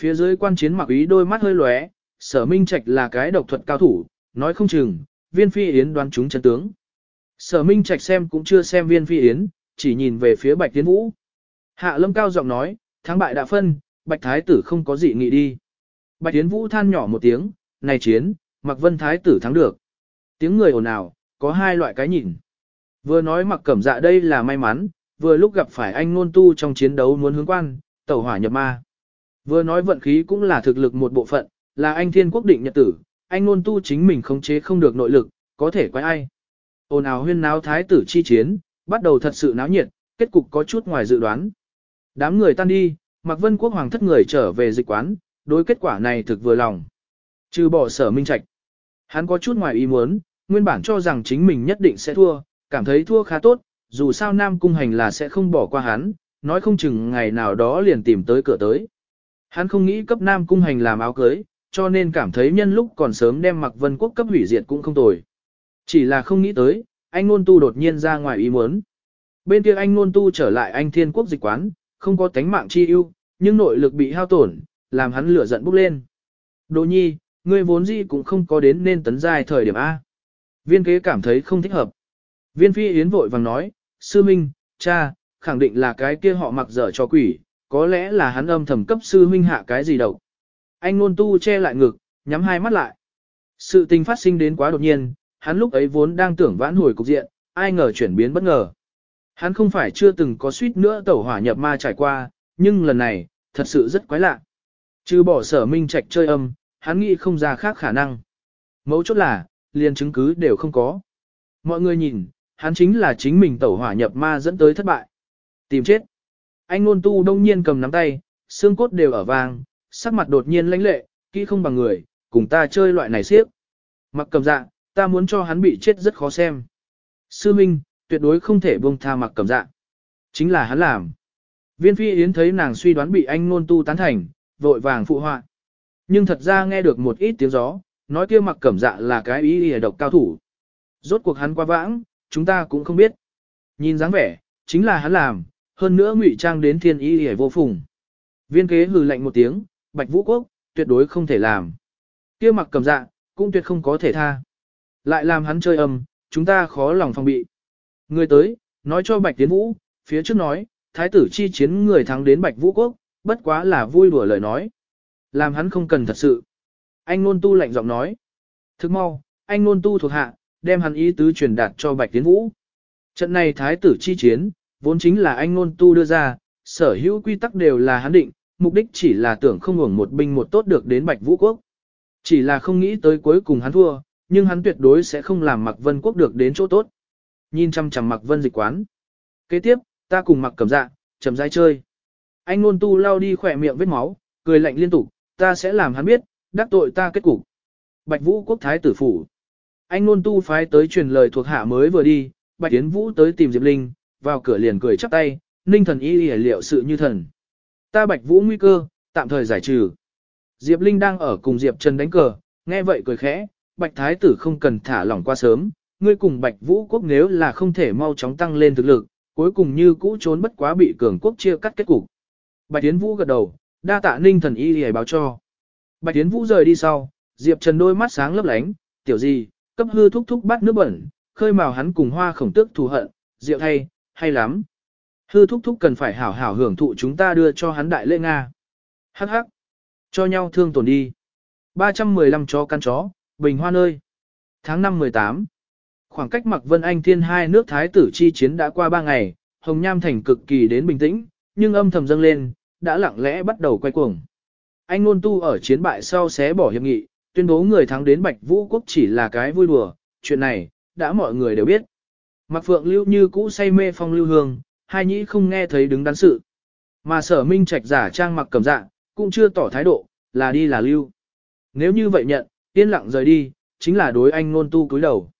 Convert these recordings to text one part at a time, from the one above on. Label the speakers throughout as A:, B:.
A: Phía dưới quan chiến mặc ý đôi mắt hơi lóe, sở minh trạch là cái độc thuật cao thủ, nói không chừng, viên phi yến đoán chúng chân tướng. Sở minh trạch xem cũng chưa xem viên phi yến, chỉ nhìn về phía bạch tiến vũ. Hạ lâm cao giọng nói, thắng bại đã phân, bạch thái tử không có gì nghị đi. Bạch tiến vũ than nhỏ một tiếng, này chiến, mặc vân thái tử thắng được. Tiếng người ồn ào, có hai loại cái nhìn. Vừa nói mặc cẩm dạ đây là may mắn, vừa lúc gặp phải anh ngôn tu trong chiến đấu muốn hướng quan, tẩu hỏa nhập ma. Vừa nói vận khí cũng là thực lực một bộ phận, là anh thiên quốc định nhật tử, anh ngôn tu chính mình khống chế không được nội lực, có thể quay ai. ôn ào huyên náo thái tử chi chiến, bắt đầu thật sự náo nhiệt, kết cục có chút ngoài dự đoán. Đám người tan đi, Mạc Vân Quốc hoàng thất người trở về dịch quán, đối kết quả này thực vừa lòng. Trừ bỏ sở minh trạch. Hắn có chút ngoài ý muốn, nguyên bản cho rằng chính mình nhất định sẽ thua, cảm thấy thua khá tốt, dù sao Nam Cung Hành là sẽ không bỏ qua hắn, nói không chừng ngày nào đó liền tìm tới cửa tới. Hắn không nghĩ cấp Nam Cung Hành làm áo cưới, cho nên cảm thấy nhân lúc còn sớm đem mặc vân quốc cấp hủy diệt cũng không tồi. Chỉ là không nghĩ tới, anh ngôn tu đột nhiên ra ngoài ý muốn. Bên kia anh ngôn tu trở lại anh thiên quốc dịch quán, không có tánh mạng chi ưu, nhưng nội lực bị hao tổn, làm hắn lửa giận bốc lên. Đồ nhi, ngươi vốn gì cũng không có đến nên tấn dài thời điểm A. Viên kế cảm thấy không thích hợp. Viên phi yến vội vàng nói, sư minh, cha, khẳng định là cái kia họ mặc dở cho quỷ, có lẽ là hắn âm thầm cấp sư huynh hạ cái gì đâu. Anh nôn tu che lại ngực, nhắm hai mắt lại. Sự tình phát sinh đến quá đột nhiên, hắn lúc ấy vốn đang tưởng vãn hồi cục diện, ai ngờ chuyển biến bất ngờ. Hắn không phải chưa từng có suýt nữa tẩu hỏa nhập ma trải qua, nhưng lần này, thật sự rất quái lạ. Trừ bỏ sở minh trạch chơi âm, hắn nghĩ không ra khác khả năng. Mấu chốt là, liền chứng cứ đều không có. Mọi người nhìn, hắn chính là chính mình tẩu hỏa nhập ma dẫn tới thất bại. Tìm chết. Anh ngôn tu đông nhiên cầm nắm tay, xương cốt đều ở vàng, sắc mặt đột nhiên lãnh lệ, kỹ không bằng người, cùng ta chơi loại này siếp. Mặc cầm dạ, ta muốn cho hắn bị chết rất khó xem. Sư Minh, tuyệt đối không thể buông tha mặc cầm dạ. Chính là hắn làm. Viên phi yến thấy nàng suy đoán bị anh ngôn tu tán thành, vội vàng phụ họa. Nhưng thật ra nghe được một ít tiếng gió, nói kia mặc cẩm dạ là cái ý ý độc cao thủ. Rốt cuộc hắn qua vãng, chúng ta cũng không biết. Nhìn dáng vẻ, chính là hắn làm, hơn nữa ngụy trang đến thiên y hề vô phùng. Viên kế hừ lạnh một tiếng, bạch vũ quốc, tuyệt đối không thể làm. kia mặc cầm dạ, cũng tuyệt không có thể tha. Lại làm hắn chơi âm, chúng ta khó lòng phòng bị. Người tới, nói cho bạch tiến vũ, phía trước nói, thái tử chi chiến người thắng đến bạch vũ quốc, bất quá là vui đùa lời nói. Làm hắn không cần thật sự. Anh nôn tu lạnh giọng nói. Thức mau, anh nôn tu thuộc hạ, đem hắn ý tứ truyền đạt cho bạch tiến vũ. Trận này thái tử chi chiến, vốn chính là anh nôn tu đưa ra, sở hữu quy tắc đều là hắn định, mục đích chỉ là tưởng không hưởng một binh một tốt được đến Bạch Vũ Quốc. Chỉ là không nghĩ tới cuối cùng hắn thua, nhưng hắn tuyệt đối sẽ không làm Mạc Vân Quốc được đến chỗ tốt. Nhìn chăm chằm Mạc Vân dịch quán. Kế tiếp, ta cùng Mạc cầm dạ, chầm dai chơi. Anh ngôn tu lao đi khỏe miệng vết máu, cười lạnh liên tục, ta sẽ làm hắn biết, đắc tội ta kết cục. Bạch Vũ Quốc Thái tử phủ. Anh ngôn tu phái tới truyền lời thuộc hạ mới vừa đi, Bạch Tiến Vũ tới tìm Diệp Linh, vào cửa liền cười chắp tay, ninh thần y liệu sự như thần. Ta bạch vũ nguy cơ, tạm thời giải trừ. Diệp Linh đang ở cùng Diệp Trần đánh cờ, nghe vậy cười khẽ, bạch thái tử không cần thả lỏng qua sớm, ngươi cùng bạch vũ quốc nếu là không thể mau chóng tăng lên thực lực, cuối cùng như cũ trốn bất quá bị cường quốc chia cắt kết cục. Bạch Tiến Vũ gật đầu, đa tạ ninh thần y y báo cho. Bạch Tiến Vũ rời đi sau, Diệp Trần đôi mắt sáng lấp lánh, tiểu gì, cấp hư thúc thúc bắt nước bẩn, khơi mào hắn cùng hoa khổng tước thù hận, diệu thay hay lắm. Hư thúc thúc cần phải hảo hảo hưởng thụ chúng ta đưa cho hắn đại lễ Nga. Hắc hắc. Cho nhau thương tổn đi. 315 chó căn chó, bình hoa nơi. Tháng 5 18. Khoảng cách mặc Vân Anh Thiên hai nước Thái tử chi chiến đã qua 3 ngày, Hồng Nham Thành cực kỳ đến bình tĩnh, nhưng âm thầm dâng lên, đã lặng lẽ bắt đầu quay cuồng. Anh ngôn tu ở chiến bại sau xé bỏ hiệp nghị, tuyên bố người thắng đến Bạch Vũ Quốc chỉ là cái vui đùa, chuyện này, đã mọi người đều biết. Mạc Phượng Lưu như cũ say mê phong lưu hương, hai nhĩ không nghe thấy đứng đắn sự. Mà sở minh trạch giả trang mặc cầm dạ, cũng chưa tỏ thái độ, là đi là lưu. Nếu như vậy nhận, yên lặng rời đi, chính là đối anh nôn tu cúi đầu.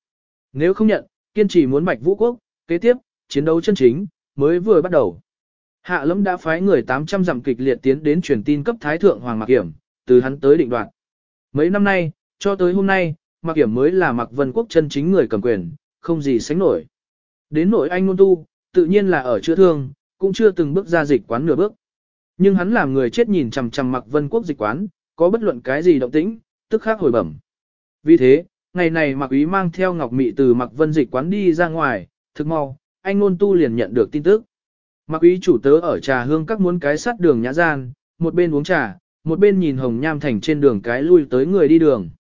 A: Nếu không nhận, kiên trì muốn bạch vũ quốc, kế tiếp, chiến đấu chân chính, mới vừa bắt đầu. Hạ lâm đã phái người 800 dặm kịch liệt tiến đến truyền tin cấp thái thượng Hoàng Mạc Hiểm, từ hắn tới định đoạt. Mấy năm nay, cho tới hôm nay, Mạc Hiểm mới là Mạc Vân Quốc chân chính người cầm quyền, không gì sánh nổi. Đến nỗi anh ngôn tu, tự nhiên là ở chữa thương, cũng chưa từng bước ra dịch quán nửa bước. Nhưng hắn làm người chết nhìn chằm chằm mặc vân quốc dịch quán, có bất luận cái gì động tĩnh, tức khắc hồi bẩm. Vì thế, ngày này mặc ý mang theo ngọc mị từ mặc vân dịch quán đi ra ngoài, thực mau, anh ngôn tu liền nhận được tin tức. Mặc ý chủ tớ ở trà hương các muốn cái sát đường nhã gian, một bên uống trà, một bên nhìn hồng nham thành trên đường cái lui tới người đi đường.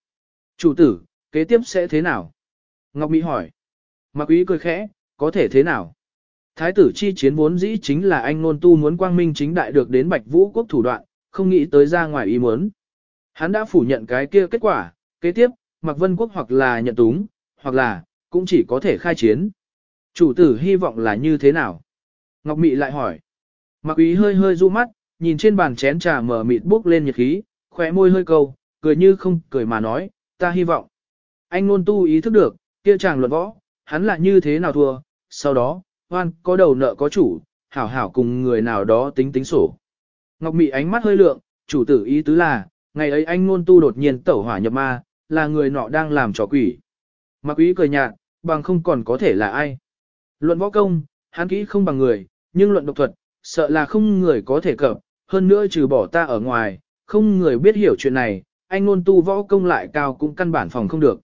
A: Chủ tử, kế tiếp sẽ thế nào? Ngọc Mỹ hỏi. Mặc ý cười khẽ, có thể thế nào? Thái tử chi chiến vốn dĩ chính là anh nôn tu muốn quang minh chính đại được đến bạch vũ quốc thủ đoạn, không nghĩ tới ra ngoài ý muốn. Hắn đã phủ nhận cái kia kết quả, kế tiếp, mặc vân quốc hoặc là nhận túng, hoặc là, cũng chỉ có thể khai chiến. Chủ tử hy vọng là như thế nào? Ngọc Mị lại hỏi. Mặc ý hơi hơi du mắt, nhìn trên bàn chén trà mở mịt bốc lên nhiệt khí, khóe môi hơi câu, cười như không cười mà nói, ta hy vọng. Anh nôn tu ý thức được, kia chàng luận võ, hắn là như thế nào thua, sau đó, hoan có đầu nợ có chủ, hảo hảo cùng người nào đó tính tính sổ. Ngọc Mị ánh mắt hơi lượng, chủ tử ý tứ là, ngày ấy anh nôn tu đột nhiên tẩu hỏa nhập ma, là người nọ đang làm trò quỷ. Mặc ý cười nhạt, bằng không còn có thể là ai. Luận võ công, hắn kỹ không bằng người, nhưng luận độc thuật, sợ là không người có thể cập, hơn nữa trừ bỏ ta ở ngoài, không người biết hiểu chuyện này, anh ngôn tu võ công lại cao cũng căn bản phòng không được.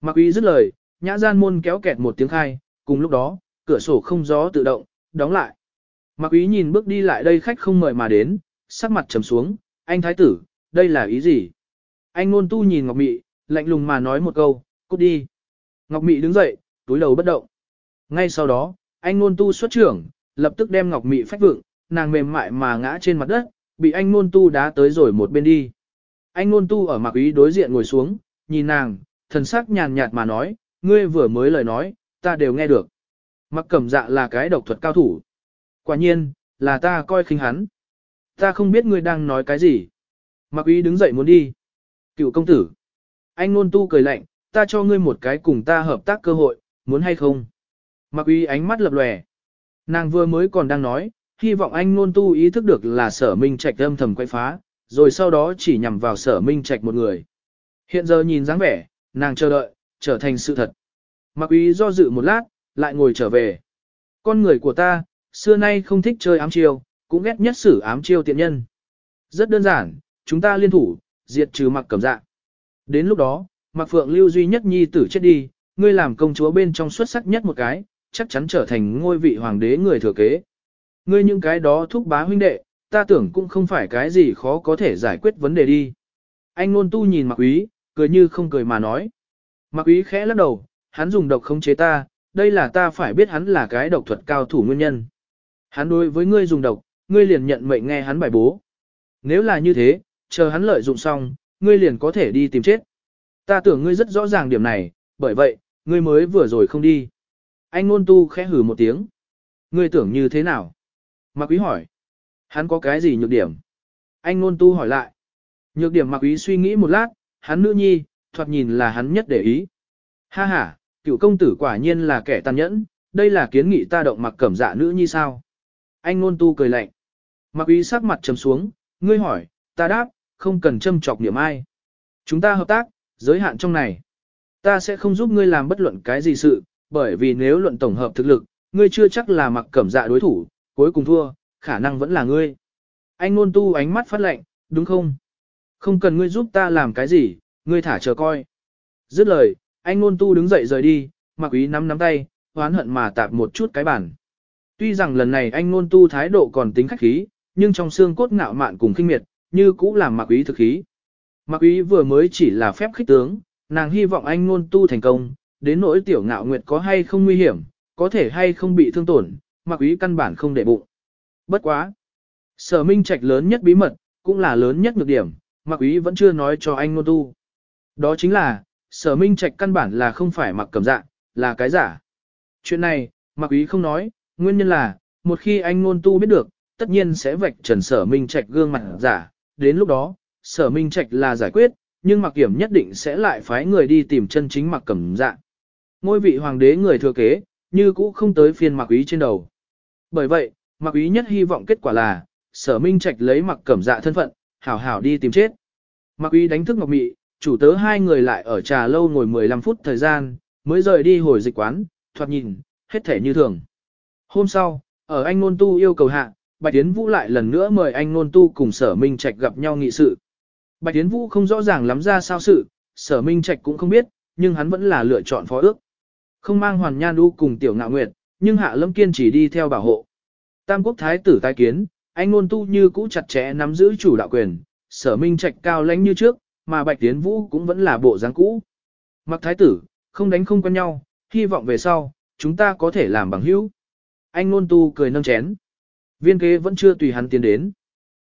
A: Mặc ý dứt lời, nhã gian môn kéo kẹt một tiếng khai, cùng lúc đó, cửa sổ không gió tự động, đóng lại. Mặc ý nhìn bước đi lại đây khách không mời mà đến, sắc mặt trầm xuống, anh thái tử, đây là ý gì? Anh ngôn tu nhìn Ngọc Mị, lạnh lùng mà nói một câu, cút đi. Ngọc Mị đứng dậy, túi đầu bất động. Ngay sau đó, anh ngôn tu xuất trưởng, lập tức đem Ngọc Mị phách vượng, nàng mềm mại mà ngã trên mặt đất, bị anh ngôn tu đá tới rồi một bên đi. Anh ngôn tu ở mặc ý đối diện ngồi xuống, nhìn nàng, thần sắc nhàn nhạt mà nói, ngươi vừa mới lời nói, ta đều nghe được. Mặc cẩm dạ là cái độc thuật cao thủ. Quả nhiên, là ta coi khinh hắn. Ta không biết ngươi đang nói cái gì. Mặc ý đứng dậy muốn đi. Cựu công tử. Anh Nôn tu cười lạnh, ta cho ngươi một cái cùng ta hợp tác cơ hội, muốn hay không? Mặc ý ánh mắt lập lòe. Nàng vừa mới còn đang nói, hy vọng anh Nôn tu ý thức được là sở minh trạch âm thầm quay phá, rồi sau đó chỉ nhằm vào sở minh trạch một người. Hiện giờ nhìn dáng vẻ, nàng chờ đợi, trở thành sự thật. Mặc ý do dự một lát, lại ngồi trở về. Con người của ta, xưa nay không thích chơi ám chiêu, cũng ghét nhất xử ám chiêu tiện nhân. Rất đơn giản, chúng ta liên thủ, diệt trừ mặc cầm dạ. Đến lúc đó, mặc phượng lưu duy nhất nhi tử chết đi, ngươi làm công chúa bên trong xuất sắc nhất một cái, chắc chắn trở thành ngôi vị hoàng đế người thừa kế. Ngươi những cái đó thúc bá huynh đệ, ta tưởng cũng không phải cái gì khó có thể giải quyết vấn đề đi. Anh ngôn tu nhìn mặc Quý, cười như không cười mà nói. Mặc Ý khẽ lắc đầu, hắn dùng độc khống chế ta, đây là ta phải biết hắn là cái độc thuật cao thủ nguyên nhân. Hắn đối với ngươi dùng độc, ngươi liền nhận mệnh nghe hắn bài bố. Nếu là như thế, chờ hắn lợi dụng xong, ngươi liền có thể đi tìm chết. Ta tưởng ngươi rất rõ ràng điểm này, bởi vậy, ngươi mới vừa rồi không đi. Anh ngôn tu khẽ hử một tiếng. Ngươi tưởng như thế nào? Mạc Quý hỏi. Hắn có cái gì nhược điểm? Anh ngôn tu hỏi lại. Nhược điểm Mạc Quý suy nghĩ một lát, hắn nữ nhi, thoạt nhìn là hắn nhất để ý. Ha ha, cựu công tử quả nhiên là kẻ tàn nhẫn, đây là kiến nghị ta động mặc cẩm dạ nữ nhi sao? Anh ngôn tu cười lạnh. Mặc ý sắc mặt trầm xuống, ngươi hỏi, ta đáp, không cần châm chọc niệm ai. Chúng ta hợp tác, giới hạn trong này. Ta sẽ không giúp ngươi làm bất luận cái gì sự, bởi vì nếu luận tổng hợp thực lực, ngươi chưa chắc là mặc cẩm dạ đối thủ, cuối cùng thua, khả năng vẫn là ngươi. Anh ngôn tu ánh mắt phát lạnh, đúng không? Không cần ngươi giúp ta làm cái gì, ngươi thả chờ coi. Dứt lời, anh ngôn tu đứng dậy rời đi, mặc ý nắm nắm tay, hoán hận mà tạp một chút cái bản. Tuy rằng lần này anh ngôn tu thái độ còn tính khách khí, nhưng trong xương cốt ngạo mạn cùng kinh miệt, như cũ làm mặc ý thực khí. Mặc ý vừa mới chỉ là phép khích tướng, nàng hy vọng anh ngôn tu thành công, đến nỗi tiểu ngạo nguyệt có hay không nguy hiểm, có thể hay không bị thương tổn, mặc ý căn bản không để bụng. Bất quá. Sở minh trạch lớn nhất bí mật, cũng là lớn nhất nhược điểm, mặc ý vẫn chưa nói cho anh ngôn tu. Đó chính là, sở minh trạch căn bản là không phải mặc cầm dạ, là cái giả. Chuyện này, mặc ý không nói, nguyên nhân là, một khi anh ngôn tu biết được, tất nhiên sẽ vạch trần sở minh trạch gương mặt giả, đến lúc đó, sở minh trạch là giải quyết, nhưng mặc kiểm nhất định sẽ lại phái người đi tìm chân chính mặc cầm dạ. Ngôi vị hoàng đế người thừa kế, như cũ không tới phiên mặc ý trên đầu. Bởi vậy, mặc ý nhất hy vọng kết quả là, sở minh trạch lấy mặc cẩm dạ thân phận, hảo hảo đi tìm chết. Mặc ý đánh thức Ngọc Mị, chủ tớ hai người lại ở trà lâu ngồi 15 phút thời gian, mới rời đi hồi dịch quán, thoạt nhìn, hết thể như thường. Hôm sau, ở anh nôn tu yêu cầu hạ, Bạch Tiến Vũ lại lần nữa mời anh Nôn Tu cùng Sở Minh Trạch gặp nhau nghị sự. Bạch Tiến Vũ không rõ ràng lắm ra sao sự, Sở Minh Trạch cũng không biết, nhưng hắn vẫn là lựa chọn phó ước. Không mang Hoàn Nhan Du cùng Tiểu Ngạo Nguyệt, nhưng Hạ Lâm kiên chỉ đi theo bảo hộ. Tam quốc thái tử tái kiến, anh Nôn Tu như cũ chặt chẽ nắm giữ chủ đạo quyền, Sở Minh Trạch cao lãnh như trước, mà Bạch Tiến Vũ cũng vẫn là bộ dáng cũ. Mặc thái tử, không đánh không quen nhau, hy vọng về sau, chúng ta có thể làm bằng hữu. Anh Nôn Tu cười nâng chén. Viên kế vẫn chưa tùy hắn tiến đến.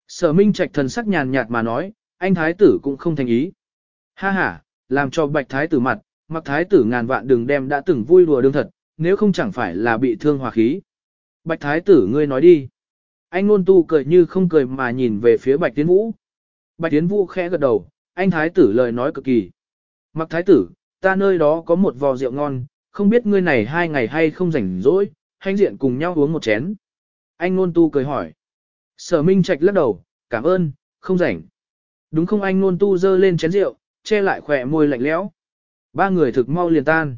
A: Sở Minh Trạch thần sắc nhàn nhạt mà nói, anh thái tử cũng không thành ý. Ha ha, làm cho bạch thái tử mặt, mặc thái tử ngàn vạn đừng đem đã từng vui đùa đương thật, nếu không chẳng phải là bị thương hòa khí. Bạch thái tử ngươi nói đi. Anh Nôn Tu cười như không cười mà nhìn về phía bạch tiến vũ. Bạch tiến vũ khẽ gật đầu, anh thái tử lời nói cực kỳ. Mặc thái tử, ta nơi đó có một vò rượu ngon, không biết ngươi này hai ngày hay không rảnh rỗi, hành diện cùng nhau uống một chén. Anh Nôn Tu cười hỏi. Sở Minh Trạch lắc đầu, cảm ơn, không rảnh. Đúng không anh Nôn Tu dơ lên chén rượu, che lại khỏe môi lạnh lẽo. Ba người thực mau liền tan.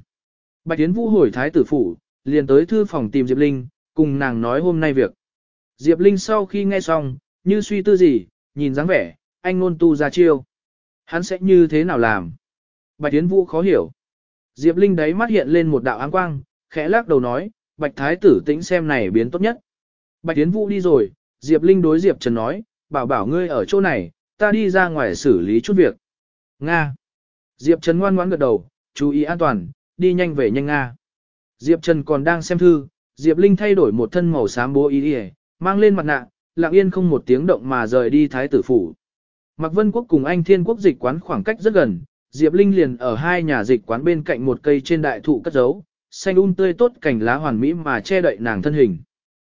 A: Bạch Tiến Vũ hồi thái tử phủ, liền tới thư phòng tìm Diệp Linh, cùng nàng nói hôm nay việc. Diệp Linh sau khi nghe xong, như suy tư gì, nhìn dáng vẻ, anh Nôn Tu ra chiêu. Hắn sẽ như thế nào làm? Bạch Tiến Vũ khó hiểu. Diệp Linh đấy mắt hiện lên một đạo áng quang, khẽ lắc đầu nói, Bạch Thái tử tĩnh xem này biến tốt nhất. Bạch Tiến Vũ đi rồi, Diệp Linh đối Diệp Trần nói, bảo bảo ngươi ở chỗ này, ta đi ra ngoài xử lý chút việc. Nga. Diệp Trần ngoan ngoãn gật đầu, chú ý an toàn, đi nhanh về nhanh Nga. Diệp Trần còn đang xem thư, Diệp Linh thay đổi một thân màu xám bố ý đi mang lên mặt nạ, lặng yên không một tiếng động mà rời đi thái tử phủ. Mạc Vân Quốc cùng anh Thiên Quốc dịch quán khoảng cách rất gần, Diệp Linh liền ở hai nhà dịch quán bên cạnh một cây trên đại thụ cất giấu, xanh um tươi tốt cảnh lá hoàn mỹ mà che đậy nàng thân hình.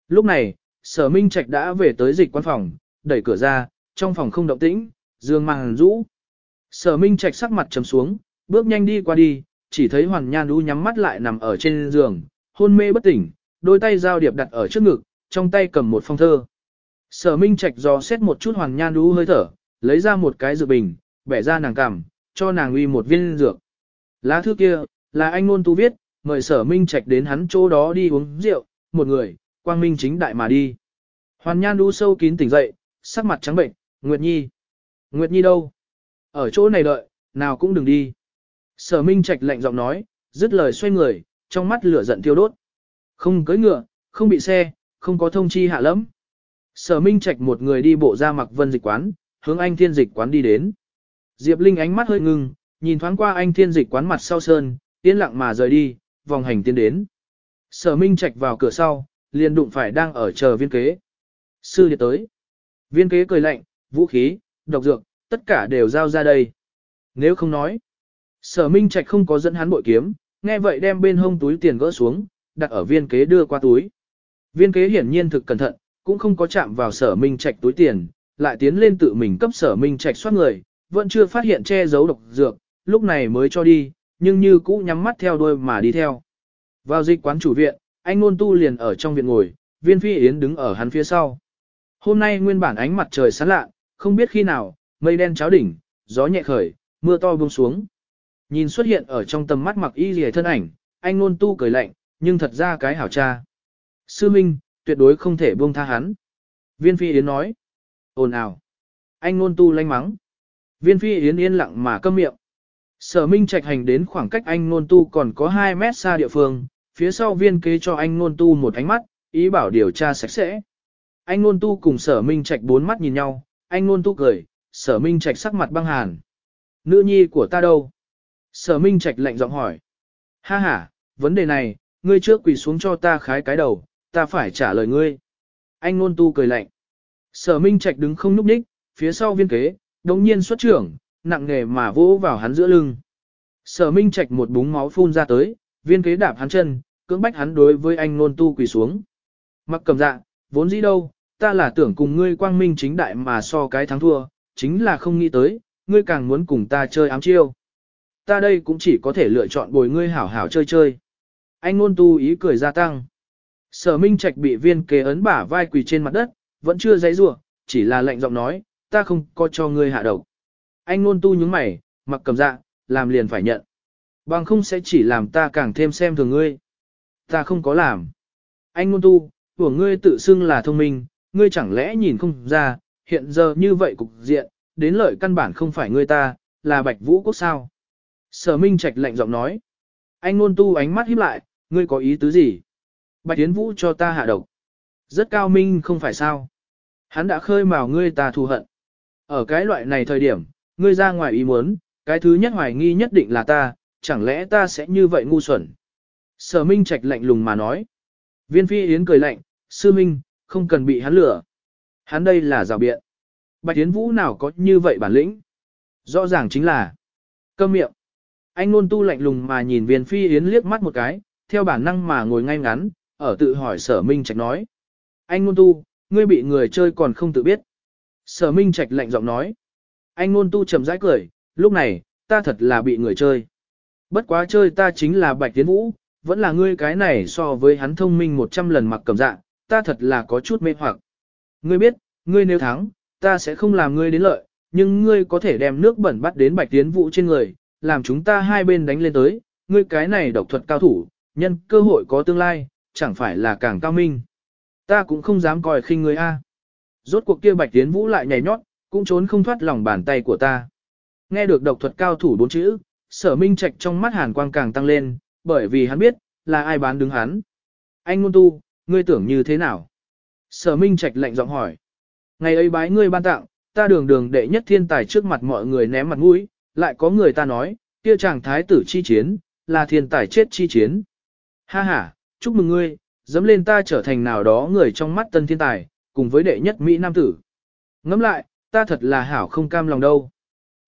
A: Lúc này, sở minh trạch đã về tới dịch quán phòng, đẩy cửa ra, trong phòng không động tĩnh, dương màn rũ. Sở minh trạch sắc mặt trầm xuống, bước nhanh đi qua đi, chỉ thấy Hoàn Nhan Đu nhắm mắt lại nằm ở trên giường, hôn mê bất tỉnh, đôi tay giao điệp đặt ở trước ngực, trong tay cầm một phong thơ. Sở Minh Trạch dò xét một chút Hoàn Nhan Đu hơi thở, lấy ra một cái dược bình, bẻ ra nàng cằm, cho nàng uy một viên dược. Lá thư kia, là anh ngôn tu viết, mời Sở Minh Trạch đến hắn chỗ đó đi uống rượu, một người, quang minh chính đại mà đi. Hoàn Nhan Đu sâu kín tỉnh dậy, sắc mặt trắng bệnh, Nguyệt Nhi. Nguyệt Nhi đâu? Ở chỗ này đợi, nào cũng đừng đi. Sở Minh Trạch lạnh giọng nói, dứt lời xoay người, trong mắt lửa giận thiêu đốt. Không cưỡi ngựa, không bị xe, không có thông chi hạ lẫm. Sở Minh Trạch một người đi bộ ra mặc vân dịch quán, hướng anh thiên dịch quán đi đến. Diệp Linh ánh mắt hơi ngưng, nhìn thoáng qua anh thiên dịch quán mặt sau sơn, yên lặng mà rời đi, vòng hành tiến đến. Sở Minh Trạch vào cửa sau, liền đụng phải đang ở chờ viên kế. Sư đi tới. Viên kế cười lạnh, vũ khí, độc dược, tất cả đều giao ra đây. Nếu không nói, sở minh trạch không có dẫn hắn bội kiếm, nghe vậy đem bên hông túi tiền gỡ xuống, đặt ở viên kế đưa qua túi. Viên kế hiển nhiên thực cẩn thận, cũng không có chạm vào sở minh trạch túi tiền, lại tiến lên tự mình cấp sở minh trạch soát người, vẫn chưa phát hiện che giấu độc dược, lúc này mới cho đi, nhưng như cũ nhắm mắt theo đuôi mà đi theo. Vào dịch quán chủ viện, anh ngôn tu liền ở trong viện ngồi, viên phi yến đứng ở hắn phía sau. Hôm nay nguyên bản ánh mặt trời sáng lạ, không biết khi nào, mây đen cháo đỉnh, gió nhẹ khởi, mưa to buông xuống. Nhìn xuất hiện ở trong tầm mắt mặc y rìa thân ảnh, anh ngôn tu cười lạnh, nhưng thật ra cái hảo cha. Sư Minh, tuyệt đối không thể buông tha hắn. Viên phi yến nói ồn ào. Anh ngôn tu lanh mắng. Viên phi yến yên lặng mà câm miệng. Sở Minh trạch hành đến khoảng cách anh ngôn tu còn có 2 mét xa địa phương, phía sau viên kế cho anh ngôn tu một ánh mắt, ý bảo điều tra sạch sẽ. Anh ngôn tu cùng sở minh trạch bốn mắt nhìn nhau, anh ngôn tu cười, sở minh trạch sắc mặt băng hàn. Nữ nhi của ta đâu? Sở minh trạch lạnh giọng hỏi. Ha ha, vấn đề này, ngươi trước quỳ xuống cho ta khái cái đầu, ta phải trả lời ngươi. Anh ngôn tu cười lạnh. Sở minh trạch đứng không núp ních, phía sau viên kế, đồng nhiên xuất trưởng, nặng nghề mà vỗ vào hắn giữa lưng. Sở minh trạch một búng máu phun ra tới, viên kế đạp hắn chân, cưỡng bách hắn đối với anh nôn tu quỳ xuống. Mặc cầm dạ, vốn dĩ đâu, ta là tưởng cùng ngươi quang minh chính đại mà so cái thắng thua, chính là không nghĩ tới, ngươi càng muốn cùng ta chơi ám chiêu. Ta đây cũng chỉ có thể lựa chọn bồi ngươi hảo hảo chơi chơi. Anh nôn tu ý cười gia tăng. Sở Minh Trạch bị viên kế ấn bả vai quỳ trên mặt đất, vẫn chưa giấy rủa, chỉ là lệnh giọng nói, ta không có cho ngươi hạ độc. Anh nôn tu nhướng mày, mặc cầm dạ, làm liền phải nhận. Bằng không sẽ chỉ làm ta càng thêm xem thường ngươi. Ta không có làm. Anh Nôn tu, của ngươi tự xưng là thông minh, ngươi chẳng lẽ nhìn không ra, hiện giờ như vậy cục diện, đến lợi căn bản không phải ngươi ta, là Bạch Vũ Quốc sao. Sở Minh Trạch lạnh giọng nói. Anh Nôn tu ánh mắt híp lại, ngươi có ý tứ gì? Bạch Tiến Vũ cho ta hạ độc. Rất cao minh không phải sao. Hắn đã khơi mào ngươi ta thù hận. Ở cái loại này thời điểm, ngươi ra ngoài ý muốn, cái thứ nhất hoài nghi nhất định là ta, chẳng lẽ ta sẽ như vậy ngu xuẩn. Sở Minh Trạch lạnh lùng mà nói. Viên Phi Yến cười lạnh, sư Minh, không cần bị hắn lừa. Hắn đây là rào biện. Bạch yến Vũ nào có như vậy bản lĩnh? Rõ ràng chính là câm miệng. Anh nôn tu lạnh lùng mà nhìn viên phi yến liếc mắt một cái, theo bản năng mà ngồi ngay ngắn, ở tự hỏi sở minh trạch nói. Anh Ngôn tu, ngươi bị người chơi còn không tự biết. Sở minh trạch lạnh giọng nói. Anh Ngôn tu chầm rãi cười, lúc này, ta thật là bị người chơi. Bất quá chơi ta chính là bạch tiến vũ, vẫn là ngươi cái này so với hắn thông minh 100 lần mặc cầm dạng, ta thật là có chút mê hoặc. Ngươi biết, ngươi nếu thắng, ta sẽ không làm ngươi đến lợi, nhưng ngươi có thể đem nước bẩn bắt đến bạch tiến vũ trên người, làm chúng ta hai bên đánh lên tới, ngươi cái này độc thuật cao thủ, nhân cơ hội có tương lai, chẳng phải là càng cao minh. Ta cũng không dám coi khinh người a. Rốt cuộc kia bạch tiến vũ lại nhảy nhót, cũng trốn không thoát lòng bàn tay của ta. Nghe được độc thuật cao thủ bốn chữ, sở minh trạch trong mắt hàn quang càng tăng lên, bởi vì hắn biết, là ai bán đứng hắn. Anh ngôn tu, ngươi tưởng như thế nào? Sở minh trạch lạnh giọng hỏi. Ngày ấy bái ngươi ban tặng, ta đường đường đệ nhất thiên tài trước mặt mọi người ném mặt mũi, lại có người ta nói, kia chàng thái tử chi chiến, là thiên tài chết chi chiến. Ha ha, chúc mừng ngươi, dẫm lên ta trở thành nào đó người trong mắt tân thiên tài, cùng với đệ nhất Mỹ Nam tử. Ngẫm lại, ta thật là hảo không cam lòng đâu.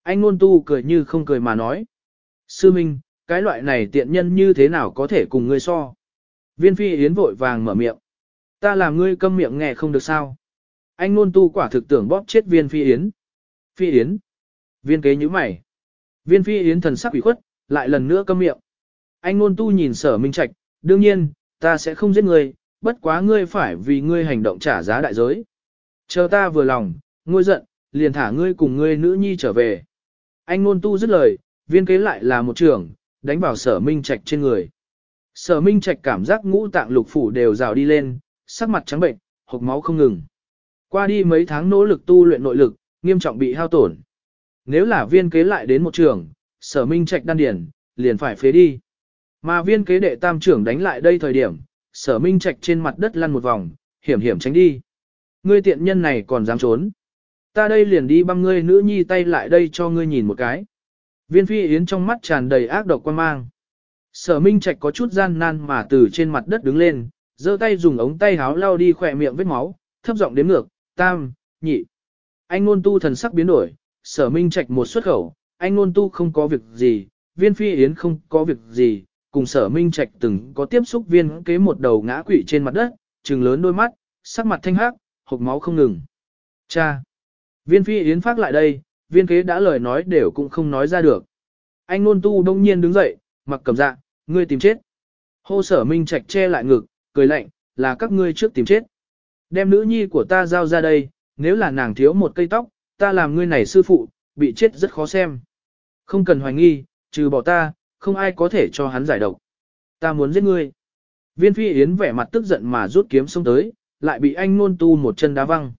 A: Anh ngôn tu cười như không cười mà nói. Sư Minh, cái loại này tiện nhân như thế nào có thể cùng ngươi so? Viên phi yến vội vàng mở miệng. Ta làm ngươi câm miệng nghe không được sao? Anh ngôn tu quả thực tưởng bóp chết viên phi yến. Phi yến. Viên kế như mày. Viên phi yến thần sắc quỷ khuất, lại lần nữa câm miệng. Anh ngôn tu nhìn sở minh trạch, đương nhiên, ta sẽ không giết ngươi, bất quá ngươi phải vì ngươi hành động trả giá đại giới. Chờ ta vừa lòng, ngôi giận, liền thả ngươi cùng ngươi nữ nhi trở về. Anh ngôn tu dứt lời, viên kế lại là một trường, đánh vào sở minh trạch trên người. Sở minh trạch cảm giác ngũ tạng lục phủ đều rào đi lên, sắc mặt trắng bệnh, hộc máu không ngừng. Qua đi mấy tháng nỗ lực tu luyện nội lực, nghiêm trọng bị hao tổn. Nếu là viên kế lại đến một trường, sở minh trạch đan điển, liền phải phế đi. Mà viên kế đệ tam trưởng đánh lại đây thời điểm, sở minh trạch trên mặt đất lăn một vòng, hiểm hiểm tránh đi. Ngươi tiện nhân này còn dám trốn. Ta đây liền đi băm ngươi nữ nhi tay lại đây cho ngươi nhìn một cái. Viên phi yến trong mắt tràn đầy ác độc quan mang. Sở minh trạch có chút gian nan mà từ trên mặt đất đứng lên, giơ tay dùng ống tay háo lau đi khỏe miệng vết máu, thấp giọng đếm ngược, tam, nhị. Anh ngôn tu thần sắc biến đổi, sở minh trạch một xuất khẩu, anh ngôn tu không có việc gì, viên phi yến không có việc gì, cùng sở minh trạch từng có tiếp xúc viên kế một đầu ngã quỵ trên mặt đất, trừng lớn đôi mắt, sắc mặt thanh hắc, hộp máu không ngừng. Cha! Viên phi yến phát lại đây, viên kế đã lời nói đều cũng không nói ra được. Anh ngôn tu đông nhiên đứng dậy, mặc cầm dạ, ngươi tìm chết. Hô sở minh trạch che lại ngực, cười lạnh, là các ngươi trước tìm chết. Đem nữ nhi của ta giao ra đây, nếu là nàng thiếu một cây tóc, ta làm ngươi này sư phụ, bị chết rất khó xem. Không cần hoài nghi, trừ bỏ ta, không ai có thể cho hắn giải độc. Ta muốn giết ngươi. Viên phi yến vẻ mặt tức giận mà rút kiếm xông tới, lại bị anh ngôn tu một chân đá văng.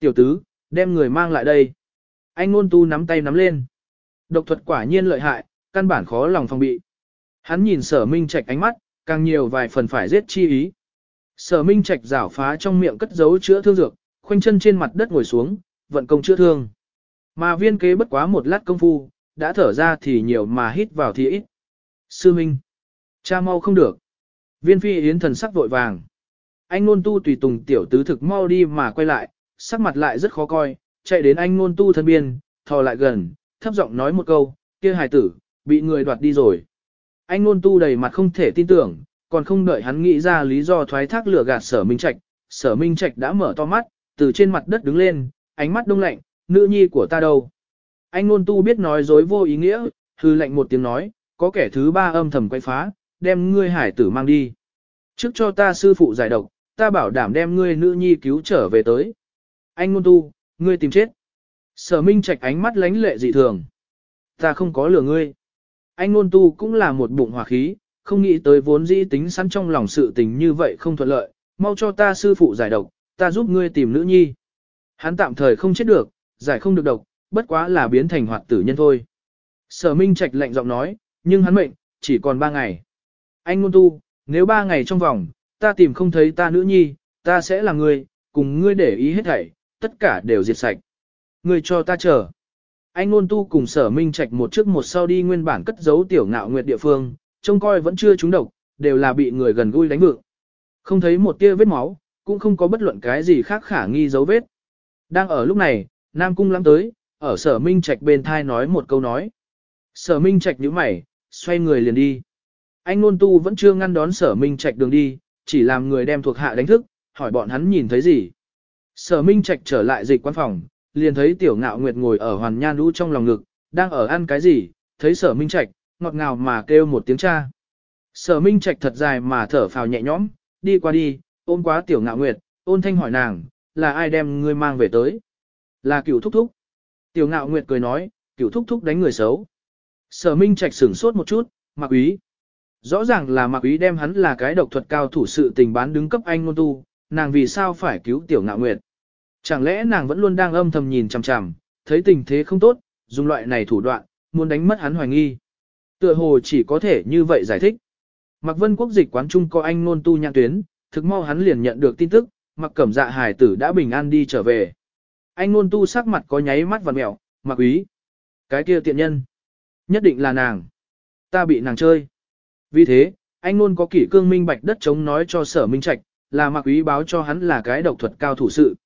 A: Tiểu tứ, đem người mang lại đây. Anh ngôn tu nắm tay nắm lên. Độc thuật quả nhiên lợi hại, căn bản khó lòng phòng bị. Hắn nhìn sở minh trạch ánh mắt, càng nhiều vài phần phải giết chi ý. Sở Minh Trạch rảo phá trong miệng cất giấu chữa thương dược, khoanh chân trên mặt đất ngồi xuống, vận công chữa thương. Mà viên kế bất quá một lát công phu, đã thở ra thì nhiều mà hít vào thì ít. Sư Minh, cha mau không được. Viên phi yến thần sắc vội vàng. Anh nôn tu tùy tùng tiểu tứ thực mau đi mà quay lại, sắc mặt lại rất khó coi, chạy đến anh nôn tu thân biên, thò lại gần, thấp giọng nói một câu, kia hài tử, bị người đoạt đi rồi. Anh nôn tu đầy mặt không thể tin tưởng, còn không đợi hắn nghĩ ra lý do thoái thác lửa gạt sở minh trạch, sở minh trạch đã mở to mắt, từ trên mặt đất đứng lên, ánh mắt đông lạnh, nữ nhi của ta đâu. Anh ngôn tu biết nói dối vô ý nghĩa, hư lạnh một tiếng nói, có kẻ thứ ba âm thầm quay phá, đem ngươi hải tử mang đi. Trước cho ta sư phụ giải độc, ta bảo đảm đem ngươi nữ nhi cứu trở về tới. Anh ngôn tu, ngươi tìm chết. Sở minh trạch ánh mắt lánh lệ dị thường. Ta không có lừa ngươi. Anh ngôn tu cũng là một bụng hỏa khí, không nghĩ tới vốn dĩ tính sẵn trong lòng sự tình như vậy không thuận lợi, mau cho ta sư phụ giải độc, ta giúp ngươi tìm nữ nhi. Hắn tạm thời không chết được, giải không được độc, bất quá là biến thành hoạt tử nhân thôi. Sở Minh Trạch lạnh giọng nói, nhưng hắn mệnh, chỉ còn ba ngày. Anh ngôn tu, nếu ba ngày trong vòng, ta tìm không thấy ta nữ nhi, ta sẽ là ngươi, cùng ngươi để ý hết thảy, tất cả đều diệt sạch. Ngươi cho ta chờ. Anh ngôn tu cùng sở minh trạch một trước một sau đi nguyên bản cất giấu tiểu ngạo nguyệt địa phương, trông coi vẫn chưa trúng độc, đều là bị người gần gũi đánh vượng. Không thấy một tia vết máu, cũng không có bất luận cái gì khác khả nghi dấu vết. Đang ở lúc này, Nam Cung lắm tới, ở sở minh trạch bên thai nói một câu nói. Sở minh trạch nhíu mày, xoay người liền đi. Anh nôn tu vẫn chưa ngăn đón sở minh trạch đường đi, chỉ làm người đem thuộc hạ đánh thức, hỏi bọn hắn nhìn thấy gì. Sở minh trạch trở lại dịch quan phòng, liền thấy tiểu ngạo nguyệt ngồi ở hoàn nhan lũ trong lòng ngực, đang ở ăn cái gì, thấy sở minh trạch, ngọt ngào mà kêu một tiếng cha. Sở minh trạch thật dài mà thở phào nhẹ nhõm, đi qua đi, ôm quá tiểu ngạo nguyệt, ôn thanh hỏi nàng, là ai đem ngươi mang về tới? Là cửu thúc thúc. Tiểu ngạo nguyệt cười nói, cửu thúc thúc đánh người xấu. Sở minh trạch sửng sốt một chút, mặc Quý. Rõ ràng là mặc Quý đem hắn là cái độc thuật cao thủ sự tình bán đứng cấp anh ngôn tu, nàng vì sao phải cứu tiểu ngạo nguyệt. Chẳng lẽ nàng vẫn luôn đang âm thầm nhìn chằm chằm, thấy tình thế không tốt, dùng loại này thủ đoạn, muốn đánh mất hắn hoài nghi. Tựa hồ chỉ có thể như vậy giải thích. Mặc vân quốc dịch quán trung có anh ngôn tu nhãn tuyến, thực mau hắn liền nhận được tin tức, mặc cẩm dạ hải tử đã bình an đi trở về. Anh ngôn tu sắc mặt có nháy mắt và mẹo, mặc Quý, Cái kia tiện nhân. Nhất định là nàng. Ta bị nàng chơi. Vì thế, anh luôn có kỷ cương minh bạch đất chống nói cho sở minh trạch, là mặc quý báo cho hắn là cái độc thuật cao thủ sự.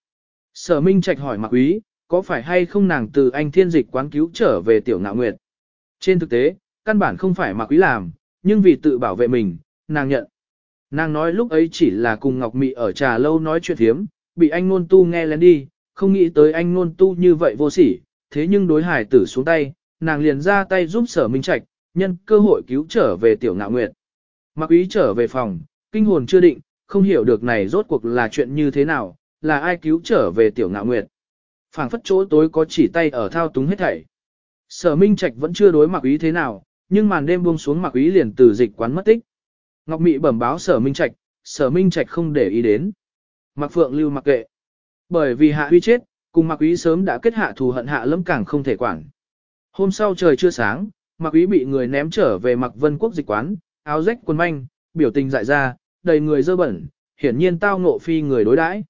A: Sở minh trạch hỏi mặc quý, có phải hay không nàng từ anh thiên dịch quán cứu trở về tiểu ngạo nguyệt. Trên thực tế, căn bản không phải mặc quý làm, nhưng vì tự bảo vệ mình, nàng nhận. Nàng nói lúc ấy chỉ là cùng Ngọc Mị ở trà lâu nói chuyện thiếm, bị anh nôn tu nghe lén đi, không nghĩ tới anh nôn tu như vậy vô sỉ, thế nhưng đối hải tử xuống tay, nàng liền ra tay giúp sở minh trạch, nhân cơ hội cứu trở về tiểu ngạo nguyệt. Mặc ý trở về phòng, kinh hồn chưa định, không hiểu được này rốt cuộc là chuyện như thế nào, là ai cứu trở về tiểu ngạo nguyệt. phảng phất chỗ tối có chỉ tay ở thao túng hết thảy. Sở Minh Trạch vẫn chưa đối mặc ý thế nào, nhưng màn đêm buông xuống mặc ý liền từ dịch quán mất tích. Ngọc Mị bẩm báo Sở Minh Trạch, Sở Minh Trạch không để ý đến. Mặc Phượng lưu mặc kệ. Bởi vì Hạ Huy chết, cùng mặc ý sớm đã kết hạ thù hận hạ lâm càng không thể quản. Hôm sau trời chưa sáng, Mạc Quý bị người ném trở về Mạc Vân Quốc dịch quán, áo rách quần manh, biểu tình dại ra, đầy người dơ bẩn, hiển nhiên tao ngộ phi người đối đãi.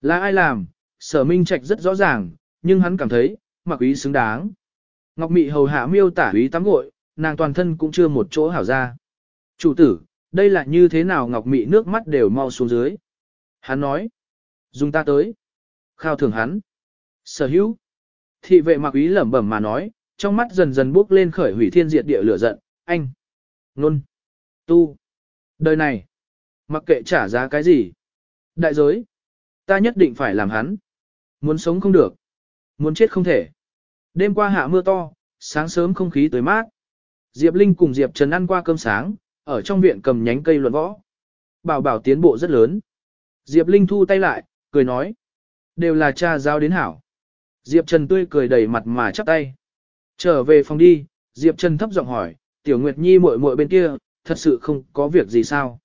A: Là ai làm? Sở Minh Trạch rất rõ ràng, nhưng hắn cảm thấy, Mạc Quý xứng đáng. Ngọc Mị hầu hạ miêu tả quý tắm gội, nàng toàn thân cũng chưa một chỗ hảo ra. Chủ tử, đây là như thế nào Ngọc Mị nước mắt đều mau xuống dưới. Hắn nói, dùng ta tới. Khao thưởng hắn. Sở hữu. Thị vệ Mạc Quý lẩm bẩm mà nói, trong mắt dần dần bước lên khởi hủy thiên diệt địa lửa giận, anh, nôn, tu, đời này, mặc kệ trả giá cái gì, đại giới, ta nhất định phải làm hắn, muốn sống không được, muốn chết không thể. Đêm qua hạ mưa to, sáng sớm không khí tới mát. Diệp Linh cùng Diệp Trần ăn qua cơm sáng, ở trong viện cầm nhánh cây luận võ. Bảo bảo tiến bộ rất lớn. Diệp Linh thu tay lại, cười nói. Đều là cha giao đến hảo. Diệp Trần tươi cười đầy mặt mà chắp tay. Trở về phòng đi, Diệp Trần thấp giọng hỏi, Tiểu Nguyệt Nhi muội muội bên kia, thật sự không có việc gì sao?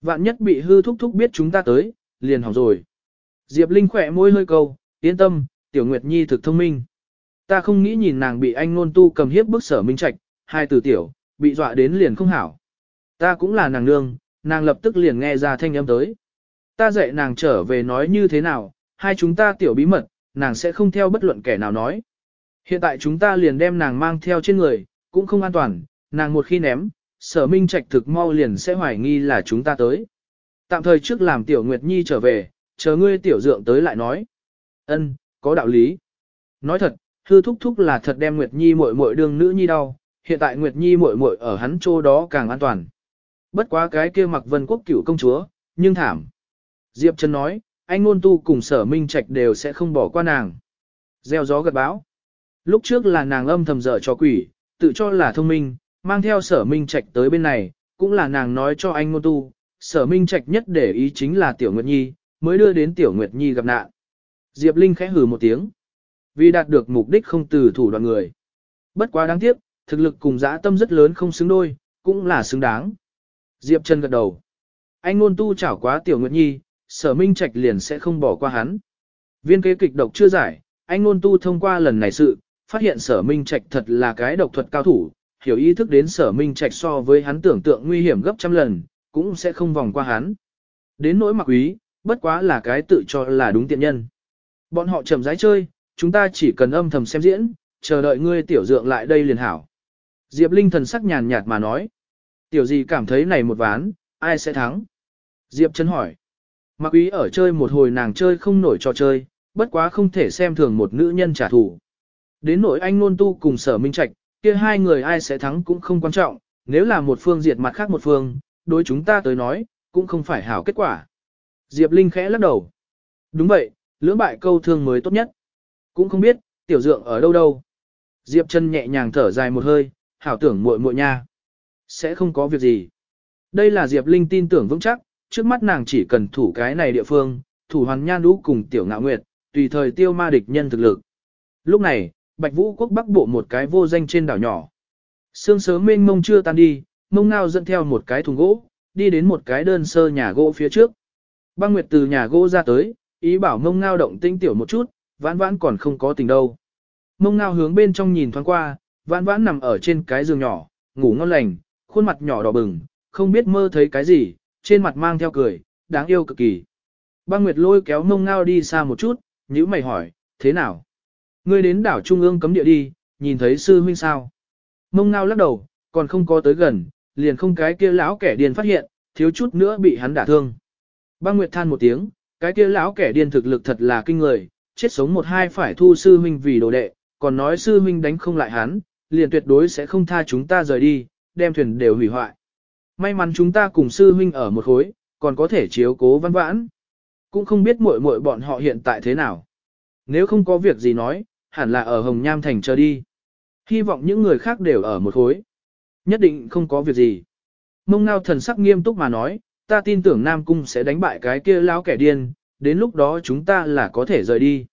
A: Vạn nhất bị hư thúc thúc biết chúng ta tới, liền hỏng rồi. Diệp Linh khỏe môi hơi câu, yên tâm, Tiểu Nguyệt Nhi thực thông minh. Ta không nghĩ nhìn nàng bị anh nôn tu cầm hiếp bức sở minh trạch, hai từ tiểu, bị dọa đến liền không hảo. Ta cũng là nàng nương, nàng lập tức liền nghe ra thanh âm tới. Ta dạy nàng trở về nói như thế nào, hai chúng ta tiểu bí mật, nàng sẽ không theo bất luận kẻ nào nói. Hiện tại chúng ta liền đem nàng mang theo trên người, cũng không an toàn, nàng một khi ném, sở minh trạch thực mau liền sẽ hoài nghi là chúng ta tới. Tạm thời trước làm tiểu Nguyệt Nhi trở về, chờ ngươi tiểu dượng tới lại nói. Ân, có đạo lý. Nói thật, hư thúc thúc là thật đem Nguyệt Nhi muội muội đương nữ nhi đau, hiện tại Nguyệt Nhi muội muội ở hắn chỗ đó càng an toàn. Bất quá cái kia mặc vân quốc cửu công chúa, nhưng thảm. Diệp Trần nói, anh ngôn tu cùng sở minh trạch đều sẽ không bỏ qua nàng. Gieo gió gật báo. Lúc trước là nàng âm thầm dở cho quỷ, tự cho là thông minh, mang theo sở minh trạch tới bên này, cũng là nàng nói cho anh ngôn tu, sở minh trạch nhất để ý chính là tiểu Nguyệt Nhi, mới đưa đến tiểu Nguyệt Nhi gặp nạn. Diệp Linh khẽ hừ một tiếng, vì đạt được mục đích không từ thủ đoạn người. Bất quá đáng tiếc, thực lực cùng dã tâm rất lớn không xứng đôi, cũng là xứng đáng. Diệp Trần gật đầu. Anh ngôn tu chảo quá tiểu Nguyệt Nhi, sở minh trạch liền sẽ không bỏ qua hắn. Viên kế kịch độc chưa giải, anh ngôn tu thông qua lần này sự, phát hiện sở minh trạch thật là cái độc thuật cao thủ, hiểu ý thức đến sở minh trạch so với hắn tưởng tượng nguy hiểm gấp trăm lần, cũng sẽ không vòng qua hắn. Đến nỗi mặc quý, bất quá là cái tự cho là đúng tiện nhân. Bọn họ chậm rãi chơi, chúng ta chỉ cần âm thầm xem diễn, chờ đợi ngươi tiểu dượng lại đây liền hảo. Diệp Linh thần sắc nhàn nhạt mà nói. Tiểu gì cảm thấy này một ván, ai sẽ thắng? Diệp chân hỏi. Mặc ý ở chơi một hồi nàng chơi không nổi trò chơi, bất quá không thể xem thường một nữ nhân trả thù. Đến nỗi anh nôn tu cùng sở minh trạch, kia hai người ai sẽ thắng cũng không quan trọng, nếu là một phương diệt mặt khác một phương, đối chúng ta tới nói, cũng không phải hảo kết quả. Diệp Linh khẽ lắc đầu. Đúng vậy, lưỡng bại câu thương mới tốt nhất. Cũng không biết, tiểu dượng ở đâu đâu. Diệp chân nhẹ nhàng thở dài một hơi, hảo tưởng muội muội nha. Sẽ không có việc gì. Đây là Diệp Linh tin tưởng vững chắc, trước mắt nàng chỉ cần thủ cái này địa phương, thủ hoàn nhan lũ cùng tiểu ngạo nguyệt, tùy thời tiêu ma địch nhân thực lực. Lúc này, Bạch Vũ quốc bắc bộ một cái vô danh trên đảo nhỏ. Sương sớm mênh mông chưa tan đi, mông ngao dẫn theo một cái thùng gỗ, đi đến một cái đơn sơ nhà gỗ phía trước. Băng Nguyệt từ nhà gỗ ra tới, ý bảo mông ngao động tinh tiểu một chút, vãn vãn còn không có tình đâu. Mông ngao hướng bên trong nhìn thoáng qua, vãn vãn nằm ở trên cái giường nhỏ, ngủ ngon lành, khuôn mặt nhỏ đỏ bừng, không biết mơ thấy cái gì, trên mặt mang theo cười, đáng yêu cực kỳ. Băng Nguyệt lôi kéo mông ngao đi xa một chút, nhữ mày hỏi, thế nào? Ngươi đến đảo Trung ương cấm địa đi, nhìn thấy sư huynh sao? Mông ngao lắc đầu, còn không có tới gần, liền không cái kia lão kẻ điên phát hiện, thiếu chút nữa bị hắn đả thương. Băng Nguyệt than một tiếng, cái kia lão kẻ điên thực lực thật là kinh người, chết sống một hai phải thu sư huynh vì đồ đệ, còn nói sư huynh đánh không lại hắn, liền tuyệt đối sẽ không tha chúng ta rời đi, đem thuyền đều hủy hoại. May mắn chúng ta cùng sư huynh ở một khối, còn có thể chiếu cố văn vãn. Cũng không biết muội muội bọn họ hiện tại thế nào. Nếu không có việc gì nói, hẳn là ở Hồng Nham Thành chờ đi. Hy vọng những người khác đều ở một khối. Nhất định không có việc gì. Mông ngao thần sắc nghiêm túc mà nói, ta tin tưởng Nam Cung sẽ đánh bại cái kia lão kẻ điên, đến lúc đó chúng ta là có thể rời đi.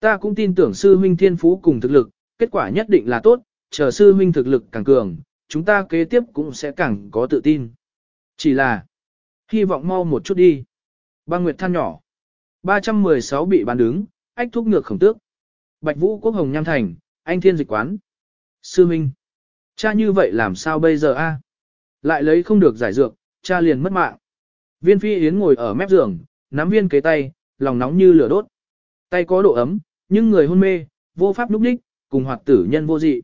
A: Ta cũng tin tưởng sư huynh thiên phú cùng thực lực, kết quả nhất định là tốt, chờ sư huynh thực lực càng cường, chúng ta kế tiếp cũng sẽ càng có tự tin. Chỉ là, hy vọng mau một chút đi. Ba Nguyệt than nhỏ. 316 bị bán đứng, ách thúc ngược khổng tước. Bạch Vũ Quốc Hồng Nham Thành, anh thiên dịch quán. Sư Minh. Cha như vậy làm sao bây giờ a? Lại lấy không được giải dược, cha liền mất mạng. Viên phi yến ngồi ở mép giường, nắm viên kế tay, lòng nóng như lửa đốt. Tay có độ ấm, nhưng người hôn mê, vô pháp núp đích, cùng hoạt tử nhân vô dị.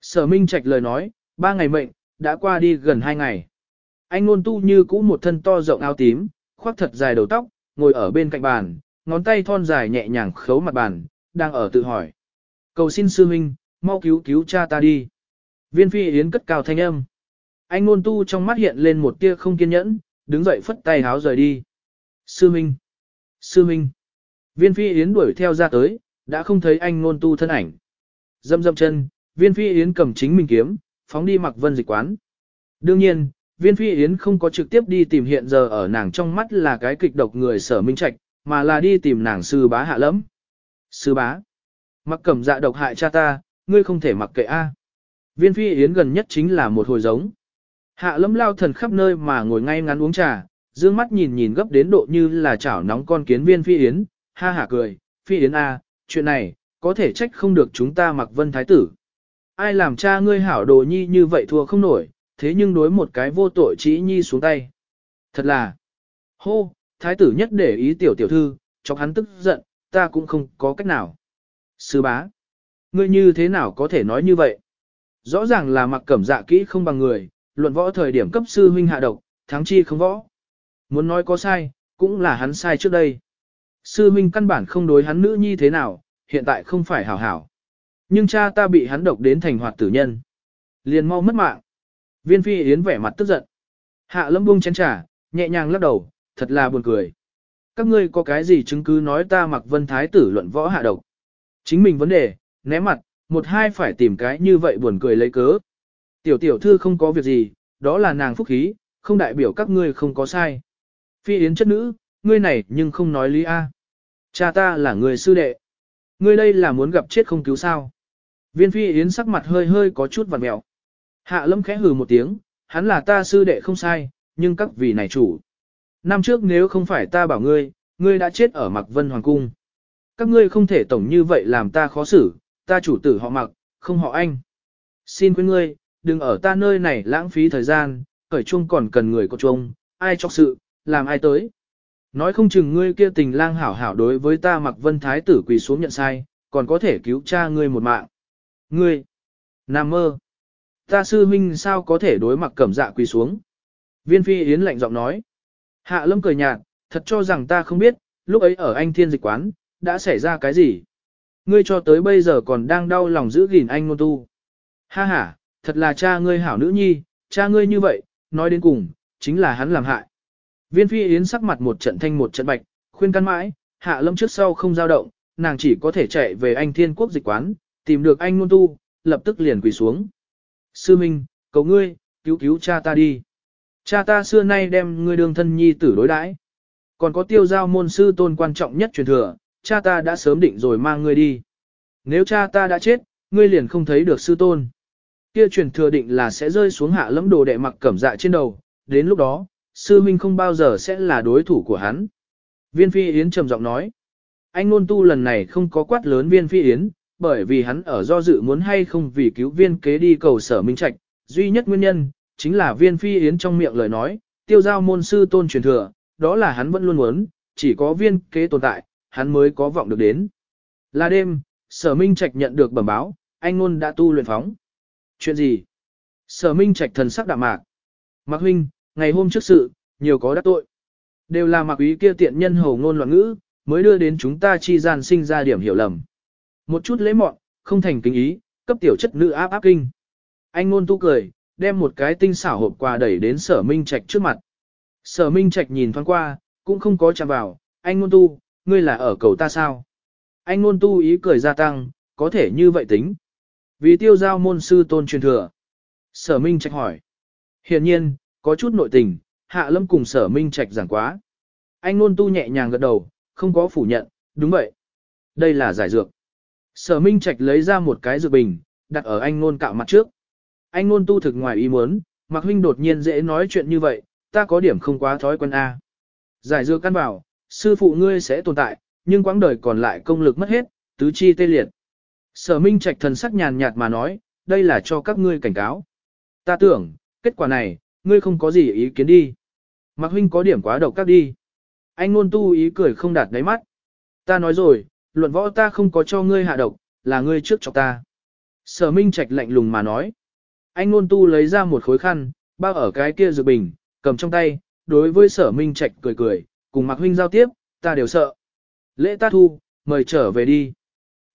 A: Sở Minh Trạch lời nói, ba ngày mệnh, đã qua đi gần hai ngày. Anh ngôn tu như cũ một thân to rộng áo tím, khoác thật dài đầu tóc, ngồi ở bên cạnh bàn, ngón tay thon dài nhẹ nhàng khấu mặt bàn, đang ở tự hỏi. Cầu xin sư huynh, mau cứu cứu cha ta đi. Viên phi yến cất cao thanh âm. Anh ngôn tu trong mắt hiện lên một tia không kiên nhẫn, đứng dậy phất tay háo rời đi. Sư huynh, sư huynh. Viên phi yến đuổi theo ra tới, đã không thấy anh ngôn tu thân ảnh. Dâm dâm chân, viên phi yến cầm chính mình kiếm, phóng đi mặc vân dịch quán. Đương nhiên, viên phi yến không có trực tiếp đi tìm hiện giờ ở nàng trong mắt là cái kịch độc người sở minh trạch, mà là đi tìm nàng sư bá hạ lẫm. Sư bá, mặc cẩm dạ độc hại cha ta, ngươi không thể mặc kệ a. Viên phi yến gần nhất chính là một hồi giống. Hạ lẫm lao thần khắp nơi mà ngồi ngay ngắn uống trà, dương mắt nhìn nhìn gấp đến độ như là chảo nóng con kiến viên phi yến, ha hả cười, phi yến a, chuyện này, có thể trách không được chúng ta mặc vân thái tử. Ai làm cha ngươi hảo đồ nhi như vậy thua không nổi, thế nhưng đối một cái vô tội chỉ nhi xuống tay. Thật là, hô, thái tử nhất để ý tiểu tiểu thư, chọc hắn tức giận, ta cũng không có cách nào. Sư bá, ngươi như thế nào có thể nói như vậy? Rõ ràng là mặc cẩm dạ kỹ không bằng người, luận võ thời điểm cấp sư huynh hạ độc, thắng chi không võ. Muốn nói có sai, cũng là hắn sai trước đây. Sư huynh căn bản không đối hắn nữ nhi thế nào, hiện tại không phải hảo hảo. Nhưng cha ta bị hắn độc đến thành hoạt tử nhân. Liền mau mất mạng. Viên phi yến vẻ mặt tức giận. Hạ lâm bung chén trà, nhẹ nhàng lắc đầu, thật là buồn cười. Các ngươi có cái gì chứng cứ nói ta mặc vân thái tử luận võ hạ độc. Chính mình vấn đề, né mặt, một hai phải tìm cái như vậy buồn cười lấy cớ. Tiểu tiểu thư không có việc gì, đó là nàng phúc khí, không đại biểu các ngươi không có sai. Phi yến chất nữ, ngươi này nhưng không nói lý a. Cha ta là người sư đệ. Ngươi đây là muốn gặp chết không cứu sao. Viên phi yến sắc mặt hơi hơi có chút vằn mẹo. Hạ lâm khẽ hừ một tiếng, hắn là ta sư đệ không sai, nhưng các vị này chủ. Năm trước nếu không phải ta bảo ngươi, ngươi đã chết ở Mạc Vân Hoàng Cung. Các ngươi không thể tổng như vậy làm ta khó xử, ta chủ tử họ Mạc, không họ anh. Xin quên ngươi, đừng ở ta nơi này lãng phí thời gian, cởi chung còn cần người có chung, ai cho sự, làm ai tới. Nói không chừng ngươi kia tình lang hảo hảo đối với ta Mạc Vân Thái tử quỳ xuống nhận sai, còn có thể cứu cha ngươi một mạng. Ngươi, Nam mơ, ta sư huynh sao có thể đối mặt cẩm dạ quỳ xuống. Viên phi yến lạnh giọng nói. Hạ lâm cười nhạt, thật cho rằng ta không biết, lúc ấy ở anh thiên dịch quán, đã xảy ra cái gì. Ngươi cho tới bây giờ còn đang đau lòng giữ gìn anh ngôn tu. Ha ha, thật là cha ngươi hảo nữ nhi, cha ngươi như vậy, nói đến cùng, chính là hắn làm hại. Viên phi yến sắc mặt một trận thanh một trận bạch, khuyên căn mãi, hạ lâm trước sau không dao động, nàng chỉ có thể chạy về anh thiên quốc dịch quán, tìm được anh ngôn tu, lập tức liền quỳ xuống. Sư Minh, cầu ngươi, cứu cứu cha ta đi. Cha ta xưa nay đem ngươi đường thân nhi tử đối đãi. Còn có tiêu giao môn sư tôn quan trọng nhất truyền thừa, cha ta đã sớm định rồi mang ngươi đi. Nếu cha ta đã chết, ngươi liền không thấy được sư tôn. Kia truyền thừa định là sẽ rơi xuống hạ lẫm đồ đệ mặc cẩm dạ trên đầu, đến lúc đó, sư minh không bao giờ sẽ là đối thủ của hắn. Viên phi yến trầm giọng nói, anh nôn tu lần này không có quát lớn viên phi yến, bởi vì hắn ở do dự muốn hay không vì cứu viên kế đi cầu sở minh trạch, duy nhất nguyên nhân, chính là viên phi yến trong miệng lời nói, tiêu giao môn sư tôn truyền thừa, đó là hắn vẫn luôn muốn, chỉ có viên kế tồn tại, hắn mới có vọng được đến. Là đêm, sở minh trạch nhận được bẩm báo, anh ngôn đã tu luyện phóng. Chuyện gì? Sở minh trạch thần sắc đạm mạc. Mạc huynh, ngày hôm trước sự, nhiều có đắc tội. Đều là mạc ý kia tiện nhân hầu ngôn loạn ngữ, mới đưa đến chúng ta chi gian sinh ra điểm hiểu lầm. Một chút lễ mọn, không thành kính ý, cấp tiểu chất nữ áp áp kinh. Anh ngôn tu cười, đem một cái tinh xảo hộp quà đẩy đến sở minh trạch trước mặt. Sở minh trạch nhìn thoáng qua, cũng không có chạm vào, anh ngôn tu, ngươi là ở cầu ta sao? Anh ngôn tu ý cười gia tăng, có thể như vậy tính. Vì tiêu giao môn sư tôn truyền thừa. Sở minh trạch hỏi. Hiện nhiên, có chút nội tình, hạ lâm cùng sở minh trạch giảng quá. Anh ngôn tu nhẹ nhàng gật đầu, không có phủ nhận, đúng vậy. Đây là giải dược. Sở Minh Trạch lấy ra một cái dược bình, đặt ở anh ngôn cạo mặt trước. Anh ngôn tu thực ngoài ý muốn, Mạc Huynh đột nhiên dễ nói chuyện như vậy, ta có điểm không quá thói quen A. Giải dưa căn bảo, sư phụ ngươi sẽ tồn tại, nhưng quãng đời còn lại công lực mất hết, tứ chi tê liệt. Sở Minh Trạch thần sắc nhàn nhạt mà nói, đây là cho các ngươi cảnh cáo. Ta tưởng, kết quả này, ngươi không có gì ý kiến đi. Mạc Huynh có điểm quá độc các đi. Anh ngôn tu ý cười không đạt đáy mắt. Ta nói rồi, luận võ ta không có cho ngươi hạ độc, là ngươi trước cho ta. Sở Minh Trạch lạnh lùng mà nói. Anh ngôn tu lấy ra một khối khăn, bao ở cái kia dược bình, cầm trong tay, đối với sở Minh Trạch cười cười, cùng Mặc Huynh giao tiếp, ta đều sợ. Lễ ta thu, mời trở về đi.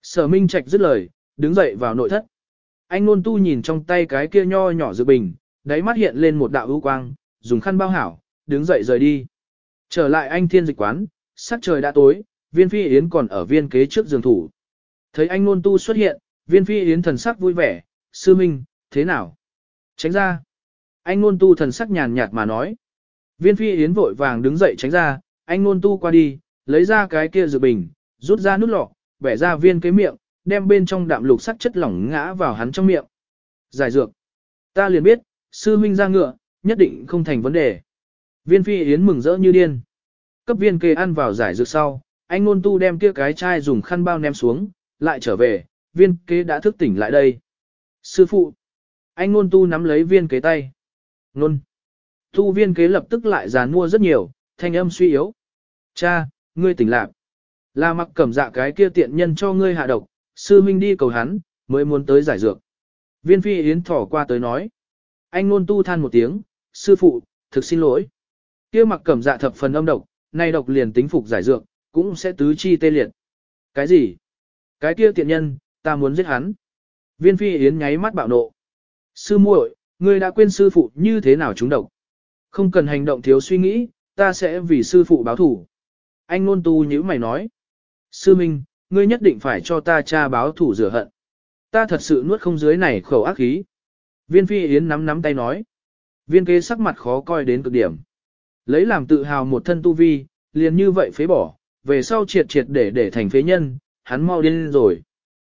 A: Sở Minh Trạch dứt lời, đứng dậy vào nội thất. Anh ngôn tu nhìn trong tay cái kia nho nhỏ dược bình, đáy mắt hiện lên một đạo ưu quang, dùng khăn bao hảo, đứng dậy rời đi. Trở lại anh thiên dịch quán, sắc trời đã tối, viên phi yến còn ở viên kế trước giường thủ. Thấy anh nôn tu xuất hiện, viên phi yến thần sắc vui vẻ, sư minh, thế nào? Tránh ra. Anh nôn tu thần sắc nhàn nhạt mà nói. Viên phi yến vội vàng đứng dậy tránh ra, anh nôn tu qua đi, lấy ra cái kia dự bình, rút ra nút lọ, bẻ ra viên cái miệng, đem bên trong đạm lục sắc chất lỏng ngã vào hắn trong miệng. Giải dược. Ta liền biết, sư huynh ra ngựa, nhất định không thành vấn đề. Viên phi yến mừng rỡ như điên. Cấp viên kê ăn vào giải dược sau, anh ngôn tu đem kia cái chai dùng khăn bao ném xuống, lại trở về, viên kế đã thức tỉnh lại đây. Sư phụ, anh ngôn tu nắm lấy viên kế tay. Nôn. Tu viên kế lập tức lại giàn mua rất nhiều, thanh âm suy yếu. Cha, ngươi tỉnh lạc. Là mặc cẩm dạ cái kia tiện nhân cho ngươi hạ độc, sư huynh đi cầu hắn, mới muốn tới giải dược. Viên phi yến thỏ qua tới nói. Anh ngôn tu than một tiếng, sư phụ, thực xin lỗi. Kia mặc cẩm dạ thập phần âm độc, nay độc liền tính phục giải dược, cũng sẽ tứ chi tê liệt. Cái gì? Cái kia tiện nhân, ta muốn giết hắn. Viên phi yến nháy mắt bạo nộ. Sư muội, ngươi đã quên sư phụ như thế nào chúng độc. Không cần hành động thiếu suy nghĩ, ta sẽ vì sư phụ báo thủ. Anh nôn tu như mày nói. Sư Minh, ngươi nhất định phải cho ta cha báo thủ rửa hận. Ta thật sự nuốt không dưới này khẩu ác khí. Viên phi yến nắm nắm tay nói. Viên kế sắc mặt khó coi đến cực điểm. Lấy làm tự hào một thân tu vi, liền như vậy phế bỏ, về sau triệt triệt để để thành phế nhân, hắn mau điên rồi.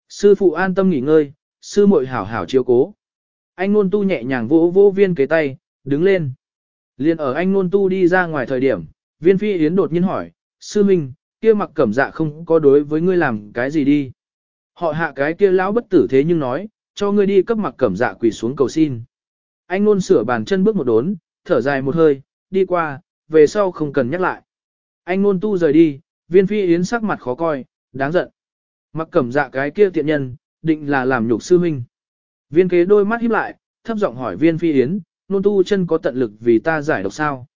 A: Sư phụ an tâm nghỉ ngơi, sư muội hảo hảo chiếu cố. Anh ngôn tu nhẹ nhàng vỗ vỗ viên kế tay, đứng lên. Liên ở anh ngôn tu đi ra ngoài thời điểm, Viên phi yến đột nhiên hỏi, sư minh, kia mặc cẩm dạ không có đối với ngươi làm cái gì đi. Họ hạ cái kia lão bất tử thế nhưng nói, cho ngươi đi cấp mặc cẩm dạ quỳ xuống cầu xin. Anh ngôn sửa bàn chân bước một đốn, thở dài một hơi, đi qua, về sau không cần nhắc lại. Anh ngôn tu rời đi, viên phi yến sắc mặt khó coi, đáng giận. Mặc cẩm dạ cái kia tiện nhân, định là làm nhục sư minh. Viên kế đôi mắt híp lại, thấp giọng hỏi viên phi yến, nôn tu chân có tận lực vì ta giải độc sao.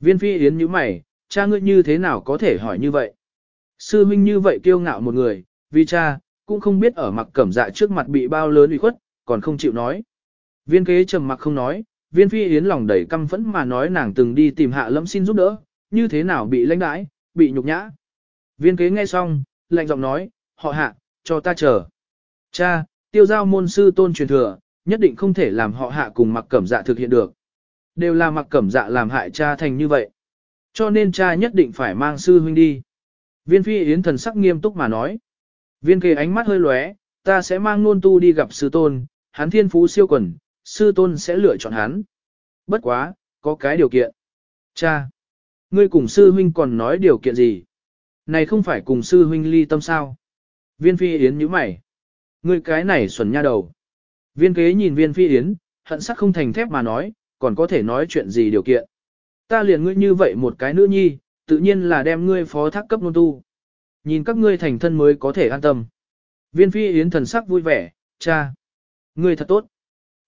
A: Viên phi yến như mày, cha ngươi như thế nào có thể hỏi như vậy. Sư minh như vậy kiêu ngạo một người, vì cha, cũng không biết ở mặt cẩm dạ trước mặt bị bao lớn ủy khuất, còn không chịu nói. Viên kế trầm mặc không nói, viên phi yến lòng đầy căm phẫn mà nói nàng từng đi tìm hạ lâm xin giúp đỡ, như thế nào bị lãnh đãi, bị nhục nhã. Viên kế nghe xong, lạnh giọng nói, họ hạ, cho ta chờ. Cha, tiêu giao môn sư tôn truyền thừa, nhất định không thể làm họ hạ cùng mặc cẩm dạ thực hiện được. Đều là mặc cẩm dạ làm hại cha thành như vậy. Cho nên cha nhất định phải mang sư huynh đi. Viên phi yến thần sắc nghiêm túc mà nói. Viên kề ánh mắt hơi lóe, ta sẽ mang nôn tu đi gặp sư tôn, hắn thiên phú siêu quần, sư tôn sẽ lựa chọn hắn. Bất quá, có cái điều kiện. Cha, ngươi cùng sư huynh còn nói điều kiện gì? Này không phải cùng sư huynh ly tâm sao? Viên phi yến nhíu mày. Ngươi cái này xuẩn nha đầu. Viên kế nhìn viên phi yến, hận sắc không thành thép mà nói, còn có thể nói chuyện gì điều kiện. Ta liền ngươi như vậy một cái nữ nhi, tự nhiên là đem ngươi phó thác cấp nôn tu. Nhìn các ngươi thành thân mới có thể an tâm. Viên phi yến thần sắc vui vẻ, cha. Ngươi thật tốt.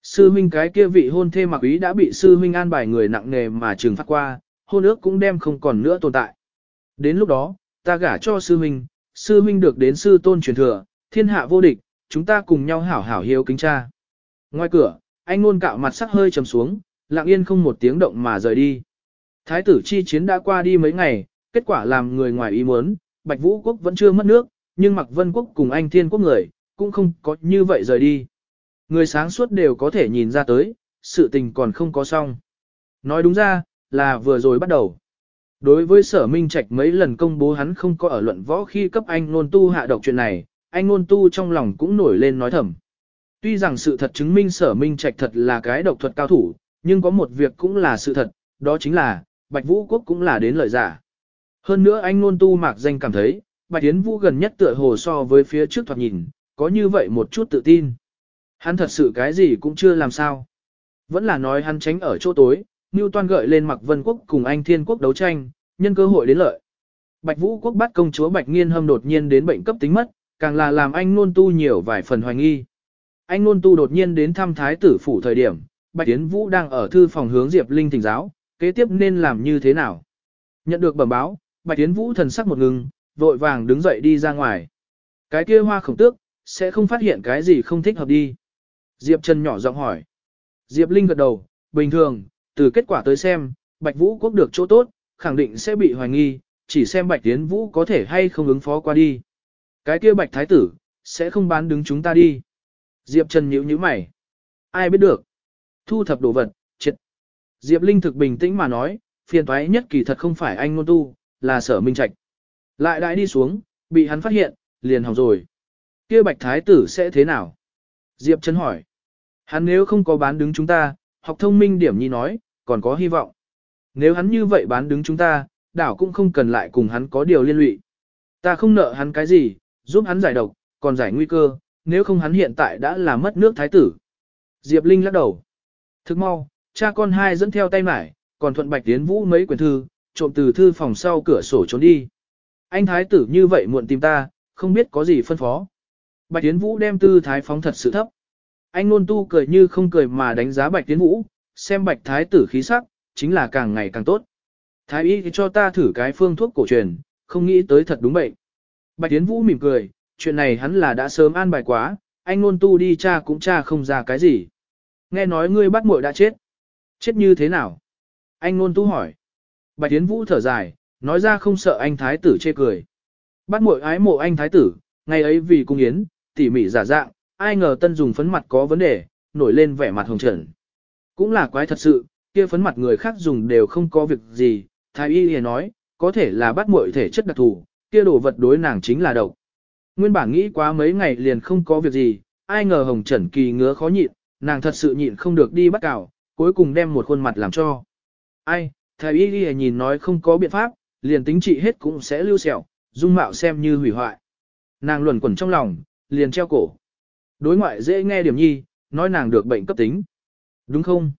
A: Sư huynh cái kia vị hôn thê mặc ý đã bị sư huynh an bài người nặng nề mà trừng phát qua, hôn ước cũng đem không còn nữa tồn tại. Đến lúc đó, ta gả cho sư huynh, sư huynh được đến sư tôn truyền thừa, thiên hạ vô địch, chúng ta cùng nhau hảo hảo hiếu kính cha. Ngoài cửa, anh nôn cạo mặt sắc hơi trầm xuống, lặng yên không một tiếng động mà rời đi. Thái tử chi chiến đã qua đi mấy ngày, kết quả làm người ngoài ý muốn, Bạch Vũ quốc vẫn chưa mất nước, nhưng Mạc Vân quốc cùng anh Thiên quốc người, cũng không có như vậy rời đi. Người sáng suốt đều có thể nhìn ra tới, sự tình còn không có xong. Nói đúng ra, là vừa rồi bắt đầu. Đối với sở minh trạch mấy lần công bố hắn không có ở luận võ khi cấp anh nôn tu hạ độc chuyện này, anh Ngôn tu trong lòng cũng nổi lên nói thầm. Tuy rằng sự thật chứng minh sở minh trạch thật là cái độc thuật cao thủ, nhưng có một việc cũng là sự thật, đó chính là, Bạch Vũ Quốc cũng là đến lợi giả. Hơn nữa anh Ngôn tu mạc danh cảm thấy, Bạch Yến Vũ gần nhất tựa hồ so với phía trước thoạt nhìn, có như vậy một chút tự tin. Hắn thật sự cái gì cũng chưa làm sao. Vẫn là nói hắn tránh ở chỗ tối, Ngưu Toan gợi lên Mạc Vân Quốc cùng anh Thiên Quốc đấu tranh, nhân cơ hội đến lợi. Bạch Vũ Quốc bắt công chúa Bạch Nghiên Hâm đột nhiên đến bệnh cấp tính mất, càng là làm anh nôn tu nhiều vài phần hoài nghi. Anh nôn tu đột nhiên đến thăm thái tử phủ thời điểm, Bạch Tiến Vũ đang ở thư phòng hướng Diệp Linh thỉnh giáo, kế tiếp nên làm như thế nào. Nhận được bẩm báo, Bạch Tiến Vũ thần sắc một ngừng, vội vàng đứng dậy đi ra ngoài. Cái kia hoa khổng tước, sẽ không phát hiện cái gì không thích hợp đi. Diệp Trần nhỏ giọng hỏi. Diệp Linh gật đầu, bình thường, từ kết quả tới xem, Bạch Vũ quốc được chỗ tốt, khẳng định sẽ bị hoài nghi, chỉ xem Bạch Tiến Vũ có thể hay không ứng phó qua đi. Cái kia Bạch Thái tử, sẽ không bán đứng chúng ta đi. Diệp Trần nhíu nhíu mày. Ai biết được. Thu thập đồ vật, triệt. Diệp Linh thực bình tĩnh mà nói, phiền toái nhất kỳ thật không phải anh ngôn tu, là sở minh trạch. Lại đại đi xuống, bị hắn phát hiện, liền hỏng rồi. kia bạch thái tử sẽ thế nào? Diệp Trần hỏi. Hắn nếu không có bán đứng chúng ta, học thông minh điểm nhi nói, còn có hy vọng. Nếu hắn như vậy bán đứng chúng ta, đảo cũng không cần lại cùng hắn có điều liên lụy. Ta không nợ hắn cái gì, giúp hắn giải độc, còn giải nguy cơ, nếu không hắn hiện tại đã là mất nước thái tử. Diệp Linh lắc đầu. Thức mau, cha con hai dẫn theo tay mải, còn thuận bạch tiến vũ mấy quyển thư, trộm từ thư phòng sau cửa sổ trốn đi. Anh thái tử như vậy muộn tìm ta, không biết có gì phân phó. Bạch tiến vũ đem tư thái phóng thật sự thấp. Anh nôn tu cười như không cười mà đánh giá bạch tiến vũ, xem bạch thái tử khí sắc, chính là càng ngày càng tốt. Thái y cho ta thử cái phương thuốc cổ truyền, không nghĩ tới thật đúng bệnh. Bạch tiến vũ mỉm cười, chuyện này hắn là đã sớm an bài quá, anh nôn tu đi cha cũng cha không ra cái gì. Nghe nói ngươi bắt muội đã chết. Chết như thế nào? Anh nôn tu hỏi. Bạch Tiến Vũ thở dài, nói ra không sợ anh thái tử chê cười. Bắt muội ái mộ anh thái tử, ngày ấy vì cung yến, tỉ mỉ giả dạng, ai ngờ tân dùng phấn mặt có vấn đề, nổi lên vẻ mặt hồng trần. Cũng là quái thật sự, kia phấn mặt người khác dùng đều không có việc gì, thái y liền nói, có thể là bắt muội thể chất đặc thù, kia đồ vật đối nàng chính là độc. Nguyên bản nghĩ quá mấy ngày liền không có việc gì, ai ngờ hồng trần kỳ ngứa khó nhịn, nàng thật sự nhịn không được đi bắt cào, cuối cùng đem một khuôn mặt làm cho. Ai, Thái y đi nhìn nói không có biện pháp, liền tính trị hết cũng sẽ lưu sẹo, dung mạo xem như hủy hoại. Nàng luẩn quẩn trong lòng, liền treo cổ. Đối ngoại dễ nghe điểm nhi, nói nàng được bệnh cấp tính. Đúng không?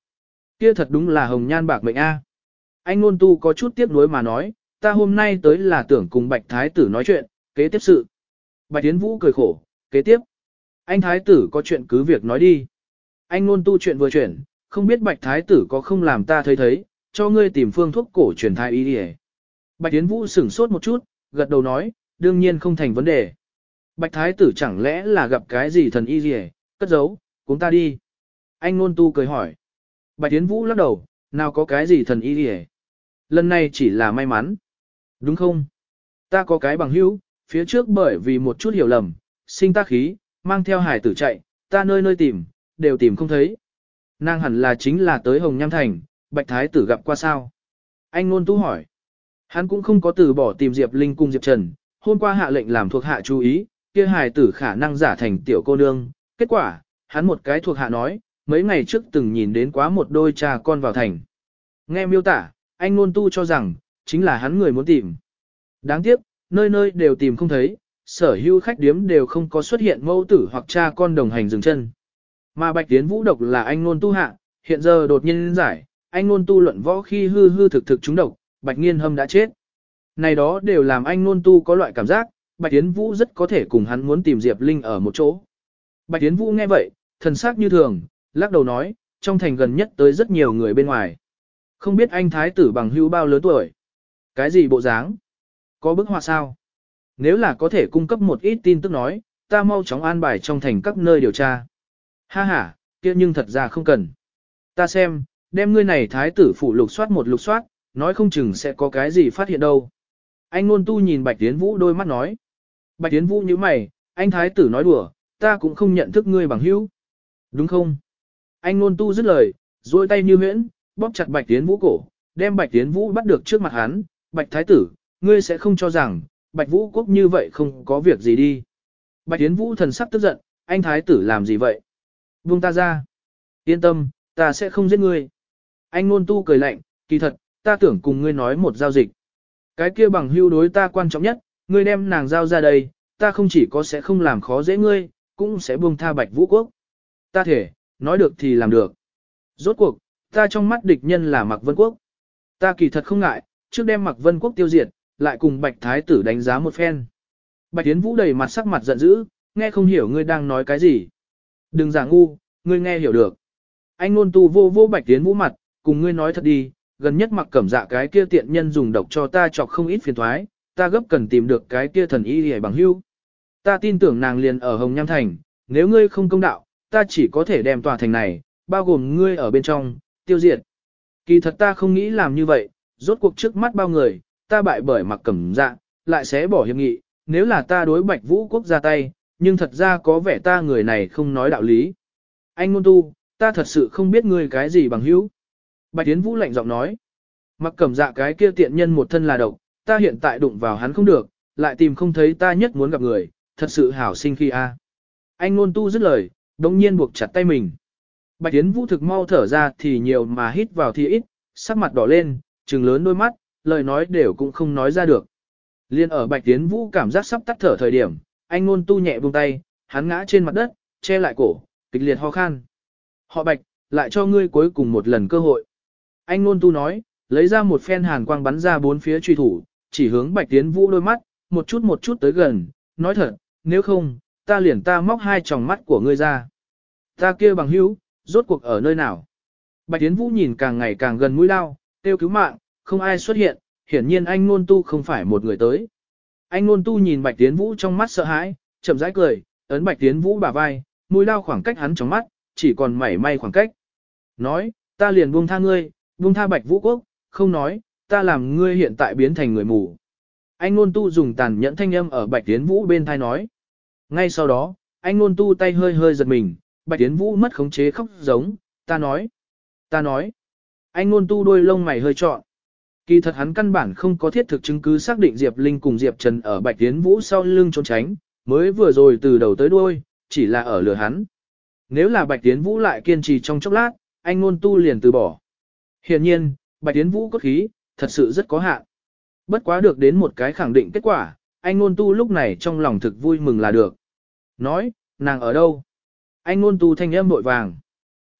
A: Kia thật đúng là hồng nhan bạc mệnh A. Anh ngôn tu có chút tiếc nuối mà nói, ta hôm nay tới là tưởng cùng bạch thái tử nói chuyện, kế tiếp sự. Bạch Tiến Vũ cười khổ, kế tiếp. Anh thái tử có chuyện cứ việc nói đi. Anh luôn tu chuyện vừa chuyển, không biết bạch thái tử có không làm ta thấy thấy, cho ngươi tìm phương thuốc cổ truyền thai y đi Bạch Tiến Vũ sửng sốt một chút, gật đầu nói, đương nhiên không thành vấn đề. Bạch Thái tử chẳng lẽ là gặp cái gì thần y gì cất giấu, cũng ta đi. Anh ngôn tu cười hỏi. Bạch Tiến Vũ lắc đầu, nào có cái gì thần y gì Lần này chỉ là may mắn. Đúng không? Ta có cái bằng hữu, phía trước bởi vì một chút hiểu lầm, sinh ta khí, mang theo hải tử chạy, ta nơi nơi tìm, đều tìm không thấy. Nàng hẳn là chính là tới Hồng Nham Thành, Bạch Thái tử gặp qua sao? Anh ngôn tu hỏi. Hắn cũng không có từ bỏ tìm Diệp Linh cùng Diệp Trần, hôm qua hạ lệnh làm thuộc hạ chú ý, kia hài tử khả năng giả thành tiểu cô nương. Kết quả, hắn một cái thuộc hạ nói, mấy ngày trước từng nhìn đến quá một đôi cha con vào thành. Nghe miêu tả, anh ngôn tu cho rằng, chính là hắn người muốn tìm. Đáng tiếc, nơi nơi đều tìm không thấy, sở hữu khách điếm đều không có xuất hiện mẫu tử hoặc cha con đồng hành dừng chân. Mà bạch tiến vũ độc là anh ngôn tu hạ, hiện giờ đột nhiên giải, anh ngôn tu luận võ khi hư hư thực thực trúng độc, bạch nghiên hâm đã chết. Này đó đều làm anh ngôn tu có loại cảm giác, bạch tiến vũ rất có thể cùng hắn muốn tìm Diệp Linh ở một chỗ. Bạch tiến vũ nghe vậy, thần sắc như thường, lắc đầu nói, trong thành gần nhất tới rất nhiều người bên ngoài. Không biết anh thái tử bằng hữu bao lớn tuổi. Cái gì bộ dáng? Có bức họa sao? Nếu là có thể cung cấp một ít tin tức nói, ta mau chóng an bài trong thành các nơi điều tra. Ha ha, kia nhưng thật ra không cần. Ta xem, đem ngươi này thái tử phụ lục soát một lục soát, nói không chừng sẽ có cái gì phát hiện đâu. Anh ngôn tu nhìn Bạch Tiến Vũ đôi mắt nói. Bạch Tiến Vũ như mày, anh thái tử nói đùa, ta cũng không nhận thức ngươi bằng hữu. Đúng không? Anh ngôn tu dứt lời, duỗi tay như huyễn, bóp chặt Bạch Tiến Vũ cổ, đem Bạch Tiến Vũ bắt được trước mặt hắn. Bạch thái tử, ngươi sẽ không cho rằng, Bạch Vũ quốc như vậy không có việc gì đi. Bạch Yến Vũ thần sắc tức giận, anh thái tử làm gì vậy? Buông ta ra. Yên tâm, ta sẽ không giết ngươi. Anh ngôn tu cười lạnh, kỳ thật, ta tưởng cùng ngươi nói một giao dịch. Cái kia bằng hưu đối ta quan trọng nhất, ngươi đem nàng giao ra đây, ta không chỉ có sẽ không làm khó dễ ngươi, cũng sẽ buông tha bạch vũ quốc. Ta thể, nói được thì làm được. Rốt cuộc, ta trong mắt địch nhân là Mạc Vân Quốc. Ta kỳ thật không ngại, trước đem Mạc Vân Quốc tiêu diệt, lại cùng Bạch Thái tử đánh giá một phen. Bạch Tiến Vũ đầy mặt sắc mặt giận dữ, nghe không hiểu ngươi đang nói cái gì. Đừng giả ngu, ngươi nghe hiểu được. Anh ngôn tu vô vô Bạch Tiến Vũ mặt, cùng ngươi nói thật đi, gần nhất mặc cẩm dạ cái kia tiện nhân dùng độc cho ta chọc không ít phiền thoái, ta gấp cần tìm được cái kia thần y hề bằng hưu. Ta tin tưởng nàng liền ở Hồng Nham Thành, nếu ngươi không công đạo, ta chỉ có thể đem tòa thành này, bao gồm ngươi ở bên trong, tiêu diệt. Kỳ thật ta không nghĩ làm như vậy, rốt cuộc trước mắt bao người, ta bại bởi mặc cẩm dạ, lại sẽ bỏ hiệp nghị, nếu là ta đối bạch vũ quốc ra tay, nhưng thật ra có vẻ ta người này không nói đạo lý. Anh ngôn tu, ta thật sự không biết ngươi cái gì bằng hữu. Bạch Tiến Vũ lạnh giọng nói. Mặc cẩm dạ cái kia tiện nhân một thân là độc, ta hiện tại đụng vào hắn không được, lại tìm không thấy ta nhất muốn gặp người, thật sự hảo sinh khi a. Anh ngôn tu dứt lời, đồng nhiên buộc chặt tay mình. Bạch Tiến Vũ thực mau thở ra thì nhiều mà hít vào thì ít, sắc mặt đỏ lên, trừng lớn đôi mắt, lời nói đều cũng không nói ra được. Liên ở Bạch Tiến Vũ cảm giác sắp tắt thở thời điểm, anh ngôn tu nhẹ buông tay, hắn ngã trên mặt đất, che lại cổ, kịch liệt ho khan. Họ Bạch, lại cho ngươi cuối cùng một lần cơ hội. Anh nôn tu nói, lấy ra một phen hàn quang bắn ra bốn phía truy thủ, chỉ hướng bạch tiến vũ đôi mắt, một chút một chút tới gần, nói thật, nếu không, ta liền ta móc hai tròng mắt của ngươi ra. Ta kia bằng hữu, rốt cuộc ở nơi nào? Bạch tiến vũ nhìn càng ngày càng gần mũi lao, kêu cứu mạng, không ai xuất hiện, hiển nhiên anh nôn tu không phải một người tới. Anh nôn tu nhìn bạch tiến vũ trong mắt sợ hãi, chậm rãi cười, ấn bạch tiến vũ bả vai, mũi lao khoảng cách hắn trong mắt, chỉ còn mảy may khoảng cách. Nói, ta liền buông tha ngươi, buông tha bạch vũ quốc, không nói, ta làm ngươi hiện tại biến thành người mù. Anh ngôn tu dùng tàn nhẫn thanh âm ở bạch tiến vũ bên thai nói. Ngay sau đó, anh ngôn tu tay hơi hơi giật mình, bạch tiến vũ mất khống chế khóc giống, ta nói, ta nói. Anh ngôn tu đôi lông mày hơi trọn. Kỳ thật hắn căn bản không có thiết thực chứng cứ xác định Diệp Linh cùng Diệp Trần ở Bạch Tiến Vũ sau lưng trốn tránh, mới vừa rồi từ đầu tới đuôi, chỉ là ở lừa hắn. Nếu là Bạch Tiến Vũ lại kiên trì trong chốc lát, anh ngôn tu liền từ bỏ. Hiện nhiên, Bạch Tiến Vũ cốt khí, thật sự rất có hạn. Bất quá được đến một cái khẳng định kết quả, anh ngôn tu lúc này trong lòng thực vui mừng là được. Nói, nàng ở đâu? Anh ngôn tu thanh âm vội vàng.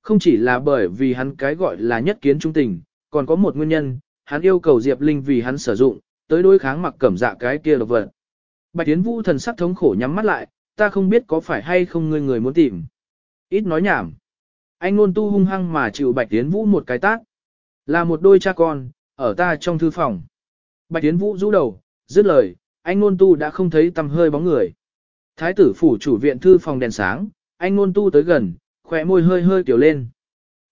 A: Không chỉ là bởi vì hắn cái gọi là nhất kiến trung tình, còn có một nguyên nhân, hắn yêu cầu Diệp Linh vì hắn sử dụng, tới đối kháng mặc cẩm dạ cái kia độc vật. Bạch Tiến Vũ thần sắc thống khổ nhắm mắt lại, ta không biết có phải hay không ngươi người muốn tìm. Ít nói nhảm. Anh luôn tu hung hăng mà chịu Bạch Tiến Vũ một cái tác. Là một đôi cha con, ở ta trong thư phòng. Bạch Tiến Vũ rũ đầu, dứt lời, anh luôn tu đã không thấy tầm hơi bóng người. Thái tử phủ chủ viện thư phòng đèn sáng, anh luôn tu tới gần, khóe môi hơi hơi tiểu lên.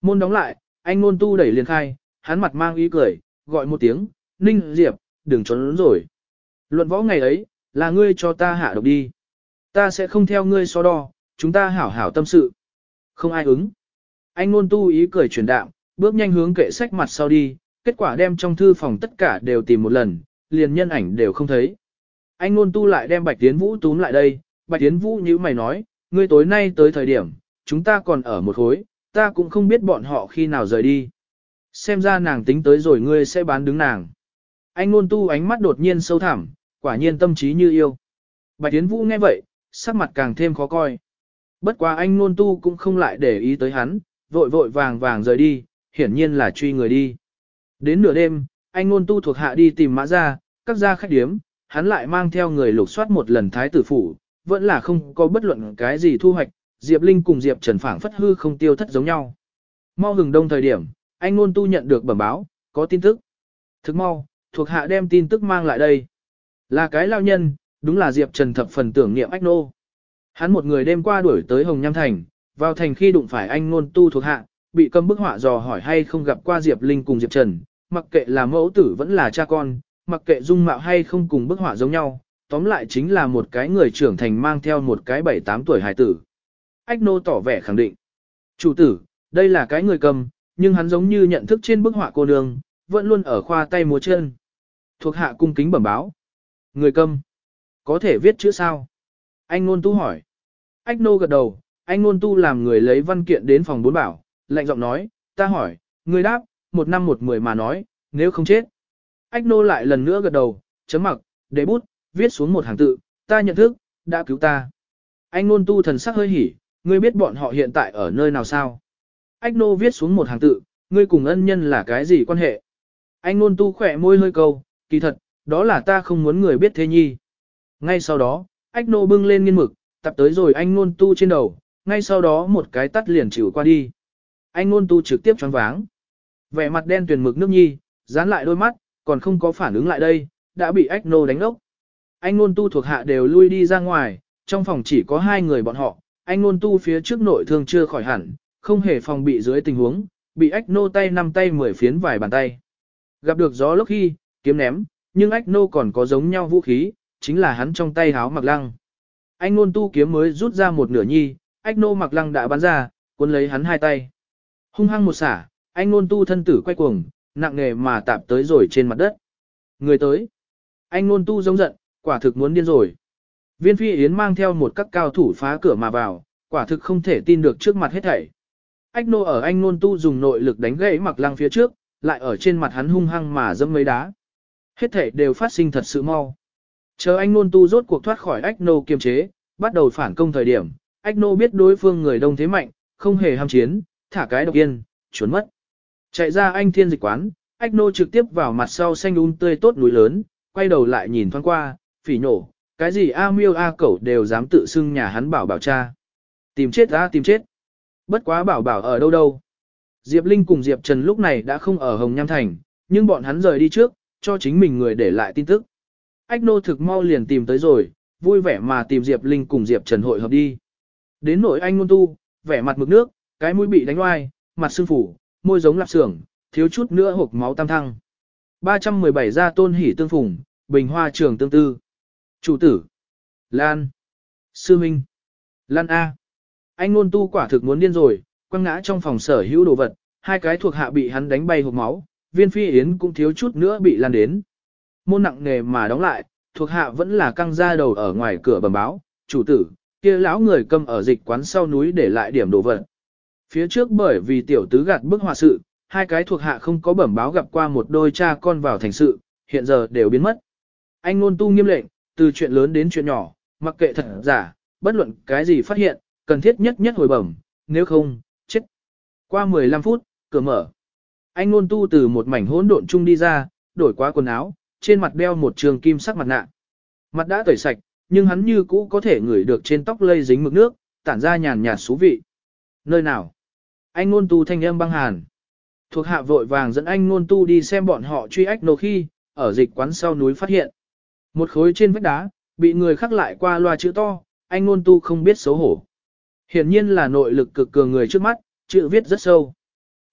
A: Môn đóng lại, anh ngôn tu đẩy liền khai, hắn mặt mang ý cười, gọi một tiếng, Ninh Diệp, đừng trốn rồi. Luận võ ngày ấy, là ngươi cho ta hạ độc đi. Ta sẽ không theo ngươi so đo, chúng ta hảo hảo tâm sự. Không ai ứng. Anh ngôn tu ý cười chuyển đạm, bước nhanh hướng kệ sách mặt sau đi, kết quả đem trong thư phòng tất cả đều tìm một lần, liền nhân ảnh đều không thấy. Anh ngôn tu lại đem Bạch Tiến Vũ túm lại đây, Bạch Tiến Vũ như mày nói, ngươi tối nay tới thời điểm, chúng ta còn ở một khối, ta cũng không biết bọn họ khi nào rời đi. Xem ra nàng tính tới rồi ngươi sẽ bán đứng nàng. Anh ngôn tu ánh mắt đột nhiên sâu thẳm, quả nhiên tâm trí như yêu. Bạch Tiến Vũ nghe vậy, sắc mặt càng thêm khó coi. Bất quá anh ngôn tu cũng không lại để ý tới hắn, vội vội vàng vàng rời đi, hiển nhiên là truy người đi. Đến nửa đêm, anh ngôn tu thuộc hạ đi tìm mã ra, các gia khách điếm, hắn lại mang theo người lục soát một lần thái tử phủ, vẫn là không có bất luận cái gì thu hoạch, Diệp Linh cùng Diệp Trần phảng phất hư không tiêu thất giống nhau. Mau hừng đông thời điểm, anh ngôn tu nhận được bẩm báo, có tin tức. Thức mau, thuộc hạ đem tin tức mang lại đây. Là cái lao nhân, đúng là Diệp Trần thập phần tưởng niệm ách nô. Hắn một người đêm qua đuổi tới Hồng Nham Thành, vào thành khi đụng phải anh ngôn tu thuộc hạ, bị cầm bức họa dò hỏi hay không gặp qua Diệp Linh cùng Diệp Trần, mặc kệ là mẫu tử vẫn là cha con, mặc kệ dung mạo hay không cùng bức họa giống nhau, tóm lại chính là một cái người trưởng thành mang theo một cái 7-8 tuổi hài tử. Ách nô tỏ vẻ khẳng định. Chủ tử, đây là cái người cầm, nhưng hắn giống như nhận thức trên bức họa cô nương, vẫn luôn ở khoa tay múa chân. Thuộc hạ cung kính bẩm báo. Người cầm. Có thể viết chữ sao? Anh Nôn tu hỏi. Ách nô gật đầu, anh Nôn tu làm người lấy văn kiện đến phòng bốn bảo, lạnh giọng nói, ta hỏi, người đáp, một năm một mười mà nói, nếu không chết. Ách nô lại lần nữa gật đầu, chấm mặc, để bút, viết xuống một hàng tự, ta nhận thức, đã cứu ta. Anh Nôn tu thần sắc hơi hỉ, ngươi biết bọn họ hiện tại ở nơi nào sao? Ách nô viết xuống một hàng tự, ngươi cùng ân nhân là cái gì quan hệ? Anh Nôn tu khỏe môi hơi câu, kỳ thật, đó là ta không muốn người biết thế nhi. Ngay sau đó, ách nô bưng lên nghiên mực, tập tới rồi anh Nôn tu trên đầu, ngay sau đó một cái tắt liền chịu qua đi. Anh Nôn tu trực tiếp choáng váng. Vẻ mặt đen tuyền mực nước nhi, dán lại đôi mắt, còn không có phản ứng lại đây, đã bị ách nô đánh ốc. Anh Nôn tu thuộc hạ đều lui đi ra ngoài, trong phòng chỉ có hai người bọn họ, anh ngôn tu phía trước nội thương chưa khỏi hẳn, không hề phòng bị dưới tình huống, bị ách nô tay năm tay mười phiến vài bàn tay. Gặp được gió lốc khi, kiếm ném, nhưng ách nô còn có giống nhau vũ khí, chính là hắn trong tay háo mặc lăng. Anh ngôn tu kiếm mới rút ra một nửa nhi, ách nô mặc lăng đã bắn ra, cuốn lấy hắn hai tay. Hung hăng một xả, anh ngôn tu thân tử quay cuồng, nặng nề mà tạp tới rồi trên mặt đất. Người tới. Anh ngôn tu giống giận, quả thực muốn điên rồi. Viên phi yến mang theo một các cao thủ phá cửa mà vào, quả thực không thể tin được trước mặt hết thảy. Ách nô ở anh Nôn tu dùng nội lực đánh gãy mặc lăng phía trước, lại ở trên mặt hắn hung hăng mà dâm mấy đá. Hết thảy đều phát sinh thật sự mau. Chờ anh Nôn tu rốt cuộc thoát khỏi ách nô kiềm chế, bắt đầu phản công thời điểm, ách nô biết đối phương người đông thế mạnh, không hề ham chiến, thả cái độc yên, trốn mất. Chạy ra anh thiên dịch quán, ách nô trực tiếp vào mặt sau xanh un tươi tốt núi lớn, quay đầu lại nhìn thoáng qua, phỉ nổ, cái gì A miêu A cẩu đều dám tự xưng nhà hắn bảo bảo cha. Tìm chết ra tìm chết. Bất quá bảo bảo ở đâu đâu. Diệp Linh cùng Diệp Trần lúc này đã không ở Hồng Nham Thành, nhưng bọn hắn rời đi trước, cho chính mình người để lại tin tức. Ách nô thực mau liền tìm tới rồi, vui vẻ mà tìm Diệp Linh cùng Diệp Trần hội hợp đi. Đến nội anh ngôn tu, vẻ mặt mực nước, cái mũi bị đánh oai, mặt sưng phủ, môi giống lạp xưởng, thiếu chút nữa hộp máu tam thăng. 317 gia tôn hỉ tương phùng, bình hoa trường tương tư. Chủ tử. Lan. Sư Minh. Lan A. Anh ngôn tu quả thực muốn điên rồi, quăng ngã trong phòng sở hữu đồ vật, hai cái thuộc hạ bị hắn đánh bay hộp máu, viên phi yến cũng thiếu chút nữa bị lan đến. Môn nặng nghề mà đóng lại, thuộc hạ vẫn là căng ra đầu ở ngoài cửa bẩm báo, chủ tử, kia lão người cầm ở dịch quán sau núi để lại điểm đồ vật. Phía trước bởi vì tiểu tứ gạt bức họa sự, hai cái thuộc hạ không có bẩm báo gặp qua một đôi cha con vào thành sự, hiện giờ đều biến mất. Anh nôn tu nghiêm lệnh, từ chuyện lớn đến chuyện nhỏ, mặc kệ thật giả, bất luận cái gì phát hiện, cần thiết nhất nhất hồi bẩm, nếu không, chết. Qua 15 phút, cửa mở. Anh nôn tu từ một mảnh hỗn độn chung đi ra, đổi qua quần áo, trên mặt đeo một trường kim sắc mặt nạ. Mặt đã tẩy sạch, nhưng hắn như cũ có thể ngửi được trên tóc lây dính mực nước, tản ra nhàn nhạt xú vị. Nơi nào? Anh nôn tu thanh âm băng hàn. Thuộc hạ vội vàng dẫn anh nôn tu đi xem bọn họ truy ách nô khi, ở dịch quán sau núi phát hiện. Một khối trên vách đá, bị người khắc lại qua loa chữ to, anh nôn tu không biết xấu hổ. Hiển nhiên là nội lực cực cường người trước mắt, chữ viết rất sâu.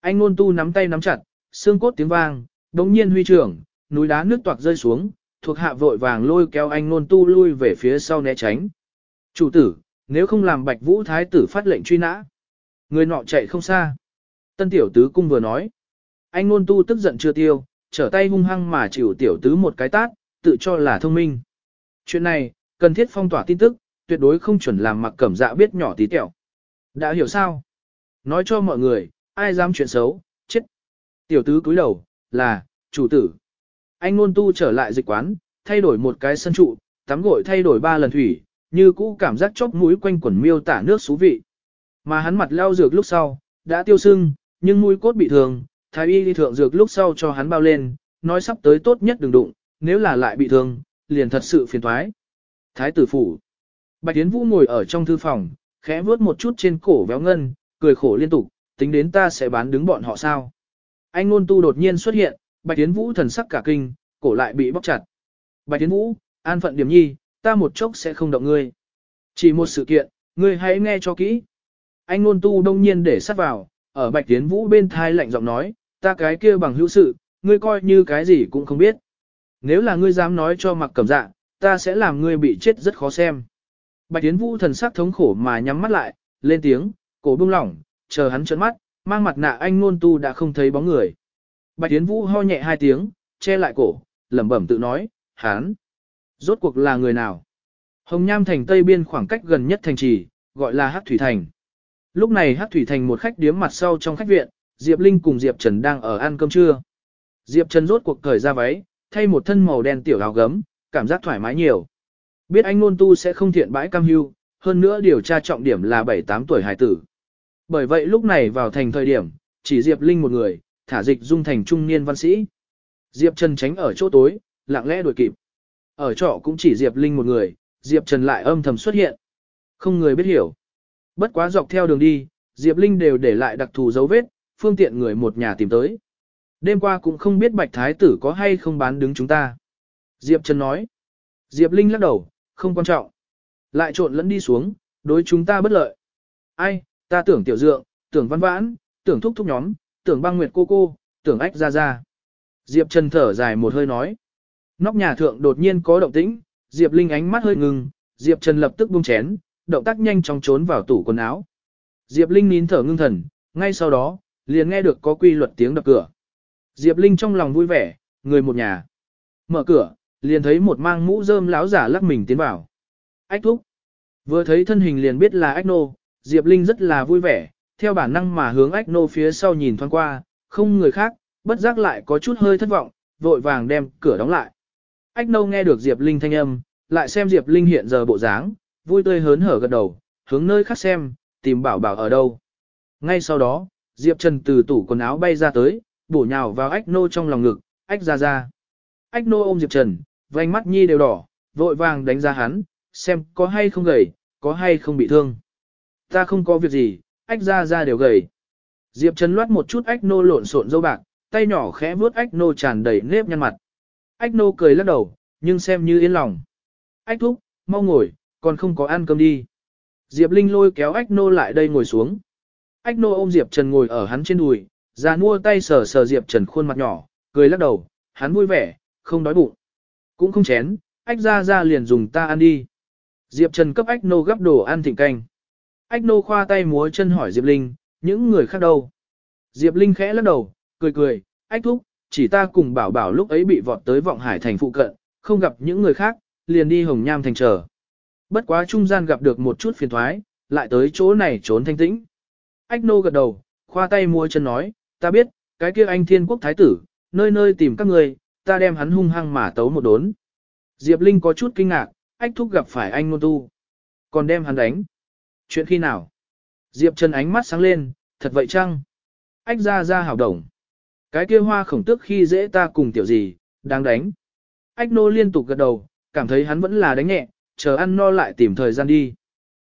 A: Anh nôn tu nắm tay nắm chặt, xương cốt tiếng vang, đống nhiên huy trưởng, núi đá nước toạc rơi xuống, thuộc hạ vội vàng lôi kéo anh nôn tu lui về phía sau né tránh. Chủ tử, nếu không làm bạch vũ thái tử phát lệnh truy nã. Người nọ chạy không xa. Tân tiểu tứ cung vừa nói. Anh nôn tu tức giận chưa tiêu, trở tay hung hăng mà chịu tiểu tứ một cái tát, tự cho là thông minh. Chuyện này, cần thiết phong tỏa tin tức, tuyệt đối không chuẩn làm mặc cẩm dạ biết nhỏ tí tẹo. Đã hiểu sao? Nói cho mọi người, ai dám chuyện xấu, chết. Tiểu tứ cúi đầu, là, chủ tử. Anh nôn tu trở lại dịch quán, thay đổi một cái sân trụ, tắm gội thay đổi ba lần thủy, như cũ cảm giác chóp mũi quanh quẩn miêu tả nước xú vị. Mà hắn mặt leo dược lúc sau, đã tiêu sưng, nhưng mũi cốt bị thương, thái y đi thượng dược lúc sau cho hắn bao lên, nói sắp tới tốt nhất đừng đụng, nếu là lại bị thương, liền thật sự phiền thoái. Thái tử phủ. Bạch Tiến Vũ ngồi ở trong thư phòng, khẽ vuốt một chút trên cổ véo ngân, cười khổ liên tục, tính đến ta sẽ bán đứng bọn họ sao. Anh ngôn tu đột nhiên xuất hiện, Bạch Tiến Vũ thần sắc cả kinh, cổ lại bị bóc chặt. Bạch Tiến Vũ, an phận điểm nhi, ta một chốc sẽ không động ngươi. Chỉ một sự kiện, ngươi hãy nghe cho kỹ. Anh ngôn tu đông nhiên để sát vào, ở Bạch Tiến Vũ bên thai lạnh giọng nói, ta cái kia bằng hữu sự, ngươi coi như cái gì cũng không biết. Nếu là ngươi dám nói cho mặc cẩm dạ, ta sẽ làm ngươi bị chết rất khó xem. Bạch Tiến Vũ thần sắc thống khổ mà nhắm mắt lại, lên tiếng, cổ buông lỏng, chờ hắn trợn mắt, mang mặt nạ anh ngôn tu đã không thấy bóng người. Bạch Tiến Vũ ho nhẹ hai tiếng, che lại cổ, lẩm bẩm tự nói, hắn, rốt cuộc là người nào? Hồng Nham thành tây biên khoảng cách gần nhất thành trì, gọi là Hắc Thủy Thành. Lúc này Hắc Thủy Thành một khách điếm mặt sau trong khách viện, Diệp Linh cùng Diệp Trần đang ở ăn cơm trưa. Diệp Trần rốt cuộc cởi ra váy, thay một thân màu đen tiểu áo gấm, cảm giác thoải mái nhiều. Biết anh nôn tu sẽ không thiện bãi cam hưu, hơn nữa điều tra trọng điểm là 7-8 tuổi hải tử. Bởi vậy lúc này vào thành thời điểm, chỉ Diệp Linh một người, thả dịch dung thành trung niên văn sĩ. Diệp Trần tránh ở chỗ tối, lặng lẽ đuổi kịp. Ở trọ cũng chỉ Diệp Linh một người, Diệp Trần lại âm thầm xuất hiện. Không người biết hiểu. Bất quá dọc theo đường đi, Diệp Linh đều để lại đặc thù dấu vết, phương tiện người một nhà tìm tới. Đêm qua cũng không biết Bạch Thái tử có hay không bán đứng chúng ta. Diệp Trần nói. Diệp Linh lắc đầu, không quan trọng. Lại trộn lẫn đi xuống, đối chúng ta bất lợi. Ai, ta tưởng tiểu dượng, tưởng văn vãn, tưởng thúc thúc nhóm, tưởng băng nguyệt cô cô, tưởng ách ra ra. Diệp Trần thở dài một hơi nói. Nóc nhà thượng đột nhiên có động tĩnh, Diệp Linh ánh mắt hơi ngừng, Diệp Trần lập tức buông chén, động tác nhanh chóng trốn vào tủ quần áo. Diệp Linh nín thở ngưng thần, ngay sau đó, liền nghe được có quy luật tiếng đập cửa. Diệp Linh trong lòng vui vẻ, người một nhà. Mở cửa, liền thấy một mang mũ rơm láo giả lắc mình tiến vào. Ách thúc. Vừa thấy thân hình liền biết là ách nô, Diệp Linh rất là vui vẻ, theo bản năng mà hướng ách nô phía sau nhìn thoáng qua, không người khác, bất giác lại có chút hơi thất vọng, vội vàng đem cửa đóng lại. Ách nô nghe được Diệp Linh thanh âm, lại xem Diệp Linh hiện giờ bộ dáng, vui tươi hớn hở gật đầu, hướng nơi khác xem, tìm bảo bảo ở đâu. Ngay sau đó, Diệp Trần từ tủ quần áo bay ra tới, bổ nhào vào ách nô trong lòng ngực, ách ra ra. Ách nô ôm Diệp Trần, vành mắt nhi đều đỏ, vội vàng đánh ra hắn, xem có hay không gầy, có hay không bị thương. Ta không có việc gì, ách ra ra đều gầy. Diệp Trần loát một chút ách nô lộn xộn dâu bạc, tay nhỏ khẽ vuốt ách nô tràn đầy nếp nhăn mặt. Ách nô cười lắc đầu, nhưng xem như yên lòng. Ách thúc, mau ngồi, còn không có ăn cơm đi. Diệp Linh lôi kéo ách nô lại đây ngồi xuống. Ách nô ôm Diệp Trần ngồi ở hắn trên đùi, ra mua tay sờ sờ Diệp Trần khuôn mặt nhỏ, cười lắc đầu, hắn vui vẻ, không đói bụng. Cũng không chén, ách ra ra liền dùng ta ăn đi. Diệp Trần cấp ách nô gấp đồ ăn thịnh canh. Ách nô khoa tay múa chân hỏi Diệp Linh, những người khác đâu? Diệp Linh khẽ lắc đầu, cười cười, ách thúc, chỉ ta cùng bảo bảo lúc ấy bị vọt tới vọng hải thành phụ cận, không gặp những người khác, liền đi hồng nham thành trở Bất quá trung gian gặp được một chút phiền thoái, lại tới chỗ này trốn thanh tĩnh. Ách nô gật đầu, khoa tay mua chân nói, ta biết, cái kia anh thiên quốc thái tử, nơi nơi tìm các người, ta đem hắn hung hăng mà tấu một đốn. Diệp Linh có chút kinh ngạc, ách thúc gặp phải anh ngôn tu. Còn đem hắn đánh. Chuyện khi nào? Diệp Trần ánh mắt sáng lên, thật vậy chăng? Ách ra ra hào đồng. Cái kia hoa khổng tước khi dễ ta cùng tiểu gì, đáng đánh. Ách nô liên tục gật đầu, cảm thấy hắn vẫn là đánh nhẹ, chờ ăn no lại tìm thời gian đi.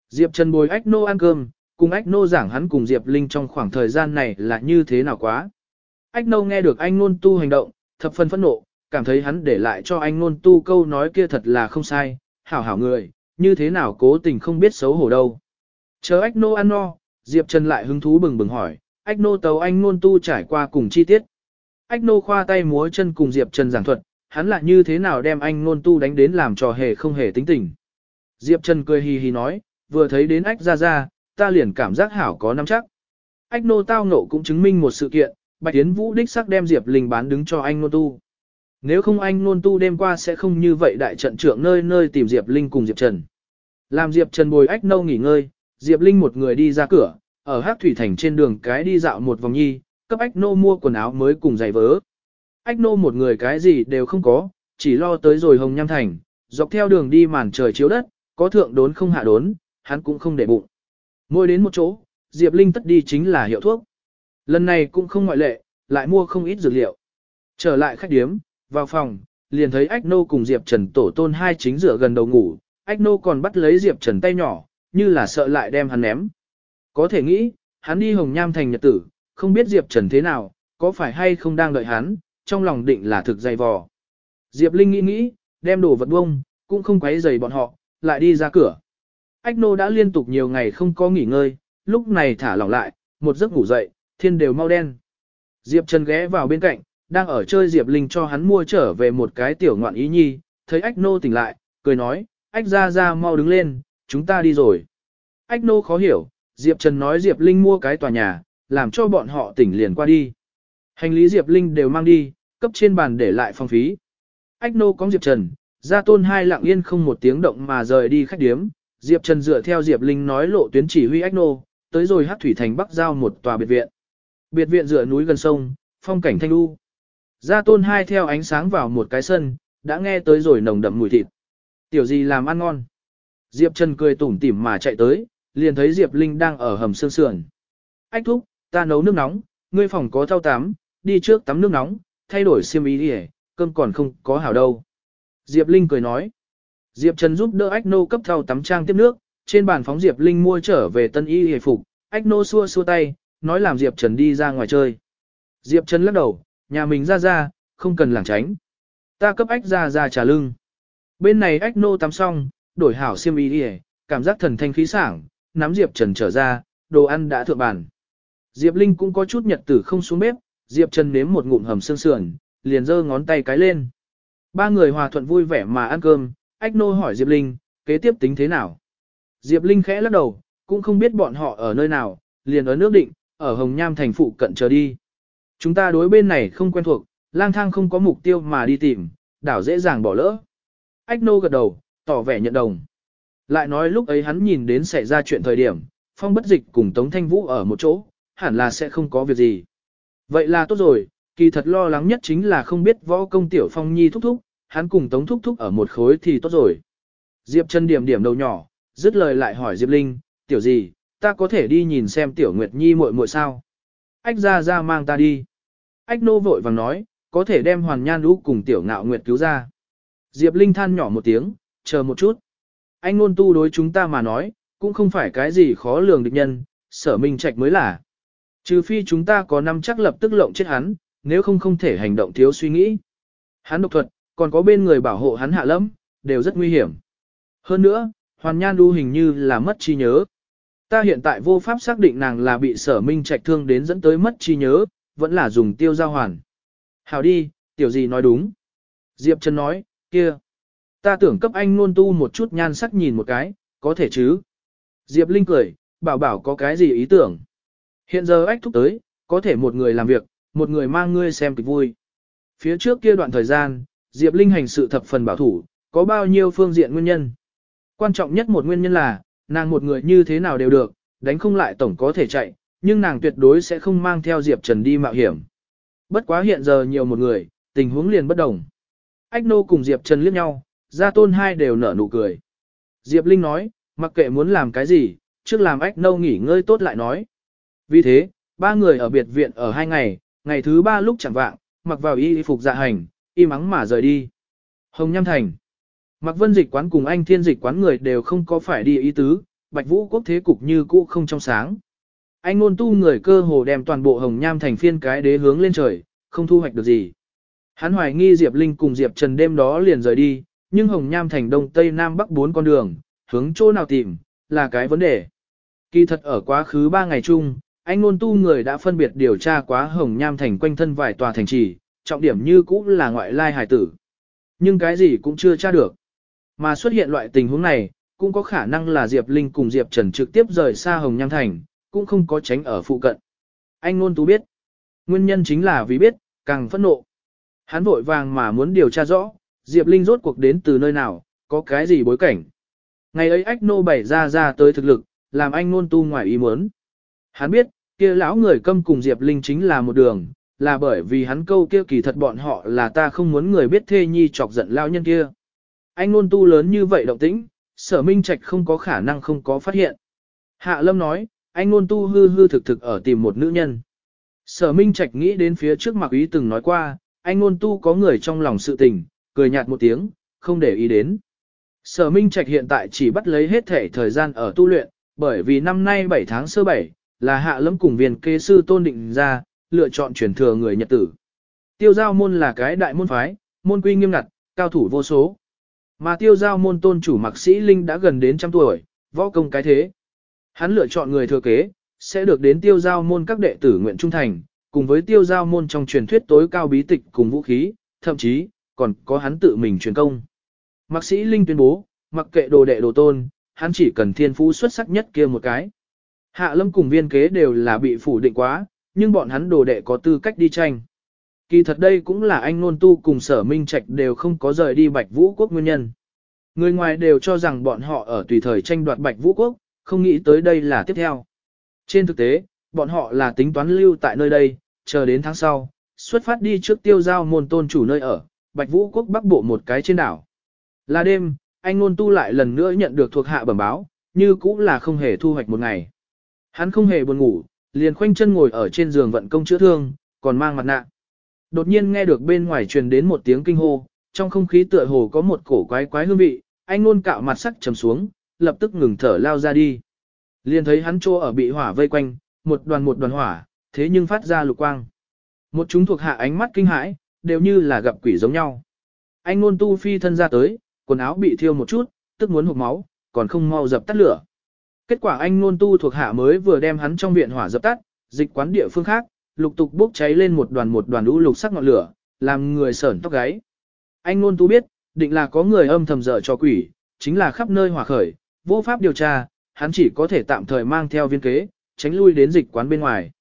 A: Diệp Trần bồi ách nô ăn cơm, cùng ách nô giảng hắn cùng Diệp Linh trong khoảng thời gian này là như thế nào quá. Ách nô nghe được anh nôn tu hành động, thập phần phẫn nộ, cảm thấy hắn để lại cho anh nôn tu câu nói kia thật là không sai, hảo hảo người, như thế nào cố tình không biết xấu hổ đâu. Chờ ách nô ăn no, Diệp Trần lại hứng thú bừng bừng hỏi, ách nô tàu anh nôn tu trải qua cùng chi tiết. Ách nô khoa tay múa chân cùng Diệp Trần giảng thuật, hắn là như thế nào đem anh nôn tu đánh đến làm trò hề không hề tính tình. Diệp Trần cười hì hì nói, vừa thấy đến ách ra ra, ta liền cảm giác hảo có nắm chắc. Ách nô tao nộ cũng chứng minh một sự kiện, Bạch Tiến Vũ đích sắc đem Diệp Linh bán đứng cho anh nô tu. Nếu không anh nôn tu đêm qua sẽ không như vậy đại trận trưởng nơi nơi tìm Diệp Linh cùng Diệp Trần. Làm Diệp Trần bồi ách nâu nghỉ ngơi, Diệp Linh một người đi ra cửa, ở hát thủy thành trên đường cái đi dạo một vòng nhi, cấp ách nô mua quần áo mới cùng giày vớ. Ách nô một người cái gì đều không có, chỉ lo tới rồi hồng nham thành, dọc theo đường đi màn trời chiếu đất, có thượng đốn không hạ đốn, hắn cũng không để bụng. Mỗi đến một chỗ, Diệp Linh tất đi chính là hiệu thuốc. Lần này cũng không ngoại lệ, lại mua không ít dược liệu. Trở lại khách điếm, vào phòng, liền thấy Ách Nô cùng Diệp Trần tổ tôn hai chính rửa gần đầu ngủ, Ách Nô còn bắt lấy Diệp Trần tay nhỏ, như là sợ lại đem hắn ném. Có thể nghĩ, hắn đi Hồng Nham thành nhật tử, không biết Diệp Trần thế nào, có phải hay không đang đợi hắn, trong lòng định là thực dày vò. Diệp Linh nghĩ nghĩ, đem đồ vật bông, cũng không quấy giày bọn họ, lại đi ra cửa. Ách nô đã liên tục nhiều ngày không có nghỉ ngơi, lúc này thả lỏng lại, một giấc ngủ dậy, thiên đều mau đen. Diệp Trần ghé vào bên cạnh, đang ở chơi Diệp Linh cho hắn mua trở về một cái tiểu ngoạn ý nhi, thấy ách nô tỉnh lại, cười nói, ách ra ra mau đứng lên, chúng ta đi rồi. Ách nô khó hiểu, Diệp Trần nói Diệp Linh mua cái tòa nhà, làm cho bọn họ tỉnh liền qua đi. Hành lý Diệp Linh đều mang đi, cấp trên bàn để lại phòng phí. Ách nô có Diệp Trần, ra tôn hai lặng yên không một tiếng động mà rời đi khách điếm. Diệp Trần dựa theo Diệp Linh nói lộ tuyến chỉ huy Ách nô, tới rồi Hắc thủy thành bắc giao một tòa biệt viện. Biệt viện dựa núi gần sông, phong cảnh thanh lưu. Gia tôn hai theo ánh sáng vào một cái sân, đã nghe tới rồi nồng đậm mùi thịt. Tiểu gì làm ăn ngon. Diệp Trần cười tủm tỉm mà chạy tới, liền thấy Diệp Linh đang ở hầm sương sườn. Ách thúc, ta nấu nước nóng, ngươi phòng có thao tắm, đi trước tắm nước nóng, thay đổi xiêm y đi cơm còn không có hảo đâu. Diệp Linh cười nói. Diệp Trần giúp đỡ Ách Nô cấp thau tắm trang tiếp nước, trên bàn phóng Diệp Linh mua trở về tân y hề phục, Ách Nô xua xua tay, nói làm Diệp Trần đi ra ngoài chơi. Diệp Trần lắc đầu, nhà mình ra ra, không cần lảng tránh. Ta cấp ách ra ra trả lưng. Bên này ách nô tắm xong, đổi hảo xiêm y đi cảm giác thần thanh khí sảng, nắm Diệp Trần trở ra, đồ ăn đã thượng bàn. Diệp Linh cũng có chút nhật tử không xuống bếp, Diệp Trần nếm một ngụm hầm xương sườn, liền giơ ngón tay cái lên. Ba người hòa thuận vui vẻ mà ăn cơm, ách nô hỏi Diệp Linh, kế tiếp tính thế nào? Diệp Linh khẽ lắc đầu, cũng không biết bọn họ ở nơi nào, liền ở nước định, ở Hồng Nham thành phụ cận chờ đi. Chúng ta đối bên này không quen thuộc, lang thang không có mục tiêu mà đi tìm, đảo dễ dàng bỏ lỡ. Ách nô gật đầu, tỏ vẻ nhận đồng. Lại nói lúc ấy hắn nhìn đến xảy ra chuyện thời điểm, phong bất dịch cùng Tống Thanh Vũ ở một chỗ, hẳn là sẽ không có việc gì. Vậy là tốt rồi, kỳ thật lo lắng nhất chính là không biết võ công tiểu phong nhi thúc thúc, hắn cùng Tống thúc thúc ở một khối thì tốt rồi. Diệp chân điểm điểm đầu nhỏ, dứt lời lại hỏi Diệp Linh, tiểu gì, ta có thể đi nhìn xem tiểu Nguyệt Nhi muội muội sao? Ách ra ra mang ta đi. Ách nô vội vàng nói, có thể đem hoàn nhan lũ cùng tiểu ngạo nguyệt cứu ra. Diệp Linh than nhỏ một tiếng, chờ một chút. Anh ngôn tu đối chúng ta mà nói, cũng không phải cái gì khó lường địch nhân, sở minh trạch mới là. Trừ phi chúng ta có năm chắc lập tức lộng chết hắn, nếu không không thể hành động thiếu suy nghĩ. Hắn độc thuật, còn có bên người bảo hộ hắn hạ lẫm, đều rất nguy hiểm. Hơn nữa, hoàn nhan đu hình như là mất trí nhớ. Ta hiện tại vô pháp xác định nàng là bị sở minh trạch thương đến dẫn tới mất trí nhớ, vẫn là dùng tiêu giao hoàn. Hảo đi, tiểu gì nói đúng. Diệp Trần nói, kia. Ta tưởng cấp anh nôn tu một chút nhan sắc nhìn một cái, có thể chứ. Diệp Linh cười, bảo bảo có cái gì ý tưởng. Hiện giờ ách thúc tới, có thể một người làm việc, một người mang ngươi xem kịch vui. Phía trước kia đoạn thời gian, Diệp Linh hành sự thập phần bảo thủ, có bao nhiêu phương diện nguyên nhân. Quan trọng nhất một nguyên nhân là, nàng một người như thế nào đều được, đánh không lại tổng có thể chạy, nhưng nàng tuyệt đối sẽ không mang theo Diệp Trần đi mạo hiểm. Bất quá hiện giờ nhiều một người, tình huống liền bất đồng. Ách nô cùng Diệp Trần liếc nhau, gia tôn hai đều nở nụ cười. Diệp Linh nói, mặc kệ muốn làm cái gì, trước làm ách nô nghỉ ngơi tốt lại nói. Vì thế, ba người ở biệt viện ở hai ngày, ngày thứ ba lúc chẳng vạng, mặc vào y phục dạ hành, y ắng mà rời đi. Hồng Nham Thành Mặc vân dịch quán cùng anh thiên dịch quán người đều không có phải đi ý tứ, bạch vũ quốc thế cục như cũ không trong sáng. Anh ngôn tu người cơ hồ đem toàn bộ hồng nham thành phiên cái đế hướng lên trời, không thu hoạch được gì. Hắn hoài nghi Diệp Linh cùng Diệp Trần đêm đó liền rời đi, nhưng hồng nham thành đông tây nam bắc bốn con đường, hướng chỗ nào tìm, là cái vấn đề. Kỳ thật ở quá khứ ba ngày chung, anh ngôn tu người đã phân biệt điều tra quá hồng nham thành quanh thân vài tòa thành trì, trọng điểm như cũ là ngoại lai hải tử. Nhưng cái gì cũng chưa tra được. Mà xuất hiện loại tình huống này, cũng có khả năng là Diệp Linh cùng Diệp Trần trực tiếp rời xa Hồng Nham Thành, cũng không có tránh ở phụ cận. Anh Nôn Tú biết, nguyên nhân chính là vì biết, càng phẫn nộ. Hắn vội vàng mà muốn điều tra rõ, Diệp Linh rốt cuộc đến từ nơi nào, có cái gì bối cảnh. Ngày ấy ách nô Bảy ra ra tới thực lực, làm anh Nôn Tu ngoài ý muốn. Hắn biết, kia lão người câm cùng Diệp Linh chính là một đường, là bởi vì hắn câu kia kỳ thật bọn họ là ta không muốn người biết thê nhi chọc giận lão nhân kia. Anh Nôn Tu lớn như vậy động tĩnh, sở minh trạch không có khả năng không có phát hiện. Hạ Lâm nói, anh Nôn Tu hư hư thực thực ở tìm một nữ nhân. Sở minh trạch nghĩ đến phía trước mặc ý từng nói qua, anh Nôn Tu có người trong lòng sự tình, cười nhạt một tiếng, không để ý đến. Sở minh trạch hiện tại chỉ bắt lấy hết thể thời gian ở tu luyện, bởi vì năm nay 7 tháng sơ 7, là hạ lâm cùng viên kê sư tôn định ra, lựa chọn truyền thừa người nhật tử. Tiêu giao môn là cái đại môn phái, môn quy nghiêm ngặt, cao thủ vô số. Mà tiêu giao môn tôn chủ mặc sĩ Linh đã gần đến trăm tuổi, võ công cái thế. Hắn lựa chọn người thừa kế, sẽ được đến tiêu giao môn các đệ tử nguyện trung thành, cùng với tiêu giao môn trong truyền thuyết tối cao bí tịch cùng vũ khí, thậm chí, còn có hắn tự mình truyền công. Mặc sĩ Linh tuyên bố, mặc kệ đồ đệ đồ tôn, hắn chỉ cần thiên phú xuất sắc nhất kia một cái. Hạ lâm cùng viên kế đều là bị phủ định quá, nhưng bọn hắn đồ đệ có tư cách đi tranh. Kỳ thật đây cũng là anh nôn tu cùng sở minh trạch đều không có rời đi Bạch Vũ Quốc nguyên nhân. Người ngoài đều cho rằng bọn họ ở tùy thời tranh đoạt Bạch Vũ Quốc, không nghĩ tới đây là tiếp theo. Trên thực tế, bọn họ là tính toán lưu tại nơi đây, chờ đến tháng sau, xuất phát đi trước tiêu giao môn tôn chủ nơi ở, Bạch Vũ Quốc bắc bộ một cái trên đảo. Là đêm, anh nôn tu lại lần nữa nhận được thuộc hạ bẩm báo, như cũng là không hề thu hoạch một ngày. Hắn không hề buồn ngủ, liền khoanh chân ngồi ở trên giường vận công chữa thương, còn mang mặt nạ. Đột nhiên nghe được bên ngoài truyền đến một tiếng kinh hô, trong không khí tựa hồ có một cổ quái quái hương vị, anh luôn cạo mặt sắc trầm xuống, lập tức ngừng thở lao ra đi. Liền thấy hắn trô ở bị hỏa vây quanh, một đoàn một đoàn hỏa, thế nhưng phát ra lục quang. Một chúng thuộc hạ ánh mắt kinh hãi, đều như là gặp quỷ giống nhau. Anh luôn tu phi thân ra tới, quần áo bị thiêu một chút, tức muốn hụt máu, còn không mau dập tắt lửa. Kết quả anh Nôn tu thuộc hạ mới vừa đem hắn trong viện hỏa dập tắt, dịch quán địa phương khác, lục tục bốc cháy lên một đoàn một đoàn lũ lục sắc ngọn lửa, làm người sởn tóc gáy. Anh Nôn tu biết, định là có người âm thầm dở cho quỷ, chính là khắp nơi hỏa khởi, vô pháp điều tra, hắn chỉ có thể tạm thời mang theo viên kế, tránh lui đến dịch quán bên ngoài.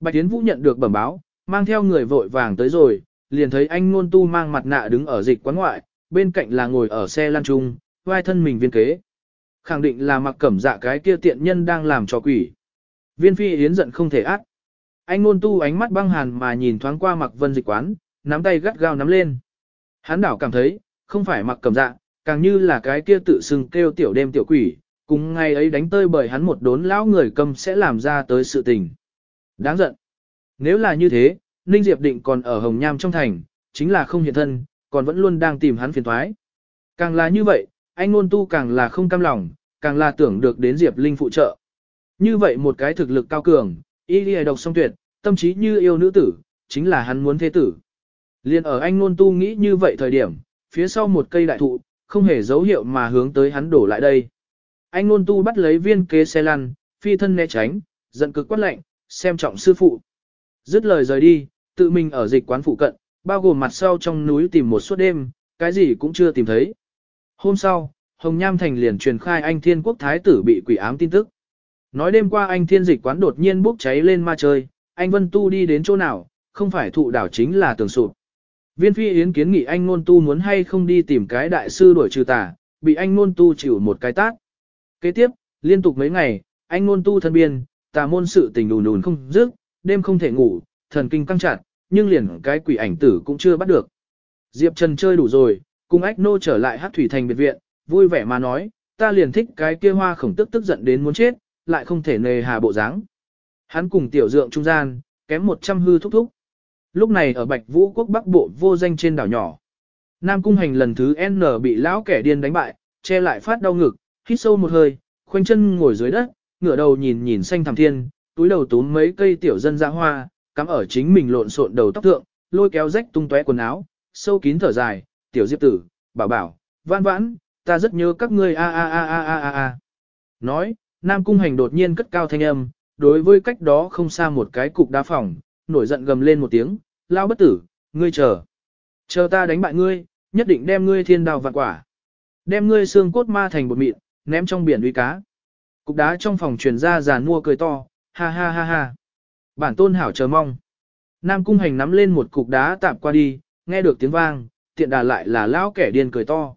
A: Bạch Tiến Vũ nhận được bẩm báo, mang theo người vội vàng tới rồi, liền thấy anh ngôn tu mang mặt nạ đứng ở dịch quán ngoại, bên cạnh là ngồi ở xe lăn trung, vai thân mình viên kế. Khẳng định là mặc cẩm dạ cái kia tiện nhân đang làm trò quỷ. Viên phi yến giận không thể át. Anh ngôn tu ánh mắt băng hàn mà nhìn thoáng qua mặc vân dịch quán, nắm tay gắt gao nắm lên. Hắn đảo cảm thấy, không phải mặc cẩm dạ, càng như là cái kia tự xưng kêu tiểu đêm tiểu quỷ, cùng ngày ấy đánh tơi bởi hắn một đốn lão người cầm sẽ làm ra tới sự tình. Đáng giận. Nếu là như thế, Ninh Diệp định còn ở Hồng Nham trong thành, chính là không hiện thân, còn vẫn luôn đang tìm hắn phiền thoái. Càng là như vậy, anh ngôn tu càng là không cam lòng, càng là tưởng được đến Diệp Linh phụ trợ. Như vậy một cái thực lực cao cường, y đi độc song tuyệt, tâm trí như yêu nữ tử, chính là hắn muốn thế tử. Liên ở anh nôn tu nghĩ như vậy thời điểm, phía sau một cây đại thụ, không hề dấu hiệu mà hướng tới hắn đổ lại đây. Anh nôn tu bắt lấy viên kế xe lăn, phi thân né tránh, giận cực quát lạnh, xem trọng sư phụ. Dứt lời rời đi, tự mình ở dịch quán phụ cận, bao gồm mặt sau trong núi tìm một suốt đêm, cái gì cũng chưa tìm thấy. Hôm sau, Hồng Nham Thành liền truyền khai anh thiên quốc thái tử bị quỷ ám tin tức. Nói đêm qua anh thiên dịch quán đột nhiên bốc cháy lên ma chơi, anh Vân Tu đi đến chỗ nào, không phải thụ đảo chính là tường sụp. Viên phi yến kiến nghị anh Nôn Tu muốn hay không đi tìm cái đại sư đuổi trừ tà, bị anh Nôn Tu chịu một cái tát. Kế tiếp, liên tục mấy ngày, anh Nôn Tu thân biên, tà môn sự tình đùn đùn không dứt, đêm không thể ngủ, thần kinh căng chặt, nhưng liền cái quỷ ảnh tử cũng chưa bắt được. Diệp Trần chơi đủ rồi, cùng ách nô trở lại hát thủy thành biệt viện, vui vẻ mà nói, ta liền thích cái kia hoa khổng tức tức giận đến muốn chết, lại không thể nề hà bộ dáng. Hắn cùng tiểu dượng trung gian, kém một trăm hư thúc thúc. Lúc này ở Bạch Vũ quốc Bắc Bộ vô danh trên đảo nhỏ. Nam Cung Hành lần thứ N bị lão kẻ điên đánh bại, che lại phát đau ngực, hít sâu một hơi, khoanh chân ngồi dưới đất, ngửa đầu nhìn nhìn xanh thẳm thiên, túi đầu túm mấy cây tiểu dân ra hoa, cắm ở chính mình lộn xộn đầu tóc thượng, lôi kéo rách tung tóe quần áo, sâu kín thở dài, tiểu diệp tử, bảo bảo, vãn vãn, ta rất nhớ các ngươi a a a a a a a. Nói, Nam Cung Hành đột nhiên cất cao thanh âm, đối với cách đó không xa một cái cục đá phòng, nổi giận gầm lên một tiếng, lao bất tử, ngươi chờ. Chờ ta đánh bại ngươi, nhất định đem ngươi thiên đào vạn quả. Đem ngươi xương cốt ma thành bột mịn, ném trong biển uy cá. Cục đá trong phòng truyền ra giàn mua cười to, ha ha ha ha. Bản tôn hảo chờ mong. Nam cung hành nắm lên một cục đá tạm qua đi, nghe được tiếng vang, tiện đà lại là lão kẻ điên cười to.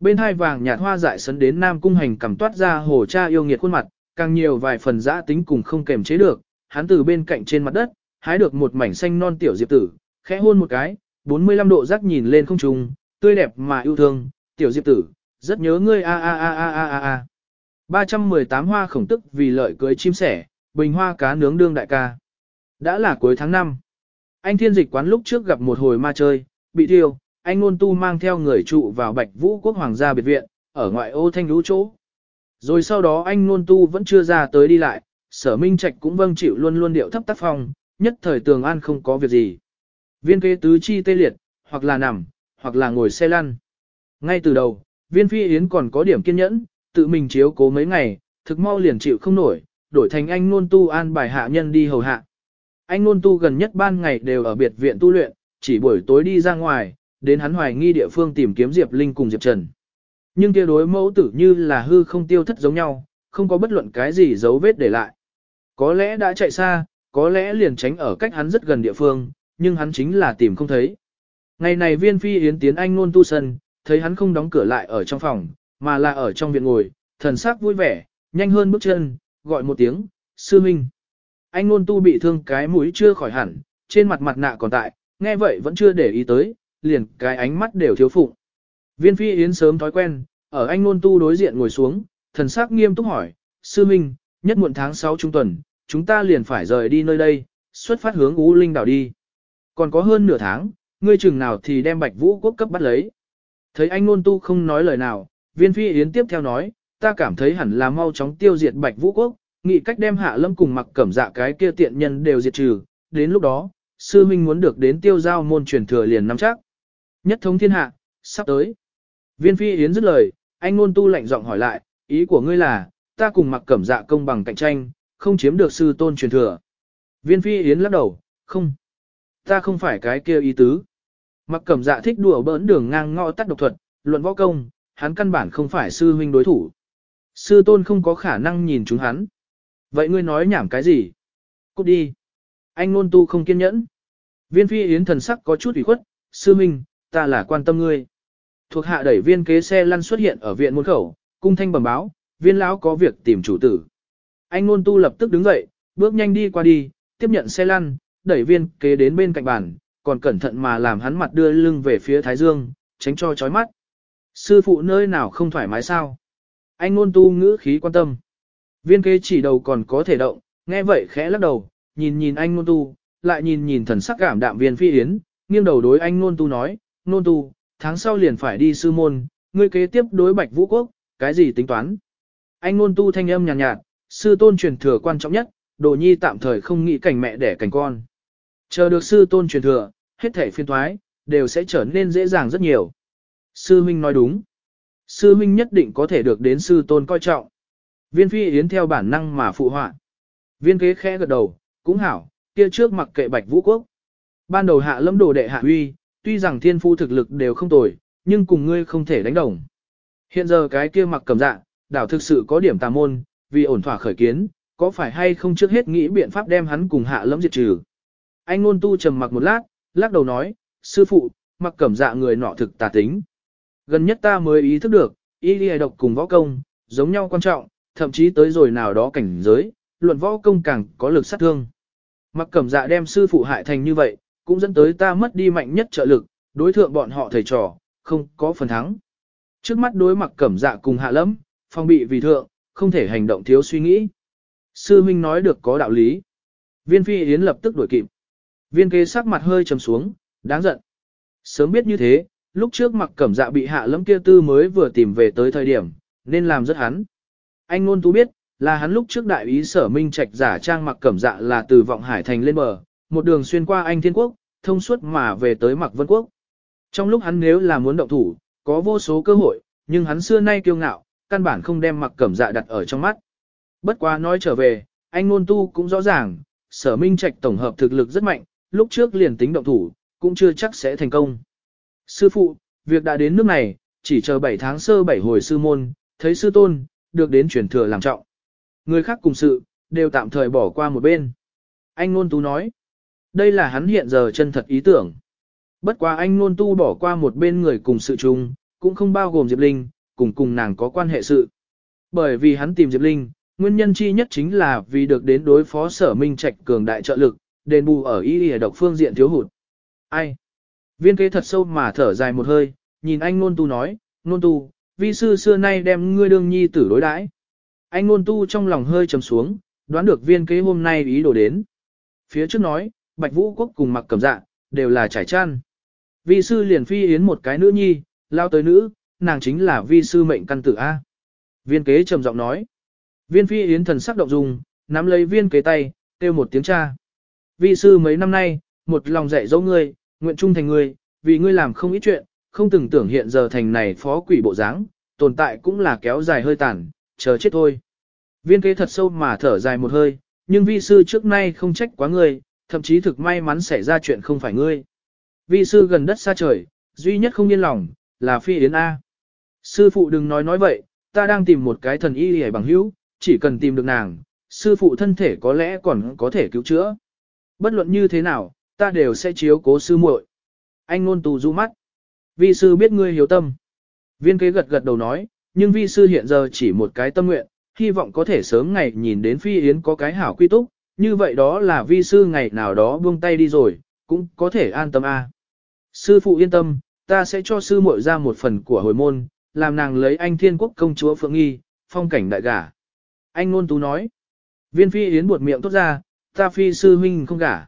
A: Bên hai vàng nhạt hoa dại sấn đến Nam cung hành cầm toát ra hồ cha yêu nghiệt khuôn mặt, càng nhiều vài phần giã tính cùng không kềm chế được, hắn từ bên cạnh trên mặt đất, hái được một mảnh xanh non tiểu diệp tử, khẽ hôn một cái, 45 độ rắc nhìn lên không trung, tươi đẹp mà yêu thương, tiểu diệp tử, rất nhớ ngươi a a a a a a a. 318 hoa khổng tức vì lợi cưới chim sẻ, bình hoa cá nướng đương đại ca. Đã là cuối tháng 5. Anh thiên dịch quán lúc trước gặp một hồi ma chơi, bị thiêu, anh ngôn tu mang theo người trụ vào bạch vũ quốc hoàng gia biệt viện, ở ngoại ô thanh lũ chỗ. Rồi sau đó anh ngôn tu vẫn chưa ra tới đi lại, sở minh trạch cũng vâng chịu luôn luôn điệu thấp tác phong, nhất thời tường an không có việc gì. Viên kế tứ chi tê liệt, hoặc là nằm, hoặc là ngồi xe lăn. Ngay từ đầu, viên phi yến còn có điểm kiên nhẫn, tự mình chiếu cố mấy ngày, thực mau liền chịu không nổi, đổi thành anh nôn tu an bài hạ nhân đi hầu hạ. Anh nôn tu gần nhất ban ngày đều ở biệt viện tu luyện, chỉ buổi tối đi ra ngoài, đến hắn hoài nghi địa phương tìm kiếm Diệp Linh cùng Diệp Trần. Nhưng kia đối mẫu tử như là hư không tiêu thất giống nhau, không có bất luận cái gì dấu vết để lại. Có lẽ đã chạy xa, có lẽ liền tránh ở cách hắn rất gần địa phương, nhưng hắn chính là tìm không thấy. Ngày này viên phi yến tiến anh nôn tu sân, thấy hắn không đóng cửa lại ở trong phòng, mà là ở trong viện ngồi, thần sắc vui vẻ, nhanh hơn bước chân, gọi một tiếng, sư minh. Anh nôn tu bị thương cái mũi chưa khỏi hẳn, trên mặt mặt nạ còn tại, nghe vậy vẫn chưa để ý tới, liền cái ánh mắt đều thiếu phụng. Viên phi yến sớm thói quen, ở anh nôn tu đối diện ngồi xuống, thần sắc nghiêm túc hỏi, sư minh, nhất muộn tháng 6 trung tuần, chúng ta liền phải rời đi nơi đây, xuất phát hướng Ú Linh đảo đi. Còn có hơn nửa tháng, ngươi chừng nào thì đem Bạch Vũ quốc cấp bắt lấy. Thấy anh nôn tu không nói lời nào, viên phi yến tiếp theo nói, ta cảm thấy hẳn là mau chóng tiêu diệt Bạch Vũ quốc, nghĩ cách đem hạ lâm cùng mặc cẩm dạ cái kia tiện nhân đều diệt trừ, đến lúc đó, sư minh muốn được đến tiêu giao môn truyền thừa liền nắm chắc. Nhất thống thiên hạ, sắp tới. Viên phi yến dứt lời, anh ngôn tu lạnh giọng hỏi lại, ý của ngươi là, ta cùng mặc cẩm dạ công bằng cạnh tranh, không chiếm được sư tôn truyền thừa. Viên phi yến lắc đầu, không. Ta không phải cái kia ý tứ. Mặc cẩm dạ thích đùa bỡn đường ngang ngõ tắt độc thuật, luận võ công, hắn căn bản không phải sư huynh đối thủ. Sư tôn không có khả năng nhìn chúng hắn. Vậy ngươi nói nhảm cái gì? Cút đi. Anh ngôn tu không kiên nhẫn. Viên phi yến thần sắc có chút ủy khuất, sư huynh ta là quan tâm ngươi. Thuộc hạ đẩy viên kế xe lăn xuất hiện ở viện môn khẩu, cung thanh bẩm báo, viên lão có việc tìm chủ tử. Anh ngôn tu lập tức đứng dậy, bước nhanh đi qua đi, tiếp nhận xe lăn, đẩy viên kế đến bên cạnh bàn, còn cẩn thận mà làm hắn mặt đưa lưng về phía Thái Dương, tránh cho chói mắt. Sư phụ nơi nào không thoải mái sao? Anh ngôn tu ngữ khí quan tâm. Viên kế chỉ đầu còn có thể động, nghe vậy khẽ lắc đầu, nhìn nhìn anh ngôn tu, lại nhìn nhìn thần sắc cảm đạm viên phi yến, nghiêng đầu đối anh ngôn tu nói, Nôn tu, tháng sau liền phải đi sư môn, ngươi kế tiếp đối bạch vũ quốc, cái gì tính toán? Anh nôn tu thanh âm nhàn nhạt, nhạt, sư tôn truyền thừa quan trọng nhất, đồ nhi tạm thời không nghĩ cảnh mẹ đẻ cảnh con. Chờ được sư tôn truyền thừa, hết thể phiên thoái, đều sẽ trở nên dễ dàng rất nhiều. Sư huynh nói đúng. Sư huynh nhất định có thể được đến sư tôn coi trọng. Viên phi yến theo bản năng mà phụ họa. Viên kế khẽ gật đầu, cũng hảo, kia trước mặc kệ bạch vũ quốc. Ban đầu hạ lâm đồ đệ hạ huy, tuy rằng thiên phu thực lực đều không tồi, nhưng cùng ngươi không thể đánh đồng. Hiện giờ cái kia mặc cầm dạ, đảo thực sự có điểm tà môn, vì ổn thỏa khởi kiến, có phải hay không trước hết nghĩ biện pháp đem hắn cùng hạ lẫm diệt trừ. Anh ngôn tu trầm mặc một lát, lắc đầu nói, sư phụ, mặc cẩm dạ người nọ thực tà tính. Gần nhất ta mới ý thức được, y đi độc cùng võ công, giống nhau quan trọng, thậm chí tới rồi nào đó cảnh giới, luận võ công càng có lực sát thương. Mặc cẩm dạ đem sư phụ hại thành như vậy, cũng dẫn tới ta mất đi mạnh nhất trợ lực, đối thượng bọn họ thầy trò, không có phần thắng. Trước mắt đối mặt cẩm dạ cùng hạ lẫm, phong bị vì thượng, không thể hành động thiếu suy nghĩ. Sư huynh nói được có đạo lý. Viên phi yến lập tức đuổi kịp. Viên kế sắc mặt hơi trầm xuống, đáng giận. Sớm biết như thế, lúc trước mặc cẩm dạ bị hạ lẫm kia tư mới vừa tìm về tới thời điểm, nên làm rất hắn. Anh ngôn tú biết, là hắn lúc trước đại ý sở minh trạch giả trang mặc cẩm dạ là từ vọng hải thành lên bờ, một đường xuyên qua anh thiên quốc, thông suốt mà về tới mạc vân quốc. Trong lúc hắn nếu là muốn động thủ, có vô số cơ hội, nhưng hắn xưa nay kiêu ngạo, căn bản không đem mặc cẩm dạ đặt ở trong mắt. Bất quá nói trở về, anh ngôn tu cũng rõ ràng, sở minh trạch tổng hợp thực lực rất mạnh, lúc trước liền tính động thủ, cũng chưa chắc sẽ thành công. Sư phụ, việc đã đến nước này, chỉ chờ 7 tháng sơ 7 hồi sư môn, thấy sư tôn, được đến truyền thừa làm trọng. Người khác cùng sự, đều tạm thời bỏ qua một bên. Anh Nôn Tú nói, đây là hắn hiện giờ chân thật ý tưởng. Bất quá anh Nôn Tu bỏ qua một bên người cùng sự chung, cũng không bao gồm Diệp Linh, cùng cùng nàng có quan hệ sự. Bởi vì hắn tìm Diệp Linh, nguyên nhân chi nhất chính là vì được đến đối phó sở minh trạch cường đại trợ lực, đền bù ở y y độc phương diện thiếu hụt. Ai? Viên kế thật sâu mà thở dài một hơi, nhìn anh nôn tu nói, nôn tu, vi sư xưa nay đem ngươi đương nhi tử đối đãi. Anh nôn tu trong lòng hơi trầm xuống, đoán được viên kế hôm nay ý đồ đến. Phía trước nói, Bạch Vũ Quốc cùng mặc cầm dạ, đều là trải chăn. Vi sư liền phi yến một cái nữ nhi, lao tới nữ, nàng chính là vi sư mệnh căn tử A. Viên kế trầm giọng nói. Viên phi yến thần sắc động dung, nắm lấy viên kế tay, kêu một tiếng cha. Vi sư mấy năm nay, một lòng dạy dỗ ngươi, nguyện trung thành ngươi, vì ngươi làm không ít chuyện, không từng tưởng hiện giờ thành này phó quỷ bộ dáng, tồn tại cũng là kéo dài hơi tàn, chờ chết thôi. Viên kế thật sâu mà thở dài một hơi, nhưng vi sư trước nay không trách quá ngươi, thậm chí thực may mắn xảy ra chuyện không phải ngươi. Vi sư gần đất xa trời, duy nhất không yên lòng, là phi yến A. Sư phụ đừng nói nói vậy, ta đang tìm một cái thần y hề bằng hữu, chỉ cần tìm được nàng, sư phụ thân thể có lẽ còn có thể cứu chữa. Bất luận như thế nào, ta đều sẽ chiếu cố sư muội. Anh ngôn tù du mắt. Vi sư biết ngươi hiếu tâm. Viên kế gật gật đầu nói, nhưng vi sư hiện giờ chỉ một cái tâm nguyện, hy vọng có thể sớm ngày nhìn đến phi yến có cái hảo quy túc, như vậy đó là vi sư ngày nào đó buông tay đi rồi, cũng có thể an tâm a. Sư phụ yên tâm, ta sẽ cho sư muội ra một phần của hồi môn, làm nàng lấy anh thiên quốc công chúa Phượng Nghi, phong cảnh đại gả. Anh ngôn tú nói, viên phi yến buột miệng tốt ra, ta phi sư huynh không gả.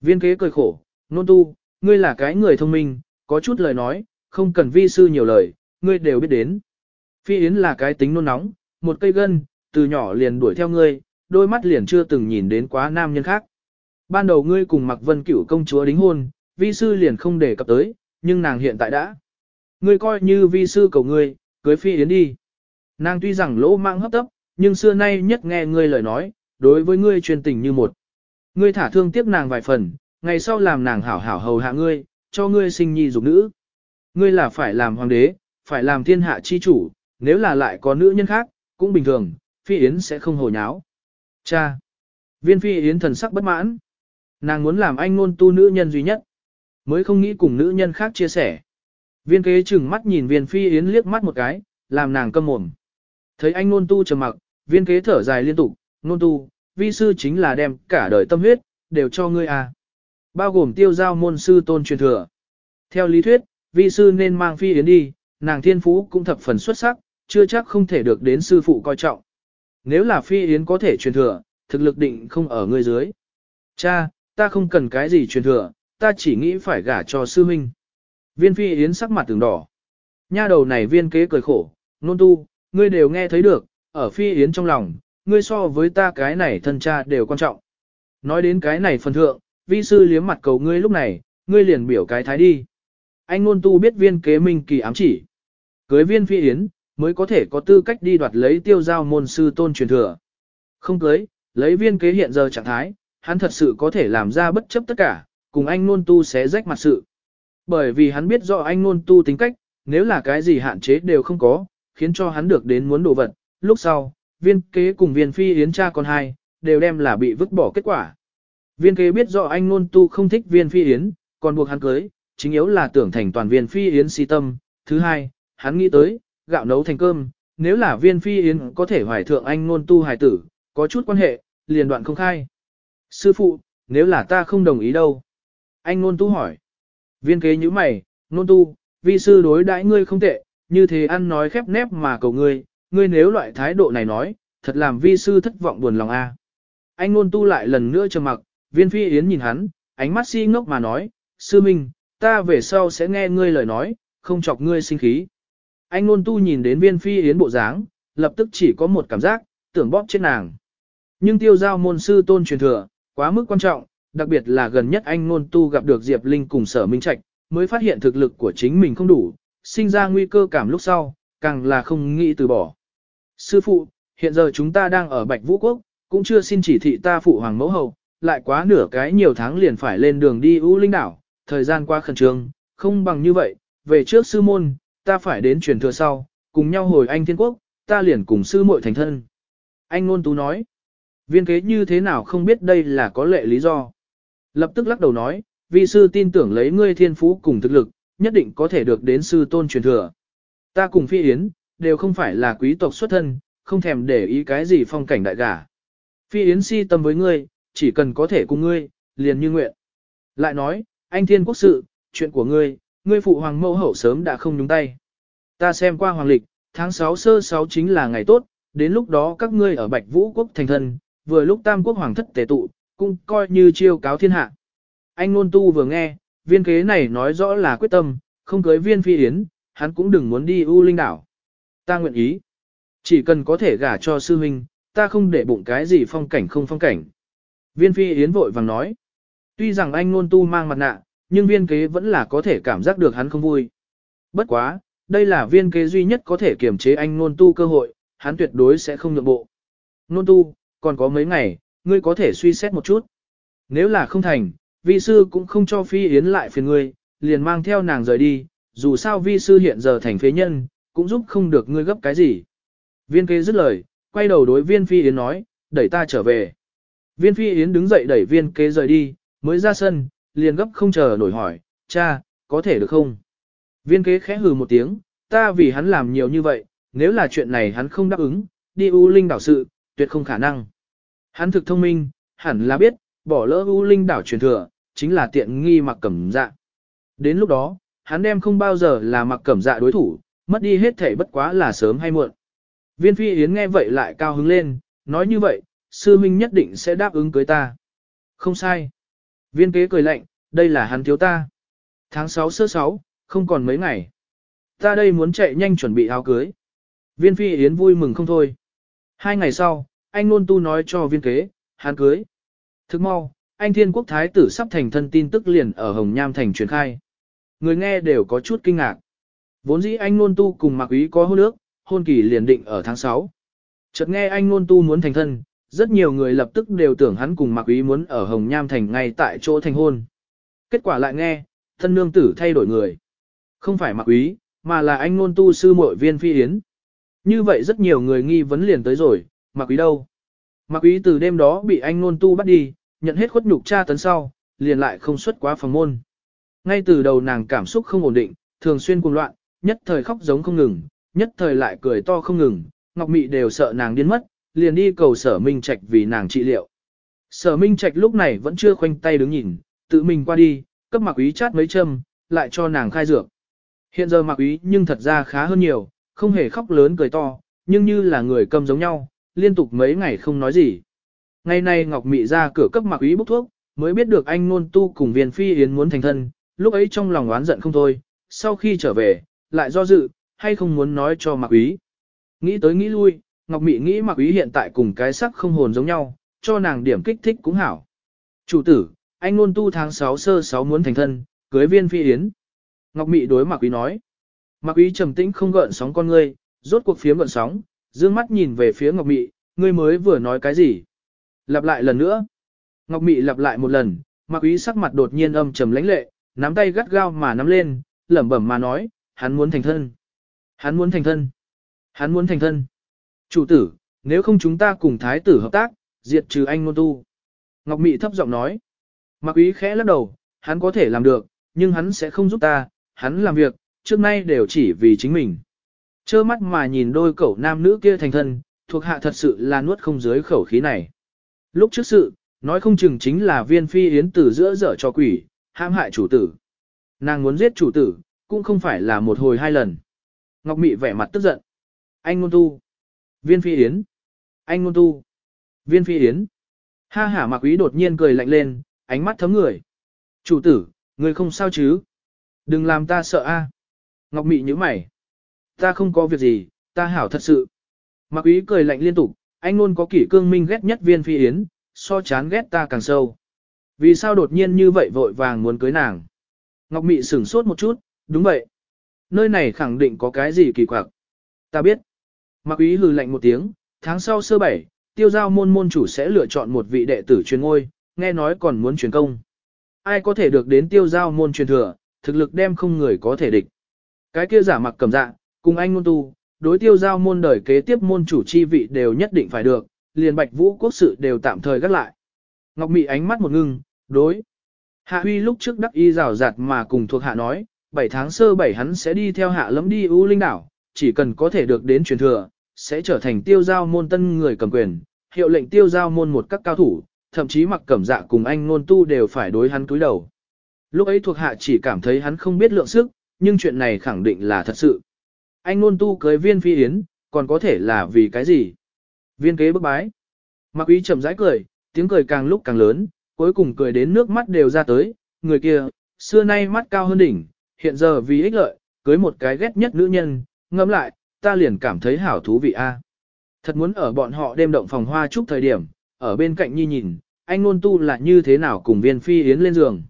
A: Viên kế cười khổ, nôn tu, ngươi là cái người thông minh, có chút lời nói, không cần vi sư nhiều lời, ngươi đều biết đến. Phi Yến là cái tính nôn nóng, một cây gân, từ nhỏ liền đuổi theo ngươi, đôi mắt liền chưa từng nhìn đến quá nam nhân khác. Ban đầu ngươi cùng Mạc Vân Cửu công chúa đính hôn, vi sư liền không đề cập tới, nhưng nàng hiện tại đã. Ngươi coi như vi sư cầu ngươi, cưới Phi Yến đi. Nàng tuy rằng lỗ mạng hấp tấp, nhưng xưa nay nhất nghe ngươi lời nói, đối với ngươi truyền tình như một. Ngươi thả thương tiếc nàng vài phần, ngày sau làm nàng hảo hảo hầu hạ ngươi, cho ngươi sinh nhi dục nữ. Ngươi là phải làm hoàng đế, phải làm thiên hạ chi chủ, nếu là lại có nữ nhân khác, cũng bình thường, Phi Yến sẽ không hồ nháo. Cha! Viên Phi Yến thần sắc bất mãn. Nàng muốn làm anh ngôn tu nữ nhân duy nhất. Mới không nghĩ cùng nữ nhân khác chia sẻ. Viên kế chừng mắt nhìn viên Phi Yến liếc mắt một cái, làm nàng câm mồm. Thấy anh ngôn tu trầm mặc, viên kế thở dài liên tục, ngôn tu, vi sư chính là đem cả đời tâm huyết, đều cho ngươi à. Bao gồm tiêu giao môn sư tôn truyền thừa. Theo lý thuyết, vi sư nên mang phi yến đi, nàng thiên phú cũng thập phần xuất sắc, chưa chắc không thể được đến sư phụ coi trọng. Nếu là phi yến có thể truyền thừa, thực lực định không ở ngươi dưới. Cha, ta không cần cái gì truyền thừa, ta chỉ nghĩ phải gả cho sư minh. Viên phi yến sắc mặt từng đỏ. Nha đầu này viên kế cười khổ, nôn tu, ngươi đều nghe thấy được, ở phi yến trong lòng, ngươi so với ta cái này thân cha đều quan trọng. Nói đến cái này phần thượng, vi sư liếm mặt cầu ngươi lúc này, ngươi liền biểu cái thái đi. Anh ngôn tu biết viên kế minh kỳ ám chỉ. Cưới viên phi yến, mới có thể có tư cách đi đoạt lấy tiêu giao môn sư tôn truyền thừa. Không cưới, lấy viên kế hiện giờ trạng thái, hắn thật sự có thể làm ra bất chấp tất cả, cùng anh nôn tu sẽ rách mặt sự. Bởi vì hắn biết rõ anh nôn tu tính cách, nếu là cái gì hạn chế đều không có, khiến cho hắn được đến muốn đồ vật, lúc sau, viên kế cùng viên phi yến cha con hai, đều đem là bị vứt bỏ kết quả. Viên kế biết rõ anh nôn tu không thích viên phi yến, còn buộc hắn cưới, chính yếu là tưởng thành toàn viên phi yến si tâm. Thứ hai, hắn nghĩ tới, gạo nấu thành cơm, nếu là viên phi yến có thể hoài thượng anh nôn tu hài tử, có chút quan hệ, liền đoạn không khai. Sư phụ, nếu là ta không đồng ý đâu. Anh nôn tu hỏi. Viên kế như mày, nôn tu, vi sư đối đãi ngươi không tệ, như thế ăn nói khép nép mà cầu ngươi, ngươi nếu loại thái độ này nói, thật làm vi sư thất vọng buồn lòng a. Anh nôn tu lại lần nữa trầm mặc, viên phi yến nhìn hắn, ánh mắt si ngốc mà nói, sư minh, ta về sau sẽ nghe ngươi lời nói, không chọc ngươi sinh khí. Anh nôn tu nhìn đến viên phi yến bộ dáng, lập tức chỉ có một cảm giác, tưởng bóp chết nàng. Nhưng tiêu giao môn sư tôn truyền thừa, quá mức quan trọng, đặc biệt là gần nhất anh nôn tu gặp được Diệp Linh cùng sở minh trạch, mới phát hiện thực lực của chính mình không đủ, sinh ra nguy cơ cảm lúc sau, càng là không nghĩ từ bỏ. Sư phụ, hiện giờ chúng ta đang ở Bạch Vũ Quốc, cũng chưa xin chỉ thị ta phụ hoàng mẫu hậu, lại quá nửa cái nhiều tháng liền phải lên đường đi U Linh đảo, thời gian qua khẩn trương, không bằng như vậy, về trước sư môn, ta phải đến truyền thừa sau, cùng nhau hồi anh thiên quốc, ta liền cùng sư muội thành thân. Anh ngôn tú nói, viên kế như thế nào không biết đây là có lệ lý do. Lập tức lắc đầu nói, vi sư tin tưởng lấy ngươi thiên phú cùng thực lực, nhất định có thể được đến sư tôn truyền thừa. Ta cùng phi yến, đều không phải là quý tộc xuất thân, không thèm để ý cái gì phong cảnh đại gả. Phi yến si tâm với ngươi, chỉ cần có thể cùng ngươi, liền như nguyện. Lại nói, anh thiên quốc sự, chuyện của ngươi, ngươi phụ hoàng mẫu hậu sớm đã không nhúng tay. Ta xem qua hoàng lịch, tháng 6 sơ 6 chính là ngày tốt, đến lúc đó các ngươi ở Bạch Vũ quốc thành thân, vừa lúc tam quốc hoàng thất tề tụ, cũng coi như chiêu cáo thiên hạ. Anh Nôn tu vừa nghe, viên kế này nói rõ là quyết tâm, không cưới viên phi yến, hắn cũng đừng muốn đi U Linh đảo. Ta nguyện ý. Chỉ cần có thể gả cho sư huynh, ta không để bụng cái gì phong cảnh không phong cảnh. Viên phi yến vội vàng nói. Tuy rằng anh Nôn tu mang mặt nạ, nhưng viên kế vẫn là có thể cảm giác được hắn không vui. Bất quá, đây là viên kế duy nhất có thể kiềm chế anh nôn tu cơ hội, hắn tuyệt đối sẽ không nhượng bộ. nôn tu, còn có mấy ngày, ngươi có thể suy xét một chút. Nếu là không thành, vi sư cũng không cho phi yến lại phiền ngươi, liền mang theo nàng rời đi, dù sao vi sư hiện giờ thành phế nhân, cũng giúp không được ngươi gấp cái gì. Viên kế dứt lời, quay đầu đối viên phi yến nói, đẩy ta trở về. Viên phi yến đứng dậy đẩy viên kế rời đi, mới ra sân, liền gấp không chờ nổi hỏi, cha, có thể được không? Viên kế khẽ hừ một tiếng, ta vì hắn làm nhiều như vậy, nếu là chuyện này hắn không đáp ứng, đi U Linh đảo sự, tuyệt không khả năng. Hắn thực thông minh, hẳn là biết, bỏ lỡ U Linh đảo truyền thừa, chính là tiện nghi mặc cẩm dạ. Đến lúc đó, hắn đem không bao giờ là mặc cẩm dạ đối thủ, mất đi hết thể bất quá là sớm hay muộn. Viên phi yến nghe vậy lại cao hứng lên, nói như vậy, sư minh nhất định sẽ đáp ứng cưới ta. Không sai. Viên kế cười lạnh, đây là hắn thiếu ta. Tháng 6 sơ 6, không còn mấy ngày. Ta đây muốn chạy nhanh chuẩn bị áo cưới. Viên phi yến vui mừng không thôi. Hai ngày sau, anh nôn tu nói cho viên kế, hắn cưới. Thức mau, anh thiên quốc thái tử sắp thành thân tin tức liền ở Hồng Nham thành truyền khai. Người nghe đều có chút kinh ngạc. Vốn dĩ anh nôn tu cùng mạc ý có hôn ước, hôn kỳ liền định ở tháng 6. Chợt nghe anh nôn tu muốn thành thân, rất nhiều người lập tức đều tưởng hắn cùng mạc ý muốn ở Hồng Nham thành ngay tại chỗ thành hôn. Kết quả lại nghe, thân nương tử thay đổi người. Không phải mạc ý, mà là anh nôn tu sư muội viên phi yến. Như vậy rất nhiều người nghi vấn liền tới rồi, mạc ý đâu? Mạc ý từ đêm đó bị anh nôn tu bắt đi, nhận hết khuất nhục tra tấn sau, liền lại không xuất quá phòng môn. Ngay từ đầu nàng cảm xúc không ổn định, thường xuyên cuồng loạn, nhất thời khóc giống không ngừng, nhất thời lại cười to không ngừng, Ngọc Mị đều sợ nàng điên mất, liền đi cầu sở Minh Trạch vì nàng trị liệu. Sở Minh Trạch lúc này vẫn chưa khoanh tay đứng nhìn, tự mình qua đi, cấp mặc ý chát mấy châm, lại cho nàng khai dược. Hiện giờ mặc ý nhưng thật ra khá hơn nhiều, không hề khóc lớn cười to, nhưng như là người cầm giống nhau, liên tục mấy ngày không nói gì. Ngày nay Ngọc Mị ra cửa cấp mặc ý bốc thuốc, mới biết được anh nôn tu cùng viên phi yến muốn thành thân, lúc ấy trong lòng oán giận không thôi, sau khi trở về, lại do dự, hay không muốn nói cho mặc ý. Nghĩ tới nghĩ lui, Ngọc Mị nghĩ mặc ý hiện tại cùng cái sắc không hồn giống nhau, cho nàng điểm kích thích cũng hảo. Chủ tử, anh nôn tu tháng 6 sơ 6 muốn thành thân, cưới viên phi yến. Ngọc Mị đối mặc ý nói. Mặc ý trầm tĩnh không gợn sóng con ngươi, rốt cuộc phía gợn sóng, dương mắt nhìn về phía Ngọc Mị, ngươi mới vừa nói cái gì? Lặp lại lần nữa. Ngọc Mị lặp lại một lần, Mạc Úy sắc mặt đột nhiên âm trầm lãnh lệ, nắm tay gắt gao mà nắm lên, lẩm bẩm mà nói, hắn muốn thành thân. Hắn muốn thành thân. Hắn muốn thành thân. Chủ tử, nếu không chúng ta cùng thái tử hợp tác, diệt trừ anh ngôn tu. Ngọc Mị thấp giọng nói. Mạc Ý khẽ lắc đầu, hắn có thể làm được, nhưng hắn sẽ không giúp ta, hắn làm việc, trước nay đều chỉ vì chính mình. Chơ mắt mà nhìn đôi cậu nam nữ kia thành thân, thuộc hạ thật sự là nuốt không dưới khẩu khí này. Lúc trước sự, nói không chừng chính là viên phi yến tử giữa dở cho quỷ, hãm hại chủ tử. Nàng muốn giết chủ tử, cũng không phải là một hồi hai lần. Ngọc Mị vẻ mặt tức giận. Anh ngôn tu. Viên phi yến. Anh ngôn tu. Viên phi yến. Ha hả mạc quý đột nhiên cười lạnh lên, ánh mắt thấm người. Chủ tử, người không sao chứ? Đừng làm ta sợ a. Ngọc Mị nhíu mày. Ta không có việc gì, ta hảo thật sự. Mạc quý cười lạnh liên tục, anh luôn có kỷ cương minh ghét nhất viên phi yến, so chán ghét ta càng sâu. Vì sao đột nhiên như vậy vội vàng muốn cưới nàng? Ngọc Mị sửng sốt một chút, đúng vậy. Nơi này khẳng định có cái gì kỳ quặc. Ta biết. Mạc Ý hừ lạnh một tiếng, tháng sau sơ bảy, tiêu giao môn môn chủ sẽ lựa chọn một vị đệ tử truyền ngôi, nghe nói còn muốn truyền công. Ai có thể được đến tiêu giao môn truyền thừa, thực lực đem không người có thể địch. Cái kia giả mặc cầm dạ, cùng anh ngôn tu, đối tiêu giao môn đời kế tiếp môn chủ chi vị đều nhất định phải được, liền bạch vũ quốc sự đều tạm thời gác lại. Ngọc Mị ánh mắt một ngưng, đối. Hạ Huy lúc trước đắc y rào rạt mà cùng thuộc hạ nói, 7 tháng sơ 7 hắn sẽ đi theo hạ lẫm đi U Linh đảo, chỉ cần có thể được đến truyền thừa, sẽ trở thành tiêu giao môn tân người cầm quyền, hiệu lệnh tiêu giao môn một các cao thủ, thậm chí mặc cẩm dạ cùng anh nôn tu đều phải đối hắn cúi đầu. Lúc ấy thuộc hạ chỉ cảm thấy hắn không biết lượng sức, nhưng chuyện này khẳng định là thật sự. Anh nôn tu cưới viên phi yến, còn có thể là vì cái gì? Viên kế bức bái. Mặc ý chậm rãi cười, tiếng cười càng lúc càng lớn, cuối cùng cười đến nước mắt đều ra tới, người kia, xưa nay mắt cao hơn đỉnh, hiện giờ vì ích lợi, cưới một cái ghét nhất nữ nhân, ngẫm lại, ta liền cảm thấy hảo thú vị a. Thật muốn ở bọn họ đêm động phòng hoa chúc thời điểm, ở bên cạnh nhi nhìn, anh ngôn tu là như thế nào cùng viên phi yến lên giường.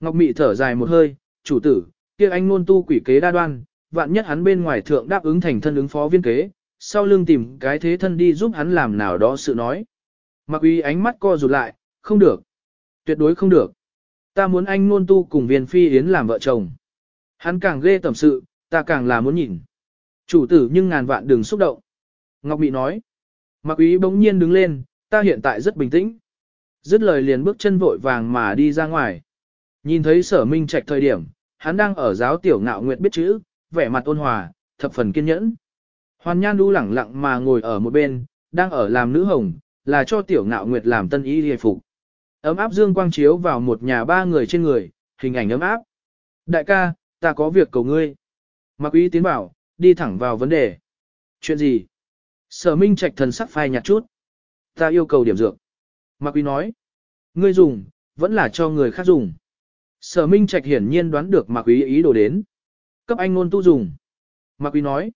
A: Ngọc Mị thở dài một hơi, chủ tử, kia anh ngôn tu quỷ kế đa đoan, vạn nhất hắn bên ngoài thượng đáp ứng thành thân ứng phó viên kế, sau lưng tìm cái thế thân đi giúp hắn làm nào đó sự nói. Mặc uy ánh mắt co rụt lại, không được. Tuyệt đối không được. Ta muốn anh ngôn tu cùng viên phi yến làm vợ chồng. Hắn càng ghê tầm sự, ta càng là muốn nhìn. Chủ tử nhưng ngàn vạn đừng xúc động. Ngọc Mị nói. Mặc ý bỗng nhiên đứng lên, ta hiện tại rất bình tĩnh. Dứt lời liền bước chân vội vàng mà đi ra ngoài. Nhìn thấy sở minh trạch thời điểm, hắn đang ở giáo tiểu ngạo nguyệt biết chữ, vẻ mặt ôn hòa, thập phần kiên nhẫn. Hoàn nhan đu lẳng lặng mà ngồi ở một bên, đang ở làm nữ hồng, là cho tiểu ngạo nguyệt làm tân y hề phục. Ấm áp dương quang chiếu vào một nhà ba người trên người, hình ảnh ấm áp. Đại ca, ta có việc cầu ngươi. Mạc Uy tiến bảo, đi thẳng vào vấn đề. Chuyện gì? Sở Minh Trạch thần sắc phai nhạt chút. Ta yêu cầu điểm dược. Mạc Uy nói. Ngươi dùng, vẫn là cho người khác dùng. Sở Minh Trạch hiển nhiên đoán được Mạc Uy ý đồ đến. Cấp anh ngôn tu dùng. Mạc Uy nói.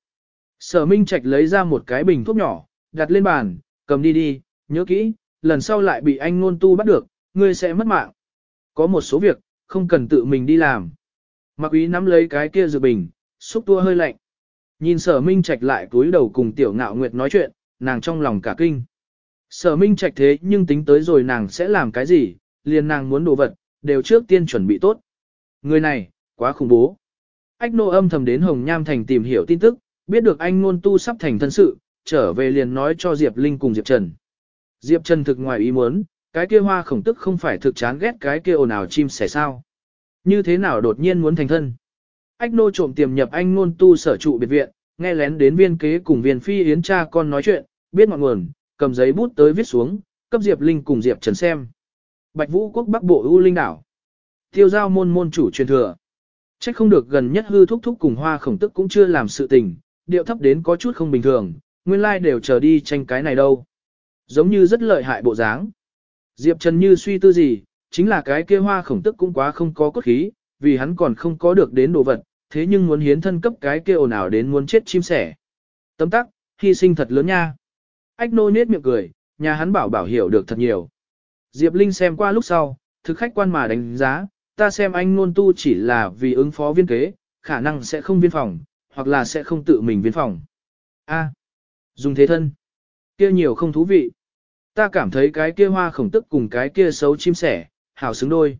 A: Sở Minh Trạch lấy ra một cái bình thuốc nhỏ, đặt lên bàn, cầm đi đi, nhớ kỹ, lần sau lại bị anh ngôn tu bắt được, ngươi sẽ mất mạng. Có một số việc, không cần tự mình đi làm. Mạc quý nắm lấy cái kia dược bình, xúc tua hơi lạnh. Nhìn sở minh trạch lại cúi đầu cùng tiểu ngạo nguyệt nói chuyện, nàng trong lòng cả kinh. Sở minh trạch thế nhưng tính tới rồi nàng sẽ làm cái gì, liền nàng muốn đồ vật, đều trước tiên chuẩn bị tốt. Người này, quá khủng bố. Ách nô âm thầm đến Hồng Nham Thành tìm hiểu tin tức, biết được anh ngôn tu sắp thành thân sự, trở về liền nói cho Diệp Linh cùng Diệp Trần. Diệp Trần thực ngoài ý muốn, cái kia hoa khổng tức không phải thực chán ghét cái kia ồn ào chim sẻ sao. Như thế nào đột nhiên muốn thành thân? Ách nô trộm tiềm nhập anh ngôn tu sở trụ biệt viện, nghe lén đến viên kế cùng viên phi yến cha con nói chuyện, biết ngọn nguồn, cầm giấy bút tới viết xuống, cấp Diệp Linh cùng Diệp Trần xem. Bạch Vũ quốc Bắc Bộ U Linh đảo. Tiêu giao môn môn chủ truyền thừa. Chắc không được gần nhất hư thúc thúc cùng hoa khổng tức cũng chưa làm sự tình, điệu thấp đến có chút không bình thường, nguyên lai like đều chờ đi tranh cái này đâu. Giống như rất lợi hại bộ dáng. Diệp Trần như suy tư gì, chính là cái kia hoa khổng tức cũng quá không có cốt khí, vì hắn còn không có được đến đồ vật, thế nhưng muốn hiến thân cấp cái kia ồn ào đến muốn chết chim sẻ. Tấm tắc, hy sinh thật lớn nha. Ách nô nết miệng cười, nhà hắn bảo bảo hiểu được thật nhiều. Diệp Linh xem qua lúc sau, thực khách quan mà đánh giá, ta xem anh nôn tu chỉ là vì ứng phó viên kế, khả năng sẽ không viên phòng, hoặc là sẽ không tự mình viên phòng. A, dùng thế thân. kia nhiều không thú vị. Ta cảm thấy cái kia hoa khổng tức cùng cái kia xấu chim sẻ, hảo xứng đôi.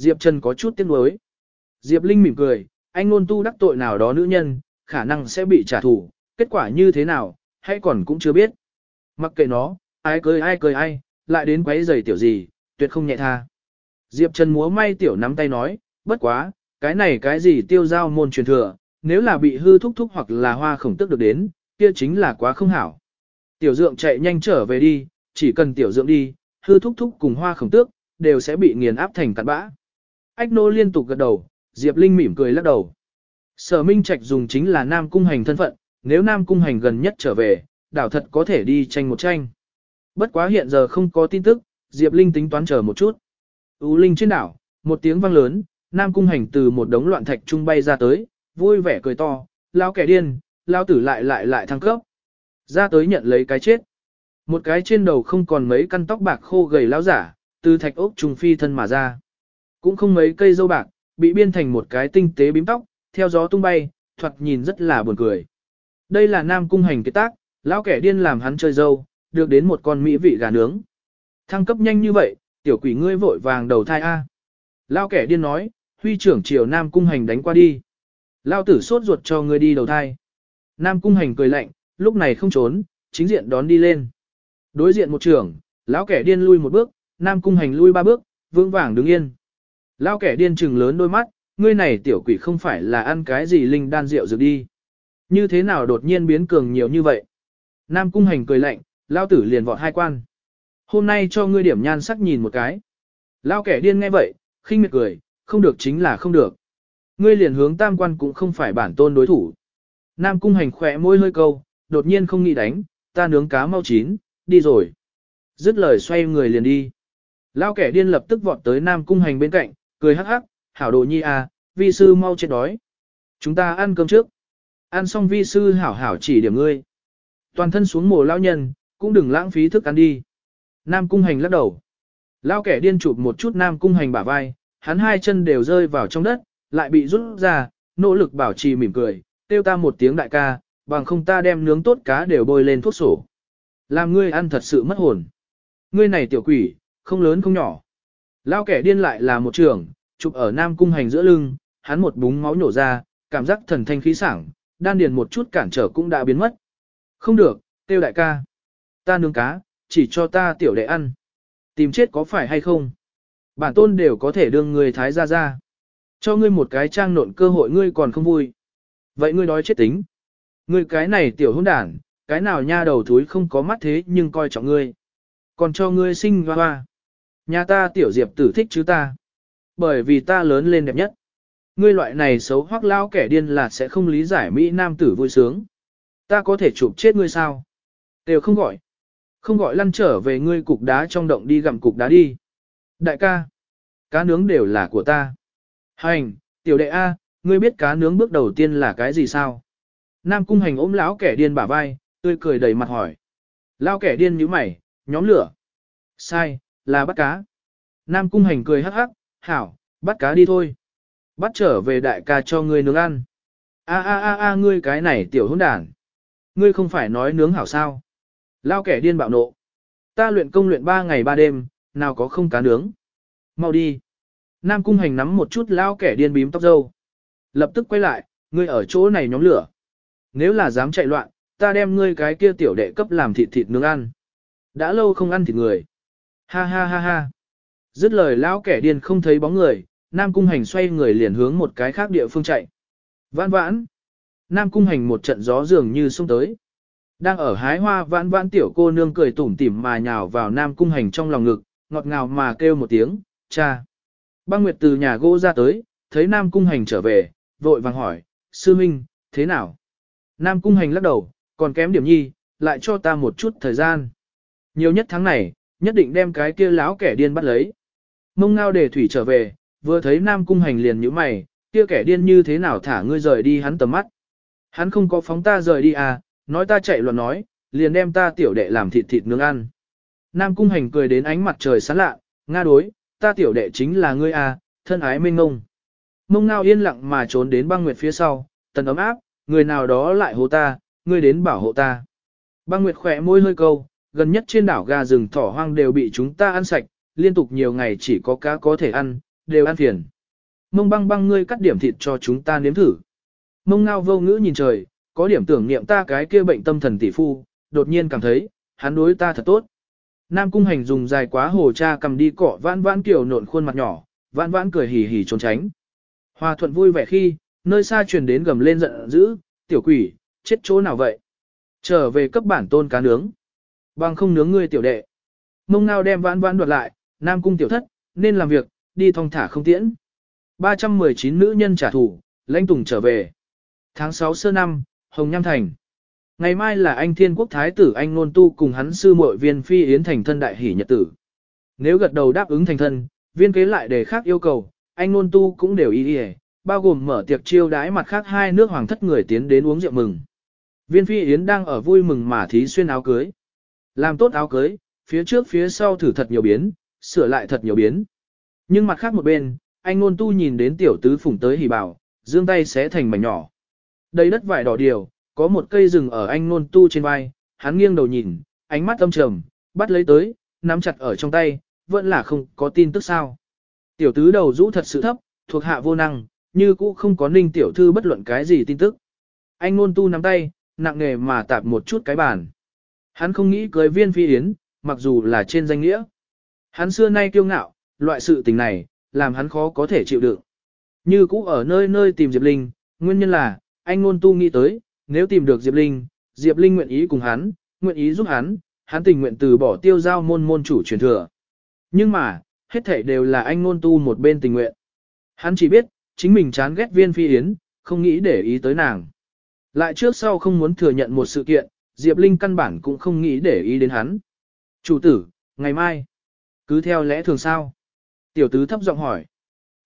A: Diệp Trần có chút tiếc nuối. Diệp Linh mỉm cười, anh ngôn tu đắc tội nào đó nữ nhân, khả năng sẽ bị trả thù, kết quả như thế nào, hay còn cũng chưa biết. Mặc kệ nó, ai cười ai cười ai, lại đến quấy giày tiểu gì, tuyệt không nhẹ tha. Diệp Trần múa may tiểu nắm tay nói, bất quá, cái này cái gì tiêu giao môn truyền thừa, nếu là bị hư thúc thúc hoặc là hoa khổng tức được đến, kia chính là quá không hảo. Tiểu dượng chạy nhanh trở về đi, chỉ cần tiểu dượng đi, hư thúc thúc cùng hoa khổng tước, đều sẽ bị nghiền áp thành cặn bã. Ách nô liên tục gật đầu, Diệp Linh mỉm cười lắc đầu. Sở Minh Trạch dùng chính là Nam Cung Hành thân phận, nếu Nam Cung Hành gần nhất trở về, đảo thật có thể đi tranh một tranh. Bất quá hiện giờ không có tin tức, Diệp Linh tính toán chờ một chút. U Linh trên đảo, một tiếng vang lớn, Nam Cung Hành từ một đống loạn thạch trung bay ra tới, vui vẻ cười to, lao kẻ điên, lao tử lại lại lại thăng cấp. Ra tới nhận lấy cái chết. Một cái trên đầu không còn mấy căn tóc bạc khô gầy lao giả, từ thạch ốc trùng phi thân mà ra. Cũng không mấy cây dâu bạc, bị biên thành một cái tinh tế bím tóc, theo gió tung bay, thoạt nhìn rất là buồn cười. Đây là Nam Cung Hành kế tác, lão kẻ điên làm hắn chơi dâu, được đến một con mỹ vị gà nướng. Thăng cấp nhanh như vậy, tiểu quỷ ngươi vội vàng đầu thai A. Lão kẻ điên nói, huy trưởng triều Nam Cung Hành đánh qua đi. Lão tử sốt ruột cho ngươi đi đầu thai. Nam Cung Hành cười lạnh, lúc này không trốn, chính diện đón đi lên. Đối diện một trưởng, lão kẻ điên lui một bước, Nam Cung Hành lui ba bước, vững vàng đứng yên. Lão kẻ điên trừng lớn đôi mắt, ngươi này tiểu quỷ không phải là ăn cái gì linh đan rượu dược đi. Như thế nào đột nhiên biến cường nhiều như vậy? Nam Cung Hành cười lạnh, lao tử liền vọt hai quan. Hôm nay cho ngươi điểm nhan sắc nhìn một cái. Lao kẻ điên nghe vậy, khinh miệt cười, không được chính là không được. Ngươi liền hướng tam quan cũng không phải bản tôn đối thủ. Nam Cung Hành khỏe môi hơi câu, đột nhiên không nghĩ đánh, ta nướng cá mau chín, đi rồi. Dứt lời xoay người liền đi. Lao kẻ điên lập tức vọt tới Nam Cung Hành bên cạnh, cười hắc hắc, hảo đồ nhi à, vi sư mau chết đói. Chúng ta ăn cơm trước. Ăn xong vi sư hảo hảo chỉ điểm ngươi. Toàn thân xuống mồ lao nhân, cũng đừng lãng phí thức ăn đi. Nam cung hành lắc đầu. Lao kẻ điên chụp một chút nam cung hành bả vai, hắn hai chân đều rơi vào trong đất, lại bị rút ra, nỗ lực bảo trì mỉm cười, tiêu ta một tiếng đại ca, bằng không ta đem nướng tốt cá đều bôi lên thuốc sổ. Làm ngươi ăn thật sự mất hồn. Ngươi này tiểu quỷ, không lớn không nhỏ. Lao kẻ điên lại là một trường, chụp ở nam cung hành giữa lưng, hắn một búng máu nhổ ra, cảm giác thần thanh khí sảng, đan điền một chút cản trở cũng đã biến mất. Không được, tiêu đại ca. Ta nướng cá, chỉ cho ta tiểu đệ ăn. Tìm chết có phải hay không? Bản tôn đều có thể đương người thái ra ra. Cho ngươi một cái trang nộn cơ hội ngươi còn không vui. Vậy ngươi nói chết tính. Ngươi cái này tiểu hôn đản, cái nào nha đầu thúi không có mắt thế nhưng coi trọng ngươi. Còn cho ngươi sinh hoa hoa. Nhà ta tiểu diệp tử thích chứ ta. Bởi vì ta lớn lên đẹp nhất. Ngươi loại này xấu hoắc lao kẻ điên là sẽ không lý giải Mỹ Nam tử vui sướng. Ta có thể chụp chết ngươi sao? Đều không gọi. Không gọi lăn trở về ngươi cục đá trong động đi gặm cục đá đi. Đại ca. Cá nướng đều là của ta. Hành, tiểu đệ A, ngươi biết cá nướng bước đầu tiên là cái gì sao? Nam cung hành ôm lão kẻ điên bả vai, tươi cười đầy mặt hỏi. Lão kẻ điên nhíu mày, nhóm lửa. Sai, là bắt cá. Nam cung hành cười hắc hắc, hảo, bắt cá đi thôi. Bắt trở về đại ca cho ngươi nướng ăn. A a a a ngươi cái này tiểu hỗn đản. Ngươi không phải nói nướng hảo sao. Lao kẻ điên bạo nộ. Ta luyện công luyện 3 ngày 3 đêm, nào có không cá nướng. Mau đi. Nam cung hành nắm một chút lao kẻ điên bím tóc dâu. Lập tức quay lại, ngươi ở chỗ này nhóm lửa. Nếu là dám chạy loạn, ta đem ngươi cái kia tiểu đệ cấp làm thịt thịt nướng ăn. Đã lâu không ăn thịt người. Ha ha ha ha. Dứt lời lão kẻ điên không thấy bóng người, Nam Cung Hành xoay người liền hướng một cái khác địa phương chạy. Vãn vãn. Nam Cung Hành một trận gió dường như xông tới. Đang ở hái hoa vãn vãn tiểu cô nương cười tủm tỉm mà nhào vào Nam Cung Hành trong lòng ngực, ngọt ngào mà kêu một tiếng, cha. Băng Nguyệt từ nhà gỗ ra tới, thấy Nam Cung Hành trở về, vội vàng hỏi, sư minh, thế nào? Nam Cung Hành lắc đầu, còn kém điểm nhi, lại cho ta một chút thời gian. Nhiều nhất tháng này, nhất định đem cái kia láo kẻ điên bắt lấy. Mông ngao để thủy trở về, vừa thấy Nam Cung Hành liền như mày, kia kẻ điên như thế nào thả ngươi rời đi hắn tầm mắt. Hắn không có phóng ta rời đi à, nói ta chạy loạn nói, liền đem ta tiểu đệ làm thịt thịt nướng ăn. Nam Cung Hành cười đến ánh mặt trời sáng lạ, nga đối, ta tiểu đệ chính là ngươi à, thân ái mênh ngông. Mông ngao yên lặng mà trốn đến băng nguyệt phía sau, tần ấm áp, người nào đó lại hô ta, ngươi đến bảo hộ ta. Băng nguyệt khỏe môi hơi câu, gần nhất trên đảo gà rừng thỏ hoang đều bị chúng ta ăn sạch, liên tục nhiều ngày chỉ có cá có thể ăn, đều ăn phiền. Mông băng băng ngươi cắt điểm thịt cho chúng ta nếm thử. Mông ngao vô ngữ nhìn trời, có điểm tưởng niệm ta cái kia bệnh tâm thần tỷ phu, đột nhiên cảm thấy, hắn đối ta thật tốt. Nam cung hành dùng dài quá hồ cha cầm đi cọ vãn vãn kiểu nộn khuôn mặt nhỏ, vãn vãn cười hì hì trốn tránh. Hòa thuận vui vẻ khi, nơi xa truyền đến gầm lên giận dữ, tiểu quỷ, chết chỗ nào vậy? Trở về cấp bản tôn cá nướng. Bằng không nướng ngươi tiểu đệ. Mông ngao đem vãn vãn đoạt lại, Nam cung tiểu thất, nên làm việc, đi thong thả không tiễn. 319 nữ nhân trả thù, lãnh tùng trở về. Tháng 6 sơ năm, Hồng Nham Thành. Ngày mai là anh thiên quốc thái tử anh nôn tu cùng hắn sư muội viên phi yến thành thân đại hỷ nhật tử. Nếu gật đầu đáp ứng thành thân, viên kế lại đề khác yêu cầu, anh nôn tu cũng đều ý ý, bao gồm mở tiệc chiêu đãi mặt khác hai nước hoàng thất người tiến đến uống rượu mừng. Viên phi yến đang ở vui mừng mà thí xuyên áo cưới. Làm tốt áo cưới, phía trước phía sau thử thật nhiều biến, sửa lại thật nhiều biến. Nhưng mặt khác một bên, anh nôn tu nhìn đến tiểu tứ phủng tới hỉ bảo, dương tay xé thành mảnh nhỏ. Đây đất vải đỏ điều, có một cây rừng ở anh nôn tu trên vai, hắn nghiêng đầu nhìn, ánh mắt âm trầm, bắt lấy tới, nắm chặt ở trong tay, vẫn là không có tin tức sao. Tiểu tứ đầu rũ thật sự thấp, thuộc hạ vô năng, như cũ không có ninh tiểu thư bất luận cái gì tin tức. Anh nôn tu nắm tay, nặng nề mà tạp một chút cái bàn. Hắn không nghĩ cưới viên phi yến, mặc dù là trên danh nghĩa. Hắn xưa nay kiêu ngạo, loại sự tình này, làm hắn khó có thể chịu đựng. Như cũ ở nơi nơi tìm Diệp Linh, nguyên nhân là, anh ngôn tu nghĩ tới, nếu tìm được Diệp Linh, Diệp Linh nguyện ý cùng hắn, nguyện ý giúp hắn, hắn tình nguyện từ bỏ tiêu giao môn môn chủ truyền thừa. Nhưng mà, hết thảy đều là anh ngôn tu một bên tình nguyện. Hắn chỉ biết, chính mình chán ghét viên phi yến, không nghĩ để ý tới nàng. Lại trước sau không muốn thừa nhận một sự kiện, Diệp Linh căn bản cũng không nghĩ để ý đến hắn. Chủ tử, ngày mai, cứ theo lẽ thường sao? Tiểu tứ thấp giọng hỏi.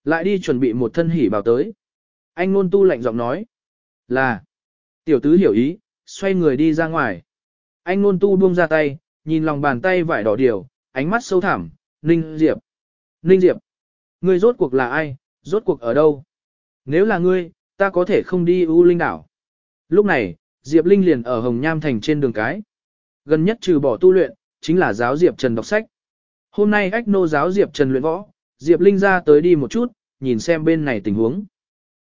A: Lại đi chuẩn bị một thân hỉ bào tới. Anh ngôn tu lạnh giọng nói. Là. Tiểu tứ hiểu ý, xoay người đi ra ngoài. Anh ngôn tu buông ra tay, nhìn lòng bàn tay vải đỏ điều, ánh mắt sâu thẳm, Ninh Diệp. Ninh Diệp. Ngươi rốt cuộc là ai, rốt cuộc ở đâu? Nếu là ngươi, ta có thể không đi U Linh đảo. Lúc này, Diệp Linh liền ở Hồng Nham Thành trên đường cái. Gần nhất trừ bỏ tu luyện, chính là giáo Diệp Trần đọc sách. Hôm nay ách nô giáo Diệp Trần luyện võ, Diệp Linh ra tới đi một chút, nhìn xem bên này tình huống.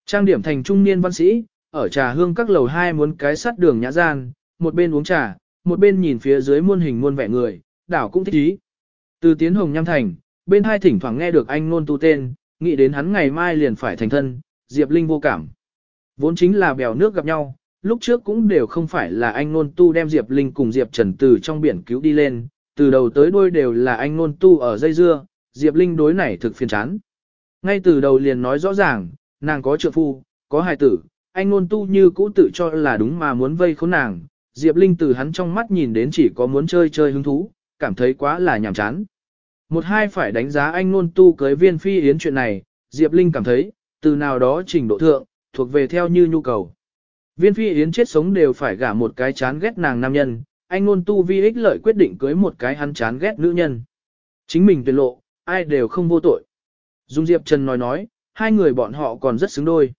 A: Trang điểm thành trung niên văn sĩ, ở trà hương các lầu hai muốn cái sắt đường nhã gian, một bên uống trà, một bên nhìn phía dưới muôn hình muôn vẻ người, đảo cũng thích ý. Từ tiến hồng nham thành, bên hai thỉnh thoảng nghe được anh nôn tu tên, nghĩ đến hắn ngày mai liền phải thành thân, Diệp Linh vô cảm. Vốn chính là bèo nước gặp nhau, lúc trước cũng đều không phải là anh nôn tu đem Diệp Linh cùng Diệp Trần từ trong biển cứu đi lên, từ đầu tới đuôi đều là anh nôn tu ở dây dưa, Diệp Linh đối này thực phiền chán. Ngay từ đầu liền nói rõ ràng, nàng có trượng phu, có hài tử, anh nôn tu như cũ tự cho là đúng mà muốn vây khốn nàng. Diệp Linh từ hắn trong mắt nhìn đến chỉ có muốn chơi chơi hứng thú, cảm thấy quá là nhàm chán. Một hai phải đánh giá anh nôn tu cưới viên phi yến chuyện này, Diệp Linh cảm thấy, từ nào đó trình độ thượng, thuộc về theo như nhu cầu. Viên phi yến chết sống đều phải gả một cái chán ghét nàng nam nhân, anh ngôn tu vi ích lợi quyết định cưới một cái hắn chán ghét nữ nhân. Chính mình tuyệt lộ, ai đều không vô tội. Dung Diệp Trần nói nói, hai người bọn họ còn rất xứng đôi.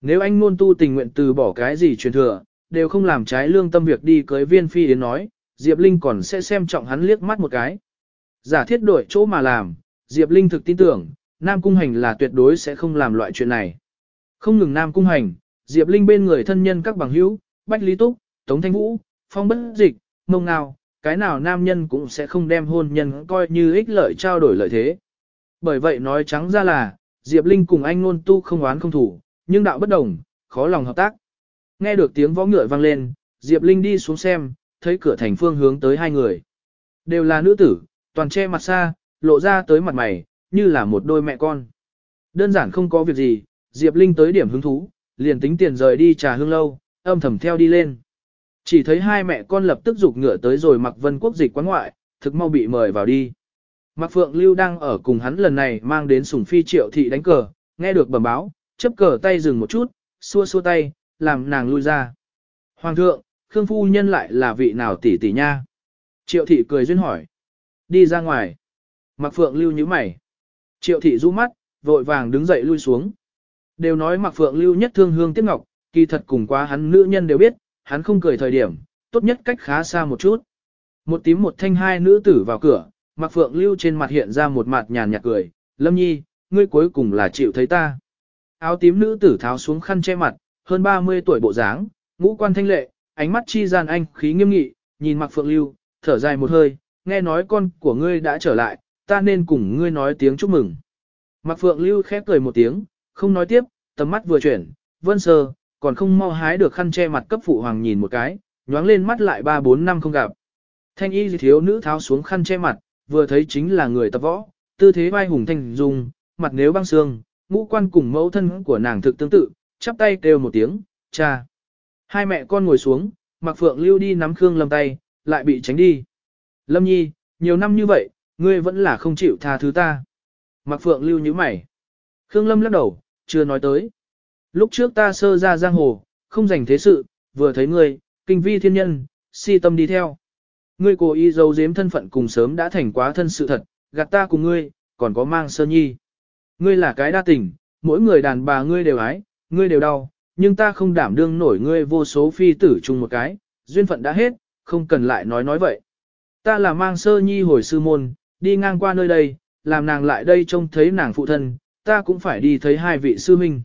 A: Nếu anh ngôn tu tình nguyện từ bỏ cái gì truyền thừa, đều không làm trái lương tâm việc đi cưới viên phi Yến nói, Diệp Linh còn sẽ xem trọng hắn liếc mắt một cái. Giả thiết đổi chỗ mà làm, Diệp Linh thực tin tưởng, Nam Cung Hành là tuyệt đối sẽ không làm loại chuyện này. Không ngừng Nam Cung Hành, Diệp Linh bên người thân nhân các bằng hữu, Bách Lý Túc, Tống Thanh Vũ, Phong Bất Dịch, Mông Ngao, cái nào nam nhân cũng sẽ không đem hôn nhân coi như ích lợi trao đổi lợi thế. Bởi vậy nói trắng ra là, Diệp Linh cùng anh luôn tu không oán không thủ, nhưng đạo bất đồng, khó lòng hợp tác. Nghe được tiếng võ ngựa vang lên, Diệp Linh đi xuống xem, thấy cửa thành phương hướng tới hai người. Đều là nữ tử, toàn che mặt xa, lộ ra tới mặt mày, như là một đôi mẹ con. Đơn giản không có việc gì, Diệp Linh tới điểm hứng thú, liền tính tiền rời đi trà hương lâu, âm thầm theo đi lên. Chỉ thấy hai mẹ con lập tức rục ngựa tới rồi mặc vân quốc dịch quán ngoại, thực mau bị mời vào đi. Mạc Phượng Lưu đang ở cùng hắn lần này mang đến sủng phi triệu thị đánh cờ, nghe được bẩm báo, chấp cờ tay dừng một chút, xua xua tay, làm nàng lui ra. Hoàng thượng, Khương Phu Nhân lại là vị nào tỷ tỷ nha? Triệu thị cười duyên hỏi. Đi ra ngoài. Mạc Phượng Lưu nhíu mày. Triệu thị rũ mắt, vội vàng đứng dậy lui xuống. Đều nói Mặc Phượng Lưu nhất thương hương tiếc ngọc, kỳ thật cùng quá hắn nữ nhân đều biết, hắn không cười thời điểm, tốt nhất cách khá xa một chút. Một tím một thanh hai nữ tử vào cửa, Mặc Phượng Lưu trên mặt hiện ra một mặt nhàn nhạt cười, Lâm Nhi, ngươi cuối cùng là chịu thấy ta. Áo tím nữ tử tháo xuống khăn che mặt, hơn 30 tuổi bộ dáng, ngũ quan thanh lệ, ánh mắt chi gian anh khí nghiêm nghị, nhìn Mặc Phượng Lưu, thở dài một hơi, nghe nói con của ngươi đã trở lại, ta nên cùng ngươi nói tiếng chúc mừng. Mặc Phượng Lưu khép cười một tiếng, không nói tiếp, tầm mắt vừa chuyển, vân sơ, còn không mau hái được khăn che mặt cấp phụ hoàng nhìn một cái, nhoáng lên mắt lại ba bốn năm không gặp. Thanh y thiếu nữ tháo xuống khăn che mặt, vừa thấy chính là người tập võ, tư thế vai hùng thanh dung, mặt nếu băng xương, ngũ quan cùng mẫu thân của nàng thực tương tự, chắp tay kêu một tiếng, cha. Hai mẹ con ngồi xuống, mặc Phượng Lưu đi nắm Khương Lâm tay, lại bị tránh đi. Lâm Nhi, nhiều năm như vậy, ngươi vẫn là không chịu tha thứ ta. mặc Phượng Lưu như mày. Khương Lâm lắc đầu, chưa nói tới. Lúc trước ta sơ ra giang hồ, không dành thế sự, vừa thấy ngươi, kinh vi thiên nhân, si tâm đi theo. Ngươi cố ý giấu giếm thân phận cùng sớm đã thành quá thân sự thật, gạt ta cùng ngươi, còn có mang sơ nhi. Ngươi là cái đa tình, mỗi người đàn bà ngươi đều ái, ngươi đều đau, nhưng ta không đảm đương nổi ngươi vô số phi tử chung một cái, duyên phận đã hết, không cần lại nói nói vậy. Ta là mang sơ nhi hồi sư môn, đi ngang qua nơi đây, làm nàng lại đây trông thấy nàng phụ thân, ta cũng phải đi thấy hai vị sư huynh.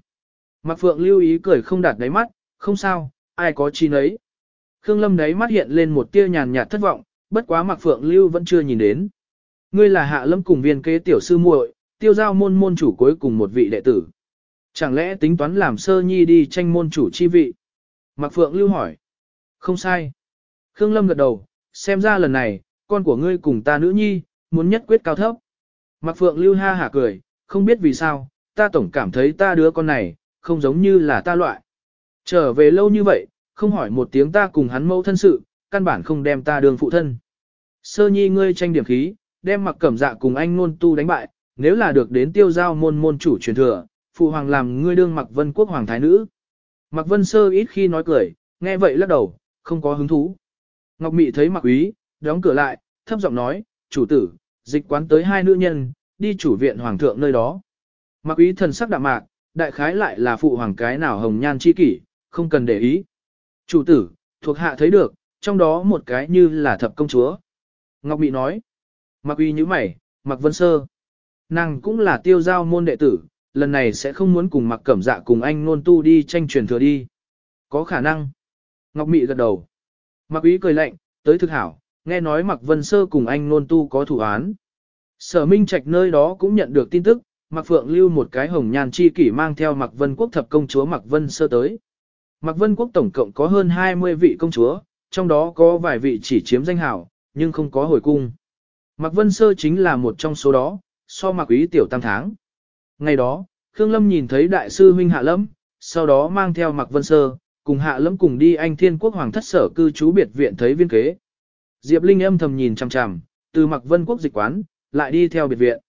A: Mạc Phượng lưu ý cười không đạt đáy mắt, không sao, ai có chi nấy. Khương Lâm đáy mắt hiện lên một tia nhàn nhạt thất vọng, bất quá Mạc Phượng lưu vẫn chưa nhìn đến. Ngươi là hạ lâm cùng viên kế tiểu sư muội, tiêu giao môn môn chủ cuối cùng một vị đệ tử. Chẳng lẽ tính toán làm sơ nhi đi tranh môn chủ chi vị? Mạc Phượng lưu hỏi. Không sai. Khương Lâm gật đầu, xem ra lần này, con của ngươi cùng ta nữ nhi, muốn nhất quyết cao thấp. Mạc Phượng lưu ha hả cười, không biết vì sao, ta tổng cảm thấy ta đứa con này, không giống như là ta loại. Trở về lâu như vậy, không hỏi một tiếng ta cùng hắn mâu thân sự, căn bản không đem ta đường phụ thân. Sơ nhi ngươi tranh điểm khí, đem mặc cẩm dạ cùng anh nôn tu đánh bại, nếu là được đến tiêu giao môn môn chủ truyền thừa, phụ hoàng làm ngươi đương mặc vân quốc hoàng thái nữ. Mặc vân sơ ít khi nói cười, nghe vậy lắc đầu, không có hứng thú. Ngọc Mị thấy mặc úy, đóng cửa lại, thấp giọng nói, chủ tử, dịch quán tới hai nữ nhân, đi chủ viện hoàng thượng nơi đó. Mặc ý thần sắc đạm mạc, đại khái lại là phụ hoàng cái nào hồng nhan chi kỷ, không cần để ý. Chủ tử, thuộc hạ thấy được, trong đó một cái như là thập công chúa. Ngọc Mị nói, mặc uy như mày, mặc vân sơ. Nàng cũng là tiêu giao môn đệ tử, lần này sẽ không muốn cùng mặc cẩm dạ cùng anh nôn tu đi tranh truyền thừa đi. Có khả năng. Ngọc Mị gật đầu. Mặc uy cười lạnh, tới thực hảo, nghe nói mặc vân sơ cùng anh nôn tu có thủ án. Sở Minh Trạch nơi đó cũng nhận được tin tức, Mạc Phượng lưu một cái hồng nhan chi kỷ mang theo Mạc Vân Quốc thập công chúa Mạc Vân Sơ tới. Mạc Vân Quốc tổng cộng có hơn 20 vị công chúa, trong đó có vài vị chỉ chiếm danh hảo, nhưng không có hồi cung. Mạc Vân Sơ chính là một trong số đó, so Mạc Quý tiểu tam tháng. Ngày đó, Khương Lâm nhìn thấy đại sư huynh Hạ Lâm, sau đó mang theo Mạc Vân Sơ, cùng Hạ Lâm cùng đi anh thiên quốc hoàng thất sở cư trú biệt viện thấy viên kế. Diệp Linh âm thầm nhìn chằm chằm, từ Mạc Vân Quốc dịch quán, lại đi theo biệt viện.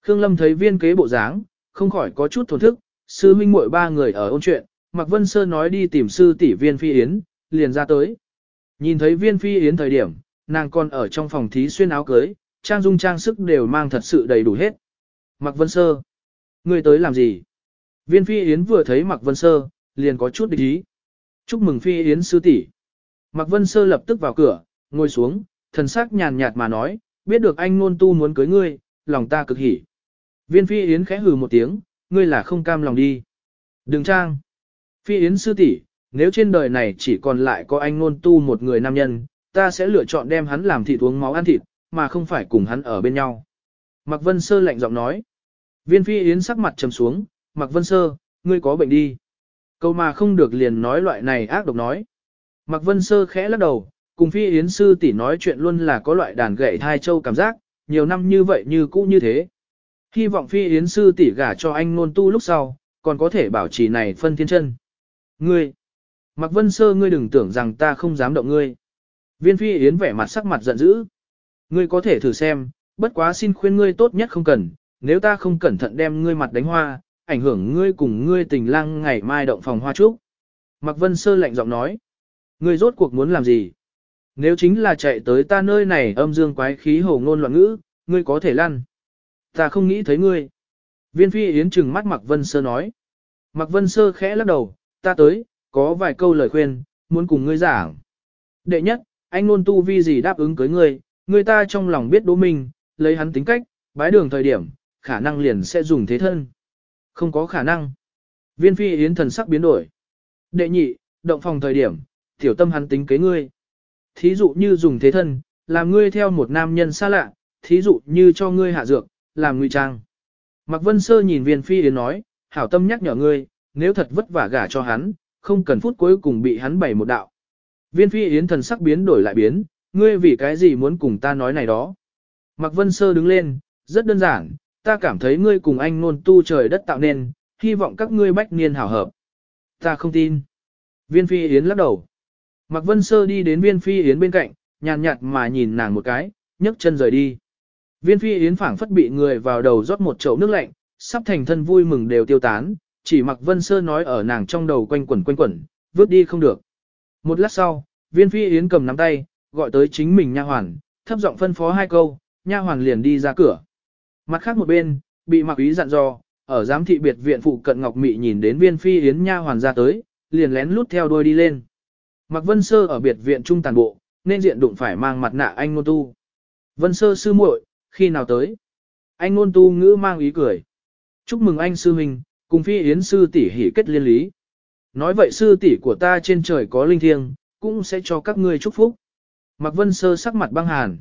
A: Khương Lâm thấy viên kế bộ dáng, không khỏi có chút thổn thức, sư huynh muội ba người ở ôn chuyện, Mạc Vân Sơ nói đi tìm sư tỷ viên phi yến, liền ra tới. Nhìn thấy viên phi yến thời điểm, nàng còn ở trong phòng thí xuyên áo cưới, trang dung trang sức đều mang thật sự đầy đủ hết. Mạc Vân Sơ, ngươi tới làm gì? Viên phi yến vừa thấy Mạc Vân Sơ, liền có chút địch ý. Chúc mừng phi yến sư tỷ. Mạc Vân Sơ lập tức vào cửa, ngồi xuống, thần sắc nhàn nhạt mà nói, biết được anh nôn tu muốn cưới ngươi, lòng ta cực hỉ. Viên phi yến khẽ hừ một tiếng, ngươi là không cam lòng đi. Đừng trang. Phi yến sư tỷ, nếu trên đời này chỉ còn lại có anh nôn tu một người nam nhân, ta sẽ lựa chọn đem hắn làm thịt uống máu ăn thịt, mà không phải cùng hắn ở bên nhau. Mạc Vân Sơ lạnh giọng nói. Viên phi yến sắc mặt trầm xuống, Mạc Vân Sơ, ngươi có bệnh đi. Câu mà không được liền nói loại này ác độc nói. Mạc Vân Sơ khẽ lắc đầu, cùng phi yến sư tỷ nói chuyện luôn là có loại đàn gậy thai châu cảm giác, nhiều năm như vậy như cũ như thế. Hy vọng phi yến sư tỷ gả cho anh nôn tu lúc sau, còn có thể bảo trì này phân thiên chân. Ngươi, Mạc Vân Sơ ngươi đừng tưởng rằng ta không dám động ngươi. Viên phi yến vẻ mặt sắc mặt giận dữ. Ngươi có thể thử xem, bất quá xin khuyên ngươi tốt nhất không cần, nếu ta không cẩn thận đem ngươi mặt đánh hoa, ảnh hưởng ngươi cùng ngươi tình lang ngày mai động phòng hoa trúc. Mạc Vân Sơ lạnh giọng nói. Ngươi rốt cuộc muốn làm gì? Nếu chính là chạy tới ta nơi này âm dương quái khí hồ ngôn loạn ngữ, ngươi có thể lăn. Ta không nghĩ thấy ngươi. Viên phi yến trừng mắt Mạc Vân Sơ nói. Mạc Vân Sơ khẽ lắc đầu, ta tới, có vài câu lời khuyên, muốn cùng ngươi giảng. Đệ nhất, anh luôn tu vi gì đáp ứng cưới ngươi, người ta trong lòng biết đố mình, lấy hắn tính cách, bái đường thời điểm, khả năng liền sẽ dùng thế thân. Không có khả năng. Viên phi yến thần sắc biến đổi. Đệ nhị, động phòng thời điểm, tiểu tâm hắn tính kế ngươi. Thí dụ như dùng thế thân, làm ngươi theo một nam nhân xa lạ, thí dụ như cho ngươi hạ dược, làm ngụy trang. Mạc Vân Sơ nhìn viên phi yến nói, hảo tâm nhắc nhở ngươi, nếu thật vất vả gả cho hắn, không cần phút cuối cùng bị hắn bày một đạo. Viên phi yến thần sắc biến đổi lại biến, ngươi vì cái gì muốn cùng ta nói này đó. Mạc Vân Sơ đứng lên, rất đơn giản, ta cảm thấy ngươi cùng anh nôn tu trời đất tạo nên, hy vọng các ngươi bách niên hảo hợp. Ta không tin. Viên phi yến lắc đầu. Mạc Vân Sơ đi đến viên phi yến bên cạnh, nhàn nhạt mà nhìn nàng một cái, nhấc chân rời đi. Viên phi yến phảng phất bị người vào đầu rót một chậu nước lạnh, sắp thành thân vui mừng đều tiêu tán, chỉ Mạc Vân Sơ nói ở nàng trong đầu quanh quẩn quanh quẩn, vứt đi không được. Một lát sau, viên phi yến cầm nắm tay, gọi tới chính mình nha hoàn, thấp giọng phân phó hai câu, nha hoàn liền đi ra cửa. Mặt khác một bên, bị Mạc Ý dặn dò, ở giám thị biệt viện phụ cận Ngọc Mị nhìn đến viên phi yến nha hoàn ra tới, liền lén lút theo đuôi đi lên. Mạc Vân Sơ ở biệt viện trung tàn bộ, nên diện đụng phải mang mặt nạ anh ngôn Tu. Vân Sơ sư muội, khi nào tới? Anh ngôn Tu ngữ mang ý cười. Chúc mừng anh sư huynh, cùng phi yến sư tỷ hỷ kết liên lý. Nói vậy sư tỷ của ta trên trời có linh thiêng, cũng sẽ cho các ngươi chúc phúc. Mạc Vân Sơ sắc mặt băng hàn.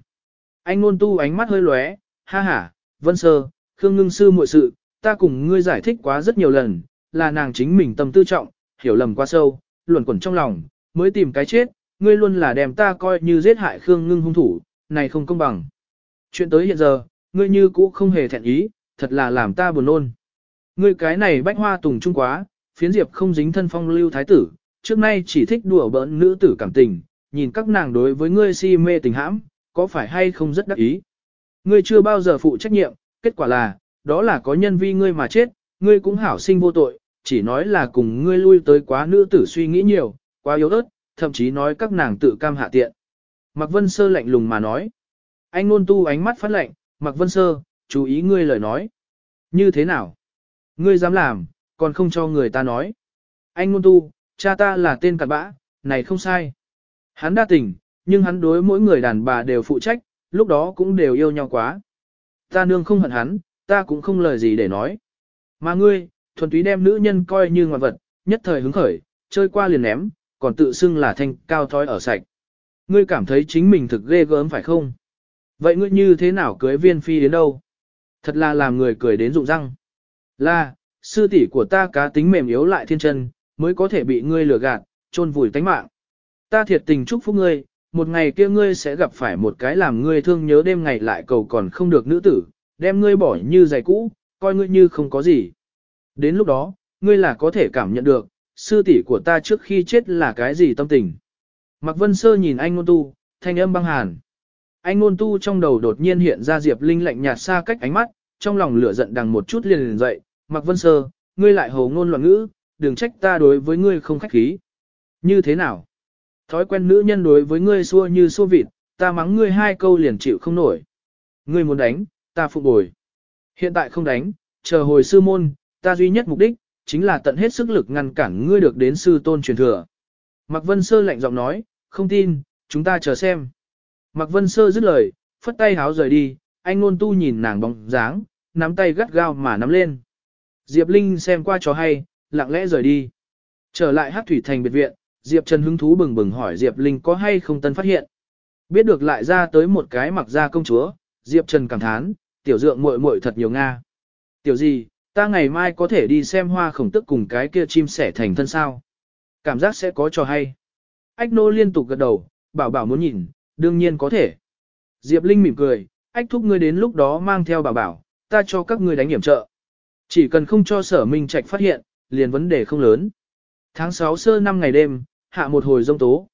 A: Anh ngôn Tu ánh mắt hơi lóe, ha ha, Vân Sơ, Khương Ngưng sư muội sự, ta cùng ngươi giải thích quá rất nhiều lần, là nàng chính mình tâm tư trọng, hiểu lầm quá sâu, luẩn quẩn trong lòng, mới tìm cái chết, ngươi luôn là đem ta coi như giết hại Khương Ngưng hung thủ, này không công bằng. Chuyện tới hiện giờ, ngươi như cũ không hề thẹn ý, thật là làm ta buồn nôn. Ngươi cái này bách hoa tùng trung quá, phiến diệp không dính thân phong lưu thái tử, trước nay chỉ thích đùa bỡn nữ tử cảm tình, nhìn các nàng đối với ngươi si mê tình hãm, có phải hay không rất đắc ý. Ngươi chưa bao giờ phụ trách nhiệm, kết quả là, đó là có nhân vi ngươi mà chết, ngươi cũng hảo sinh vô tội, chỉ nói là cùng ngươi lui tới quá nữ tử suy nghĩ nhiều, quá yếu ớt, thậm chí nói các nàng tự cam hạ tiện. Mạc Vân Sơ lạnh lùng mà nói. Anh nôn tu ánh mắt phát lạnh, Mạc Vân Sơ, chú ý ngươi lời nói. Như thế nào? Ngươi dám làm, còn không cho người ta nói. Anh nôn tu, cha ta là tên cặn bã, này không sai. Hắn đa tình, nhưng hắn đối mỗi người đàn bà đều phụ trách, lúc đó cũng đều yêu nhau quá. Ta nương không hận hắn, ta cũng không lời gì để nói. Mà ngươi, thuần túy đem nữ nhân coi như ngoại vật, nhất thời hứng khởi, chơi qua liền ném, còn tự xưng là thanh cao thói ở sạch. Ngươi cảm thấy chính mình thực ghê gớm phải không? Vậy ngươi như thế nào cưới viên phi đến đâu? Thật là làm người cười đến rụng răng. Là, sư tỷ của ta cá tính mềm yếu lại thiên chân, mới có thể bị ngươi lừa gạt, trôn vùi tánh mạng. Ta thiệt tình chúc phúc ngươi, một ngày kia ngươi sẽ gặp phải một cái làm ngươi thương nhớ đêm ngày lại cầu còn không được nữ tử, đem ngươi bỏ như giày cũ, coi ngươi như không có gì. Đến lúc đó, ngươi là có thể cảm nhận được, sư tỷ của ta trước khi chết là cái gì tâm tình. Mạc Vân Sơ nhìn anh ngôn tu, thanh âm băng hàn. Anh ngôn tu trong đầu đột nhiên hiện ra Diệp Linh lạnh nhạt xa cách ánh mắt, trong lòng lửa giận đằng một chút liền liền dậy. Mạc Vân Sơ, ngươi lại hồ ngôn loạn ngữ, đừng trách ta đối với ngươi không khách khí. Như thế nào? Thói quen nữ nhân đối với ngươi xua như xua vịt, ta mắng ngươi hai câu liền chịu không nổi. Ngươi muốn đánh, ta phục bồi. Hiện tại không đánh, chờ hồi sư môn, ta duy nhất mục đích, chính là tận hết sức lực ngăn cản ngươi được đến sư tôn truyền thừa. Mạc Vân Sơ lạnh giọng nói, không tin, chúng ta chờ xem. Mạc Vân Sơ dứt lời, phất tay háo rời đi, anh ngôn tu nhìn nàng bóng dáng, nắm tay gắt gao mà nắm lên. Diệp Linh xem qua cho hay, lặng lẽ rời đi. Trở lại hát thủy thành biệt viện, Diệp Trần hứng thú bừng bừng hỏi Diệp Linh có hay không tân phát hiện. Biết được lại ra tới một cái mặc ra công chúa, Diệp Trần cảm thán, tiểu dượng muội muội thật nhiều Nga. Tiểu gì, ta ngày mai có thể đi xem hoa khổng tức cùng cái kia chim sẻ thành thân sao. Cảm giác sẽ có trò hay. Ách nô liên tục gật đầu, bảo bảo muốn nhìn, đương nhiên có thể. Diệp Linh mỉm cười, ách thúc ngươi đến lúc đó mang theo bảo bảo, ta cho các ngươi đánh hiểm trợ. Chỉ cần không cho sở minh trạch phát hiện, liền vấn đề không lớn. Tháng 6 sơ năm ngày đêm, hạ một hồi rông tố.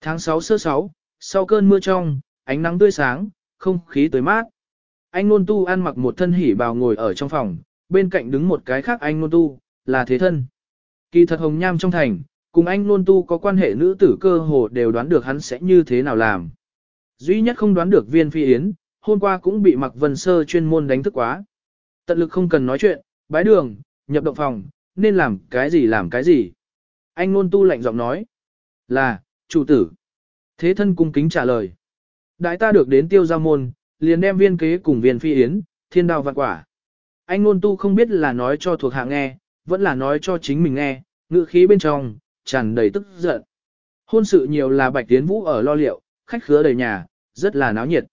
A: Tháng 6 sơ 6, sau cơn mưa trong, ánh nắng tươi sáng, không khí tới mát. Anh luôn Tu ăn mặc một thân hỉ bào ngồi ở trong phòng, bên cạnh đứng một cái khác anh Nôn Tu, là thế thân. Kỳ thật hồng nham trong thành, cùng anh Nôn Tu có quan hệ nữ tử cơ hồ đều đoán được hắn sẽ như thế nào làm. Duy nhất không đoán được viên phi yến, hôm qua cũng bị mặc vần sơ chuyên môn đánh thức quá. Tận lực không cần nói chuyện, bái đường, nhập động phòng, nên làm cái gì làm cái gì. Anh Nôn Tu lạnh giọng nói. Là, chủ tử. Thế thân cung kính trả lời. Đại ta được đến tiêu giao môn, liền đem viên kế cùng viên phi yến, thiên đao vạn quả. Anh ngôn tu không biết là nói cho thuộc hạ nghe, vẫn là nói cho chính mình nghe, ngữ khí bên trong, tràn đầy tức giận. Hôn sự nhiều là bạch tiến vũ ở lo liệu, khách khứa đầy nhà, rất là náo nhiệt.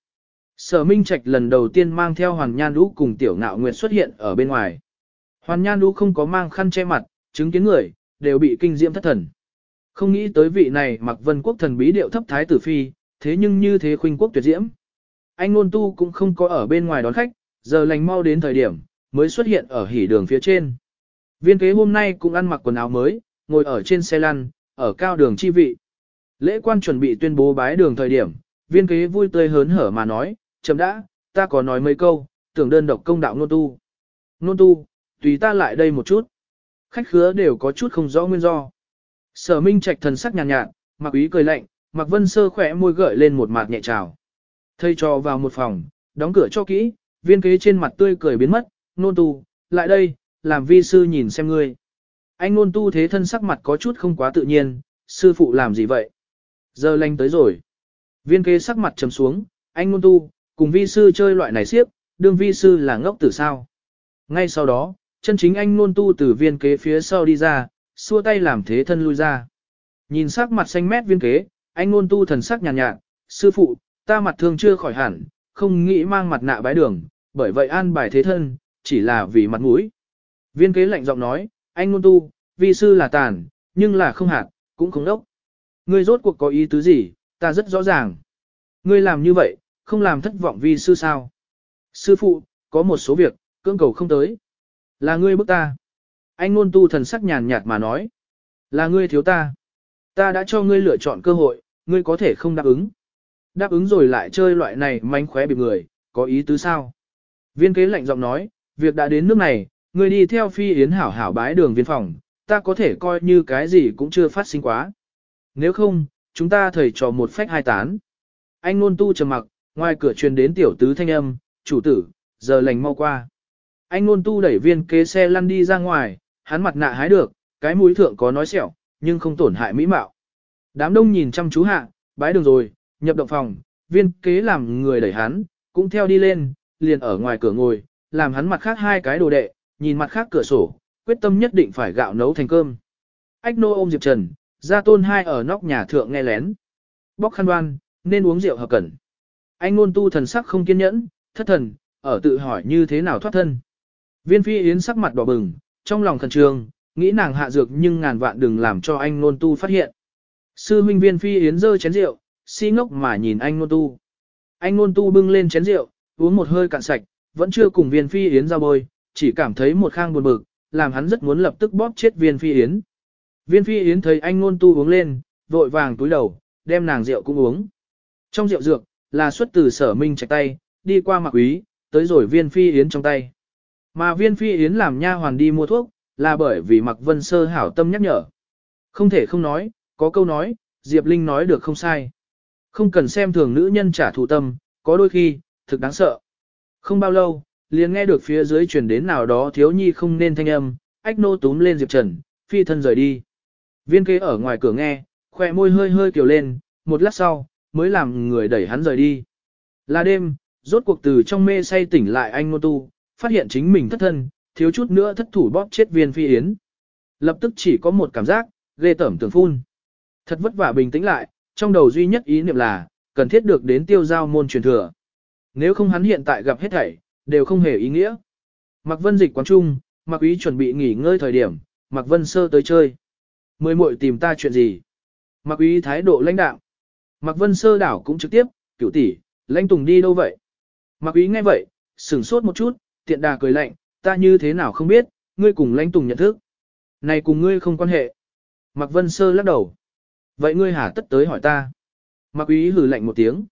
A: Sở Minh Trạch lần đầu tiên mang theo Hoàn Nhan Đũ cùng Tiểu Ngạo Nguyệt xuất hiện ở bên ngoài. Hoàn Nhan Đũ không có mang khăn che mặt, chứng kiến người, đều bị kinh diễm thất thần. Không nghĩ tới vị này mặc vân quốc thần bí điệu thấp thái tử phi, thế nhưng như thế khuynh quốc tuyệt diễm. Anh ngôn tu cũng không có ở bên ngoài đón khách, Giờ lành mau đến thời điểm, mới xuất hiện ở hỉ đường phía trên. Viên kế hôm nay cũng ăn mặc quần áo mới, ngồi ở trên xe lăn, ở cao đường chi vị. Lễ quan chuẩn bị tuyên bố bái đường thời điểm, viên kế vui tươi hớn hở mà nói, chấm đã, ta có nói mấy câu, tưởng đơn độc công đạo nôn tu. Nôn tu, tùy ta lại đây một chút. Khách khứa đều có chút không rõ nguyên do. Sở Minh Trạch thần sắc nhàn nhạt, nhạt, mặc ý cười lạnh, mặc vân sơ khỏe môi gợi lên một mặt nhẹ trào. Thầy cho vào một phòng, đóng cửa cho kỹ, viên kế trên mặt tươi cười biến mất, nôn tu, lại đây, làm vi sư nhìn xem ngươi. Anh nôn tu thế thân sắc mặt có chút không quá tự nhiên, sư phụ làm gì vậy? Giờ lanh tới rồi. Viên kế sắc mặt trầm xuống, anh nôn tu, cùng vi sư chơi loại này siếp, đương vi sư là ngốc tử sao. Ngay sau đó, chân chính anh nôn tu từ viên kế phía sau đi ra, xua tay làm thế thân lui ra. Nhìn sắc mặt xanh mét viên kế, anh nôn tu thần sắc nhàn nhạt, nhạt, sư phụ, ta mặt thương chưa khỏi hẳn, không nghĩ mang mặt nạ bái đường, bởi vậy an bài thế thân, chỉ là vì mặt mũi. Viên kế lạnh giọng nói, anh nôn tu, vi sư là tàn, nhưng là không hạt, cũng không đốc. Ngươi rốt cuộc có ý tứ gì, ta rất rõ ràng. Ngươi làm như vậy, không làm thất vọng vi sư sao. Sư phụ, có một số việc, cưỡng cầu không tới. Là ngươi bức ta. Anh ngôn tu thần sắc nhàn nhạt mà nói. Là ngươi thiếu ta. Ta đã cho ngươi lựa chọn cơ hội, ngươi có thể không đáp ứng. Đáp ứng rồi lại chơi loại này mánh khóe bị người, có ý tứ sao? Viên kế lạnh giọng nói, việc đã đến nước này, ngươi đi theo phi yến hảo hảo bái đường viên phòng, ta có thể coi như cái gì cũng chưa phát sinh quá. Nếu không, chúng ta thầy trò một phách hai tán. Anh ngôn tu trầm mặc, ngoài cửa truyền đến tiểu tứ thanh âm, chủ tử, giờ lành mau qua. Anh ngôn tu đẩy viên kế xe lăn đi ra ngoài, hắn mặt nạ hái được, cái mũi thượng có nói sẹo, nhưng không tổn hại mỹ mạo. Đám đông nhìn chăm chú hạ, bái đường rồi, nhập động phòng, viên kế làm người đẩy hắn, cũng theo đi lên, liền ở ngoài cửa ngồi, làm hắn mặt khác hai cái đồ đệ, nhìn mặt khác cửa sổ, quyết tâm nhất định phải gạo nấu thành cơm. Ách nô ôm Diệp Trần, ra tôn hai ở nóc nhà thượng nghe lén. Bóc khăn đoan, nên uống rượu hợp cẩn. Anh ngôn tu thần sắc không kiên nhẫn, thất thần, ở tự hỏi như thế nào thoát thân. Viên phi yến sắc mặt đỏ bừng, trong lòng khẩn trương, nghĩ nàng hạ dược nhưng ngàn vạn đừng làm cho anh ngôn tu phát hiện. Sư huynh viên phi yến dơ chén rượu, si ngốc mà nhìn anh ngôn tu. Anh ngôn tu bưng lên chén rượu, uống một hơi cạn sạch, vẫn chưa cùng viên phi yến giao bôi, chỉ cảm thấy một khang buồn bực, làm hắn rất muốn lập tức bóp chết viên phi yến. Viên phi yến thấy anh ngôn tu uống lên, vội vàng túi đầu, đem nàng rượu cũng uống. Trong rượu dược, là xuất từ sở minh chạy tay, đi qua mặc quý, tới rồi viên phi yến trong tay. Mà viên phi yến làm nha hoàn đi mua thuốc, là bởi vì mặc vân sơ hảo tâm nhắc nhở. Không thể không nói, có câu nói, Diệp Linh nói được không sai. Không cần xem thường nữ nhân trả thù tâm, có đôi khi, thực đáng sợ. Không bao lâu, liền nghe được phía dưới truyền đến nào đó thiếu nhi không nên thanh âm, ách nô túm lên Diệp Trần, phi thân rời đi. Viên kế ở ngoài cửa nghe, khỏe môi hơi hơi kiểu lên, một lát sau, mới làm người đẩy hắn rời đi. Là đêm, rốt cuộc từ trong mê say tỉnh lại anh Nô Tu, phát hiện chính mình thất thân, thiếu chút nữa thất thủ bóp chết viên phi yến. Lập tức chỉ có một cảm giác, ghê tởm tưởng phun. Thật vất vả bình tĩnh lại, trong đầu duy nhất ý niệm là, cần thiết được đến tiêu giao môn truyền thừa. Nếu không hắn hiện tại gặp hết thảy, đều không hề ý nghĩa. Mạc Vân dịch quán trung, Mạc Ý chuẩn bị nghỉ ngơi thời điểm, Mạc Vân sơ tới chơi. Mười muội tìm ta chuyện gì? Mạc Ý thái độ lãnh đạo. Mạc Vân sơ đảo cũng trực tiếp, cửu tỷ, lãnh tùng đi đâu vậy? Mạc Ý nghe vậy, sửng sốt một chút, tiện đà cười lạnh, ta như thế nào không biết, ngươi cùng lãnh tùng nhận thức. Này cùng ngươi không quan hệ. Mạc Vân sơ lắc đầu. Vậy ngươi hả tất tới hỏi ta? Mạc Ý hử lạnh một tiếng.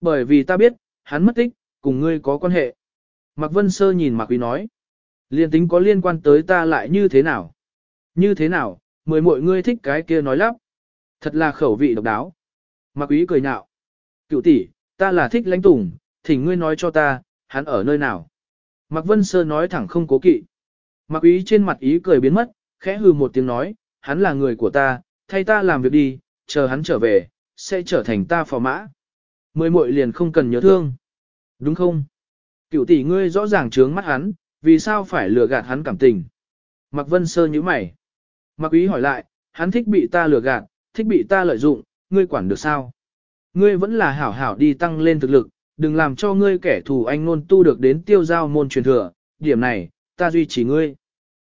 A: Bởi vì ta biết, hắn mất tích, cùng ngươi có quan hệ. Mạc Vân Sơ nhìn Mạc Quý nói. Liên tính có liên quan tới ta lại như thế nào? Như thế nào, mười mọi ngươi thích cái kia nói lắp. Thật là khẩu vị độc đáo. Mạc Quý cười nhạo. Cựu tỷ, ta là thích lãnh tùng, thỉnh ngươi nói cho ta, hắn ở nơi nào? Mạc Vân Sơ nói thẳng không cố kỵ. Mạc Quý trên mặt ý cười biến mất, khẽ hừ một tiếng nói, hắn là người của ta, thay ta làm việc đi, chờ hắn trở về, sẽ trở thành ta phò mã. Mười muội liền không cần nhớ thương. Đúng không? Cựu tỷ ngươi rõ ràng trướng mắt hắn, vì sao phải lừa gạt hắn cảm tình? Mạc Vân Sơ như mày. Mạc Ý hỏi lại, hắn thích bị ta lừa gạt, thích bị ta lợi dụng, ngươi quản được sao? Ngươi vẫn là hảo hảo đi tăng lên thực lực, đừng làm cho ngươi kẻ thù anh nôn tu được đến tiêu giao môn truyền thừa, điểm này, ta duy trì ngươi.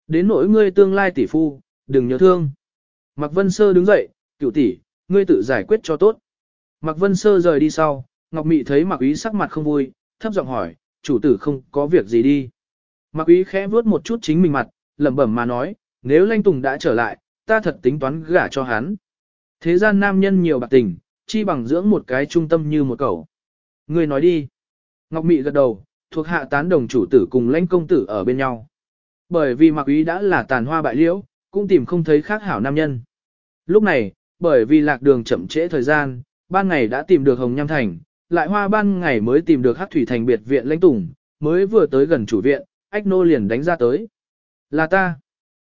A: Đến nỗi ngươi tương lai tỷ phu, đừng nhớ thương. Mạc Vân Sơ đứng dậy, cựu tỷ, ngươi tự giải quyết cho tốt. Mạc Vân Sơ rời đi sau, Ngọc Mị thấy Mạc Ý sắc mặt không vui, thấp giọng hỏi, chủ tử không có việc gì đi. Mạc Úy khẽ vuốt một chút chính mình mặt, lẩm bẩm mà nói, nếu Lanh Tùng đã trở lại, ta thật tính toán gả cho hắn. Thế gian nam nhân nhiều bạc tình, chi bằng dưỡng một cái trung tâm như một cậu. Người nói đi. Ngọc Mị gật đầu, thuộc hạ tán đồng chủ tử cùng lãnh công tử ở bên nhau. Bởi vì Mạc Úy đã là tàn hoa bại liễu, cũng tìm không thấy khác hảo nam nhân. Lúc này, bởi vì lạc đường chậm trễ thời gian, ban ngày đã tìm được Hồng Nham Thành, lại hoa ban ngày mới tìm được Hắc Thủy Thành biệt viện lãnh tùng, mới vừa tới gần chủ viện, Ách Nô liền đánh ra tới. Là ta.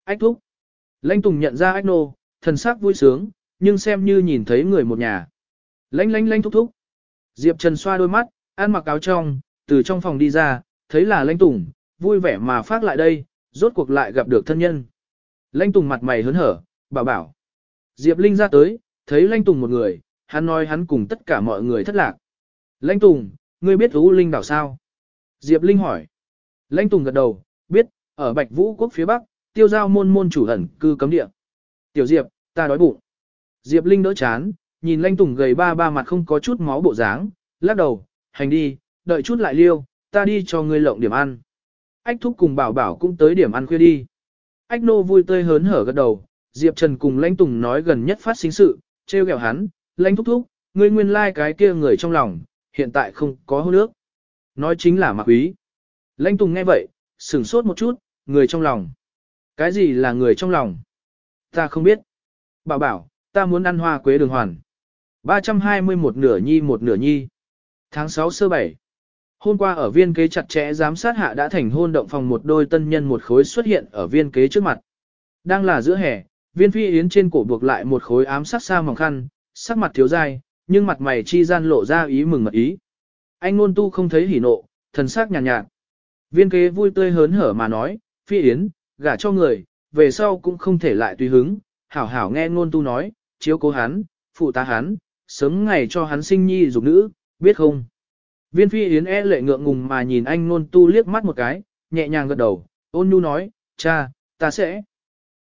A: Ách Thúc. Lãnh tùng nhận ra Ách Nô, thần sắc vui sướng, nhưng xem như nhìn thấy người một nhà. Lãnh lãnh lãnh thúc thúc. Diệp Trần xoa đôi mắt, ăn mặc áo trong, từ trong phòng đi ra, thấy là lãnh tùng, vui vẻ mà phát lại đây, rốt cuộc lại gặp được thân nhân. Lãnh tùng mặt mày hớn hở, bảo bảo. Diệp Linh ra tới, thấy lãnh tùng một người, hắn nói hắn cùng tất cả mọi người thất lạc. Lãnh tùng, ngươi biết U Linh đảo sao? Diệp Linh hỏi. Lãnh tùng gật đầu, biết, ở Bạch Vũ quốc phía Bắc, tiêu giao môn môn chủ ẩn cư cấm địa. Tiểu Diệp, ta đói bụng. Diệp Linh đỡ chán, nhìn Lãnh Tùng gầy ba ba mặt không có chút máu bộ dáng, lắc đầu, hành đi, đợi chút lại liêu, ta đi cho ngươi lộng điểm ăn. Ách thúc cùng bảo bảo cũng tới điểm ăn khuya đi. Ách nô vui tươi hớn hở gật đầu, Diệp Trần cùng Lãnh Tùng nói gần nhất phát sinh sự, treo ghẹo hắn, Lãnh thúc thúc, ngươi nguyên lai like cái kia người trong lòng, hiện tại không có hôn nước. Nói chính là Mạc Quý. Lãnh Tùng nghe vậy, sửng sốt một chút, người trong lòng. Cái gì là người trong lòng? Ta không biết. Bảo bảo, ta muốn ăn hoa quế đường hoàn. 321 nửa nhi một nửa nhi. Tháng 6 sơ 7. Hôm qua ở viên kế chặt chẽ giám sát hạ đã thành hôn động phòng một đôi tân nhân một khối xuất hiện ở viên kế trước mặt. Đang là giữa hè, viên phi yến trên cổ buộc lại một khối ám sát xa mỏng khăn, sắc mặt thiếu dai, nhưng mặt mày chi gian lộ ra ý mừng mật ý. Anh ngôn tu không thấy hỉ nộ, thần sắc nhàn nhạt, nhạt. Viên kế vui tươi hớn hở mà nói, phi yến, gả cho người, về sau cũng không thể lại tùy hứng, hảo hảo nghe ngôn tu nói, chiếu cố hắn, phụ tá hắn, sớm ngày cho hắn sinh nhi dục nữ, biết không? Viên phi yến e lệ ngượng ngùng mà nhìn anh nôn tu liếc mắt một cái, nhẹ nhàng gật đầu, ôn nhu nói, cha, ta sẽ.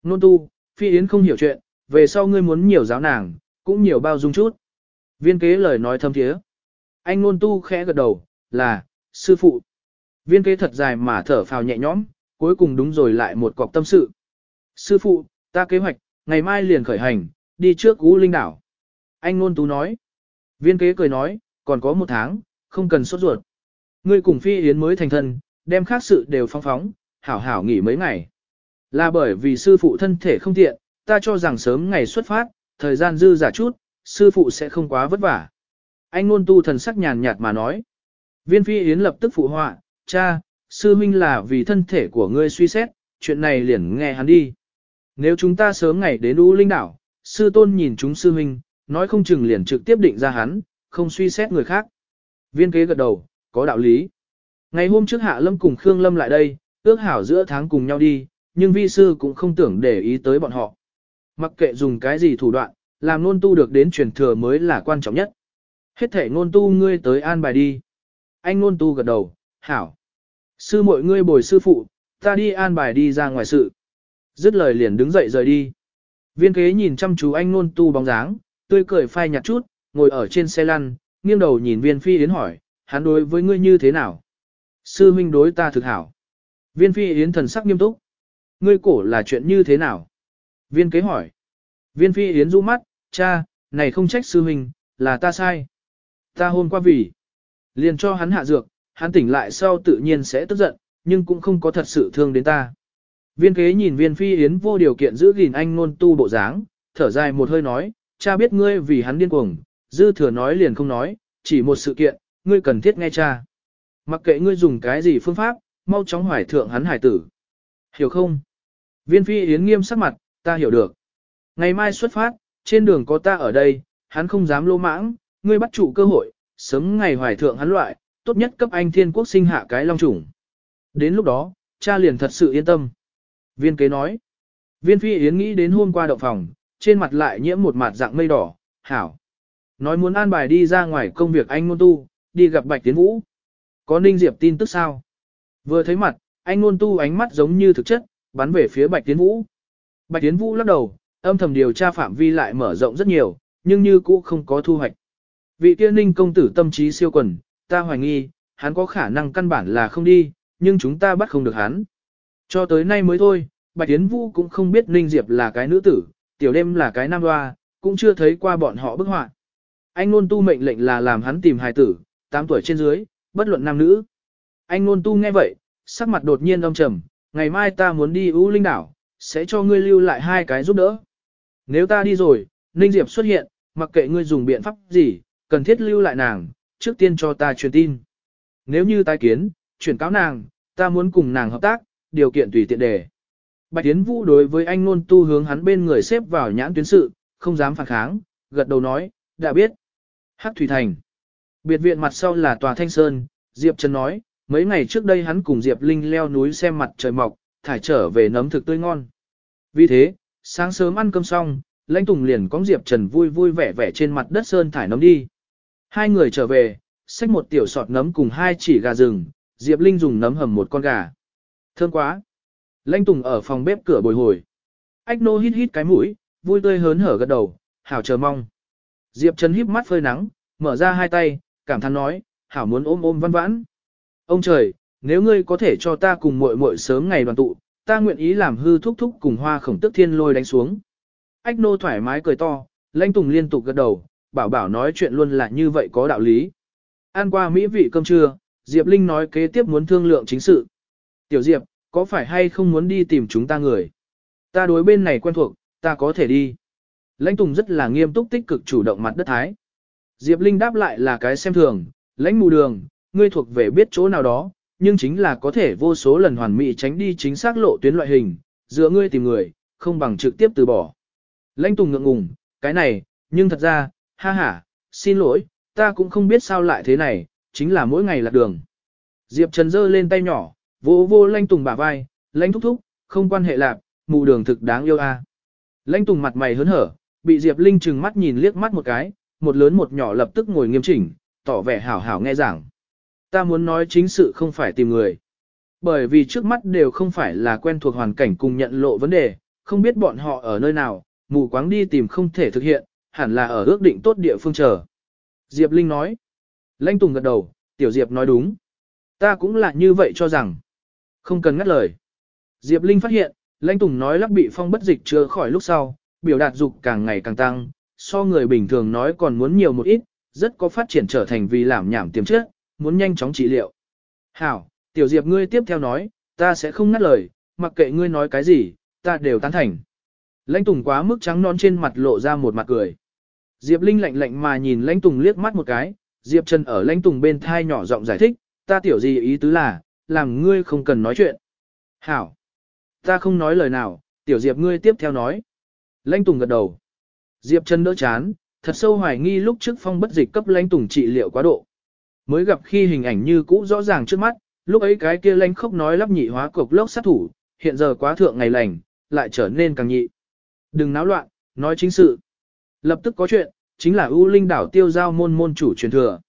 A: Nôn tu, phi yến không hiểu chuyện, về sau ngươi muốn nhiều giáo nàng, cũng nhiều bao dung chút. Viên kế lời nói thâm thiế. Anh ngôn tu khẽ gật đầu, là, sư phụ. Viên kế thật dài mà thở phào nhẹ nhõm, cuối cùng đúng rồi lại một cọc tâm sự. Sư phụ, ta kế hoạch, ngày mai liền khởi hành, đi trước Ú Linh đảo. Anh ngôn tu nói. Viên kế cười nói, còn có một tháng, không cần sốt ruột. Ngươi cùng Phi Yến mới thành thân, đem khác sự đều phong phóng, hảo hảo nghỉ mấy ngày. Là bởi vì sư phụ thân thể không tiện, ta cho rằng sớm ngày xuất phát, thời gian dư giả chút, sư phụ sẽ không quá vất vả. Anh ngôn tu thần sắc nhàn nhạt mà nói. Viên Phi Yến lập tức phụ họa, cha, sư minh là vì thân thể của ngươi suy xét, chuyện này liền nghe hắn đi. Nếu chúng ta sớm ngày đến U Linh Đảo, sư tôn nhìn chúng sư minh, nói không chừng liền trực tiếp định ra hắn, không suy xét người khác. Viên kế gật đầu, có đạo lý. Ngày hôm trước Hạ Lâm cùng Khương Lâm lại đây, ước hảo giữa tháng cùng nhau đi, nhưng vi sư cũng không tưởng để ý tới bọn họ. Mặc kệ dùng cái gì thủ đoạn, làm nôn tu được đến truyền thừa mới là quan trọng nhất. Hết thể nôn tu ngươi tới an bài đi. Anh nôn tu gật đầu, hảo. Sư mội ngươi bồi sư phụ, ta đi an bài đi ra ngoài sự. Dứt lời liền đứng dậy rời đi. Viên kế nhìn chăm chú anh nôn tu bóng dáng, tươi cười phai nhạt chút, ngồi ở trên xe lăn, nghiêng đầu nhìn viên phi yến hỏi, hắn đối với ngươi như thế nào? Sư huynh đối ta thực hảo. Viên phi yến thần sắc nghiêm túc. Ngươi cổ là chuyện như thế nào? Viên kế hỏi. Viên phi yến rũ mắt, cha, này không trách sư huynh, là ta sai. Ta hôn qua vì. Liền cho hắn hạ dược, hắn tỉnh lại sau tự nhiên sẽ tức giận, nhưng cũng không có thật sự thương đến ta. Viên kế nhìn viên phi yến vô điều kiện giữ gìn anh nôn tu bộ dáng, thở dài một hơi nói, cha biết ngươi vì hắn điên cuồng, dư thừa nói liền không nói, chỉ một sự kiện, ngươi cần thiết nghe cha. Mặc kệ ngươi dùng cái gì phương pháp, mau chóng hoài thượng hắn hải tử. Hiểu không? Viên phi yến nghiêm sắc mặt, ta hiểu được. Ngày mai xuất phát, trên đường có ta ở đây, hắn không dám lô mãng, ngươi bắt chủ cơ hội, sớm ngày hoài thượng hắn loại, tốt nhất cấp anh thiên quốc sinh hạ cái long trùng. Đến lúc đó, cha liền thật sự yên tâm. Viên kế nói. Viên phi yến nghĩ đến hôm qua động phòng, trên mặt lại nhiễm một mặt dạng mây đỏ, hảo. Nói muốn an bài đi ra ngoài công việc anh ngôn tu, đi gặp Bạch Tiến Vũ. Có Ninh Diệp tin tức sao? Vừa thấy mặt, anh ngôn tu ánh mắt giống như thực chất, bắn về phía Bạch Tiến Vũ. Bạch Tiến Vũ lắc đầu, âm thầm điều tra phạm vi lại mở rộng rất nhiều, nhưng như cũ không có thu hoạch. Vị kia Ninh công tử tâm trí siêu quần, ta hoài nghi, hắn có khả năng căn bản là không đi, nhưng chúng ta bắt không được hắn. Cho tới nay mới thôi, Bạch Tiến Vũ cũng không biết Ninh Diệp là cái nữ tử, tiểu đêm là cái nam hoa, cũng chưa thấy qua bọn họ bức họa. Anh nôn tu mệnh lệnh là làm hắn tìm hài tử, 8 tuổi trên dưới, bất luận nam nữ. Anh nôn tu nghe vậy, sắc mặt đột nhiên âm trầm, ngày mai ta muốn đi U Linh Đảo, sẽ cho ngươi lưu lại hai cái giúp đỡ. Nếu ta đi rồi, Ninh Diệp xuất hiện, mặc kệ ngươi dùng biện pháp gì, cần thiết lưu lại nàng, trước tiên cho ta truyền tin. Nếu như tái kiến, chuyển cáo nàng, ta muốn cùng nàng hợp tác, điều kiện tùy tiện đề. Bạch Tiến Vũ đối với anh nôn tu hướng hắn bên người xếp vào nhãn tuyến sự, không dám phản kháng, gật đầu nói, đã biết. Hắc Thủy Thành. Biệt viện mặt sau là tòa Thanh Sơn, Diệp Trần nói, mấy ngày trước đây hắn cùng Diệp Linh leo núi xem mặt trời mọc, thải trở về nấm thực tươi ngon. Vì thế, sáng sớm ăn cơm xong, Lãnh Tùng liền có Diệp Trần vui vui vẻ vẻ trên mặt đất sơn thải nấm đi. Hai người trở về, xách một tiểu sọt nấm cùng hai chỉ gà rừng, Diệp Linh dùng nấm hầm một con gà. Thơm quá. Lãnh Tùng ở phòng bếp cửa bồi hồi. Ách nô hít hít cái mũi, vui tươi hớn hở gật đầu, hảo chờ mong. Diệp Trần híp mắt phơi nắng, mở ra hai tay, cảm thán nói, hảo muốn ôm ôm văn vãn. Ông trời, nếu ngươi có thể cho ta cùng muội muội sớm ngày đoàn tụ, ta nguyện ý làm hư thúc thúc cùng hoa khổng tức thiên lôi đánh xuống. Ách nô thoải mái cười to, lãnh tùng liên tục gật đầu, bảo bảo nói chuyện luôn là như vậy có đạo lý. Ăn qua mỹ vị cơm trưa, Diệp Linh nói kế tiếp muốn thương lượng chính sự. Tiểu Diệp, có phải hay không muốn đi tìm chúng ta người? Ta đối bên này quen thuộc, ta có thể đi. Lãnh Tùng rất là nghiêm túc tích cực chủ động mặt đất thái. Diệp Linh đáp lại là cái xem thường, lãnh mù đường, ngươi thuộc về biết chỗ nào đó, nhưng chính là có thể vô số lần hoàn mỹ tránh đi chính xác lộ tuyến loại hình, giữa ngươi tìm người, không bằng trực tiếp từ bỏ. Lãnh Tùng ngượng ngùng, cái này, nhưng thật ra, ha ha, xin lỗi, ta cũng không biết sao lại thế này, chính là mỗi ngày lạc đường. Diệp Trần giơ lên tay nhỏ, vô vô Lãnh Tùng bả vai, Lãnh thúc thúc, không quan hệ lạc, mù đường thực đáng yêu a. Lãnh Tùng mặt mày hớn hở, bị Diệp Linh trừng mắt nhìn liếc mắt một cái, một lớn một nhỏ lập tức ngồi nghiêm chỉnh, tỏ vẻ hảo hảo nghe giảng. Ta muốn nói chính sự không phải tìm người. Bởi vì trước mắt đều không phải là quen thuộc hoàn cảnh cùng nhận lộ vấn đề, không biết bọn họ ở nơi nào, mù quáng đi tìm không thể thực hiện, hẳn là ở ước định tốt địa phương chờ. Diệp Linh nói. Lãnh Tùng gật đầu, Tiểu Diệp nói đúng. Ta cũng là như vậy cho rằng. Không cần ngắt lời. Diệp Linh phát hiện, Lãnh Tùng nói lắp bị phong bất dịch chưa khỏi lúc sau, biểu đạt dục càng ngày càng tăng, so người bình thường nói còn muốn nhiều một ít, rất có phát triển trở thành vì làm nhảm tiềm chất, muốn nhanh chóng trị liệu. Hảo, tiểu diệp ngươi tiếp theo nói, ta sẽ không ngắt lời, mặc kệ ngươi nói cái gì, ta đều tán thành. Lãnh Tùng quá mức trắng non trên mặt lộ ra một mặt cười. Diệp Linh lạnh lạnh mà nhìn Lãnh Tùng liếc mắt một cái, Diệp Trần ở Lãnh Tùng bên thai nhỏ giọng giải thích, ta tiểu gì ý tứ là, làm ngươi không cần nói chuyện. Hảo, ta không nói lời nào, tiểu Diệp ngươi tiếp theo nói. Lãnh Tùng gật đầu. Diệp Trần đỡ chán, thật sâu hoài nghi lúc trước phong bất dịch cấp Lãnh Tùng trị liệu quá độ. Mới gặp khi hình ảnh như cũ rõ ràng trước mắt, lúc ấy cái kia lanh khốc nói lắp nhị hóa cục lốc sát thủ, hiện giờ quá thượng ngày lành, lại trở nên càng nhị. Đừng náo loạn, nói chính sự. Lập tức có chuyện, chính là ưu linh đảo tiêu giao môn môn chủ truyền thừa.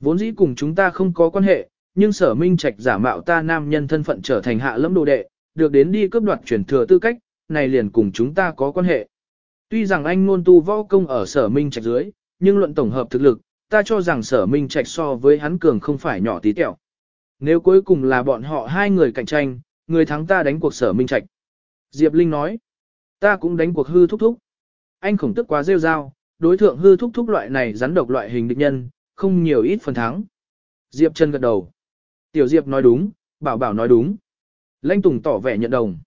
A: Vốn dĩ cùng chúng ta không có quan hệ, nhưng sở minh trạch giả mạo ta nam nhân thân phận trở thành hạ lâm đồ đệ, được đến đi cướp đoạt truyền thừa tư cách, này liền cùng chúng ta có quan hệ. Tuy rằng anh ngôn tu võ công ở sở minh trạch dưới, nhưng luận tổng hợp thực lực, ta cho rằng sở minh trạch so với hắn cường không phải nhỏ tí tẹo. Nếu cuối cùng là bọn họ hai người cạnh tranh, người thắng ta đánh cuộc sở minh trạch. Diệp Linh nói, ta cũng đánh cuộc hư thúc thúc. Anh khổng tức quá rêu rao, đối thượng hư thúc thúc loại này rắn độc loại hình địch nhân, không nhiều ít phần thắng. Diệp chân gật đầu. Tiểu Diệp nói đúng, bảo bảo nói đúng. Lanh Tùng tỏ vẻ nhận đồng.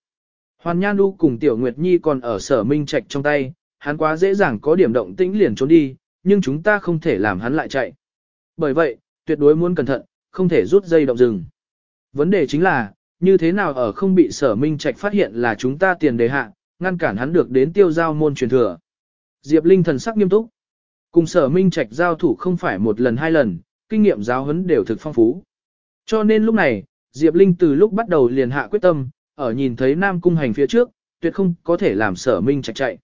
A: Hoàn Nhan Du cùng Tiểu Nguyệt Nhi còn ở sở minh trạch trong tay, hắn quá dễ dàng có điểm động tĩnh liền trốn đi, nhưng chúng ta không thể làm hắn lại chạy. Bởi vậy, tuyệt đối muốn cẩn thận, không thể rút dây động rừng. Vấn đề chính là, như thế nào ở không bị sở minh trạch phát hiện là chúng ta tiền đề hạ, ngăn cản hắn được đến tiêu giao môn truyền thừa. Diệp Linh thần sắc nghiêm túc. Cùng sở minh trạch giao thủ không phải một lần hai lần, kinh nghiệm giáo huấn đều thực phong phú. Cho nên lúc này, Diệp Linh từ lúc bắt đầu liền hạ quyết tâm, ở nhìn thấy Nam Cung Hành phía trước, tuyệt không có thể làm sở minh trạch chạy.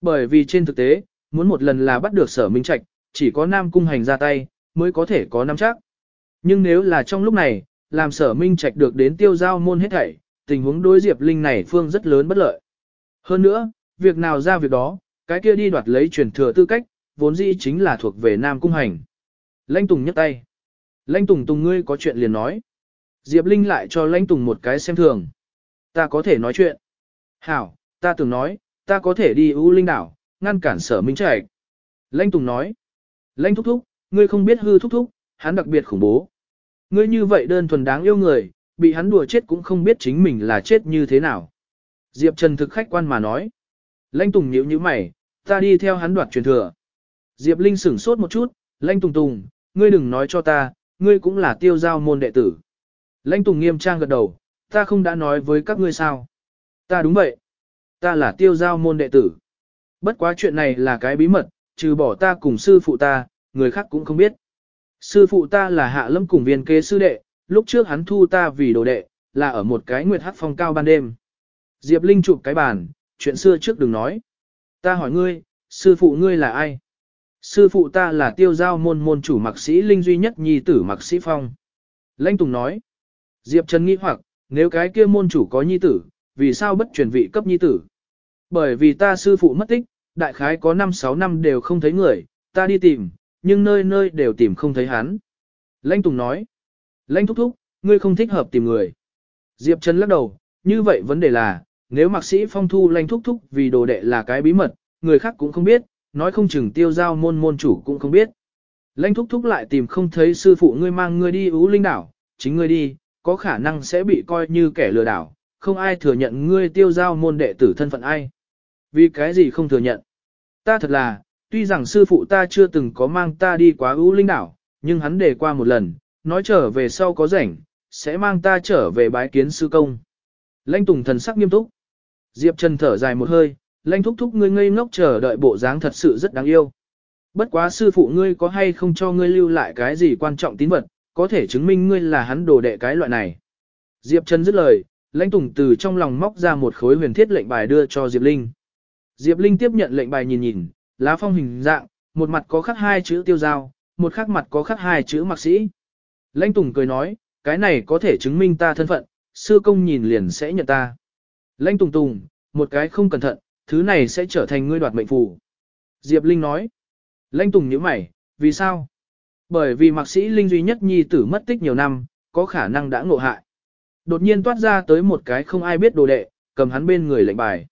A: Bởi vì trên thực tế, muốn một lần là bắt được sở minh trạch, chỉ có Nam Cung Hành ra tay, mới có thể có nắm chắc. Nhưng nếu là trong lúc này, làm sở minh trạch được đến tiêu giao môn hết thảy, tình huống đối Diệp Linh này phương rất lớn bất lợi. Hơn nữa, việc nào ra việc đó, cái kia đi đoạt lấy truyền thừa tư cách, vốn dĩ chính là thuộc về Nam Cung Hành. Lãnh Tùng nhấc tay. Lãnh Tùng Tùng ngươi có chuyện liền nói. Diệp Linh lại cho Lãnh Tùng một cái xem thường. Ta có thể nói chuyện. Hảo, ta từng nói, ta có thể đi U Linh đảo, ngăn cản sở minh trạch. Lãnh Tùng nói. Lãnh thúc thúc, ngươi không biết hư thúc thúc, hắn đặc biệt khủng bố. Ngươi như vậy đơn thuần đáng yêu người, bị hắn đùa chết cũng không biết chính mình là chết như thế nào. Diệp Trần thực khách quan mà nói. Lãnh Tùng nhíu nhíu mày, ta đi theo hắn đoạt truyền thừa. Diệp Linh sửng sốt một chút, Lãnh Tùng Tùng, ngươi đừng nói cho ta, ngươi cũng là tiêu giao môn đệ tử. Lãnh Tùng nghiêm trang gật đầu, ta không đã nói với các ngươi sao. Ta đúng vậy. Ta là tiêu giao môn đệ tử. Bất quá chuyện này là cái bí mật, trừ bỏ ta cùng sư phụ ta, người khác cũng không biết. Sư phụ ta là hạ lâm cùng viên kế sư đệ, lúc trước hắn thu ta vì đồ đệ, là ở một cái nguyệt hát phong cao ban đêm. Diệp Linh chụp cái bàn, chuyện xưa trước đừng nói. Ta hỏi ngươi, sư phụ ngươi là ai? Sư phụ ta là tiêu giao môn môn chủ mạc sĩ Linh duy nhất nhi tử mạc sĩ Phong. Lãnh Tùng nói. Diệp Trần nghĩ hoặc, nếu cái kia môn chủ có nhi tử, vì sao bất truyền vị cấp nhi tử? Bởi vì ta sư phụ mất tích, đại khái có 5-6 năm đều không thấy người, ta đi tìm, nhưng nơi nơi đều tìm không thấy hắn. Lãnh Tùng nói. Lãnh thúc thúc, ngươi không thích hợp tìm người. Diệp Trần lắc đầu, như vậy vấn đề là, nếu mạc sĩ phong thu lãnh thúc thúc vì đồ đệ là cái bí mật, người khác cũng không biết, nói không chừng tiêu giao môn môn chủ cũng không biết. Lãnh thúc thúc lại tìm không thấy sư phụ ngươi mang ngươi đi ú linh đảo, chính ngươi đi, có khả năng sẽ bị coi như kẻ lừa đảo, không ai thừa nhận ngươi tiêu giao môn đệ tử thân phận ai. Vì cái gì không thừa nhận? Ta thật là, tuy rằng sư phụ ta chưa từng có mang ta đi quá ưu linh đảo, nhưng hắn đề qua một lần, nói trở về sau có rảnh, sẽ mang ta trở về bái kiến sư công. Lãnh Tùng thần sắc nghiêm túc. Diệp Trần thở dài một hơi, lãnh thúc thúc ngươi ngây ngốc chờ đợi bộ dáng thật sự rất đáng yêu. Bất quá sư phụ ngươi có hay không cho ngươi lưu lại cái gì quan trọng tín vật, có thể chứng minh ngươi là hắn đồ đệ cái loại này. Diệp Trần dứt lời, lãnh Tùng từ trong lòng móc ra một khối huyền thiết lệnh bài đưa cho Diệp Linh. Diệp Linh tiếp nhận lệnh bài nhìn nhìn, lá phong hình dạng, một mặt có khắc hai chữ tiêu giao, một khắc mặt có khắc hai chữ mạc sĩ. Lãnh Tùng cười nói, cái này có thể chứng minh ta thân phận, sư công nhìn liền sẽ nhận ta. Lãnh Tùng Tùng, một cái không cẩn thận, thứ này sẽ trở thành ngươi đoạt mệnh phù. Diệp Linh nói, Lãnh Tùng nhíu mày, vì sao? Bởi vì mạc sĩ Linh duy nhất nhi tử mất tích nhiều năm, có khả năng đã ngộ hại. Đột nhiên toát ra tới một cái không ai biết đồ đệ, cầm hắn bên người lệnh bài.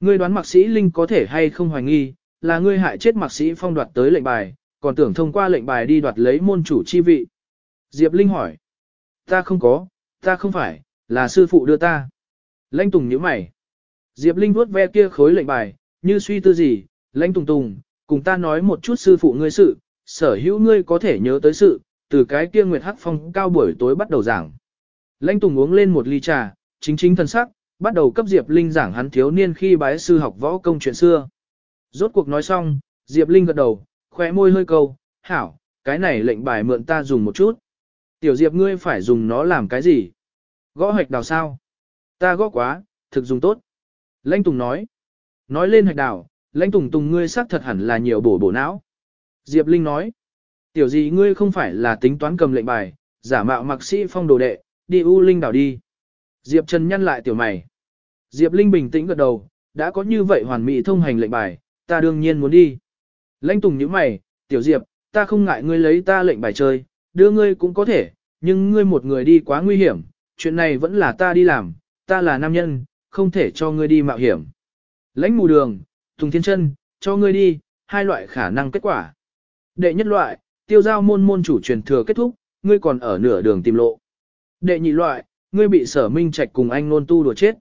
A: Ngươi đoán mạc sĩ Linh có thể hay không hoài nghi, là ngươi hại chết mạc sĩ phong đoạt tới lệnh bài, còn tưởng thông qua lệnh bài đi đoạt lấy môn chủ chi vị. Diệp Linh hỏi. Ta không có, ta không phải, là sư phụ đưa ta. Lãnh Tùng nhíu mày. Diệp Linh vuốt ve kia khối lệnh bài, như suy tư gì, Lãnh Tùng Tùng, cùng ta nói một chút sư phụ ngươi sự, sở hữu ngươi có thể nhớ tới sự, từ cái kia Nguyệt Hắc Phong cao buổi tối bắt đầu giảng. Lãnh Tùng uống lên một ly trà, chính chính thân sắc, bắt đầu cấp Diệp Linh giảng hắn thiếu niên khi bái sư học võ công chuyện xưa. Rốt cuộc nói xong, Diệp Linh gật đầu, khóe môi hơi câu, hảo, cái này lệnh bài mượn ta dùng một chút. Tiểu Diệp ngươi phải dùng nó làm cái gì? Gõ hạch đào sao? Ta gõ quá, thực dùng tốt. Lãnh Tùng nói. Nói lên hạch đào, Lãnh Tùng Tùng ngươi xác thật hẳn là nhiều bổ bổ não. Diệp Linh nói. Tiểu gì ngươi không phải là tính toán cầm lệnh bài, giả mạo mặc sĩ phong đồ đệ, đi U Linh đảo đi. Diệp Trần nhăn lại tiểu mày. Diệp Linh bình tĩnh gật đầu, đã có như vậy hoàn mỹ thông hành lệnh bài, ta đương nhiên muốn đi. Lãnh Tùng nhíu mày, tiểu Diệp, ta không ngại ngươi lấy ta lệnh bài chơi, đưa ngươi cũng có thể, nhưng ngươi một người đi quá nguy hiểm, chuyện này vẫn là ta đi làm, ta là nam nhân, không thể cho ngươi đi mạo hiểm. Lãnh mù đường, Tùng Thiên Chân, cho ngươi đi, hai loại khả năng kết quả. Đệ nhất loại, tiêu giao môn môn chủ truyền thừa kết thúc, ngươi còn ở nửa đường tìm lộ. Đệ nhị loại, ngươi bị sở minh trạch cùng anh nôn tu đùa chết.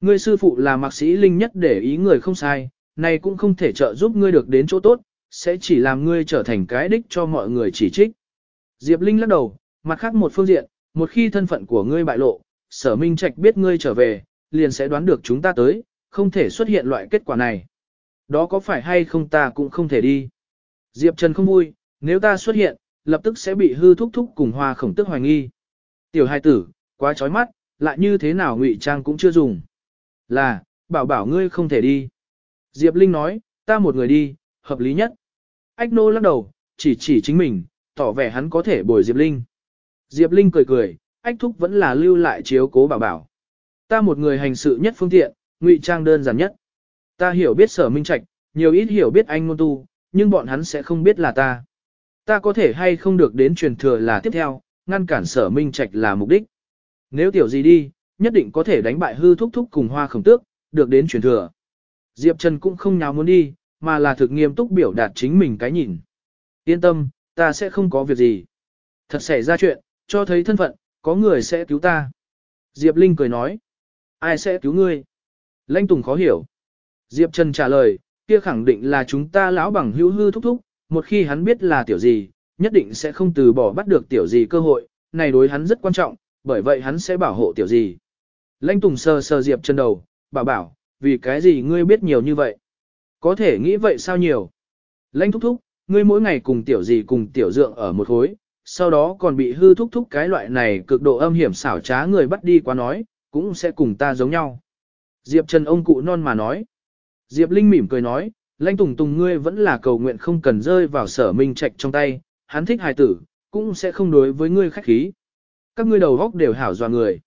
A: Ngươi sư phụ là mạc sĩ linh nhất để ý người không sai, này cũng không thể trợ giúp ngươi được đến chỗ tốt, sẽ chỉ làm ngươi trở thành cái đích cho mọi người chỉ trích. Diệp Linh lắc đầu, mặt khác một phương diện, một khi thân phận của ngươi bại lộ, sở minh trạch biết ngươi trở về, liền sẽ đoán được chúng ta tới, không thể xuất hiện loại kết quả này. Đó có phải hay không ta cũng không thể đi. Diệp Trần không vui, nếu ta xuất hiện, lập tức sẽ bị hư thúc thúc cùng hoa khổng tức hoài nghi. Tiểu hai tử, quá chói mắt, lại như thế nào ngụy trang cũng chưa dùng. Là, bảo bảo ngươi không thể đi. Diệp Linh nói, ta một người đi, hợp lý nhất. Ách nô lắc đầu, chỉ chỉ chính mình, tỏ vẻ hắn có thể bồi Diệp Linh. Diệp Linh cười cười, ách thúc vẫn là lưu lại chiếu cố bảo bảo. Ta một người hành sự nhất phương tiện, ngụy trang đơn giản nhất. Ta hiểu biết sở minh trạch, nhiều ít hiểu biết anh ngôn tu, nhưng bọn hắn sẽ không biết là ta. Ta có thể hay không được đến truyền thừa là tiếp theo, ngăn cản sở minh trạch là mục đích. Nếu tiểu gì đi, nhất định có thể đánh bại hư thúc thúc cùng hoa khổng tước, được đến truyền thừa. Diệp Trần cũng không nháo muốn đi, mà là thực nghiêm túc biểu đạt chính mình cái nhìn. Yên tâm, ta sẽ không có việc gì. Thật xảy ra chuyện, cho thấy thân phận, có người sẽ cứu ta. Diệp Linh cười nói. Ai sẽ cứu ngươi? Lãnh Tùng khó hiểu. Diệp Trần trả lời, kia khẳng định là chúng ta lão bằng hữu hư thúc thúc, một khi hắn biết là tiểu gì, nhất định sẽ không từ bỏ bắt được tiểu gì cơ hội, này đối hắn rất quan trọng, bởi vậy hắn sẽ bảo hộ tiểu gì. Lãnh Tùng sờ sờ Diệp Trần đầu, bảo bảo, vì cái gì ngươi biết nhiều như vậy? Có thể nghĩ vậy sao nhiều? Lãnh thúc thúc, ngươi mỗi ngày cùng tiểu gì cùng tiểu dượng ở một khối, sau đó còn bị hư thúc thúc cái loại này cực độ âm hiểm xảo trá người bắt đi quá nói, cũng sẽ cùng ta giống nhau. Diệp Trần ông cụ non mà nói. Diệp Linh mỉm cười nói, lãnh tùng tùng ngươi vẫn là cầu nguyện không cần rơi vào sở minh trạch trong tay, hắn thích hài tử, cũng sẽ không đối với ngươi khách khí. Các ngươi đầu góc đều hảo dò người.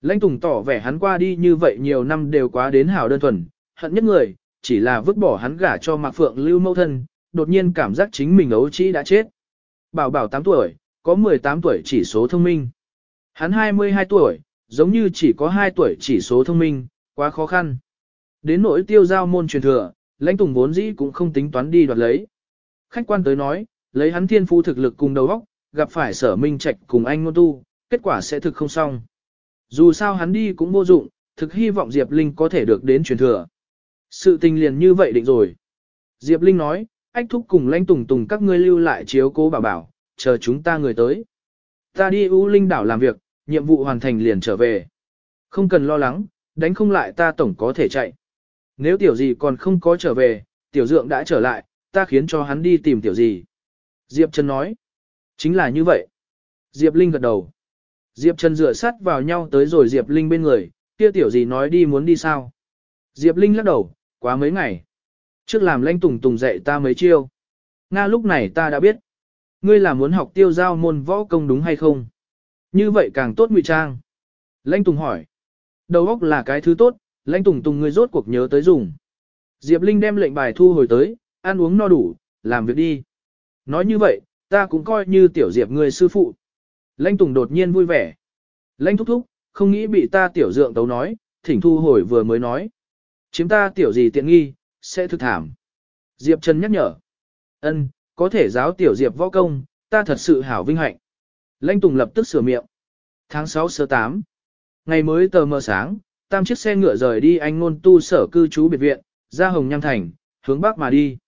A: Lãnh tùng tỏ vẻ hắn qua đi như vậy nhiều năm đều quá đến hảo đơn thuần, hận nhất người, chỉ là vứt bỏ hắn gả cho Mạc Phượng lưu mâu thân, đột nhiên cảm giác chính mình ấu trĩ đã chết. Bảo bảo 8 tuổi, có 18 tuổi chỉ số thông minh. Hắn 22 tuổi, giống như chỉ có 2 tuổi chỉ số thông minh, quá khó khăn. Đến nỗi tiêu giao môn truyền thừa, lãnh tùng vốn dĩ cũng không tính toán đi đoạt lấy. Khách quan tới nói, lấy hắn thiên phu thực lực cùng đầu óc, gặp phải sở minh trạch cùng anh ngôn tu, kết quả sẽ thực không xong. Dù sao hắn đi cũng vô dụng, thực hy vọng Diệp Linh có thể được đến truyền thừa. Sự tình liền như vậy định rồi. Diệp Linh nói, ách thúc cùng lãnh tùng tùng các ngươi lưu lại chiếu cố bảo bảo, chờ chúng ta người tới. Ta đi U Linh đảo làm việc, nhiệm vụ hoàn thành liền trở về. Không cần lo lắng, đánh không lại ta tổng có thể chạy. Nếu tiểu gì còn không có trở về, tiểu dượng đã trở lại, ta khiến cho hắn đi tìm tiểu gì. Diệp Trần nói. Chính là như vậy. Diệp Linh gật đầu. Diệp Trần dựa sát vào nhau tới rồi Diệp Linh bên người, kia tiểu gì nói đi muốn đi sao. Diệp Linh lắc đầu, quá mấy ngày. Trước làm lanh tùng tùng dạy ta mấy chiêu. Nga lúc này ta đã biết. Ngươi là muốn học tiêu giao môn võ công đúng hay không? Như vậy càng tốt ngụy trang. Lanh tùng hỏi. Đầu óc là cái thứ tốt, lãnh tùng tùng ngươi rốt cuộc nhớ tới dùng. Diệp Linh đem lệnh bài thu hồi tới, ăn uống no đủ, làm việc đi. Nói như vậy, ta cũng coi như tiểu Diệp ngươi sư phụ. Lãnh tùng đột nhiên vui vẻ. Lãnh thúc thúc, không nghĩ bị ta tiểu dượng tấu nói, thỉnh thu hồi vừa mới nói. Chiếm ta tiểu gì tiện nghi, sẽ thực thảm. Diệp Trần nhắc nhở. ân có thể giáo tiểu Diệp võ công, ta thật sự hảo vinh hạnh. Lãnh Tùng lập tức sửa miệng. Tháng 6 sơ 8. Ngày mới tờ mờ sáng, tam chiếc xe ngựa rời đi anh ngôn tu sở cư trú biệt viện, ra Hồng Nham Thành, hướng bắc mà đi.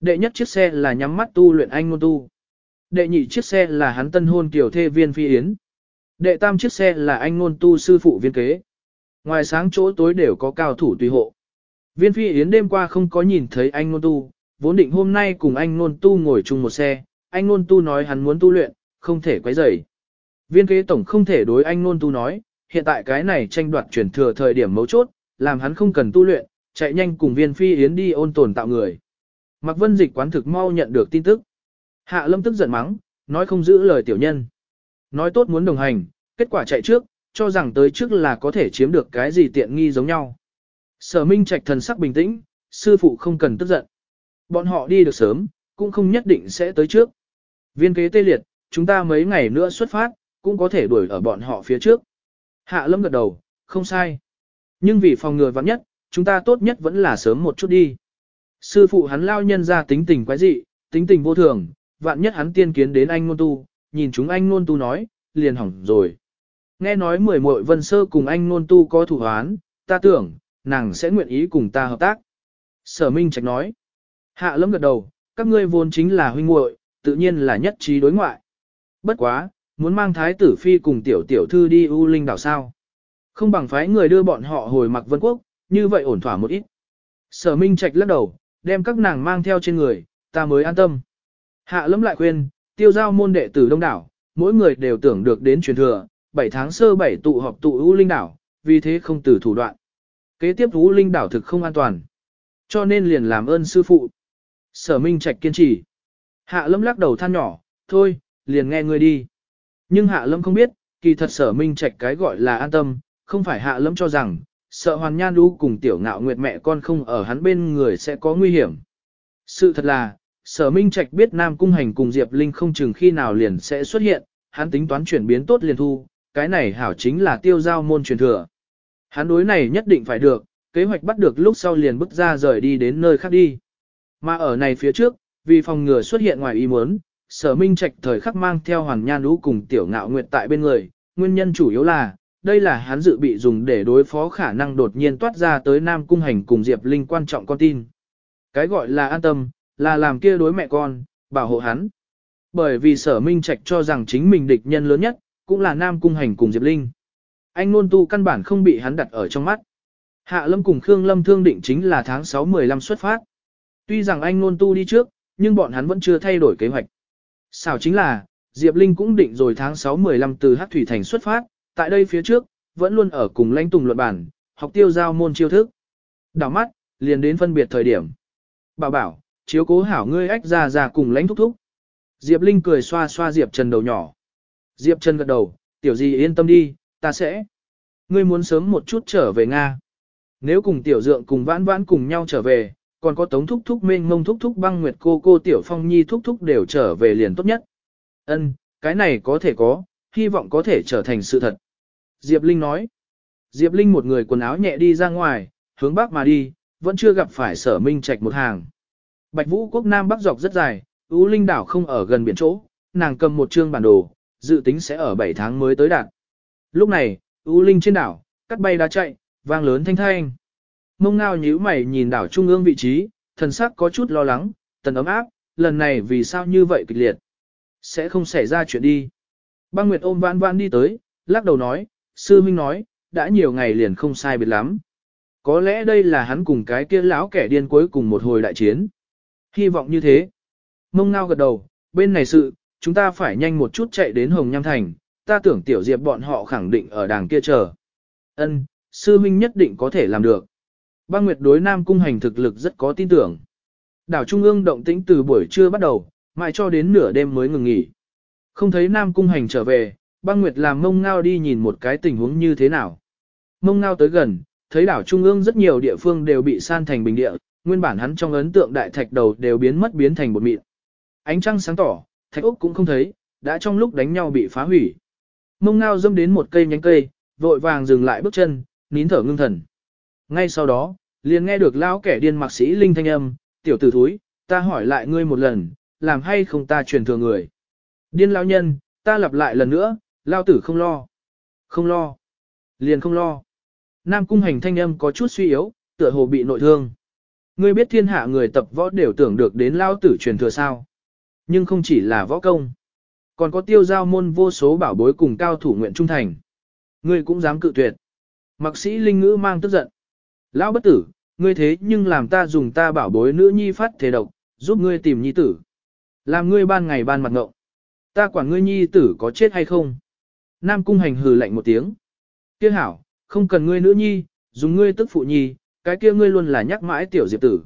A: Đệ nhất chiếc xe là nhắm mắt tu luyện anh ngôn tu. Đệ nhị chiếc xe là hắn tân hôn tiểu thê viên phi yến. Đệ tam chiếc xe là anh ngôn tu sư phụ viên kế. Ngoài sáng chỗ tối đều có cao thủ tùy hộ. Viên phi yến đêm qua không có nhìn thấy anh ngôn tu, vốn định hôm nay cùng anh ngôn tu ngồi chung một xe, anh ngôn tu nói hắn muốn tu luyện, không thể quấy rầy. Viên kế tổng không thể đối anh ngôn tu nói, hiện tại cái này tranh đoạt truyền thừa thời điểm mấu chốt, làm hắn không cần tu luyện, chạy nhanh cùng viên phi yến đi ôn tồn tạo người. Mạc Vân Dịch quán thực mau nhận được tin tức. Hạ Lâm tức giận mắng, nói không giữ lời tiểu nhân. Nói tốt muốn đồng hành, kết quả chạy trước, cho rằng tới trước là có thể chiếm được cái gì tiện nghi giống nhau. Sở Minh Trạch thần sắc bình tĩnh, sư phụ không cần tức giận. Bọn họ đi được sớm, cũng không nhất định sẽ tới trước. Viên kế tê liệt, chúng ta mấy ngày nữa xuất phát, cũng có thể đuổi ở bọn họ phía trước. Hạ lâm gật đầu, không sai. Nhưng vì phòng ngừa vắng nhất, chúng ta tốt nhất vẫn là sớm một chút đi. Sư phụ hắn lao nhân ra tính tình quái dị, tính tình vô thường, vạn nhất hắn tiên kiến đến anh ngôn tu, nhìn chúng anh ngôn tu nói, liền hỏng rồi. Nghe nói mười muội vân sơ cùng anh ngôn tu có thủ hoán, ta tưởng, nàng sẽ nguyện ý cùng ta hợp tác. Sở Minh Trạch nói, hạ lâm gật đầu, các ngươi vốn chính là huynh muội, tự nhiên là nhất trí đối ngoại. Bất quá, muốn mang thái tử phi cùng tiểu tiểu thư đi U Linh đảo sao. Không bằng phái người đưa bọn họ hồi mặc vân quốc, như vậy ổn thỏa một ít. Sở Minh Trạch lắc đầu, đem các nàng mang theo trên người, ta mới an tâm. Hạ lâm lại khuyên, tiêu giao môn đệ tử đông đảo, mỗi người đều tưởng được đến truyền thừa, 7 tháng sơ 7 tụ họp tụ U Linh đảo, vì thế không từ thủ đoạn. Kế tiếp U Linh đảo thực không an toàn. Cho nên liền làm ơn sư phụ. Sở Minh Trạch kiên trì. Hạ lâm lắc đầu than nhỏ, thôi, liền nghe ngươi đi. Nhưng Hạ Lâm không biết, kỳ thật sở minh trạch cái gọi là an tâm, không phải Hạ Lâm cho rằng, sợ hoàn nhan đu cùng tiểu ngạo nguyệt mẹ con không ở hắn bên người sẽ có nguy hiểm. Sự thật là, Sở Minh Trạch biết Nam Cung Hành cùng Diệp Linh không chừng khi nào liền sẽ xuất hiện, hắn tính toán chuyển biến tốt liền thu, cái này hảo chính là tiêu giao môn truyền thừa. Hắn đối này nhất định phải được, kế hoạch bắt được lúc sau liền bước ra rời đi đến nơi khác đi. Mà ở này phía trước, vì phòng ngừa xuất hiện ngoài ý muốn, sở minh trạch thời khắc mang theo Hoàng nhan lũ cùng tiểu ngạo nguyệt tại bên người, nguyên nhân chủ yếu là, đây là hắn dự bị dùng để đối phó khả năng đột nhiên toát ra tới Nam Cung Hành cùng Diệp Linh quan trọng con tin. Cái gọi là an tâm, là làm kia đối mẹ con, bảo hộ hắn. Bởi vì sở minh trạch cho rằng chính mình địch nhân lớn nhất, cũng là Nam Cung Hành cùng Diệp Linh. Anh nôn tu căn bản không bị hắn đặt ở trong mắt. Hạ Lâm cùng Khương Lâm thương định chính là tháng 6-15 xuất phát. Tuy rằng anh nôn tu đi trước, nhưng bọn hắn vẫn chưa thay đổi kế hoạch. Sao chính là, Diệp Linh cũng định rồi tháng 6-15 từ Hắc Thủy Thành xuất phát, tại đây phía trước, vẫn luôn ở cùng lãnh tùng luận bản, học tiêu giao môn chiêu thức. Đảo mắt, liền đến phân biệt thời điểm. Bảo bảo, chiếu cố hảo ngươi ách ra ra cùng lãnh thúc thúc. Diệp Linh cười xoa xoa Diệp Trần đầu nhỏ. Diệp Trần gật đầu, tiểu gì yên tâm đi, ta sẽ. Ngươi muốn sớm một chút trở về Nga. Nếu cùng tiểu dượng cùng vãn vãn cùng nhau trở về, còn có tống thúc thúc mênh mông thúc thúc băng nguyệt cô cô tiểu phong nhi thúc thúc đều trở về liền tốt nhất. Ân, cái này có thể có, hy vọng có thể trở thành sự thật. Diệp Linh nói. Diệp Linh một người quần áo nhẹ đi ra ngoài, hướng bắc mà đi, vẫn chưa gặp phải sở minh trạch một hàng. Bạch Vũ quốc Nam Bắc dọc rất dài, Ú Linh đảo không ở gần biển chỗ, nàng cầm một chương bản đồ, dự tính sẽ ở 7 tháng mới tới đạt. Lúc này, Ú Linh trên đảo, cắt bay đã chạy, vang lớn thanh thanh. Mông ngao nhíu mày nhìn đảo trung ương vị trí, thần sắc có chút lo lắng, tần ấm áp, lần này vì sao như vậy kịch liệt. Sẽ không xảy ra chuyện đi. Băng Nguyệt ôm vãn vãn đi tới, lắc đầu nói, sư minh nói, đã nhiều ngày liền không sai biệt lắm. Có lẽ đây là hắn cùng cái kia lão kẻ điên cuối cùng một hồi đại chiến. Hy vọng như thế. Mông ngao gật đầu, bên này sự, chúng ta phải nhanh một chút chạy đến Hồng Nham Thành, ta tưởng tiểu diệp bọn họ khẳng định ở đàng kia chờ. Ân, sư huynh nhất định có thể làm được. Băng Nguyệt đối Nam Cung hành thực lực rất có tin tưởng. Đảo Trung ương động tĩnh từ buổi trưa bắt đầu, mãi cho đến nửa đêm mới ngừng nghỉ. Không thấy Nam Cung hành trở về, băng Nguyệt làm mông ngao đi nhìn một cái tình huống như thế nào. Mông ngao tới gần, thấy đảo Trung ương rất nhiều địa phương đều bị san thành bình địa, nguyên bản hắn trong ấn tượng đại thạch đầu đều biến mất biến thành bột mịn. Ánh trăng sáng tỏ, thạch úc cũng không thấy, đã trong lúc đánh nhau bị phá hủy. Mông ngao dâm đến một cây nhánh cây, vội vàng dừng lại bước chân, nín thở ngưng thần. Ngay sau đó, liền nghe được lão kẻ điên mặc sĩ linh thanh âm, tiểu tử thúi, ta hỏi lại ngươi một lần, làm hay không ta truyền thừa người. Điên lão nhân, ta lặp lại lần nữa, lao tử không lo. Không lo. Liền không lo. Nam cung hành thanh âm có chút suy yếu, tựa hồ bị nội thương. Ngươi biết thiên hạ người tập võ đều tưởng được đến lao tử truyền thừa sao. Nhưng không chỉ là võ công. Còn có tiêu giao môn vô số bảo bối cùng cao thủ nguyện trung thành. Ngươi cũng dám cự tuyệt. Mặc sĩ linh ngữ mang tức giận. Lão bất tử, ngươi thế nhưng làm ta dùng ta bảo bối nữ nhi phát thế độc, giúp ngươi tìm nhi tử. Làm ngươi ban ngày ban mặt ngộng. Ta quản ngươi nhi tử có chết hay không? Nam cung hành hừ lạnh một tiếng. Kia hảo, không cần ngươi nữ nhi, dùng ngươi tức phụ nhi, cái kia ngươi luôn là nhắc mãi tiểu diệp tử.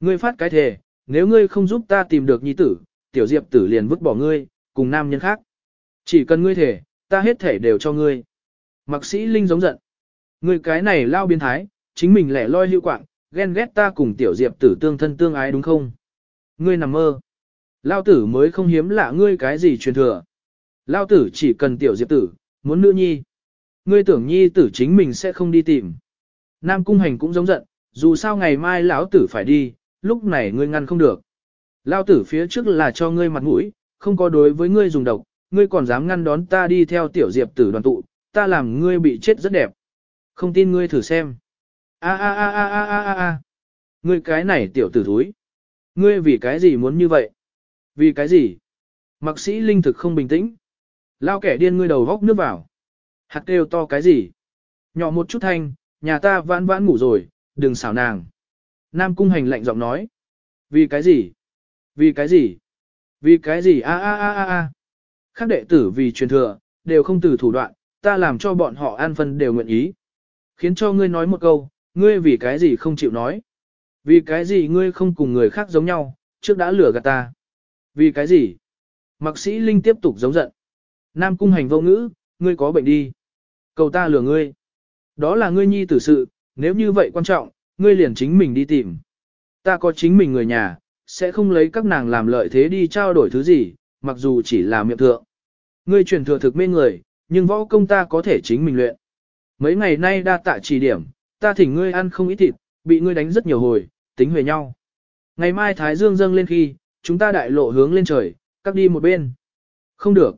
A: Ngươi phát cái thề, nếu ngươi không giúp ta tìm được nhi tử, tiểu diệp tử liền vứt bỏ ngươi, cùng nam nhân khác. Chỉ cần ngươi thể, ta hết thể đều cho ngươi. Mặc sĩ Linh giống giận. Ngươi cái này lao biến thái, chính mình lẻ loi lưu quạng, ghen ghét ta cùng tiểu diệp tử tương thân tương ái đúng không? Ngươi nằm mơ. Lao tử mới không hiếm lạ ngươi cái gì truyền thừa. Lao tử chỉ cần tiểu diệp tử, muốn nữ nhi. Ngươi tưởng nhi tử chính mình sẽ không đi tìm. Nam cung hành cũng giống giận, dù sao ngày mai lão tử phải đi, lúc này ngươi ngăn không được. Lão tử phía trước là cho ngươi mặt mũi, không có đối với ngươi dùng độc, ngươi còn dám ngăn đón ta đi theo tiểu diệp tử đoàn tụ, ta làm ngươi bị chết rất đẹp. Không tin ngươi thử xem. A a a a a a a a. Ngươi cái này tiểu tử thúi. Ngươi vì cái gì muốn như vậy? Vì cái gì? Mặc sĩ linh thực không bình tĩnh. Lao kẻ điên ngươi đầu góc nước vào. Hạt kêu to cái gì? Nhỏ một chút thanh, nhà ta vãn vãn ngủ rồi, đừng xảo nàng. Nam cung hành lạnh giọng nói. Vì cái gì? Vì cái gì? Vì cái gì a a a a a. Khác đệ tử vì truyền thừa, đều không từ thủ đoạn, ta làm cho bọn họ an phân đều nguyện ý. Khiến cho ngươi nói một câu, ngươi vì cái gì không chịu nói. Vì cái gì ngươi không cùng người khác giống nhau, trước đã lừa gạt ta. Vì cái gì? Mạc sĩ Linh tiếp tục giống giận. Nam cung hành vô ngữ, ngươi có bệnh đi. Cầu ta lừa ngươi. Đó là ngươi nhi tử sự, nếu như vậy quan trọng, ngươi liền chính mình đi tìm. Ta có chính mình người nhà, sẽ không lấy các nàng làm lợi thế đi trao đổi thứ gì, mặc dù chỉ là miệng thượng. Ngươi truyền thừa thực mê người, nhưng võ công ta có thể chính mình luyện. Mấy ngày nay đa tạ chỉ điểm, ta thỉnh ngươi ăn không ít thịt, bị ngươi đánh rất nhiều hồi, tính về nhau. Ngày mai Thái Dương dâng lên khi, chúng ta đại lộ hướng lên trời, các đi một bên. Không được.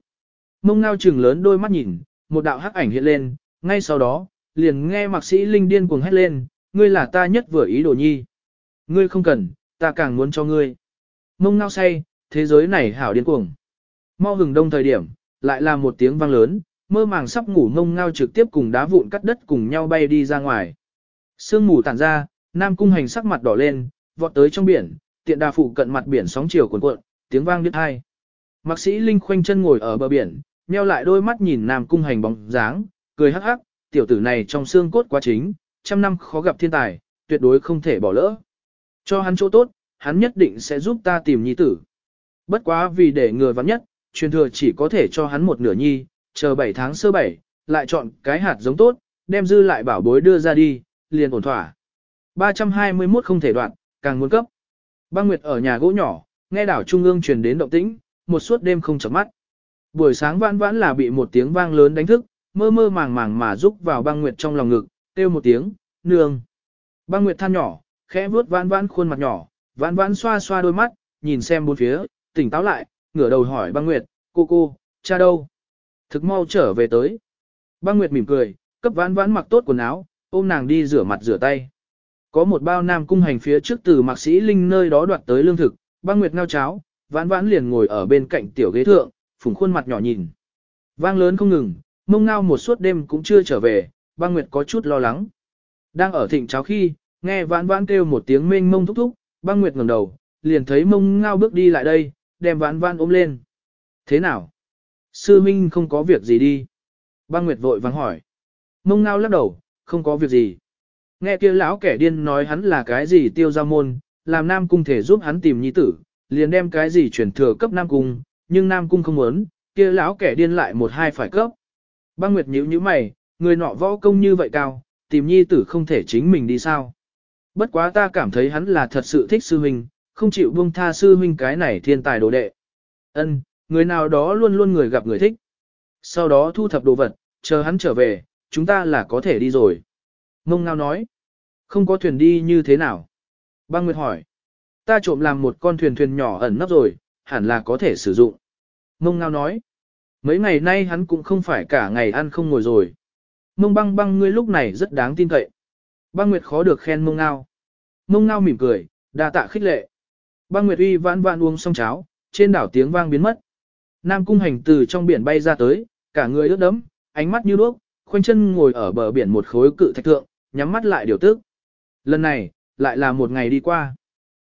A: Mông ngao trừng lớn đôi mắt nhìn, một đạo hắc ảnh hiện lên, ngay sau đó, liền nghe mạc sĩ Linh điên cuồng hét lên, ngươi là ta nhất vừa ý đồ nhi. Ngươi không cần, ta càng muốn cho ngươi. Mông ngao say, thế giới này hảo điên cuồng. Mau hừng đông thời điểm, lại là một tiếng vang lớn, mơ màng sắp ngủ mông ngao trực tiếp cùng đá vụn cắt đất cùng nhau bay đi ra ngoài. Sương mù tản ra, Nam Cung Hành sắc mặt đỏ lên, vọt tới trong biển, tiện đà phụ cận mặt biển sóng chiều cuộn cuộn, tiếng vang đứt hai. Mạc sĩ Linh khoanh chân ngồi ở bờ biển, nheo lại đôi mắt nhìn Nam Cung Hành bóng dáng, cười hắc hắc, tiểu tử này trong xương cốt quá chính, trăm năm khó gặp thiên tài, tuyệt đối không thể bỏ lỡ. Cho hắn chỗ tốt, hắn nhất định sẽ giúp ta tìm nhi tử. Bất quá vì để người vắng nhất, truyền thừa chỉ có thể cho hắn một nửa nhi, chờ 7 tháng sơ bảy, lại chọn cái hạt giống tốt, đem dư lại bảo bối đưa ra đi, liền ổn thỏa. 321 không thể đoạn, càng muốn cấp. Băng Nguyệt ở nhà gỗ nhỏ, nghe đảo trung ương truyền đến động tĩnh, một suốt đêm không chợp mắt. Buổi sáng vãn vãn là bị một tiếng vang lớn đánh thức, mơ mơ màng màng mà rúc vào băng Nguyệt trong lòng ngực, kêu một tiếng, nương. Băng Nguyệt than nhỏ, khẽ vuốt vãn vãn khuôn mặt nhỏ, vãn vãn xoa xoa đôi mắt, nhìn xem bốn phía, tỉnh táo lại, ngửa đầu hỏi băng Nguyệt, cô cô, cha đâu? Thực mau trở về tới. Băng Nguyệt mỉm cười, cấp vãn vãn mặc tốt quần áo, ôm nàng đi rửa mặt rửa tay. Có một bao nam cung hành phía trước từ mạc sĩ Linh nơi đó đoạt tới lương thực, băng Nguyệt ngao cháo, vãn vãn liền ngồi ở bên cạnh tiểu ghế thượng, phùng khuôn mặt nhỏ nhìn. Vang lớn không ngừng, mông ngao một suốt đêm cũng chưa trở về, băng Nguyệt có chút lo lắng. Đang ở thịnh cháo khi, nghe vãn vãn kêu một tiếng mênh mông thúc thúc, băng Nguyệt ngẩng đầu, liền thấy mông ngao bước đi lại đây, đem vãn vãn ôm lên. Thế nào? Sư Minh không có việc gì đi. Băng Nguyệt vội vắng hỏi. Mông ngao lắc đầu, không có việc gì. Nghe kia lão kẻ điên nói hắn là cái gì tiêu giao môn, làm Nam Cung thể giúp hắn tìm nhi tử, liền đem cái gì chuyển thừa cấp Nam Cung, nhưng Nam Cung không muốn, kia lão kẻ điên lại một hai phải cấp. Băng Nguyệt nhíu nhíu mày, người nọ võ công như vậy cao, tìm nhi tử không thể chính mình đi sao. Bất quá ta cảm thấy hắn là thật sự thích sư huynh, không chịu buông tha sư huynh cái này thiên tài đồ đệ. Ân, người nào đó luôn luôn người gặp người thích. Sau đó thu thập đồ vật, chờ hắn trở về, chúng ta là có thể đi rồi. Mông Ngao nói, không có thuyền đi như thế nào? Băng Nguyệt hỏi, ta trộm làm một con thuyền thuyền nhỏ ẩn nấp rồi, hẳn là có thể sử dụng. Mông Ngao nói, mấy ngày nay hắn cũng không phải cả ngày ăn không ngồi rồi. Mông băng băng ngươi lúc này rất đáng tin cậy. Băng Nguyệt khó được khen Mông Ngao. Mông Ngao mỉm cười, đa tạ khích lệ. Băng Nguyệt uy vãn vãn uống xong cháo, trên đảo tiếng vang biến mất. Nam cung hành từ trong biển bay ra tới, cả người ướt đẫm, ánh mắt như đuốc, khoanh chân ngồi ở bờ biển một khối cự thạch thượng, nhắm mắt lại điều tức. Lần này, lại là một ngày đi qua.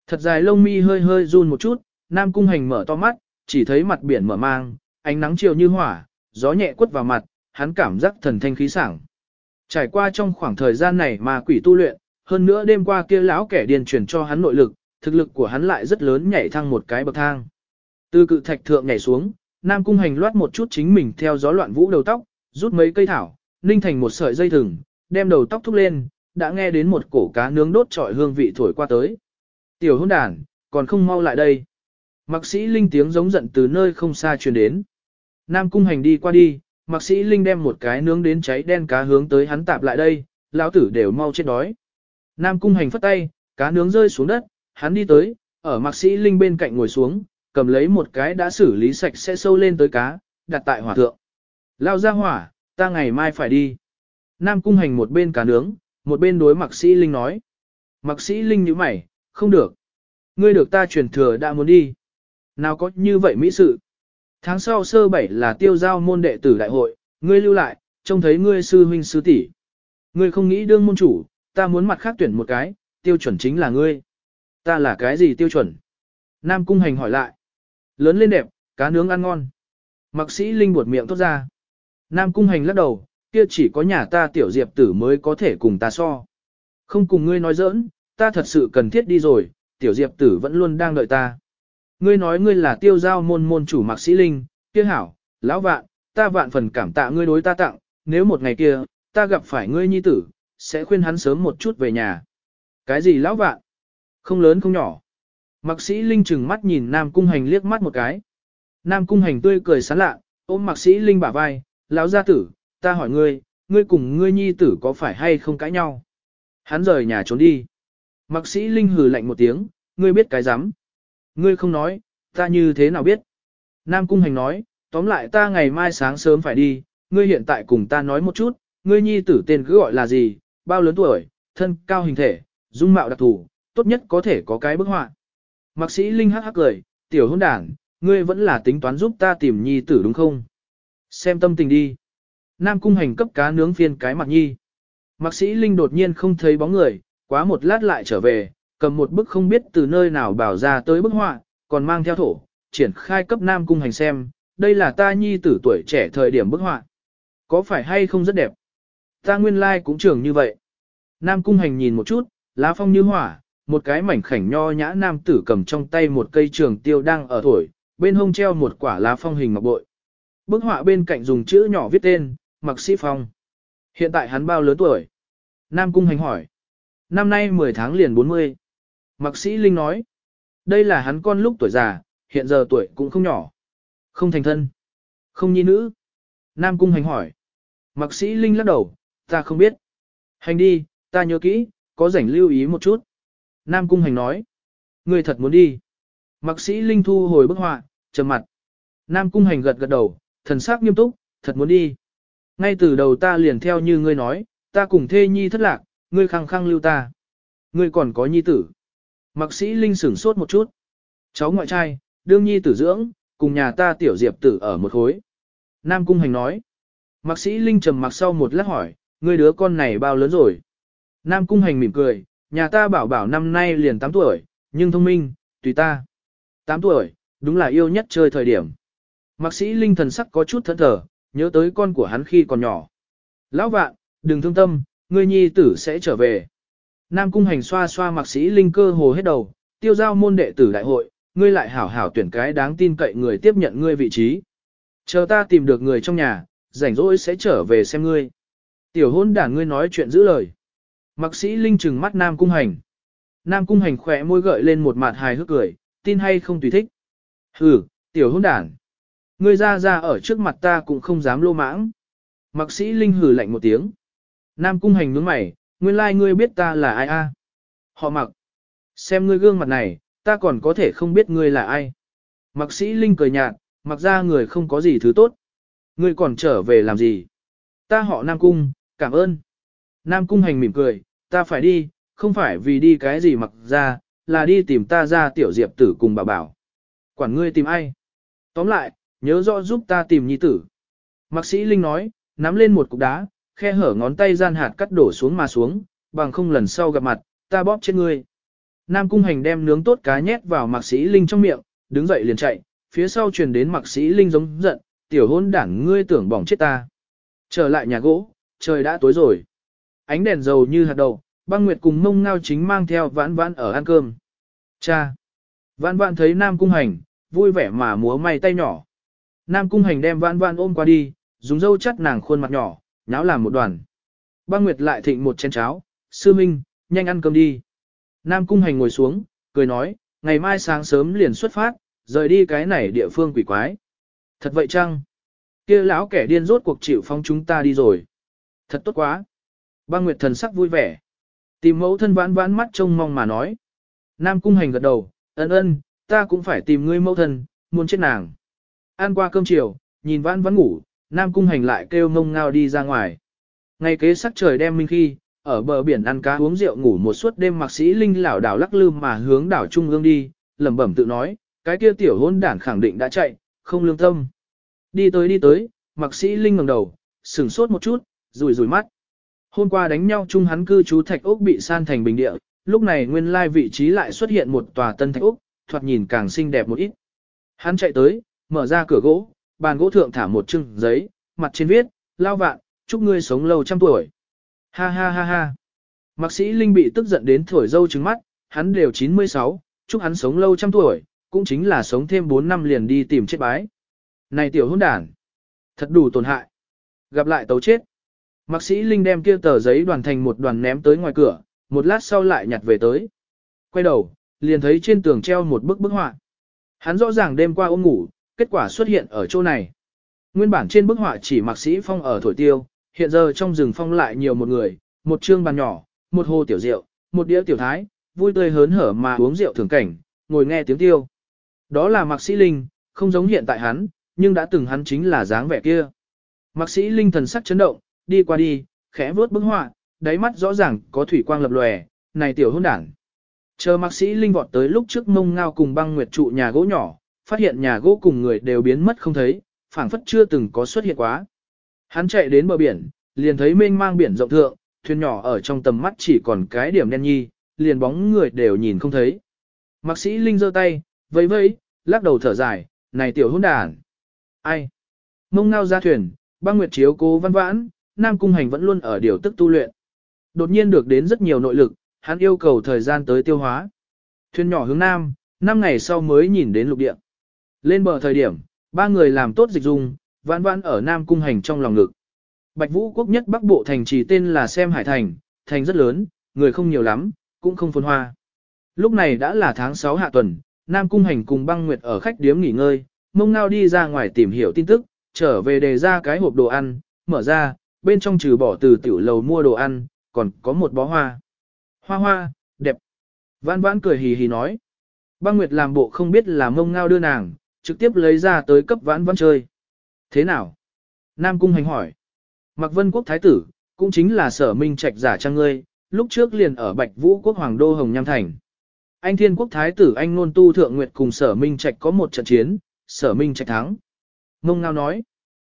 A: Thật dài lông mi hơi hơi run một chút, Nam cung hành mở to mắt, chỉ thấy mặt biển mở mang, ánh nắng chiều như hỏa, gió nhẹ quất vào mặt, hắn cảm giác thần thanh khí sảng. Trải qua trong khoảng thời gian này mà quỷ tu luyện, hơn nữa đêm qua kia lão kẻ điền chuyển cho hắn nội lực, thực lực của hắn lại rất lớn nhảy thăng một cái bậc thang. Từ cự thạch thượng nhảy xuống, Nam Cung Hành loát một chút chính mình theo gió loạn vũ đầu tóc, rút mấy cây thảo, ninh thành một sợi dây thừng, đem đầu tóc thúc lên, đã nghe đến một cổ cá nướng đốt trọi hương vị thổi qua tới. Tiểu hôn đàn, còn không mau lại đây. Mạc sĩ Linh tiếng giống giận từ nơi không xa truyền đến. Nam Cung Hành đi qua đi, Mạc sĩ Linh đem một cái nướng đến cháy đen cá hướng tới hắn tạp lại đây, lão tử đều mau chết đói. Nam Cung Hành phất tay, cá nướng rơi xuống đất, hắn đi tới, ở Mạc sĩ Linh bên cạnh ngồi xuống, cầm lấy một cái đã xử lý sạch sẽ sâu lên tới cá, đặt tại hỏa thượng. Lao ra hỏa, ta ngày mai phải đi. Nam cung hành một bên cá nướng, một bên đối Mạc Sĩ Linh nói. Mạc Sĩ Linh như mày, không được. Ngươi được ta truyền thừa đã muốn đi. Nào có như vậy mỹ sự. Tháng sau sơ bảy là tiêu giao môn đệ tử đại hội, ngươi lưu lại, trông thấy ngươi sư huynh sư tỷ. Ngươi không nghĩ đương môn chủ, ta muốn mặt khác tuyển một cái, tiêu chuẩn chính là ngươi. Ta là cái gì tiêu chuẩn? Nam cung hành hỏi lại. Lớn lên đẹp, cá nướng ăn ngon. Mạc sĩ Linh buột miệng tốt ra. Nam cung hành lắc đầu, kia chỉ có nhà ta tiểu diệp tử mới có thể cùng ta so. Không cùng ngươi nói giỡn, ta thật sự cần thiết đi rồi, tiểu diệp tử vẫn luôn đang đợi ta. Ngươi nói ngươi là tiêu giao môn môn chủ Mạc sĩ Linh, kia hảo, lão vạn, ta vạn phần cảm tạ ngươi đối ta tặng, nếu một ngày kia, ta gặp phải ngươi nhi tử, sẽ khuyên hắn sớm một chút về nhà. Cái gì lão vạn? Không lớn không nhỏ. Mạc sĩ Linh chừng mắt nhìn Nam Cung Hành liếc mắt một cái. Nam Cung Hành tươi cười sán lạ, ôm Mạc sĩ Linh bả vai, lão gia tử, ta hỏi ngươi, ngươi cùng ngươi nhi tử có phải hay không cãi nhau? Hắn rời nhà trốn đi. Mạc sĩ Linh hừ lạnh một tiếng, ngươi biết cái rắm Ngươi không nói, ta như thế nào biết? Nam Cung Hành nói, tóm lại ta ngày mai sáng sớm phải đi, ngươi hiện tại cùng ta nói một chút, ngươi nhi tử tên cứ gọi là gì, bao lớn tuổi, thân cao hình thể, dung mạo đặc thù, tốt nhất có thể có cái bức họa. Mạc sĩ Linh hắc hắc cười, tiểu hôn đảng, ngươi vẫn là tính toán giúp ta tìm nhi tử đúng không? Xem tâm tình đi. Nam cung hành cấp cá nướng phiên cái mặt nhi. Mạc sĩ Linh đột nhiên không thấy bóng người, quá một lát lại trở về, cầm một bức không biết từ nơi nào bảo ra tới bức họa, còn mang theo thổ, triển khai cấp Nam cung hành xem, đây là ta nhi tử tuổi trẻ thời điểm bức họa. Có phải hay không rất đẹp? Ta nguyên lai like cũng trưởng như vậy. Nam cung hành nhìn một chút, lá phong như hỏa, một cái mảnh khảnh nho nhã nam tử cầm trong tay một cây trường tiêu đang ở thổi, bên hông treo một quả lá phong hình ngọc bội. Bức họa bên cạnh dùng chữ nhỏ viết tên, Mặc Sĩ Phong. Hiện tại hắn bao lớn tuổi? Nam Cung Hành hỏi. Năm nay 10 tháng liền 40. Mặc Sĩ Linh nói. Đây là hắn con lúc tuổi già, hiện giờ tuổi cũng không nhỏ. Không thành thân. Không nhi nữ. Nam Cung Hành hỏi. Mặc Sĩ Linh lắc đầu, ta không biết. Hành đi, ta nhớ kỹ, có rảnh lưu ý một chút. Nam Cung Hành nói. Người thật muốn đi. Mặc sĩ Linh thu hồi bức họa, trầm mặt. Nam Cung Hành gật gật đầu, thần sắc nghiêm túc, thật muốn đi. Ngay từ đầu ta liền theo như ngươi nói, ta cùng thê nhi thất lạc, ngươi khăng khăng lưu ta. Ngươi còn có nhi tử. Mặc sĩ Linh sửng sốt một chút. Cháu ngoại trai, đương nhi tử dưỡng, cùng nhà ta tiểu diệp tử ở một khối. Nam Cung Hành nói. Mặc sĩ Linh trầm mặc sau một lát hỏi, ngươi đứa con này bao lớn rồi? Nam Cung Hành mỉm cười, nhà ta bảo bảo năm nay liền 8 tuổi, nhưng thông minh, tùy ta. 8 tuổi, đúng là yêu nhất chơi thời điểm. Mạc sĩ Linh thần sắc có chút thẫn thờ, nhớ tới con của hắn khi còn nhỏ. Lão vạn, đừng thương tâm, ngươi nhi tử sẽ trở về. Nam cung hành xoa xoa mạc sĩ Linh cơ hồ hết đầu, tiêu giao môn đệ tử đại hội, ngươi lại hảo hảo tuyển cái đáng tin cậy người tiếp nhận ngươi vị trí. Chờ ta tìm được người trong nhà, rảnh rỗi sẽ trở về xem ngươi. Tiểu hôn đảng ngươi nói chuyện giữ lời. Mạc sĩ Linh trừng mắt Nam Cung Hành. Nam Cung Hành khỏe môi gợi lên một mặt hài hước cười, tin hay không tùy thích. Hừ, tiểu hôn đản. Ngươi ra ra ở trước mặt ta cũng không dám lô mãng. Mạc sĩ Linh hừ lạnh một tiếng. Nam Cung Hành nhướng mày, nguyên lai like ngươi biết ta là ai a? Họ mặc. Xem ngươi gương mặt này, ta còn có thể không biết ngươi là ai. Mặc sĩ Linh cười nhạt, mặc ra người không có gì thứ tốt. Ngươi còn trở về làm gì? Ta họ Nam Cung, cảm ơn. Nam Cung Hành mỉm cười, ta phải đi, không phải vì đi cái gì mặc ra, là đi tìm ta ra tiểu diệp tử cùng bà bảo. Quản ngươi tìm ai? Tóm lại, nhớ rõ giúp ta tìm nhi tử. Mạc sĩ Linh nói, nắm lên một cục đá, khe hở ngón tay gian hạt cắt đổ xuống mà xuống, bằng không lần sau gặp mặt, ta bóp chết ngươi. Nam Cung Hành đem nướng tốt cá nhét vào Mạc sĩ Linh trong miệng, đứng dậy liền chạy, phía sau truyền đến Mạc sĩ Linh giống giận, tiểu hôn đảng ngươi tưởng bỏng chết ta. Trở lại nhà gỗ, trời đã tối rồi. Ánh đèn dầu như hạt đầu, băng nguyệt cùng mông ngao chính mang theo vãn vãn ở ăn cơm. Cha! Vãn vãn thấy Nam Cung Hành, vui vẻ mà múa may tay nhỏ. Nam Cung Hành đem vãn vãn ôm qua đi, dùng dâu chắt nàng khuôn mặt nhỏ, nháo làm một đoàn. Băng nguyệt lại thịnh một chén cháo, sư minh, nhanh ăn cơm đi. Nam Cung Hành ngồi xuống, cười nói, ngày mai sáng sớm liền xuất phát, rời đi cái này địa phương quỷ quái. Thật vậy chăng? kia lão kẻ điên rốt cuộc chịu phong chúng ta đi rồi. Thật tốt quá. Băng Nguyệt thần sắc vui vẻ. Tìm mẫu thân vãn vãn mắt trông mong mà nói. Nam cung hành gật đầu, ân ân, ta cũng phải tìm ngươi mẫu thân, muốn chết nàng. Ăn qua cơm chiều, nhìn vãn vãn ngủ, Nam cung hành lại kêu ngông ngao đi ra ngoài. Ngày kế sắc trời đem minh khi, ở bờ biển ăn cá uống rượu ngủ một suốt đêm mạc sĩ linh lảo đảo lắc lư mà hướng đảo trung ương đi, lẩm bẩm tự nói, cái kia tiểu hôn đản khẳng định đã chạy, không lương tâm. Đi tới đi tới, mạc sĩ linh ngẩng đầu, sửng sốt một chút, rủi rủi mắt. Hôm qua đánh nhau chung hắn cư trú thạch ốc bị san thành bình địa, lúc này nguyên lai vị trí lại xuất hiện một tòa tân thạch ốc, thoạt nhìn càng xinh đẹp một ít. Hắn chạy tới, mở ra cửa gỗ, bàn gỗ thượng thả một chưng giấy, mặt trên viết, lao vạn, chúc ngươi sống lâu trăm tuổi. Ha ha ha ha. Mạc sĩ Linh bị tức giận đến thổi dâu trứng mắt, hắn đều 96, chúc hắn sống lâu trăm tuổi, cũng chính là sống thêm 4 năm liền đi tìm chết bái. Này tiểu hôn đản, thật đủ tổn hại. Gặp lại tấu chết. Mạc sĩ Linh đem kia tờ giấy đoàn thành một đoàn ném tới ngoài cửa, một lát sau lại nhặt về tới. Quay đầu, liền thấy trên tường treo một bức bức họa. Hắn rõ ràng đêm qua ôm ngủ, kết quả xuất hiện ở chỗ này. Nguyên bản trên bức họa chỉ mặc sĩ phong ở thổi tiêu, hiện giờ trong rừng phong lại nhiều một người, một trương bàn nhỏ, một hồ tiểu rượu, một đĩa tiểu thái, vui tươi hớn hở mà uống rượu thường cảnh, ngồi nghe tiếng tiêu. Đó là Mạc Sĩ Linh, không giống hiện tại hắn, nhưng đã từng hắn chính là dáng vẻ kia. Mạc Sĩ Linh thần sắc chấn động, đi qua đi, khẽ vuốt bức họa, đáy mắt rõ ràng có thủy quang lập lòe, này tiểu hôn đảng. Chờ Mạc Sĩ Linh vọt tới lúc trước mông ngao cùng băng nguyệt trụ nhà gỗ nhỏ, phát hiện nhà gỗ cùng người đều biến mất không thấy, phảng phất chưa từng có xuất hiện quá. Hắn chạy đến bờ biển, liền thấy mênh mang biển rộng thượng, thuyền nhỏ ở trong tầm mắt chỉ còn cái điểm đen nhi, liền bóng người đều nhìn không thấy. Mạc sĩ Linh giơ tay, vẫy vẫy, lắc đầu thở dài, này tiểu hôn đàn. Ai? Mông ngao ra thuyền, băng nguyệt chiếu cố văn vãn, Nam Cung Hành vẫn luôn ở điều tức tu luyện. Đột nhiên được đến rất nhiều nội lực, hắn yêu cầu thời gian tới tiêu hóa. Thuyền nhỏ hướng Nam, 5 ngày sau mới nhìn đến lục địa. Lên bờ thời điểm, ba người làm tốt dịch dung, vãn vãn ở Nam Cung Hành trong lòng ngực. Bạch Vũ quốc nhất Bắc Bộ thành trì tên là Xem Hải Thành, thành rất lớn, người không nhiều lắm, cũng không phồn hoa. Lúc này đã là tháng 6 hạ tuần, Nam Cung Hành cùng băng nguyệt ở khách điếm nghỉ ngơi, mông ngao đi ra ngoài tìm hiểu tin tức, trở về đề ra cái hộp đồ ăn, mở ra, bên trong trừ bỏ từ tiểu lầu mua đồ ăn, còn có một bó hoa. Hoa hoa, đẹp. Vãn vãn cười hì hì nói. Băng Nguyệt làm bộ không biết là mông ngao đưa nàng, trực tiếp lấy ra tới cấp vãn vãn chơi. Thế nào? Nam Cung Hành hỏi. Mạc Vân Quốc Thái tử, cũng chính là sở minh trạch giả trang ngươi, lúc trước liền ở Bạch Vũ Quốc Hoàng Đô Hồng Nham Thành. Anh Thiên Quốc Thái tử anh Nôn Tu Thượng Nguyệt cùng sở minh trạch có một trận chiến, sở minh trạch thắng. Ngông Ngao nói.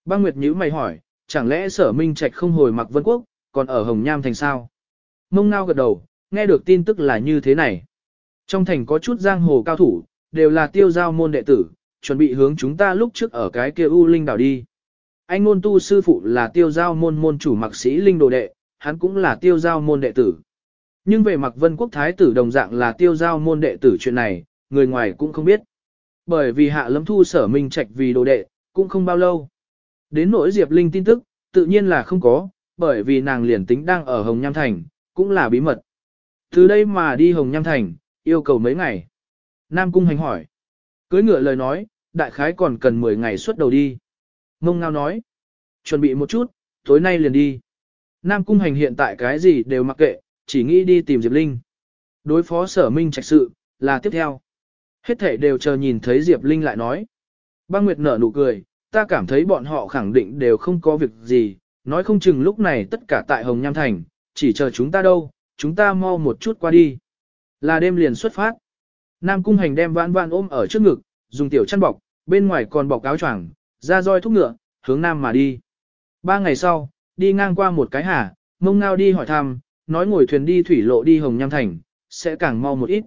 A: Băng Nguyệt nhíu mày hỏi, chẳng lẽ sở minh trạch không hồi Mạc Vân Quốc, còn ở Hồng Nham Thành sao? Ngông Ngao gật đầu, nghe được tin tức là như thế này. Trong thành có chút giang hồ cao thủ, đều là tiêu giao môn đệ tử, chuẩn bị hướng chúng ta lúc trước ở cái kia U Linh đảo đi. Anh ngôn tu sư phụ là tiêu giao môn môn chủ mặc sĩ Linh đồ đệ, hắn cũng là tiêu giao môn đệ tử. Nhưng về mặc vân quốc thái tử đồng dạng là tiêu giao môn đệ tử chuyện này, người ngoài cũng không biết. Bởi vì hạ lâm thu sở minh trạch vì đồ đệ, cũng không bao lâu. Đến nỗi Diệp Linh tin tức, tự nhiên là không có, bởi vì nàng liền tính đang ở Hồng Nham Thành, cũng là bí mật. Từ đây mà đi Hồng Nham Thành, yêu cầu mấy ngày. Nam Cung Hành hỏi. Cưới ngựa lời nói, đại khái còn cần 10 ngày xuất đầu đi. Mông Ngao nói. Chuẩn bị một chút, tối nay liền đi. Nam Cung Hành hiện tại cái gì đều mặc kệ, chỉ nghĩ đi tìm Diệp Linh. Đối phó sở minh trạch sự, là tiếp theo. Hết thể đều chờ nhìn thấy Diệp Linh lại nói. Băng Nguyệt nở nụ cười, ta cảm thấy bọn họ khẳng định đều không có việc gì, nói không chừng lúc này tất cả tại Hồng Nham Thành, chỉ chờ chúng ta đâu, chúng ta mau một chút qua đi. Là đêm liền xuất phát. Nam Cung Hành đem vãn vãn ôm ở trước ngực, dùng tiểu chăn bọc, bên ngoài còn bọc áo choàng, ra roi thúc ngựa, hướng Nam mà đi. Ba ngày sau, đi ngang qua một cái hà, mông ngao đi hỏi thăm, nói ngồi thuyền đi thủy lộ đi Hồng Nham Thành, sẽ càng mau một ít.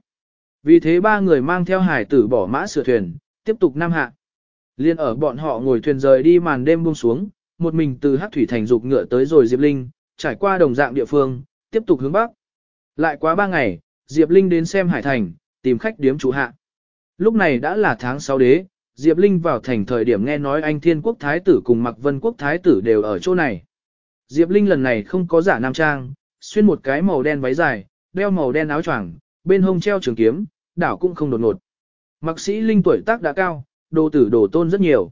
A: Vì thế ba người mang theo hải tử bỏ mã sửa thuyền, tiếp tục Nam Hạ. Liên ở bọn họ ngồi thuyền rời đi màn đêm buông xuống, một mình từ Hắc Thủy Thành dục ngựa tới rồi Diệp Linh, trải qua đồng dạng địa phương, tiếp tục hướng Bắc. Lại quá ba ngày, Diệp Linh đến xem Hải Thành, tìm khách điếm chủ hạ. Lúc này đã là tháng 6 đế, Diệp Linh vào thành thời điểm nghe nói anh Thiên Quốc Thái tử cùng Mạc Vân Quốc Thái tử đều ở chỗ này. Diệp Linh lần này không có giả nam trang, xuyên một cái màu đen váy dài, đeo màu đen áo choàng, bên hông treo trường kiếm, đảo cũng không đột ngột. Mạc sĩ Linh tuổi tác đã cao, đồ tử đồ tôn rất nhiều.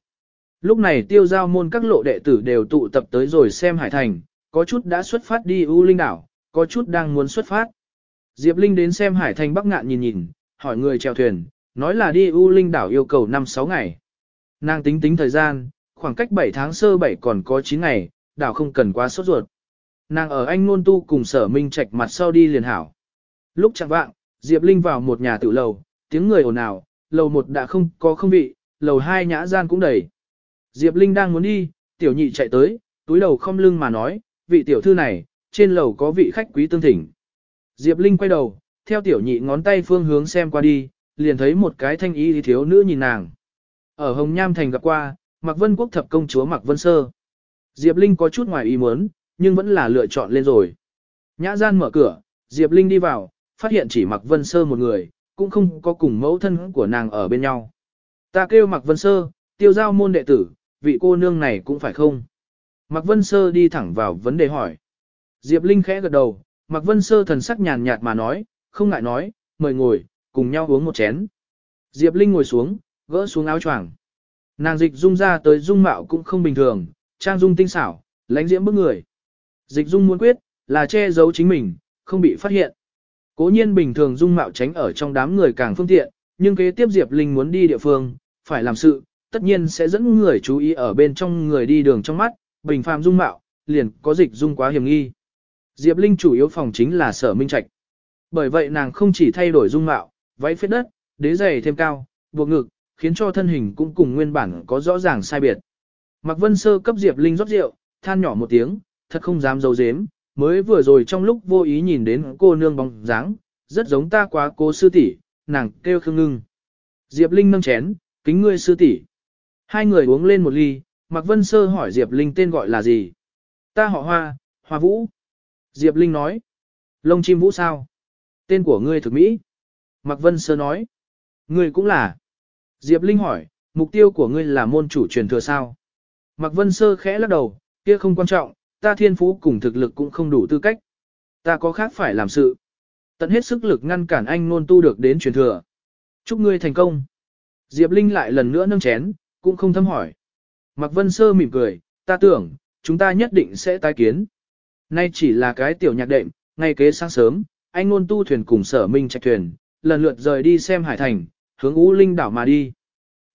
A: Lúc này tiêu giao môn các lộ đệ tử đều tụ tập tới rồi xem hải thành, có chút đã xuất phát đi U Linh đảo, có chút đang muốn xuất phát. Diệp Linh đến xem hải thành bắc ngạn nhìn nhìn, hỏi người chèo thuyền, nói là đi U Linh đảo yêu cầu 5-6 ngày. Nàng tính tính thời gian, khoảng cách 7 tháng sơ 7 còn có 9 ngày, đảo không cần quá sốt ruột. Nàng ở anh nôn tu cùng sở minh trạch mặt sau đi liền hảo. Lúc chẳng vạng, Diệp Linh vào một nhà tự lầu, tiếng người ồn ào, lầu một đã không có không vị, lầu hai nhã gian cũng đầy. Diệp Linh đang muốn đi, tiểu nhị chạy tới, túi đầu không lưng mà nói, vị tiểu thư này, trên lầu có vị khách quý tương thỉnh. Diệp Linh quay đầu, theo tiểu nhị ngón tay phương hướng xem qua đi, liền thấy một cái thanh y thiếu nữ nhìn nàng. Ở Hồng Nham Thành gặp qua, Mạc Vân Quốc thập công chúa Mạc Vân Sơ. Diệp Linh có chút ngoài ý muốn, nhưng vẫn là lựa chọn lên rồi. Nhã gian mở cửa, Diệp Linh đi vào, phát hiện chỉ Mạc Vân Sơ một người, cũng không có cùng mẫu thân của nàng ở bên nhau. Ta kêu Mạc Vân Sơ, tiêu giao môn đệ tử, vị cô nương này cũng phải không? Mạc Vân Sơ đi thẳng vào vấn đề hỏi. Diệp Linh khẽ gật đầu, Mạc Vân Sơ thần sắc nhàn nhạt mà nói, không ngại nói, mời ngồi, cùng nhau uống một chén. Diệp Linh ngồi xuống, gỡ xuống áo choàng. Nàng dịch dung ra tới dung mạo cũng không bình thường, trang dung tinh xảo, lãnh diễm bức người. Dịch dung muốn quyết, là che giấu chính mình, không bị phát hiện. Cố nhiên bình thường dung mạo tránh ở trong đám người càng phương tiện, nhưng kế tiếp Diệp Linh muốn đi địa phương, phải làm sự, tất nhiên sẽ dẫn người chú ý ở bên trong người đi đường trong mắt, bình phàm dung mạo, liền có dịch dung quá hiểm nghi. Diệp Linh chủ yếu phòng chính là sở minh trạch. Bởi vậy nàng không chỉ thay đổi dung mạo, váy phết đất, đế giày thêm cao, buộc ngực, khiến cho thân hình cũng cùng nguyên bản có rõ ràng sai biệt. Mạc Vân Sơ cấp Diệp Linh rót rượu, than nhỏ một tiếng, thật không dám giấu giếm, mới vừa rồi trong lúc vô ý nhìn đến cô nương bóng dáng, rất giống ta quá cô sư tỷ, nàng kêu khương ngưng. Diệp Linh nâng chén, kính ngươi sư tỷ. Hai người uống lên một ly, Mạc Vân Sơ hỏi Diệp Linh tên gọi là gì. Ta họ Hoa, Hoa Vũ. Diệp Linh nói. Lông chim vũ sao? Tên của ngươi thực mỹ. Mạc Vân Sơ nói. Ngươi cũng là. Diệp Linh hỏi, mục tiêu của ngươi là môn chủ truyền thừa sao? Mạc Vân Sơ khẽ lắc đầu, kia không quan trọng, ta thiên phú cùng thực lực cũng không đủ tư cách. Ta có khác phải làm sự. Tận hết sức lực ngăn cản anh nôn tu được đến truyền thừa. Chúc ngươi thành công. Diệp Linh lại lần nữa nâng chén, cũng không thâm hỏi. Mạc Vân Sơ mỉm cười, ta tưởng, chúng ta nhất định sẽ tái kiến. Nay chỉ là cái tiểu nhạc đệm, ngay kế sáng sớm, anh ngôn tu thuyền cùng sở minh trạch thuyền, lần lượt rời đi xem hải thành, hướng Ú Linh đảo mà đi.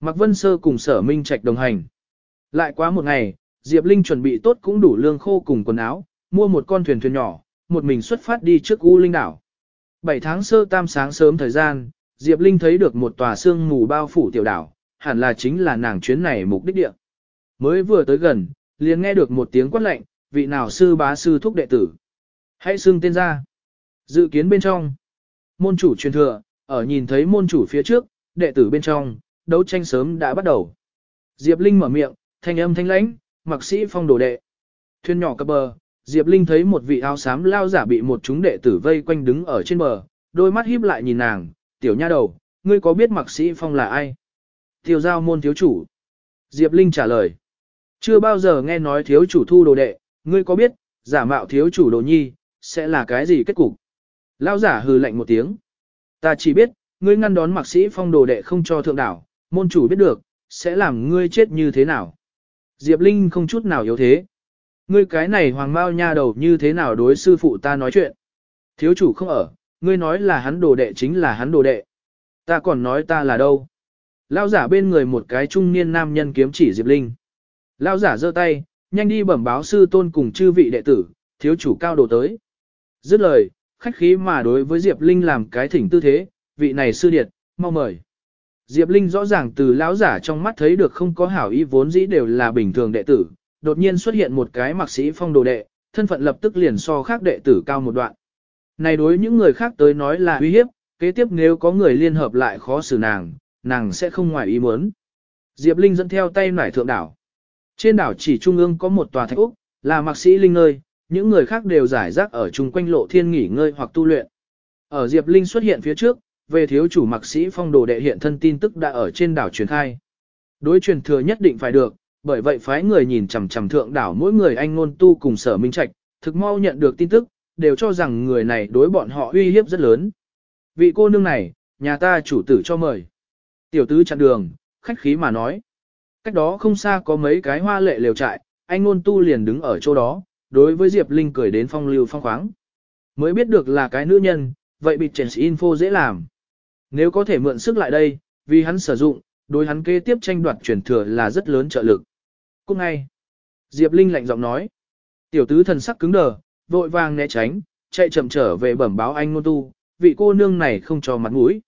A: Mạc Vân Sơ cùng sở minh trạch đồng hành. Lại quá một ngày, Diệp Linh chuẩn bị tốt cũng đủ lương khô cùng quần áo, mua một con thuyền thuyền nhỏ, một mình xuất phát đi trước U Linh đảo. 7 tháng sơ tam sáng sớm thời gian, Diệp Linh thấy được một tòa sương mù bao phủ tiểu đảo, hẳn là chính là nàng chuyến này mục đích địa. Mới vừa tới gần, liền nghe được một tiếng quát lệnh, vị nào sư bá sư thúc đệ tử. Hãy xưng tên ra. Dự kiến bên trong. Môn chủ truyền thừa, ở nhìn thấy môn chủ phía trước, đệ tử bên trong, đấu tranh sớm đã bắt đầu. Diệp Linh mở miệng, thanh âm thanh lãnh, mặc sĩ phong đồ đệ. Thuyền nhỏ cập bờ, Diệp Linh thấy một vị áo xám lao giả bị một chúng đệ tử vây quanh đứng ở trên bờ, đôi mắt híp lại nhìn nàng, tiểu nha đầu, ngươi có biết mặc sĩ phong là ai? Tiêu giao môn thiếu chủ. Diệp Linh trả lời. Chưa bao giờ nghe nói thiếu chủ thu đồ đệ, ngươi có biết, giả mạo thiếu chủ đồ nhi, sẽ là cái gì kết cục? Lão giả hừ lạnh một tiếng. Ta chỉ biết, ngươi ngăn đón mặc sĩ phong đồ đệ không cho thượng đảo, môn chủ biết được, sẽ làm ngươi chết như thế nào? Diệp Linh không chút nào yếu thế. Ngươi cái này hoàng mao nha đầu như thế nào đối sư phụ ta nói chuyện? Thiếu chủ không ở, ngươi nói là hắn đồ đệ chính là hắn đồ đệ. Ta còn nói ta là đâu? Lão giả bên người một cái trung niên nam nhân kiếm chỉ Diệp Linh. Lão giả giơ tay, nhanh đi bẩm báo sư tôn cùng chư vị đệ tử, thiếu chủ cao đồ tới. Dứt lời, khách khí mà đối với Diệp Linh làm cái thỉnh tư thế, vị này sư điệt, mau mời. Diệp Linh rõ ràng từ lão giả trong mắt thấy được không có hảo ý vốn dĩ đều là bình thường đệ tử, đột nhiên xuất hiện một cái mặc sĩ phong đồ đệ, thân phận lập tức liền so khác đệ tử cao một đoạn. Này đối những người khác tới nói là uy hiếp, kế tiếp nếu có người liên hợp lại khó xử nàng, nàng sẽ không ngoài ý muốn. Diệp Linh dẫn theo tay nải thượng đảo. Trên đảo chỉ trung ương có một tòa thạch úc, là mạc sĩ Linh ơi những người khác đều giải rác ở chung quanh lộ thiên nghỉ ngơi hoặc tu luyện. Ở Diệp Linh xuất hiện phía trước, về thiếu chủ Mặc sĩ phong đồ đệ hiện thân tin tức đã ở trên đảo truyền khai. Đối truyền thừa nhất định phải được, bởi vậy phái người nhìn chằm chằm thượng đảo mỗi người anh ngôn tu cùng sở minh trạch, thực mau nhận được tin tức, đều cho rằng người này đối bọn họ uy hiếp rất lớn. Vị cô nương này, nhà ta chủ tử cho mời. Tiểu tứ chặn đường, khách khí mà nói. Cách đó không xa có mấy cái hoa lệ lều trại, anh ngôn tu liền đứng ở chỗ đó, đối với Diệp Linh cười đến phong lưu phong khoáng. Mới biết được là cái nữ nhân, vậy bị chèn info dễ làm. Nếu có thể mượn sức lại đây, vì hắn sử dụng, đối hắn kế tiếp tranh đoạt truyền thừa là rất lớn trợ lực. Cũng ngay, Diệp Linh lạnh giọng nói. Tiểu tứ thần sắc cứng đờ, vội vàng né tránh, chạy chậm trở về bẩm báo anh ngôn tu, vị cô nương này không cho mặt mũi.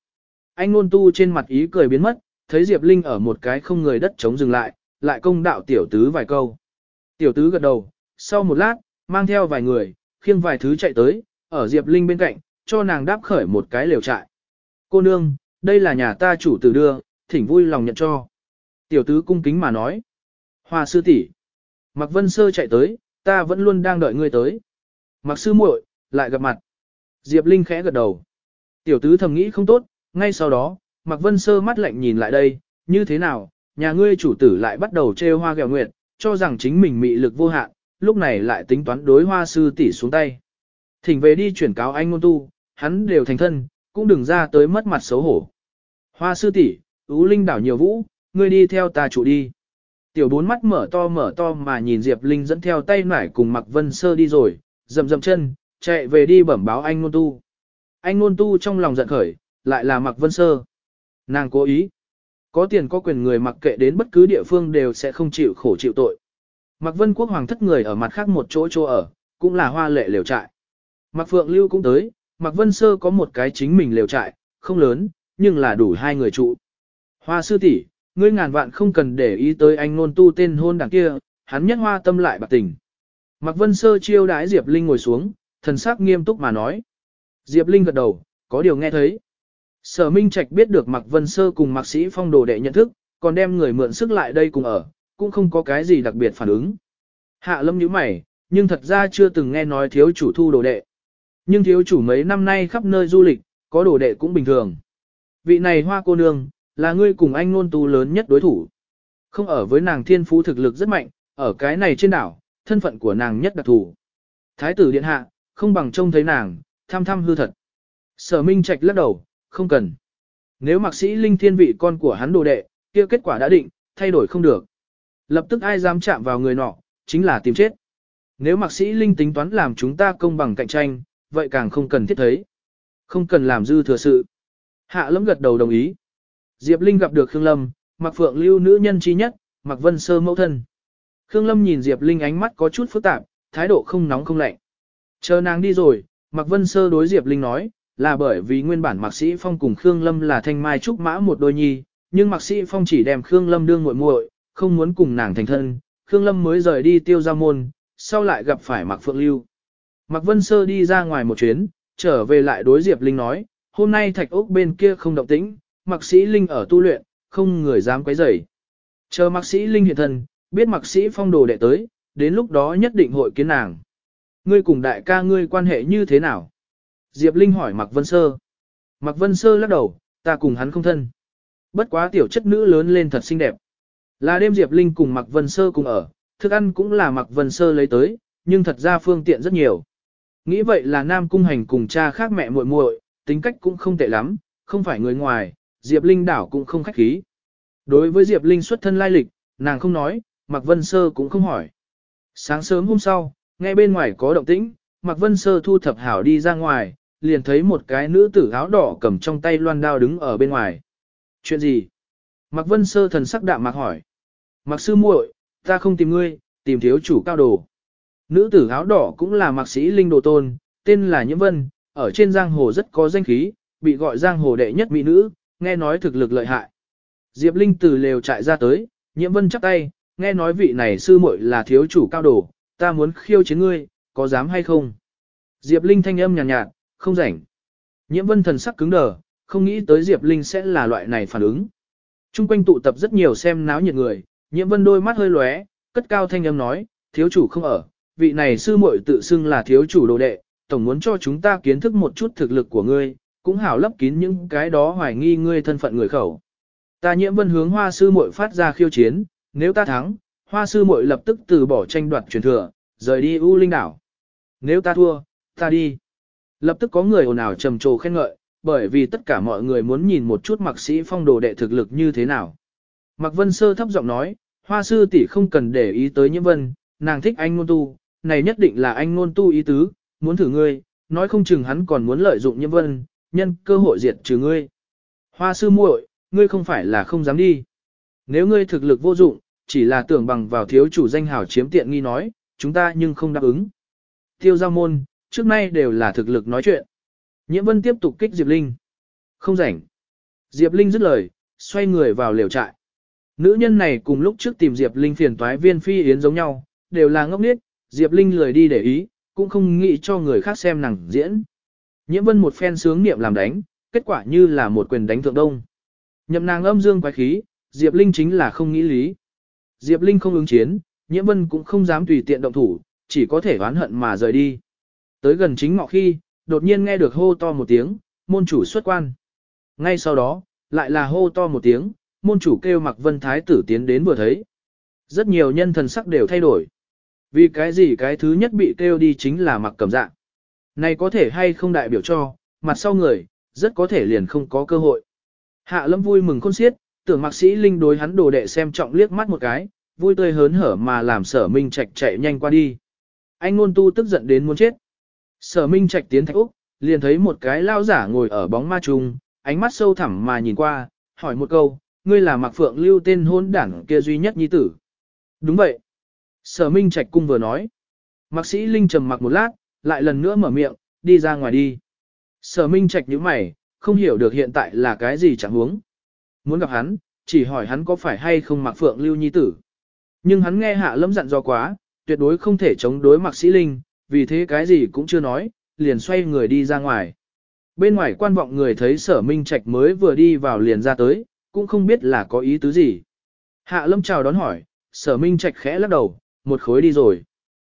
A: Anh ngôn tu trên mặt ý cười biến mất, thấy Diệp Linh ở một cái không người đất chống dừng lại, lại công đạo tiểu tứ vài câu. Tiểu tứ gật đầu, sau một lát, mang theo vài người, khiêng vài thứ chạy tới, ở Diệp Linh bên cạnh, cho nàng đáp khởi một cái lều trại. Cô nương, đây là nhà ta chủ tử đưa, thỉnh vui lòng nhận cho. Tiểu tứ cung kính mà nói. Hoa sư tỷ, Mạc Vân Sơ chạy tới, ta vẫn luôn đang đợi ngươi tới. Mạc sư muội, lại gặp mặt. Diệp Linh khẽ gật đầu. Tiểu tứ thầm nghĩ không tốt, ngay sau đó, Mạc Vân Sơ mắt lạnh nhìn lại đây, như thế nào, nhà ngươi chủ tử lại bắt đầu trêu hoa gẹo nguyệt, cho rằng chính mình mị lực vô hạn, lúc này lại tính toán đối hoa sư tỷ xuống tay. Thỉnh về đi chuyển cáo anh ngôn tu, hắn đều thành thân, cũng đừng ra tới mất mặt xấu hổ. Hoa sư tỷ, Ú Linh đảo nhiều vũ, ngươi đi theo ta chủ đi. Tiểu bốn mắt mở to mở to mà nhìn Diệp Linh dẫn theo tay nải cùng Mạc Vân Sơ đi rồi, dầm dầm chân, chạy về đi bẩm báo anh ngôn Tu. Anh ngôn Tu trong lòng giận khởi, lại là Mạc Vân Sơ. Nàng cố ý. Có tiền có quyền người mặc kệ đến bất cứ địa phương đều sẽ không chịu khổ chịu tội. Mạc Vân Quốc Hoàng thất người ở mặt khác một chỗ chỗ ở, cũng là hoa lệ lều trại. Mạc Phượng Lưu cũng tới, Mạc Vân Sơ có một cái chính mình lều trại, không lớn, nhưng là đủ hai người trụ. Hoa sư tỷ, ngươi ngàn vạn không cần để ý tới anh nôn tu tên hôn đảng kia, hắn nhất hoa tâm lại bạc tình. Mạc Vân Sơ chiêu đái Diệp Linh ngồi xuống, thần sắc nghiêm túc mà nói. Diệp Linh gật đầu, có điều nghe thấy. Sở Minh Trạch biết được Mạc Vân Sơ cùng Mạc Sĩ Phong đồ đệ nhận thức, còn đem người mượn sức lại đây cùng ở, cũng không có cái gì đặc biệt phản ứng. Hạ lâm nhíu mày, nhưng thật ra chưa từng nghe nói thiếu chủ thu đồ đệ. Nhưng thiếu chủ mấy năm nay khắp nơi du lịch, có đồ đệ cũng bình thường. Vị này hoa cô nương, là ngươi cùng anh nôn tu lớn nhất đối thủ. Không ở với nàng thiên phú thực lực rất mạnh, ở cái này trên đảo, thân phận của nàng nhất đặc thù. Thái tử điện hạ, không bằng trông thấy nàng, tham tham hư thật. Sở Minh Trạch lắc đầu, không cần. Nếu mạc sĩ linh thiên vị con của hắn đồ đệ, kia kết quả đã định, thay đổi không được. Lập tức ai dám chạm vào người nọ, chính là tìm chết. Nếu mạc sĩ linh tính toán làm chúng ta công bằng cạnh tranh, vậy càng không cần thiết thấy. Không cần làm dư thừa sự. Hạ lâm gật đầu đồng ý. Diệp Linh gặp được Khương Lâm, Mạc Phượng lưu nữ nhân chi nhất, Mạc Vân Sơ mẫu thân. Khương Lâm nhìn Diệp Linh ánh mắt có chút phức tạp, thái độ không nóng không lạnh. Chờ nàng đi rồi, Mạc Vân Sơ đối Diệp Linh nói, là bởi vì nguyên bản Mạc Sĩ Phong cùng Khương Lâm là thanh mai trúc mã một đôi nhi, nhưng Mạc Sĩ Phong chỉ đem Khương Lâm đương muội muội, không muốn cùng nàng thành thân, Khương Lâm mới rời đi tiêu gia môn, sau lại gặp phải Mạc Phượng Lưu. Mạc Vân Sơ đi ra ngoài một chuyến, trở về lại đối Diệp Linh nói, hôm nay thạch ốc bên kia không động tĩnh, Mạc Sĩ Linh ở tu luyện, không người dám quấy rầy. Chờ Mạc Sĩ Linh hiện thân, biết Mạc Sĩ Phong đồ đệ tới, đến lúc đó nhất định hội kiến nàng. Ngươi cùng đại ca ngươi quan hệ như thế nào? Diệp Linh hỏi Mạc Vân Sơ. Mạc Vân Sơ lắc đầu, ta cùng hắn không thân. Bất quá tiểu chất nữ lớn lên thật xinh đẹp. Là đêm Diệp Linh cùng Mạc Vân Sơ cùng ở, thức ăn cũng là Mạc Vân Sơ lấy tới, nhưng thật ra phương tiện rất nhiều. Nghĩ vậy là Nam Cung Hành cùng cha khác mẹ muội muội, tính cách cũng không tệ lắm, không phải người ngoài, Diệp Linh đảo cũng không khách khí. Đối với Diệp Linh xuất thân lai lịch, nàng không nói, Mạc Vân Sơ cũng không hỏi. Sáng sớm hôm sau, nghe bên ngoài có động tĩnh, Mạc Vân Sơ thu thập hảo đi ra ngoài, liền thấy một cái nữ tử áo đỏ cầm trong tay loan đao đứng ở bên ngoài. Chuyện gì? Mạc Vân Sơ thần sắc đạm mạc hỏi. Mạc sư muội, ta không tìm ngươi, tìm thiếu chủ cao đồ. Nữ tử áo đỏ cũng là mạc sĩ linh đồ tôn, tên là Nhiễm Vân, ở trên giang hồ rất có danh khí, bị gọi giang hồ đệ nhất mỹ nữ, nghe nói thực lực lợi hại. Diệp Linh từ lều trại ra tới, Nhiễm Vân chắp tay, nghe nói vị này sư muội là thiếu chủ cao đồ, ta muốn khiêu chiến ngươi, có dám hay không? Diệp Linh thanh âm nhàn nhạt, nhạt, không rảnh. Nhiễm Vân thần sắc cứng đờ, không nghĩ tới Diệp Linh sẽ là loại này phản ứng. Trung quanh tụ tập rất nhiều xem náo nhiệt người, Nhiễm Vân đôi mắt hơi lóe, cất cao thanh âm nói, thiếu chủ không ở, vị này sư muội tự xưng là thiếu chủ đồ đệ, tổng muốn cho chúng ta kiến thức một chút thực lực của ngươi, cũng hảo lấp kín những cái đó hoài nghi ngươi thân phận người khẩu. Ta Nhiễm Vân hướng Hoa sư muội phát ra khiêu chiến, nếu ta thắng, Hoa sư muội lập tức từ bỏ tranh đoạt truyền thừa, rời đi U Linh đảo. Nếu ta thua, ta đi. Lập tức có người ồn ào trầm trồ khen ngợi, bởi vì tất cả mọi người muốn nhìn một chút Mạc Sĩ Phong đồ đệ thực lực như thế nào. Mạc Vân Sơ thấp giọng nói, Hoa sư tỷ không cần để ý tới Nhiễm Vân, nàng thích anh ngôn tu, này nhất định là anh ngôn tu ý tứ, muốn thử ngươi, nói không chừng hắn còn muốn lợi dụng Nhiễm Vân, nhân cơ hội diệt trừ ngươi. Hoa sư muội, ngươi không phải là không dám đi. Nếu ngươi thực lực vô dụng, chỉ là tưởng bằng vào thiếu chủ danh hào chiếm tiện nghi nói, chúng ta nhưng không đáp ứng. Tiêu giao môn, trước nay đều là thực lực nói chuyện. Nhiễm vân tiếp tục kích Diệp Linh. Không rảnh. Diệp Linh dứt lời, xoay người vào lều trại. Nữ nhân này cùng lúc trước tìm Diệp Linh phiền toái viên phi yến giống nhau, đều là ngốc nghếch, Diệp Linh lười đi để ý, cũng không nghĩ cho người khác xem nàng diễn. Nhiễm vân một phen sướng niệm làm đánh, kết quả như là một quyền đánh thượng đông. Nhậm nàng âm dương quái khí, Diệp Linh chính là không nghĩ lý. Diệp Linh không ứng chiến, Nhiễm vân cũng không dám tùy tiện động thủ, chỉ có thể oán hận mà rời đi. Tới gần chính ngọ khi, đột nhiên nghe được hô to một tiếng, môn chủ xuất quan. Ngay sau đó, lại là hô to một tiếng, môn chủ kêu mặc vân thái tử tiến đến vừa thấy. Rất nhiều nhân thần sắc đều thay đổi. Vì cái gì cái thứ nhất bị kêu đi chính là mặc cầm dạng. Này có thể hay không đại biểu cho, mặt sau người, rất có thể liền không có cơ hội. Hạ lâm vui mừng khôn xiết, tưởng mạc sĩ linh đối hắn đồ đệ xem trọng liếc mắt một cái, vui tươi hớn hở mà làm sở minh trạch chạy nhanh qua đi. Anh ngôn tu tức giận đến muốn chết. Sở minh trạch tiến thạch Úc, liền thấy một cái lao giả ngồi ở bóng ma trùng, ánh mắt sâu thẳm mà nhìn qua, hỏi một câu, ngươi là mạc phượng lưu tên hôn đảng kia duy nhất nhi tử. Đúng vậy. Sở minh trạch cung vừa nói. Mạc sĩ linh trầm mặc một lát, lại lần nữa mở miệng, đi ra ngoài đi. Sở minh trạch như mày, không hiểu được hiện tại là cái gì chẳng huống. Muốn gặp hắn, chỉ hỏi hắn có phải hay không mặc phượng lưu nhi tử. Nhưng hắn nghe hạ lâm dặn do quá, tuyệt đối không thể chống đối mặc sĩ linh, vì thế cái gì cũng chưa nói, liền xoay người đi ra ngoài. Bên ngoài quan vọng người thấy sở minh trạch mới vừa đi vào liền ra tới, cũng không biết là có ý tứ gì. Hạ lâm chào đón hỏi, sở minh trạch khẽ lắc đầu, một khối đi rồi.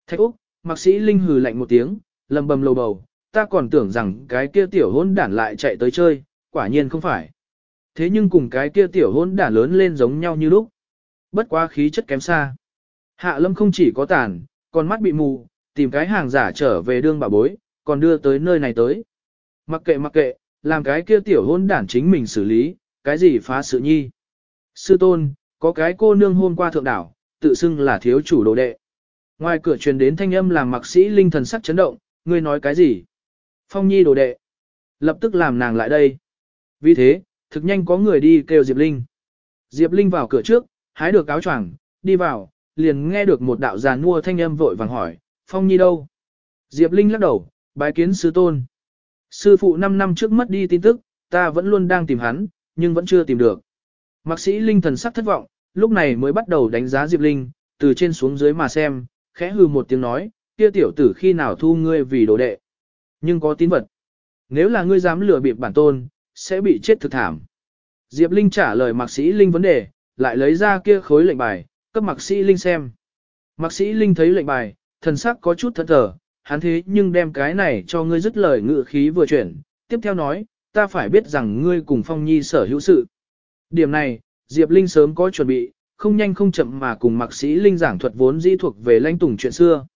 A: Thạch Úc, mặc sĩ linh hừ lạnh một tiếng, lầm bầm lầu bầu, ta còn tưởng rằng cái kia tiểu hôn đản lại chạy tới chơi, quả nhiên không phải. Thế nhưng cùng cái kia tiểu hôn đản lớn lên giống nhau như lúc. Bất quá khí chất kém xa. Hạ lâm không chỉ có tàn, còn mắt bị mù, tìm cái hàng giả trở về đương bà bối, còn đưa tới nơi này tới. Mặc kệ mặc kệ, làm cái kia tiểu hôn đản chính mình xử lý, cái gì phá sự nhi. Sư tôn, có cái cô nương hôm qua thượng đảo, tự xưng là thiếu chủ đồ đệ. Ngoài cửa truyền đến thanh âm làm mặc sĩ linh thần sắc chấn động, ngươi nói cái gì? Phong nhi đồ đệ. Lập tức làm nàng lại đây. Vì thế, thực nhanh có người đi kêu Diệp Linh. Diệp Linh vào cửa trước, hái được áo choàng, đi vào, liền nghe được một đạo giàn mua thanh âm vội vàng hỏi, Phong nhi đâu? Diệp Linh lắc đầu, bái kiến sư tôn. Sư phụ 5 năm trước mất đi tin tức, ta vẫn luôn đang tìm hắn, nhưng vẫn chưa tìm được. Mạc sĩ Linh thần sắc thất vọng, lúc này mới bắt đầu đánh giá Diệp Linh, từ trên xuống dưới mà xem, khẽ hư một tiếng nói, kia tiểu tử khi nào thu ngươi vì đồ đệ. Nhưng có tín vật. Nếu là ngươi dám lừa bịp bản tôn, sẽ bị chết thực thảm. Diệp Linh trả lời Mạc Sĩ Linh vấn đề, lại lấy ra kia khối lệnh bài, cấp Mạc Sĩ Linh xem. Mạc Sĩ Linh thấy lệnh bài, thần sắc có chút thất thờ, hắn thế nhưng đem cái này cho ngươi dứt lời ngự khí vừa chuyển. Tiếp theo nói, ta phải biết rằng ngươi cùng Phong Nhi sở hữu sự. Điểm này, Diệp Linh sớm có chuẩn bị, không nhanh không chậm mà cùng Mạc Sĩ Linh giảng thuật vốn di thuộc về lãnh tùng chuyện xưa.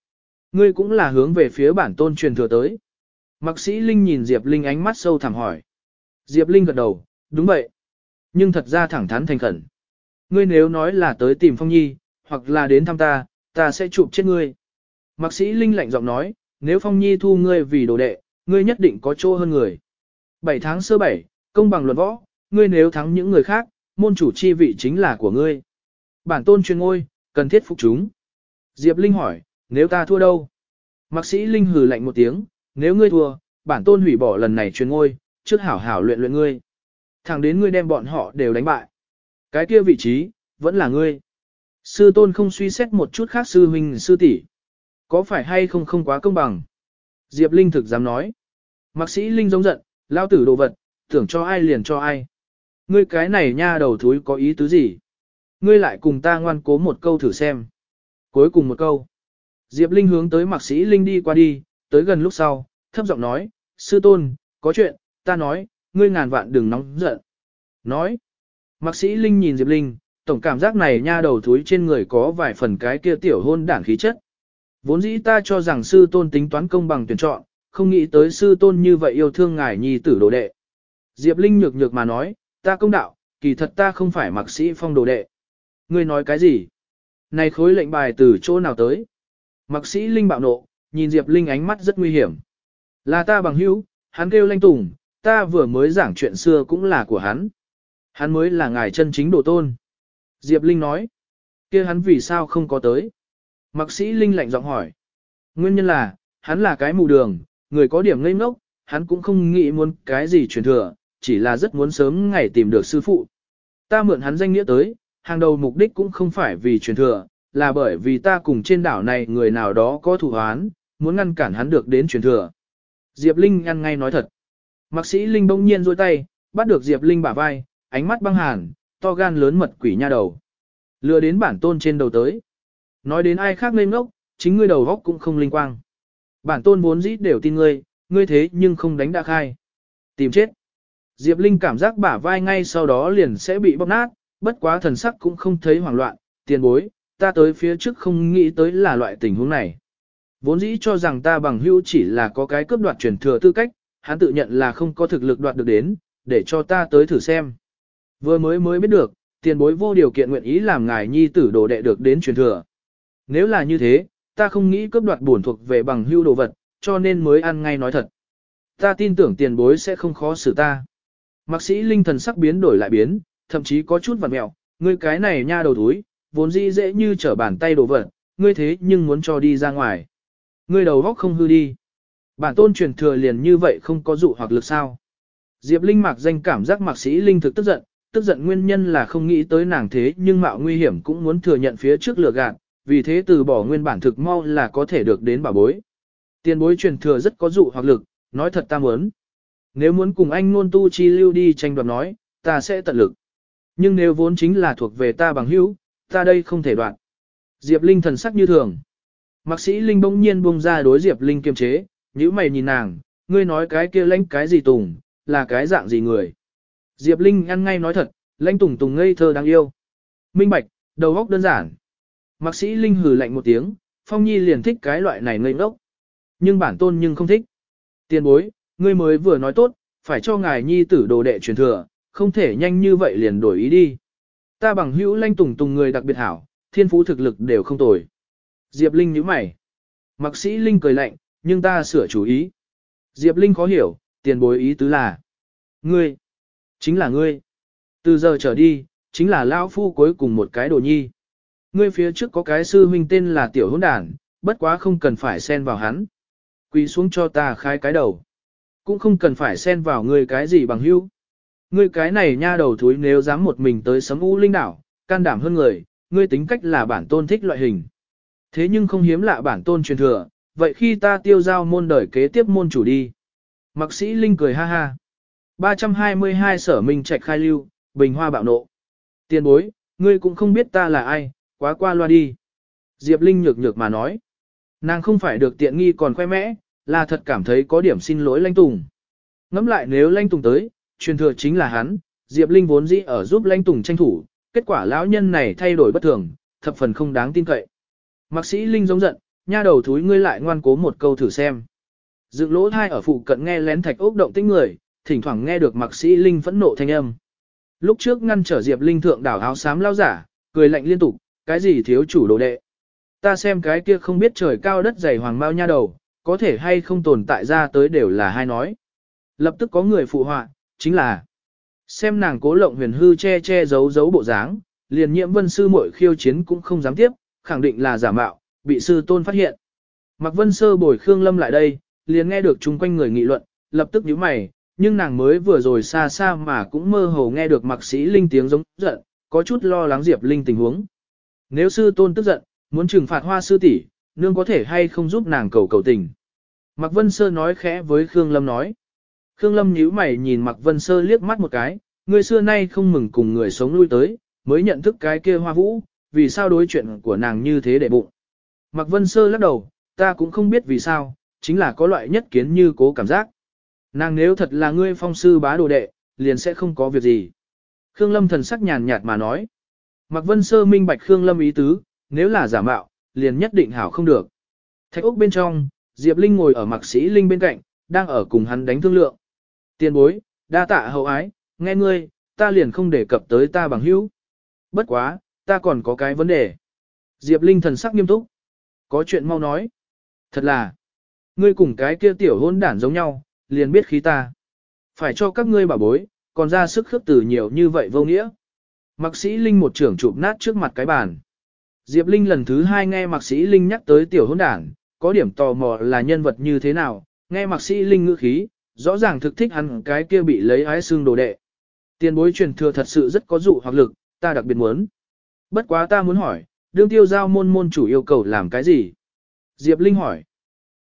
A: Ngươi cũng là hướng về phía bản tôn truyền thừa tới. Mạc sĩ Linh nhìn Diệp Linh ánh mắt sâu thẳm hỏi. Diệp Linh gật đầu, đúng vậy. Nhưng thật ra thẳng thắn thành khẩn. Ngươi nếu nói là tới tìm Phong Nhi, hoặc là đến thăm ta, ta sẽ chụp chết ngươi. Mạc sĩ Linh lạnh giọng nói, nếu Phong Nhi thu ngươi vì đồ đệ, ngươi nhất định có chỗ hơn người. Bảy tháng sơ bảy, công bằng luận võ, ngươi nếu thắng những người khác, môn chủ chi vị chính là của ngươi. Bản tôn chuyên ngôi, cần thiết phục chúng. Diệp Linh hỏi, nếu ta thua đâu? Mạc sĩ Linh hừ lạnh một tiếng, nếu ngươi thua, bản tôn hủy bỏ lần này chuyên ngôi, trước hảo hảo luyện luyện ngươi. Thẳng đến ngươi đem bọn họ đều đánh bại. Cái kia vị trí, vẫn là ngươi. Sư tôn không suy xét một chút khác sư huynh sư tỷ, có phải hay không không quá công bằng? Diệp Linh thực dám nói. Mạc sĩ Linh giống giận, lao tử đồ vật, tưởng cho ai liền cho ai. Ngươi cái này nha đầu thúi có ý tứ gì? Ngươi lại cùng ta ngoan cố một câu thử xem. Cuối cùng một câu. Diệp Linh hướng tới Mạc sĩ Linh đi qua đi, tới gần lúc sau, thấp giọng nói, sư tôn, có chuyện, ta nói, ngươi ngàn vạn đừng nóng giận. Nói, mạc sĩ Linh nhìn Diệp Linh, tổng cảm giác này nha đầu thúi trên người có vài phần cái kia tiểu hôn đảng khí chất. Vốn dĩ ta cho rằng sư tôn tính toán công bằng tuyển chọn, không nghĩ tới sư tôn như vậy yêu thương ngài nhi tử đồ đệ. Diệp Linh nhược nhược mà nói, ta công đạo, kỳ thật ta không phải mặc sĩ phong đồ đệ. Ngươi nói cái gì? Này khối lệnh bài từ chỗ nào tới? Mặc sĩ Linh bạo nộ, nhìn Diệp Linh ánh mắt rất nguy hiểm. Là ta bằng hữu, hắn kêu lanh tùng, ta vừa mới giảng chuyện xưa cũng là của hắn. Hắn mới là ngài chân chính đồ tôn. Diệp Linh nói, kia hắn vì sao không có tới? Mạc sĩ Linh lạnh giọng hỏi. Nguyên nhân là, hắn là cái mù đường, người có điểm ngây ngốc, hắn cũng không nghĩ muốn cái gì truyền thừa, chỉ là rất muốn sớm ngày tìm được sư phụ. Ta mượn hắn danh nghĩa tới, hàng đầu mục đích cũng không phải vì truyền thừa, là bởi vì ta cùng trên đảo này người nào đó có thủ hoán, muốn ngăn cản hắn được đến truyền thừa. Diệp Linh ngăn ngay nói thật. Mạc sĩ Linh bỗng nhiên rôi tay, bắt được Diệp Linh bả vai, ánh mắt băng hàn, to gan lớn mật quỷ nha đầu. Lừa đến bản tôn trên đầu tới. Nói đến ai khác ngây ngốc, chính ngươi đầu góc cũng không linh quang. Bản tôn vốn dĩ đều tin ngươi, ngươi thế nhưng không đánh đã khai. Tìm chết. Diệp Linh cảm giác bả vai ngay sau đó liền sẽ bị bóp nát, bất quá thần sắc cũng không thấy hoảng loạn, tiền bối, ta tới phía trước không nghĩ tới là loại tình huống này. Vốn dĩ cho rằng ta bằng hữu chỉ là có cái cướp đoạt truyền thừa tư cách, hắn tự nhận là không có thực lực đoạt được đến, để cho ta tới thử xem. Vừa mới mới biết được, tiền bối vô điều kiện nguyện ý làm ngài nhi tử đồ đệ được đến truyền thừa. Nếu là như thế, ta không nghĩ cướp đoạt bổn thuộc về bằng hưu đồ vật, cho nên mới ăn ngay nói thật. Ta tin tưởng tiền bối sẽ không khó xử ta. Mạc sĩ linh thần sắc biến đổi lại biến, thậm chí có chút vặn mẹo, ngươi cái này nha đầu túi, vốn dĩ dễ như trở bàn tay đồ vật, ngươi thế nhưng muốn cho đi ra ngoài. Ngươi đầu góc không hư đi. Bản tôn truyền thừa liền như vậy không có dụ hoặc lực sao. Diệp Linh mặc danh cảm giác mạc sĩ Linh thực tức giận, tức giận nguyên nhân là không nghĩ tới nàng thế nhưng mạo nguy hiểm cũng muốn thừa nhận phía trước lừa gạt, vì thế từ bỏ nguyên bản thực mau là có thể được đến bảo bối. Tiền bối truyền thừa rất có dụ hoặc lực, nói thật ta muốn. Nếu muốn cùng anh ngôn tu chi lưu đi tranh đoạt nói, ta sẽ tận lực. Nhưng nếu vốn chính là thuộc về ta bằng hữu, ta đây không thể đoạn. Diệp Linh thần sắc như thường. Mạc sĩ Linh bỗng nhiên buông ra đối Diệp Linh kiềm chế, nhíu mày nhìn nàng, ngươi nói cái kia lãnh cái gì tùng, là cái dạng gì người. Diệp Linh ăn ngay nói thật, lãnh tùng tùng ngây thơ đáng yêu. Minh bạch, đầu óc đơn giản. Mạc sĩ Linh hừ lạnh một tiếng, Phong Nhi liền thích cái loại này ngây ngốc. Nhưng bản tôn nhưng không thích. Tiền bối, ngươi mới vừa nói tốt, phải cho ngài nhi tử đồ đệ truyền thừa, không thể nhanh như vậy liền đổi ý đi. Ta bằng hữu lanh tùng tùng người đặc biệt hảo, thiên phú thực lực đều không tồi. Diệp Linh nhíu mày. Mạc sĩ Linh cười lạnh, nhưng ta sửa chủ ý. Diệp Linh khó hiểu, tiền bối ý tứ là. Ngươi, chính là ngươi. Từ giờ trở đi, chính là lão phu cuối cùng một cái đồ nhi. Ngươi phía trước có cái sư huynh tên là tiểu hỗn đản, bất quá không cần phải xen vào hắn. Quỳ xuống cho ta khai cái đầu. Cũng không cần phải xen vào ngươi cái gì bằng hữu. Ngươi cái này nha đầu thúi nếu dám một mình tới sấm u linh đảo, can đảm hơn người, ngươi tính cách là bản tôn thích loại hình. Thế nhưng không hiếm lạ bản tôn truyền thừa, vậy khi ta tiêu giao môn đời kế tiếp môn chủ đi. Mạc sĩ Linh cười ha ha. 322 sở minh trạch khai lưu, bình hoa bạo nộ. Tiền bối, ngươi cũng không biết ta là ai, quá qua loa đi. Diệp Linh nhược nhược mà nói. Nàng không phải được tiện nghi còn khoe mẽ, là thật cảm thấy có điểm xin lỗi Lanh Tùng. Ngẫm lại nếu Lanh Tùng tới, truyền thừa chính là hắn, Diệp Linh vốn dĩ ở giúp Lanh Tùng tranh thủ, kết quả lão nhân này thay đổi bất thường, thập phần không đáng tin cậy. Mạc sĩ Linh giống giận, nha đầu thúi ngươi lại ngoan cố một câu thử xem. Dựng lỗ thai ở phụ cận nghe lén thạch ốc động tĩnh người, thỉnh thoảng nghe được Mạc sĩ Linh phẫn nộ thanh âm. Lúc trước ngăn trở Diệp Linh thượng đảo áo xám lao giả, cười lạnh liên tục, cái gì thiếu chủ đồ đệ. Ta xem cái kia không biết trời cao đất dày hoàng mao nha đầu, có thể hay không tồn tại ra tới đều là hai nói. Lập tức có người phụ họa, chính là xem nàng cố lộng huyền hư che che giấu giấu bộ dáng, liền nhiễm vân sư muội khiêu chiến cũng không dám tiếp, khẳng định là giả mạo, bị sư tôn phát hiện. Mặc vân sơ bồi Khương Lâm lại đây, liền nghe được chung quanh người nghị luận, lập tức nhíu mày, nhưng nàng mới vừa rồi xa xa mà cũng mơ hồ nghe được mặc sĩ linh tiếng giống giận, có chút lo lắng Diệp Linh tình huống. Nếu sư tôn tức giận, muốn trừng phạt hoa sư tỷ, nương có thể hay không giúp nàng cầu cầu tình. Mạc Vân Sơ nói khẽ với Khương Lâm nói. Khương Lâm nhíu mày nhìn Mạc Vân Sơ liếc mắt một cái, người xưa nay không mừng cùng người sống lui tới, mới nhận thức cái kia hoa vũ, vì sao đối chuyện của nàng như thế để bụng. Mạc Vân Sơ lắc đầu, ta cũng không biết vì sao, chính là có loại nhất kiến như cố cảm giác. Nàng nếu thật là ngươi phong sư bá đồ đệ, liền sẽ không có việc gì. Khương Lâm thần sắc nhàn nhạt mà nói. Mạc Vân Sơ minh bạch Khương Lâm ý tứ, nếu là giả mạo, liền nhất định hảo không được. Thạch ốc bên trong, Diệp Linh ngồi ở Mạc Sĩ Linh bên cạnh, đang ở cùng hắn đánh thương lượng. Tiền bối, đa tạ hậu ái, nghe ngươi, ta liền không đề cập tới ta bằng hữu. Bất quá, ta còn có cái vấn đề. Diệp Linh thần sắc nghiêm túc. Có chuyện mau nói. Thật là, ngươi cùng cái kia tiểu hôn đản giống nhau, liền biết khí ta. Phải cho các ngươi bảo bối, còn ra sức khước từ nhiều như vậy vô nghĩa. Mạc sĩ Linh một trưởng chụp nát trước mặt cái bàn. Diệp Linh lần thứ hai nghe Mạc sĩ Linh nhắc tới tiểu hôn đản, có điểm tò mò là nhân vật như thế nào, nghe Mạc sĩ Linh ngữ khí, rõ ràng thực thích hắn cái kia bị lấy ái xương đồ đệ. Tiền bối truyền thừa thật sự rất có dụ hoặc lực, ta đặc biệt muốn. Bất quá ta muốn hỏi, đương tiêu giao môn môn chủ yêu cầu làm cái gì? Diệp Linh hỏi.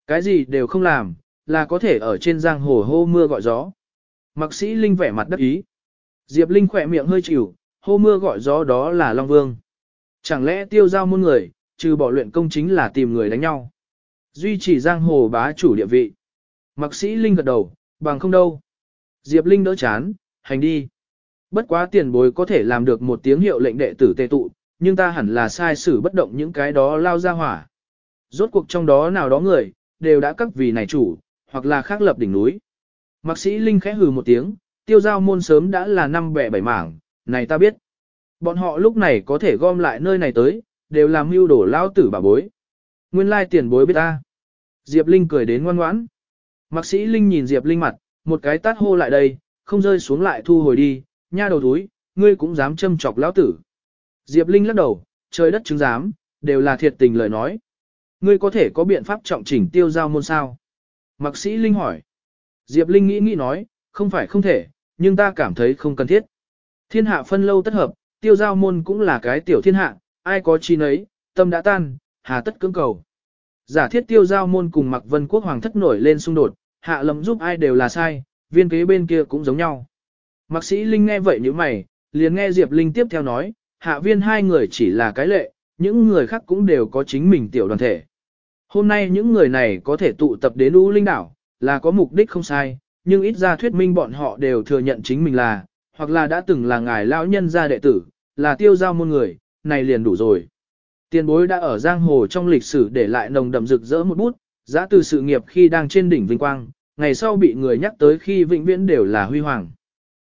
A: Cái gì đều không làm, là có thể ở trên giang hồ hô mưa gọi gió. Mạc sĩ Linh vẻ mặt đắc ý. Diệp Linh khỏe miệng hơi chịu, hô mưa gọi gió đó là Long Vương. Chẳng lẽ tiêu giao môn người, trừ bỏ luyện công chính là tìm người đánh nhau. Duy trì giang hồ bá chủ địa vị. Mạc sĩ Linh gật đầu, bằng không đâu. Diệp Linh đỡ chán, hành đi. Bất quá tiền bối có thể làm được một tiếng hiệu lệnh đệ tử tề tụ, nhưng ta hẳn là sai xử bất động những cái đó lao ra hỏa. Rốt cuộc trong đó nào đó người, đều đã các vì này chủ, hoặc là khác lập đỉnh núi. Mạc sĩ Linh khẽ hừ một tiếng, tiêu giao môn sớm đã là năm bẻ bảy mảng, này ta biết. Bọn họ lúc này có thể gom lại nơi này tới, đều làm mưu đổ lao tử bà bối. Nguyên lai tiền bối biết ta. Diệp Linh cười đến ngoan ngoãn. Mạc sĩ Linh nhìn Diệp Linh mặt, một cái tát hô lại đây, không rơi xuống lại thu hồi đi, nha đầu túi, ngươi cũng dám châm chọc lão tử. Diệp Linh lắc đầu, trời đất chứng giám, đều là thiệt tình lời nói. Ngươi có thể có biện pháp trọng chỉnh tiêu giao môn sao? Mạc sĩ Linh hỏi. Diệp Linh nghĩ nghĩ nói, không phải không thể, nhưng ta cảm thấy không cần thiết. Thiên hạ phân lâu tất hợp, tiêu giao môn cũng là cái tiểu thiên hạ, ai có chi nấy, tâm đã tan, hà tất cưỡng cầu. Giả thiết tiêu giao môn cùng mặc Vân Quốc Hoàng thất nổi lên xung đột, hạ lầm giúp ai đều là sai, viên kế bên kia cũng giống nhau. Mạc sĩ Linh nghe vậy như mày, liền nghe Diệp Linh tiếp theo nói, hạ viên hai người chỉ là cái lệ, những người khác cũng đều có chính mình tiểu đoàn thể. Hôm nay những người này có thể tụ tập đến U Linh đảo, là có mục đích không sai, nhưng ít ra thuyết minh bọn họ đều thừa nhận chính mình là, hoặc là đã từng là ngài lão nhân gia đệ tử, là tiêu giao môn người, này liền đủ rồi. Tiền bối đã ở giang hồ trong lịch sử để lại nồng đậm rực rỡ một bút, giá từ sự nghiệp khi đang trên đỉnh vinh quang, ngày sau bị người nhắc tới khi vĩnh viễn đều là huy hoàng.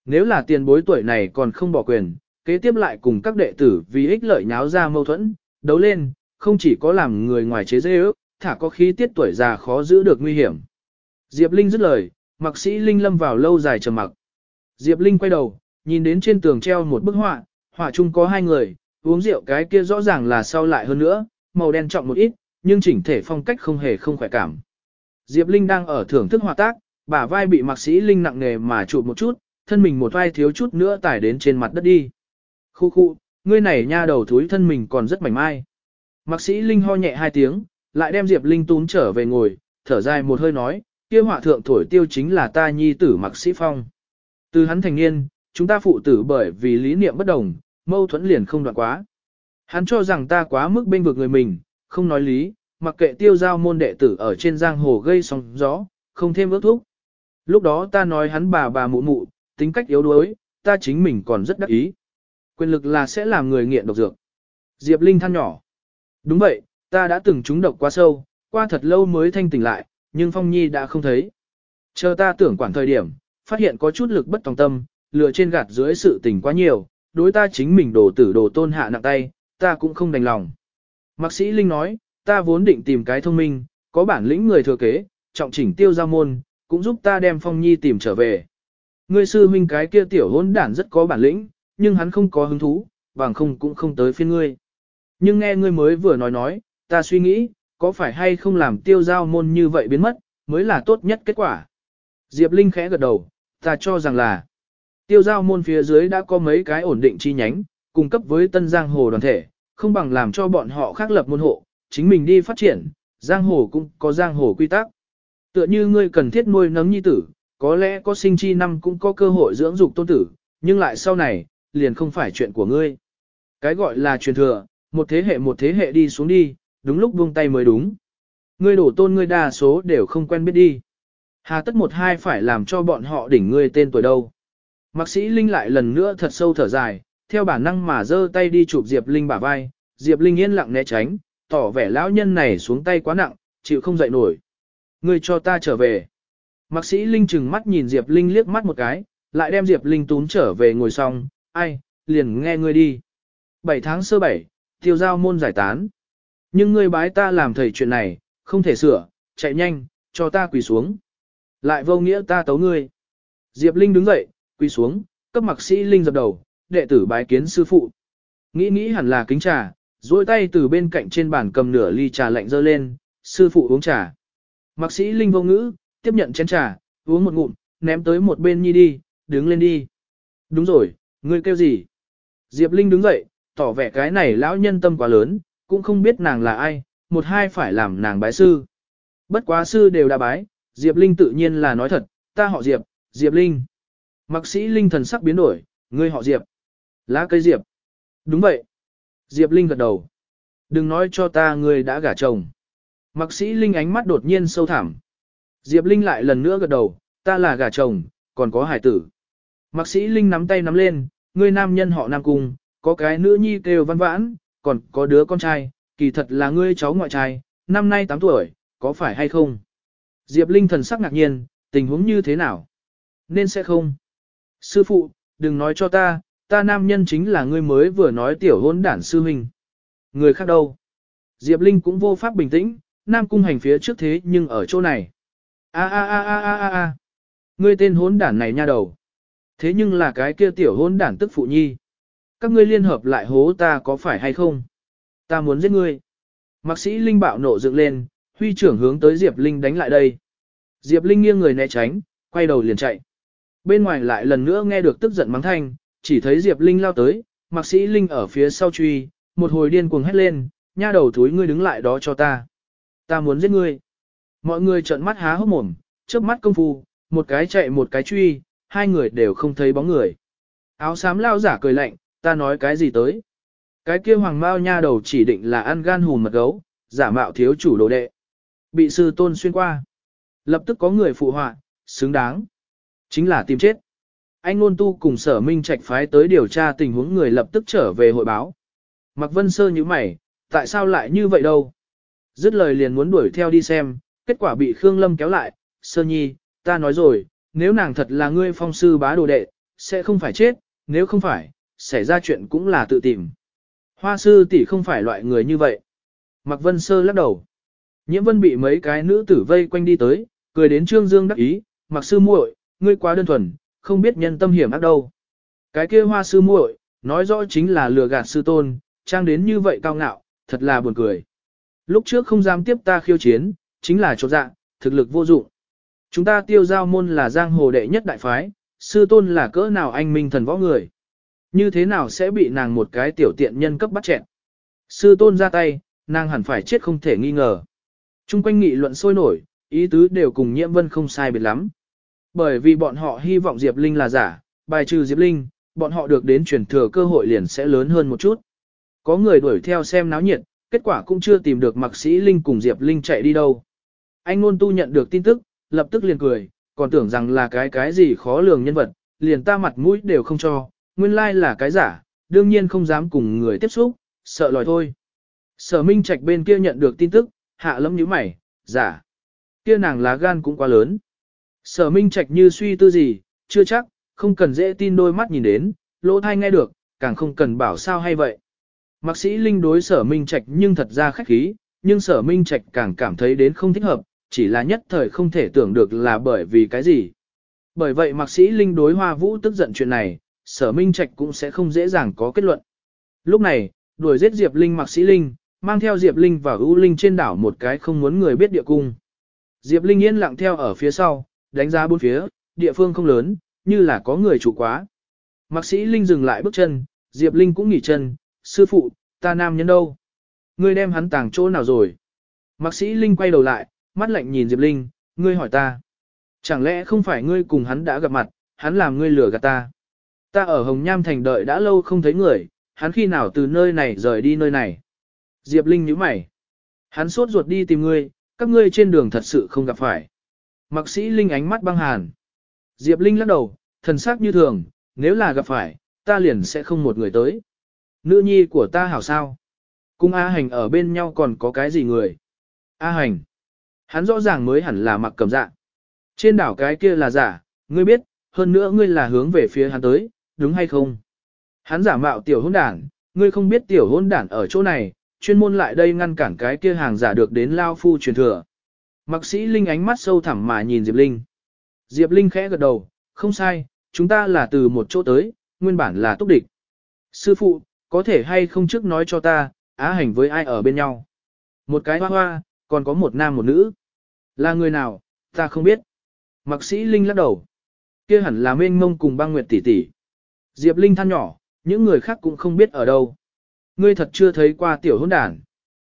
A: Nếu là tiền bối tuổi này còn không bỏ quyền, kế tiếp lại cùng các đệ tử vì ích lợi nháo ra mâu thuẫn, đấu lên, không chỉ có làm người ngoài chế dễ ước, thả có khí tiết tuổi già khó giữ được nguy hiểm. Diệp Linh dứt lời, mặc sĩ Linh lâm vào lâu dài trầm mặc. Diệp Linh quay đầu, nhìn đến trên tường treo một bức họa, họa chung có hai người, uống rượu cái kia rõ ràng là sau lại hơn nữa, màu đen trọng một ít, nhưng chỉnh thể phong cách không hề không khỏe cảm. Diệp Linh đang ở thưởng thức họa tác, bả vai bị mạc sĩ Linh nặng nề mà chụp một chút, thân mình một vai thiếu chút nữa tải đến trên mặt đất đi. Khu khu, ngươi này nha đầu thúi thân mình còn rất mảnh mai. Mạc sĩ Linh ho nhẹ hai tiếng, lại đem Diệp Linh túm trở về ngồi, thở dài một hơi nói, kia họa thượng thổi tiêu chính là ta nhi tử Mạc sĩ Phong. Từ hắn thành niên, chúng ta phụ tử bởi vì lý niệm bất đồng, mâu thuẫn liền không đoạn quá. Hắn cho rằng ta quá mức bên vực người mình, không nói lý, mặc kệ tiêu giao môn đệ tử ở trên giang hồ gây sóng gió, không thêm ước thúc. Lúc đó ta nói hắn bà bà mụ mụ, tính cách yếu đuối, ta chính mình còn rất đắc ý. Quyền lực là sẽ làm người nghiện độc dược. Diệp Linh than nhỏ. Đúng vậy, ta đã từng trúng độc quá sâu, qua thật lâu mới thanh tỉnh lại, nhưng Phong Nhi đã không thấy. Chờ ta tưởng quản thời điểm, phát hiện có chút lực bất tòng tâm, lừa trên gạt dưới sự tình quá nhiều, đối ta chính mình đổ tử đồ tôn hạ nặng tay, ta cũng không đành lòng. Mạc sĩ Linh nói, ta vốn định tìm cái thông minh, có bản lĩnh người thừa kế, trọng chỉnh tiêu giao môn, cũng giúp ta đem Phong Nhi tìm trở về. Ngươi sư huynh cái kia tiểu hôn đản rất có bản lĩnh, nhưng hắn không có hứng thú, bằng không cũng không tới phiên ngươi. Nhưng nghe ngươi mới vừa nói nói, ta suy nghĩ, có phải hay không làm tiêu giao môn như vậy biến mất, mới là tốt nhất kết quả. Diệp Linh khẽ gật đầu, ta cho rằng là tiêu giao môn phía dưới đã có mấy cái ổn định chi nhánh, cung cấp với tân giang hồ đoàn thể, không bằng làm cho bọn họ khác lập môn hộ, chính mình đi phát triển, giang hồ cũng có giang hồ quy tắc. Tựa như ngươi cần thiết nuôi nấng nhi tử, có lẽ có sinh chi năm cũng có cơ hội dưỡng dục tôn tử, nhưng lại sau này, liền không phải chuyện của ngươi. Cái gọi là truyền thừa, một thế hệ một thế hệ đi xuống đi, đúng lúc buông tay mới đúng. Ngươi đổ tôn ngươi đa số đều không quen biết đi. Hà tất một hai phải làm cho bọn họ đỉnh ngươi tên tuổi đâu. Mạc sĩ Linh lại lần nữa thật sâu thở dài, theo bản năng mà giơ tay đi chụp Diệp Linh bả vai, Diệp Linh yên lặng né tránh, tỏ vẻ lão nhân này xuống tay quá nặng, chịu không dậy nổi. Ngươi cho ta trở về. Mạc sĩ Linh chừng mắt nhìn Diệp Linh liếc mắt một cái, lại đem Diệp Linh túm trở về ngồi xong, ai, liền nghe ngươi đi. 7 tháng sơ bảy, tiêu giao môn giải tán. Nhưng ngươi bái ta làm thầy chuyện này, không thể sửa, chạy nhanh, cho ta quỳ xuống. Lại vô nghĩa ta tấu ngươi. Diệp Linh đứng dậy, quỳ xuống, cấp Mặc sĩ Linh dập đầu, đệ tử bái kiến sư phụ. Nghĩ nghĩ hẳn là kính trà, duỗi tay từ bên cạnh trên bàn cầm nửa ly trà lạnh dơ lên, sư phụ uống trà. Mặc sĩ Linh vô ngữ, tiếp nhận chén trà, uống một ngụm, ném tới một bên nhi đi, đứng lên đi. Đúng rồi, ngươi kêu gì? Diệp Linh đứng dậy, tỏ vẻ cái này lão nhân tâm quá lớn, cũng không biết nàng là ai, một hai phải làm nàng bái sư. Bất quá sư đều đã bái, Diệp Linh tự nhiên là nói thật, ta họ Diệp, Diệp Linh. Mạc sĩ Linh thần sắc biến đổi, ngươi họ Diệp. Lá cây Diệp. Đúng vậy. Diệp Linh gật đầu. Đừng nói cho ta ngươi đã gả chồng. Mạc sĩ Linh ánh mắt đột nhiên sâu thẳm. Diệp Linh lại lần nữa gật đầu, ta là gả chồng, còn có hải tử. Mạc sĩ Linh nắm tay nắm lên, ngươi nam nhân họ Nam Cung, có cái nữ nhi kêu văn vãn, còn có đứa con trai, kỳ thật là ngươi cháu ngoại trai, năm nay 8 tuổi, có phải hay không? Diệp Linh thần sắc ngạc nhiên, tình huống như thế nào? nên sẽ không. Sư phụ, đừng nói cho ta, ta nam nhân chính là ngươi mới vừa nói tiểu hôn đản sư huynh. Người khác đâu? Diệp Linh cũng vô pháp bình tĩnh, nam cung hành phía trước thế nhưng ở chỗ này. A a a a a a a. Ngươi tên hôn đản này nha đầu. Thế nhưng là cái kia tiểu hôn đản tức phụ nhi. Các ngươi liên hợp lại hố ta có phải hay không? Ta muốn giết ngươi. Mạc sĩ Linh bạo nộ dựng lên, huy trưởng hướng tới Diệp Linh đánh lại đây. Diệp Linh nghiêng người né tránh, quay đầu liền chạy. Bên ngoài lại lần nữa nghe được tức giận mắng thanh, chỉ thấy Diệp Linh lao tới, Mạc sĩ Linh ở phía sau truy, một hồi điên cuồng hét lên, nha đầu thúi ngươi đứng lại đó cho ta. Ta muốn giết ngươi. Mọi người trợn mắt há hốc mồm, chớp mắt công phu, một cái chạy một cái truy, hai người đều không thấy bóng người. Áo xám lao giả cười lạnh, ta nói cái gì tới. Cái kia hoàng mao nha đầu chỉ định là ăn gan hùn mật gấu, giả mạo thiếu chủ đồ đệ. Bị sư tôn xuyên qua. Lập tức có người phụ họa, xứng đáng. Chính là tìm chết. Anh ngôn tu cùng sở minh trạch phái tới điều tra tình huống người lập tức trở về hội báo. Mặc vân sơ như mày, tại sao lại như vậy đâu? Dứt lời liền muốn đuổi theo đi xem, kết quả bị Khương Lâm kéo lại, sơ nhi, ta nói rồi, nếu nàng thật là ngươi phong sư bá đồ đệ, sẽ không phải chết, nếu không phải, xảy ra chuyện cũng là tự tìm. Hoa sư tỷ không phải loại người như vậy. Mạc Vân Sơ lắc đầu. Nhiễm Vân bị mấy cái nữ tử vây quanh đi tới, cười đến Trương Dương đắc ý, Mạc sư muội, ngươi quá đơn thuần, không biết nhân tâm hiểm ác đâu. Cái kia hoa sư muội, nói rõ chính là lừa gạt sư tôn, trang đến như vậy cao ngạo, thật là buồn cười. Lúc trước không dám tiếp ta khiêu chiến, chính là chỗ dạ, thực lực vô dụng. Chúng ta tiêu giao môn là giang hồ đệ nhất đại phái, sư tôn là cỡ nào anh minh thần võ người. Như thế nào sẽ bị nàng một cái tiểu tiện nhân cấp bắt chẹn. Sư tôn ra tay, nàng hẳn phải chết không thể nghi ngờ. Trung quanh nghị luận sôi nổi, ý tứ đều cùng nhiễm vân không sai biệt lắm. Bởi vì bọn họ hy vọng Diệp Linh là giả, bài trừ Diệp Linh, bọn họ được đến truyền thừa cơ hội liền sẽ lớn hơn một chút. Có người đuổi theo xem náo nhiệt, kết quả cũng chưa tìm được mạc sĩ Linh cùng Diệp Linh chạy đi đâu. Anh ngôn tu nhận được tin tức, lập tức liền cười, còn tưởng rằng là cái cái gì khó lường nhân vật, liền ta mặt mũi đều không cho, nguyên lai là cái giả, đương nhiên không dám cùng người tiếp xúc, sợ lòi thôi. Sở Minh Trạch bên kia nhận được tin tức, hạ lấm nhíu mày, giả. Kia nàng lá gan cũng quá lớn. Sở Minh Trạch như suy tư gì, chưa chắc, không cần dễ tin đôi mắt nhìn đến, lỗ thai nghe được, càng không cần bảo sao hay vậy. Mạc sĩ Linh đối sở Minh Trạch nhưng thật ra khách khí, nhưng sở Minh Trạch càng cảm thấy đến không thích hợp, chỉ là nhất thời không thể tưởng được là bởi vì cái gì. Bởi vậy Mạc sĩ Linh đối Hoa Vũ tức giận chuyện này, sở Minh Trạch cũng sẽ không dễ dàng có kết luận. Lúc này, đuổi giết Diệp Linh Mạc sĩ Linh, mang theo Diệp Linh và U Linh trên đảo một cái không muốn người biết địa cung. Diệp Linh yên lặng theo ở phía sau, đánh giá bốn phía, địa phương không lớn, như là có người chủ quá. Mạc sĩ Linh dừng lại bước chân, Diệp Linh cũng nghỉ chân, sư phụ, ta nam nhân đâu? Ngươi đem hắn tàng chỗ nào rồi? Mạc sĩ Linh quay đầu lại, mắt lạnh nhìn Diệp Linh, ngươi hỏi ta. Chẳng lẽ không phải ngươi cùng hắn đã gặp mặt, hắn làm ngươi lừa gạt ta? Ta ở Hồng Nham Thành đợi đã lâu không thấy người, hắn khi nào từ nơi này rời đi nơi này? Diệp Linh nhíu mày. Hắn sốt ruột đi tìm ngươi, các ngươi trên đường thật sự không gặp phải. Mạc sĩ Linh ánh mắt băng hàn. Diệp Linh lắc đầu, thần sắc như thường, nếu là gặp phải, ta liền sẽ không một người tới. Nữ nhi của ta hảo sao? Cung A Hành ở bên nhau còn có cái gì người? A Hành. Hắn rõ ràng mới hẳn là mặc cầm dạ. Trên đảo cái kia là giả, ngươi biết, hơn nữa ngươi là hướng về phía hắn tới, đúng hay không? Hắn giả mạo tiểu hôn đản, ngươi không biết tiểu hôn đản ở chỗ này, chuyên môn lại đây ngăn cản cái kia hàng giả được đến Lao Phu truyền thừa. Mạc sĩ Linh ánh mắt sâu thẳm mà nhìn Diệp Linh. Diệp Linh khẽ gật đầu, không sai, chúng ta là từ một chỗ tới, nguyên bản là túc địch. Sư phụ, có thể hay không trước nói cho ta, á hành với ai ở bên nhau. Một cái hoa hoa, còn có một nam một nữ. Là người nào, ta không biết. Mạc sĩ Linh lắc đầu. kia hẳn là mênh mông cùng băng nguyệt tỷ tỷ. Diệp Linh than nhỏ, những người khác cũng không biết ở đâu. Ngươi thật chưa thấy qua tiểu hôn đản.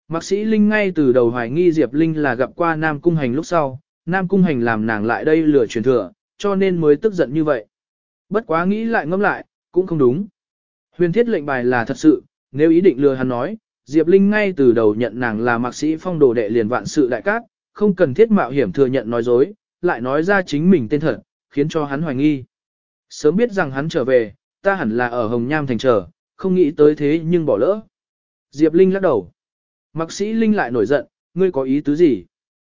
A: Mạc sĩ Linh ngay từ đầu hoài nghi Diệp Linh là gặp qua Nam Cung Hành lúc sau, Nam Cung Hành làm nàng lại đây lừa truyền thừa, cho nên mới tức giận như vậy. Bất quá nghĩ lại ngẫm lại, cũng không đúng. Huyền thiết lệnh bài là thật sự, nếu ý định lừa hắn nói, Diệp Linh ngay từ đầu nhận nàng là mạc sĩ phong đồ đệ liền vạn sự đại cát, không cần thiết mạo hiểm thừa nhận nói dối, lại nói ra chính mình tên thật, khiến cho hắn hoài nghi. Sớm biết rằng hắn trở về, ta hẳn là ở Hồng Nham thành trở, không nghĩ tới thế nhưng bỏ lỡ. Diệp Linh lắc đầu. Mạc sĩ Linh lại nổi giận, ngươi có ý tứ gì?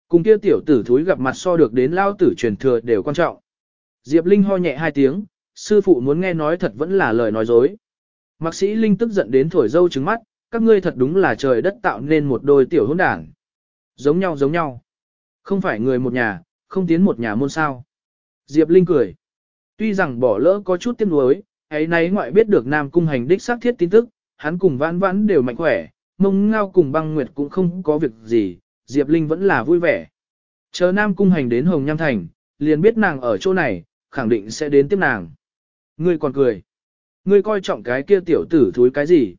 A: Cùng kia tiểu tử thúi gặp mặt so được đến lao tử truyền thừa đều quan trọng. Diệp Linh ho nhẹ hai tiếng, sư phụ muốn nghe nói thật vẫn là lời nói dối. Mạc sĩ Linh tức giận đến thổi dâu trứng mắt, các ngươi thật đúng là trời đất tạo nên một đôi tiểu hỗn đảng. Giống nhau giống nhau. Không phải người một nhà, không tiến một nhà môn sao. Diệp Linh cười. Tuy rằng bỏ lỡ có chút tiếc nuối, ấy nấy ngoại biết được Nam Cung hành đích xác thiết tin tức, hắn cùng vãn vãn đều mạnh khỏe, mông ngao cùng băng nguyệt cũng không có việc gì, Diệp Linh vẫn là vui vẻ. Chờ Nam Cung hành đến Hồng Nham Thành, liền biết nàng ở chỗ này, khẳng định sẽ đến tiếp nàng. Ngươi còn cười. Ngươi coi trọng cái kia tiểu tử thúi cái gì?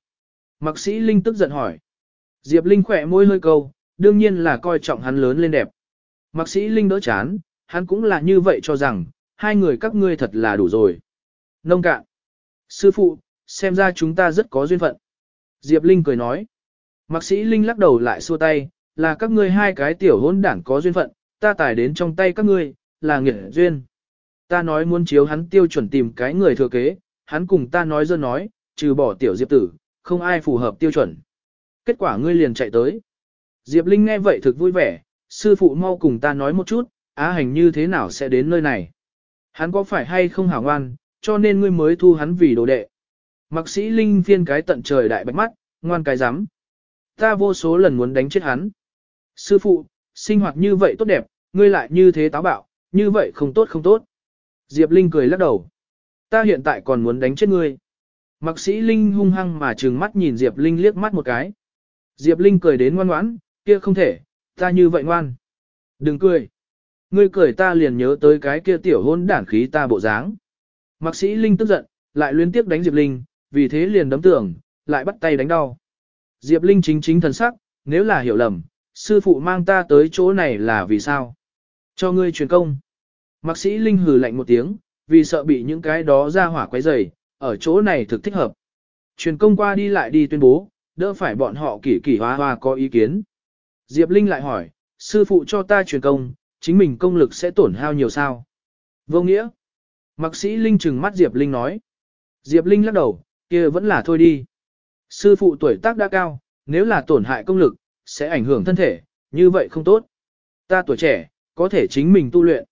A: Mạc sĩ Linh tức giận hỏi. Diệp Linh khỏe môi hơi câu, đương nhiên là coi trọng hắn lớn lên đẹp. Mạc sĩ Linh đỡ chán, hắn cũng là như vậy cho rằng, hai người các ngươi thật là đủ rồi. Nông cạn. Sư phụ, xem ra chúng ta rất có duyên phận. Diệp Linh cười nói. Mạc sĩ Linh lắc đầu lại xua tay, là các ngươi hai cái tiểu hôn đảng có duyên phận, ta tải đến trong tay các ngươi, là nghĩa duyên. Ta nói muốn chiếu hắn tiêu chuẩn tìm cái người thừa kế, hắn cùng ta nói dơ nói, trừ bỏ tiểu Diệp tử, không ai phù hợp tiêu chuẩn. Kết quả ngươi liền chạy tới. Diệp Linh nghe vậy thực vui vẻ, sư phụ mau cùng ta nói một chút, á hành như thế nào sẽ đến nơi này. Hắn có phải hay không hảo ngoan, cho nên ngươi mới thu hắn vì đồ đệ. Mạc sĩ Linh phiên cái tận trời đại bạch mắt, ngoan cái rắm Ta vô số lần muốn đánh chết hắn. Sư phụ, sinh hoạt như vậy tốt đẹp, ngươi lại như thế táo bạo, như vậy không tốt không tốt. Diệp Linh cười lắc đầu. Ta hiện tại còn muốn đánh chết ngươi. Mạc sĩ Linh hung hăng mà trừng mắt nhìn Diệp Linh liếc mắt một cái. Diệp Linh cười đến ngoan ngoãn, kia không thể, ta như vậy ngoan. Đừng cười. Ngươi cười ta liền nhớ tới cái kia tiểu hôn đản khí ta bộ dáng. Mạc sĩ Linh tức giận, lại liên tiếp đánh Diệp Linh, vì thế liền đấm tưởng, lại bắt tay đánh đau. Diệp Linh chính chính thần sắc, nếu là hiểu lầm, sư phụ mang ta tới chỗ này là vì sao? Cho ngươi truyền công. Mạc sĩ Linh hừ lạnh một tiếng, vì sợ bị những cái đó ra hỏa quấy rầy, ở chỗ này thực thích hợp. Truyền công qua đi lại đi tuyên bố, đỡ phải bọn họ kỳ kỳ hoa hoa có ý kiến. Diệp Linh lại hỏi, sư phụ cho ta truyền công, chính mình công lực sẽ tổn hao nhiều sao? Vô nghĩa. Mạc sĩ Linh trừng mắt Diệp Linh nói. Diệp Linh lắc đầu, kia vẫn là thôi đi. Sư phụ tuổi tác đã cao, nếu là tổn hại công lực, sẽ ảnh hưởng thân thể, như vậy không tốt. Ta tuổi trẻ, có thể chính mình tu luyện.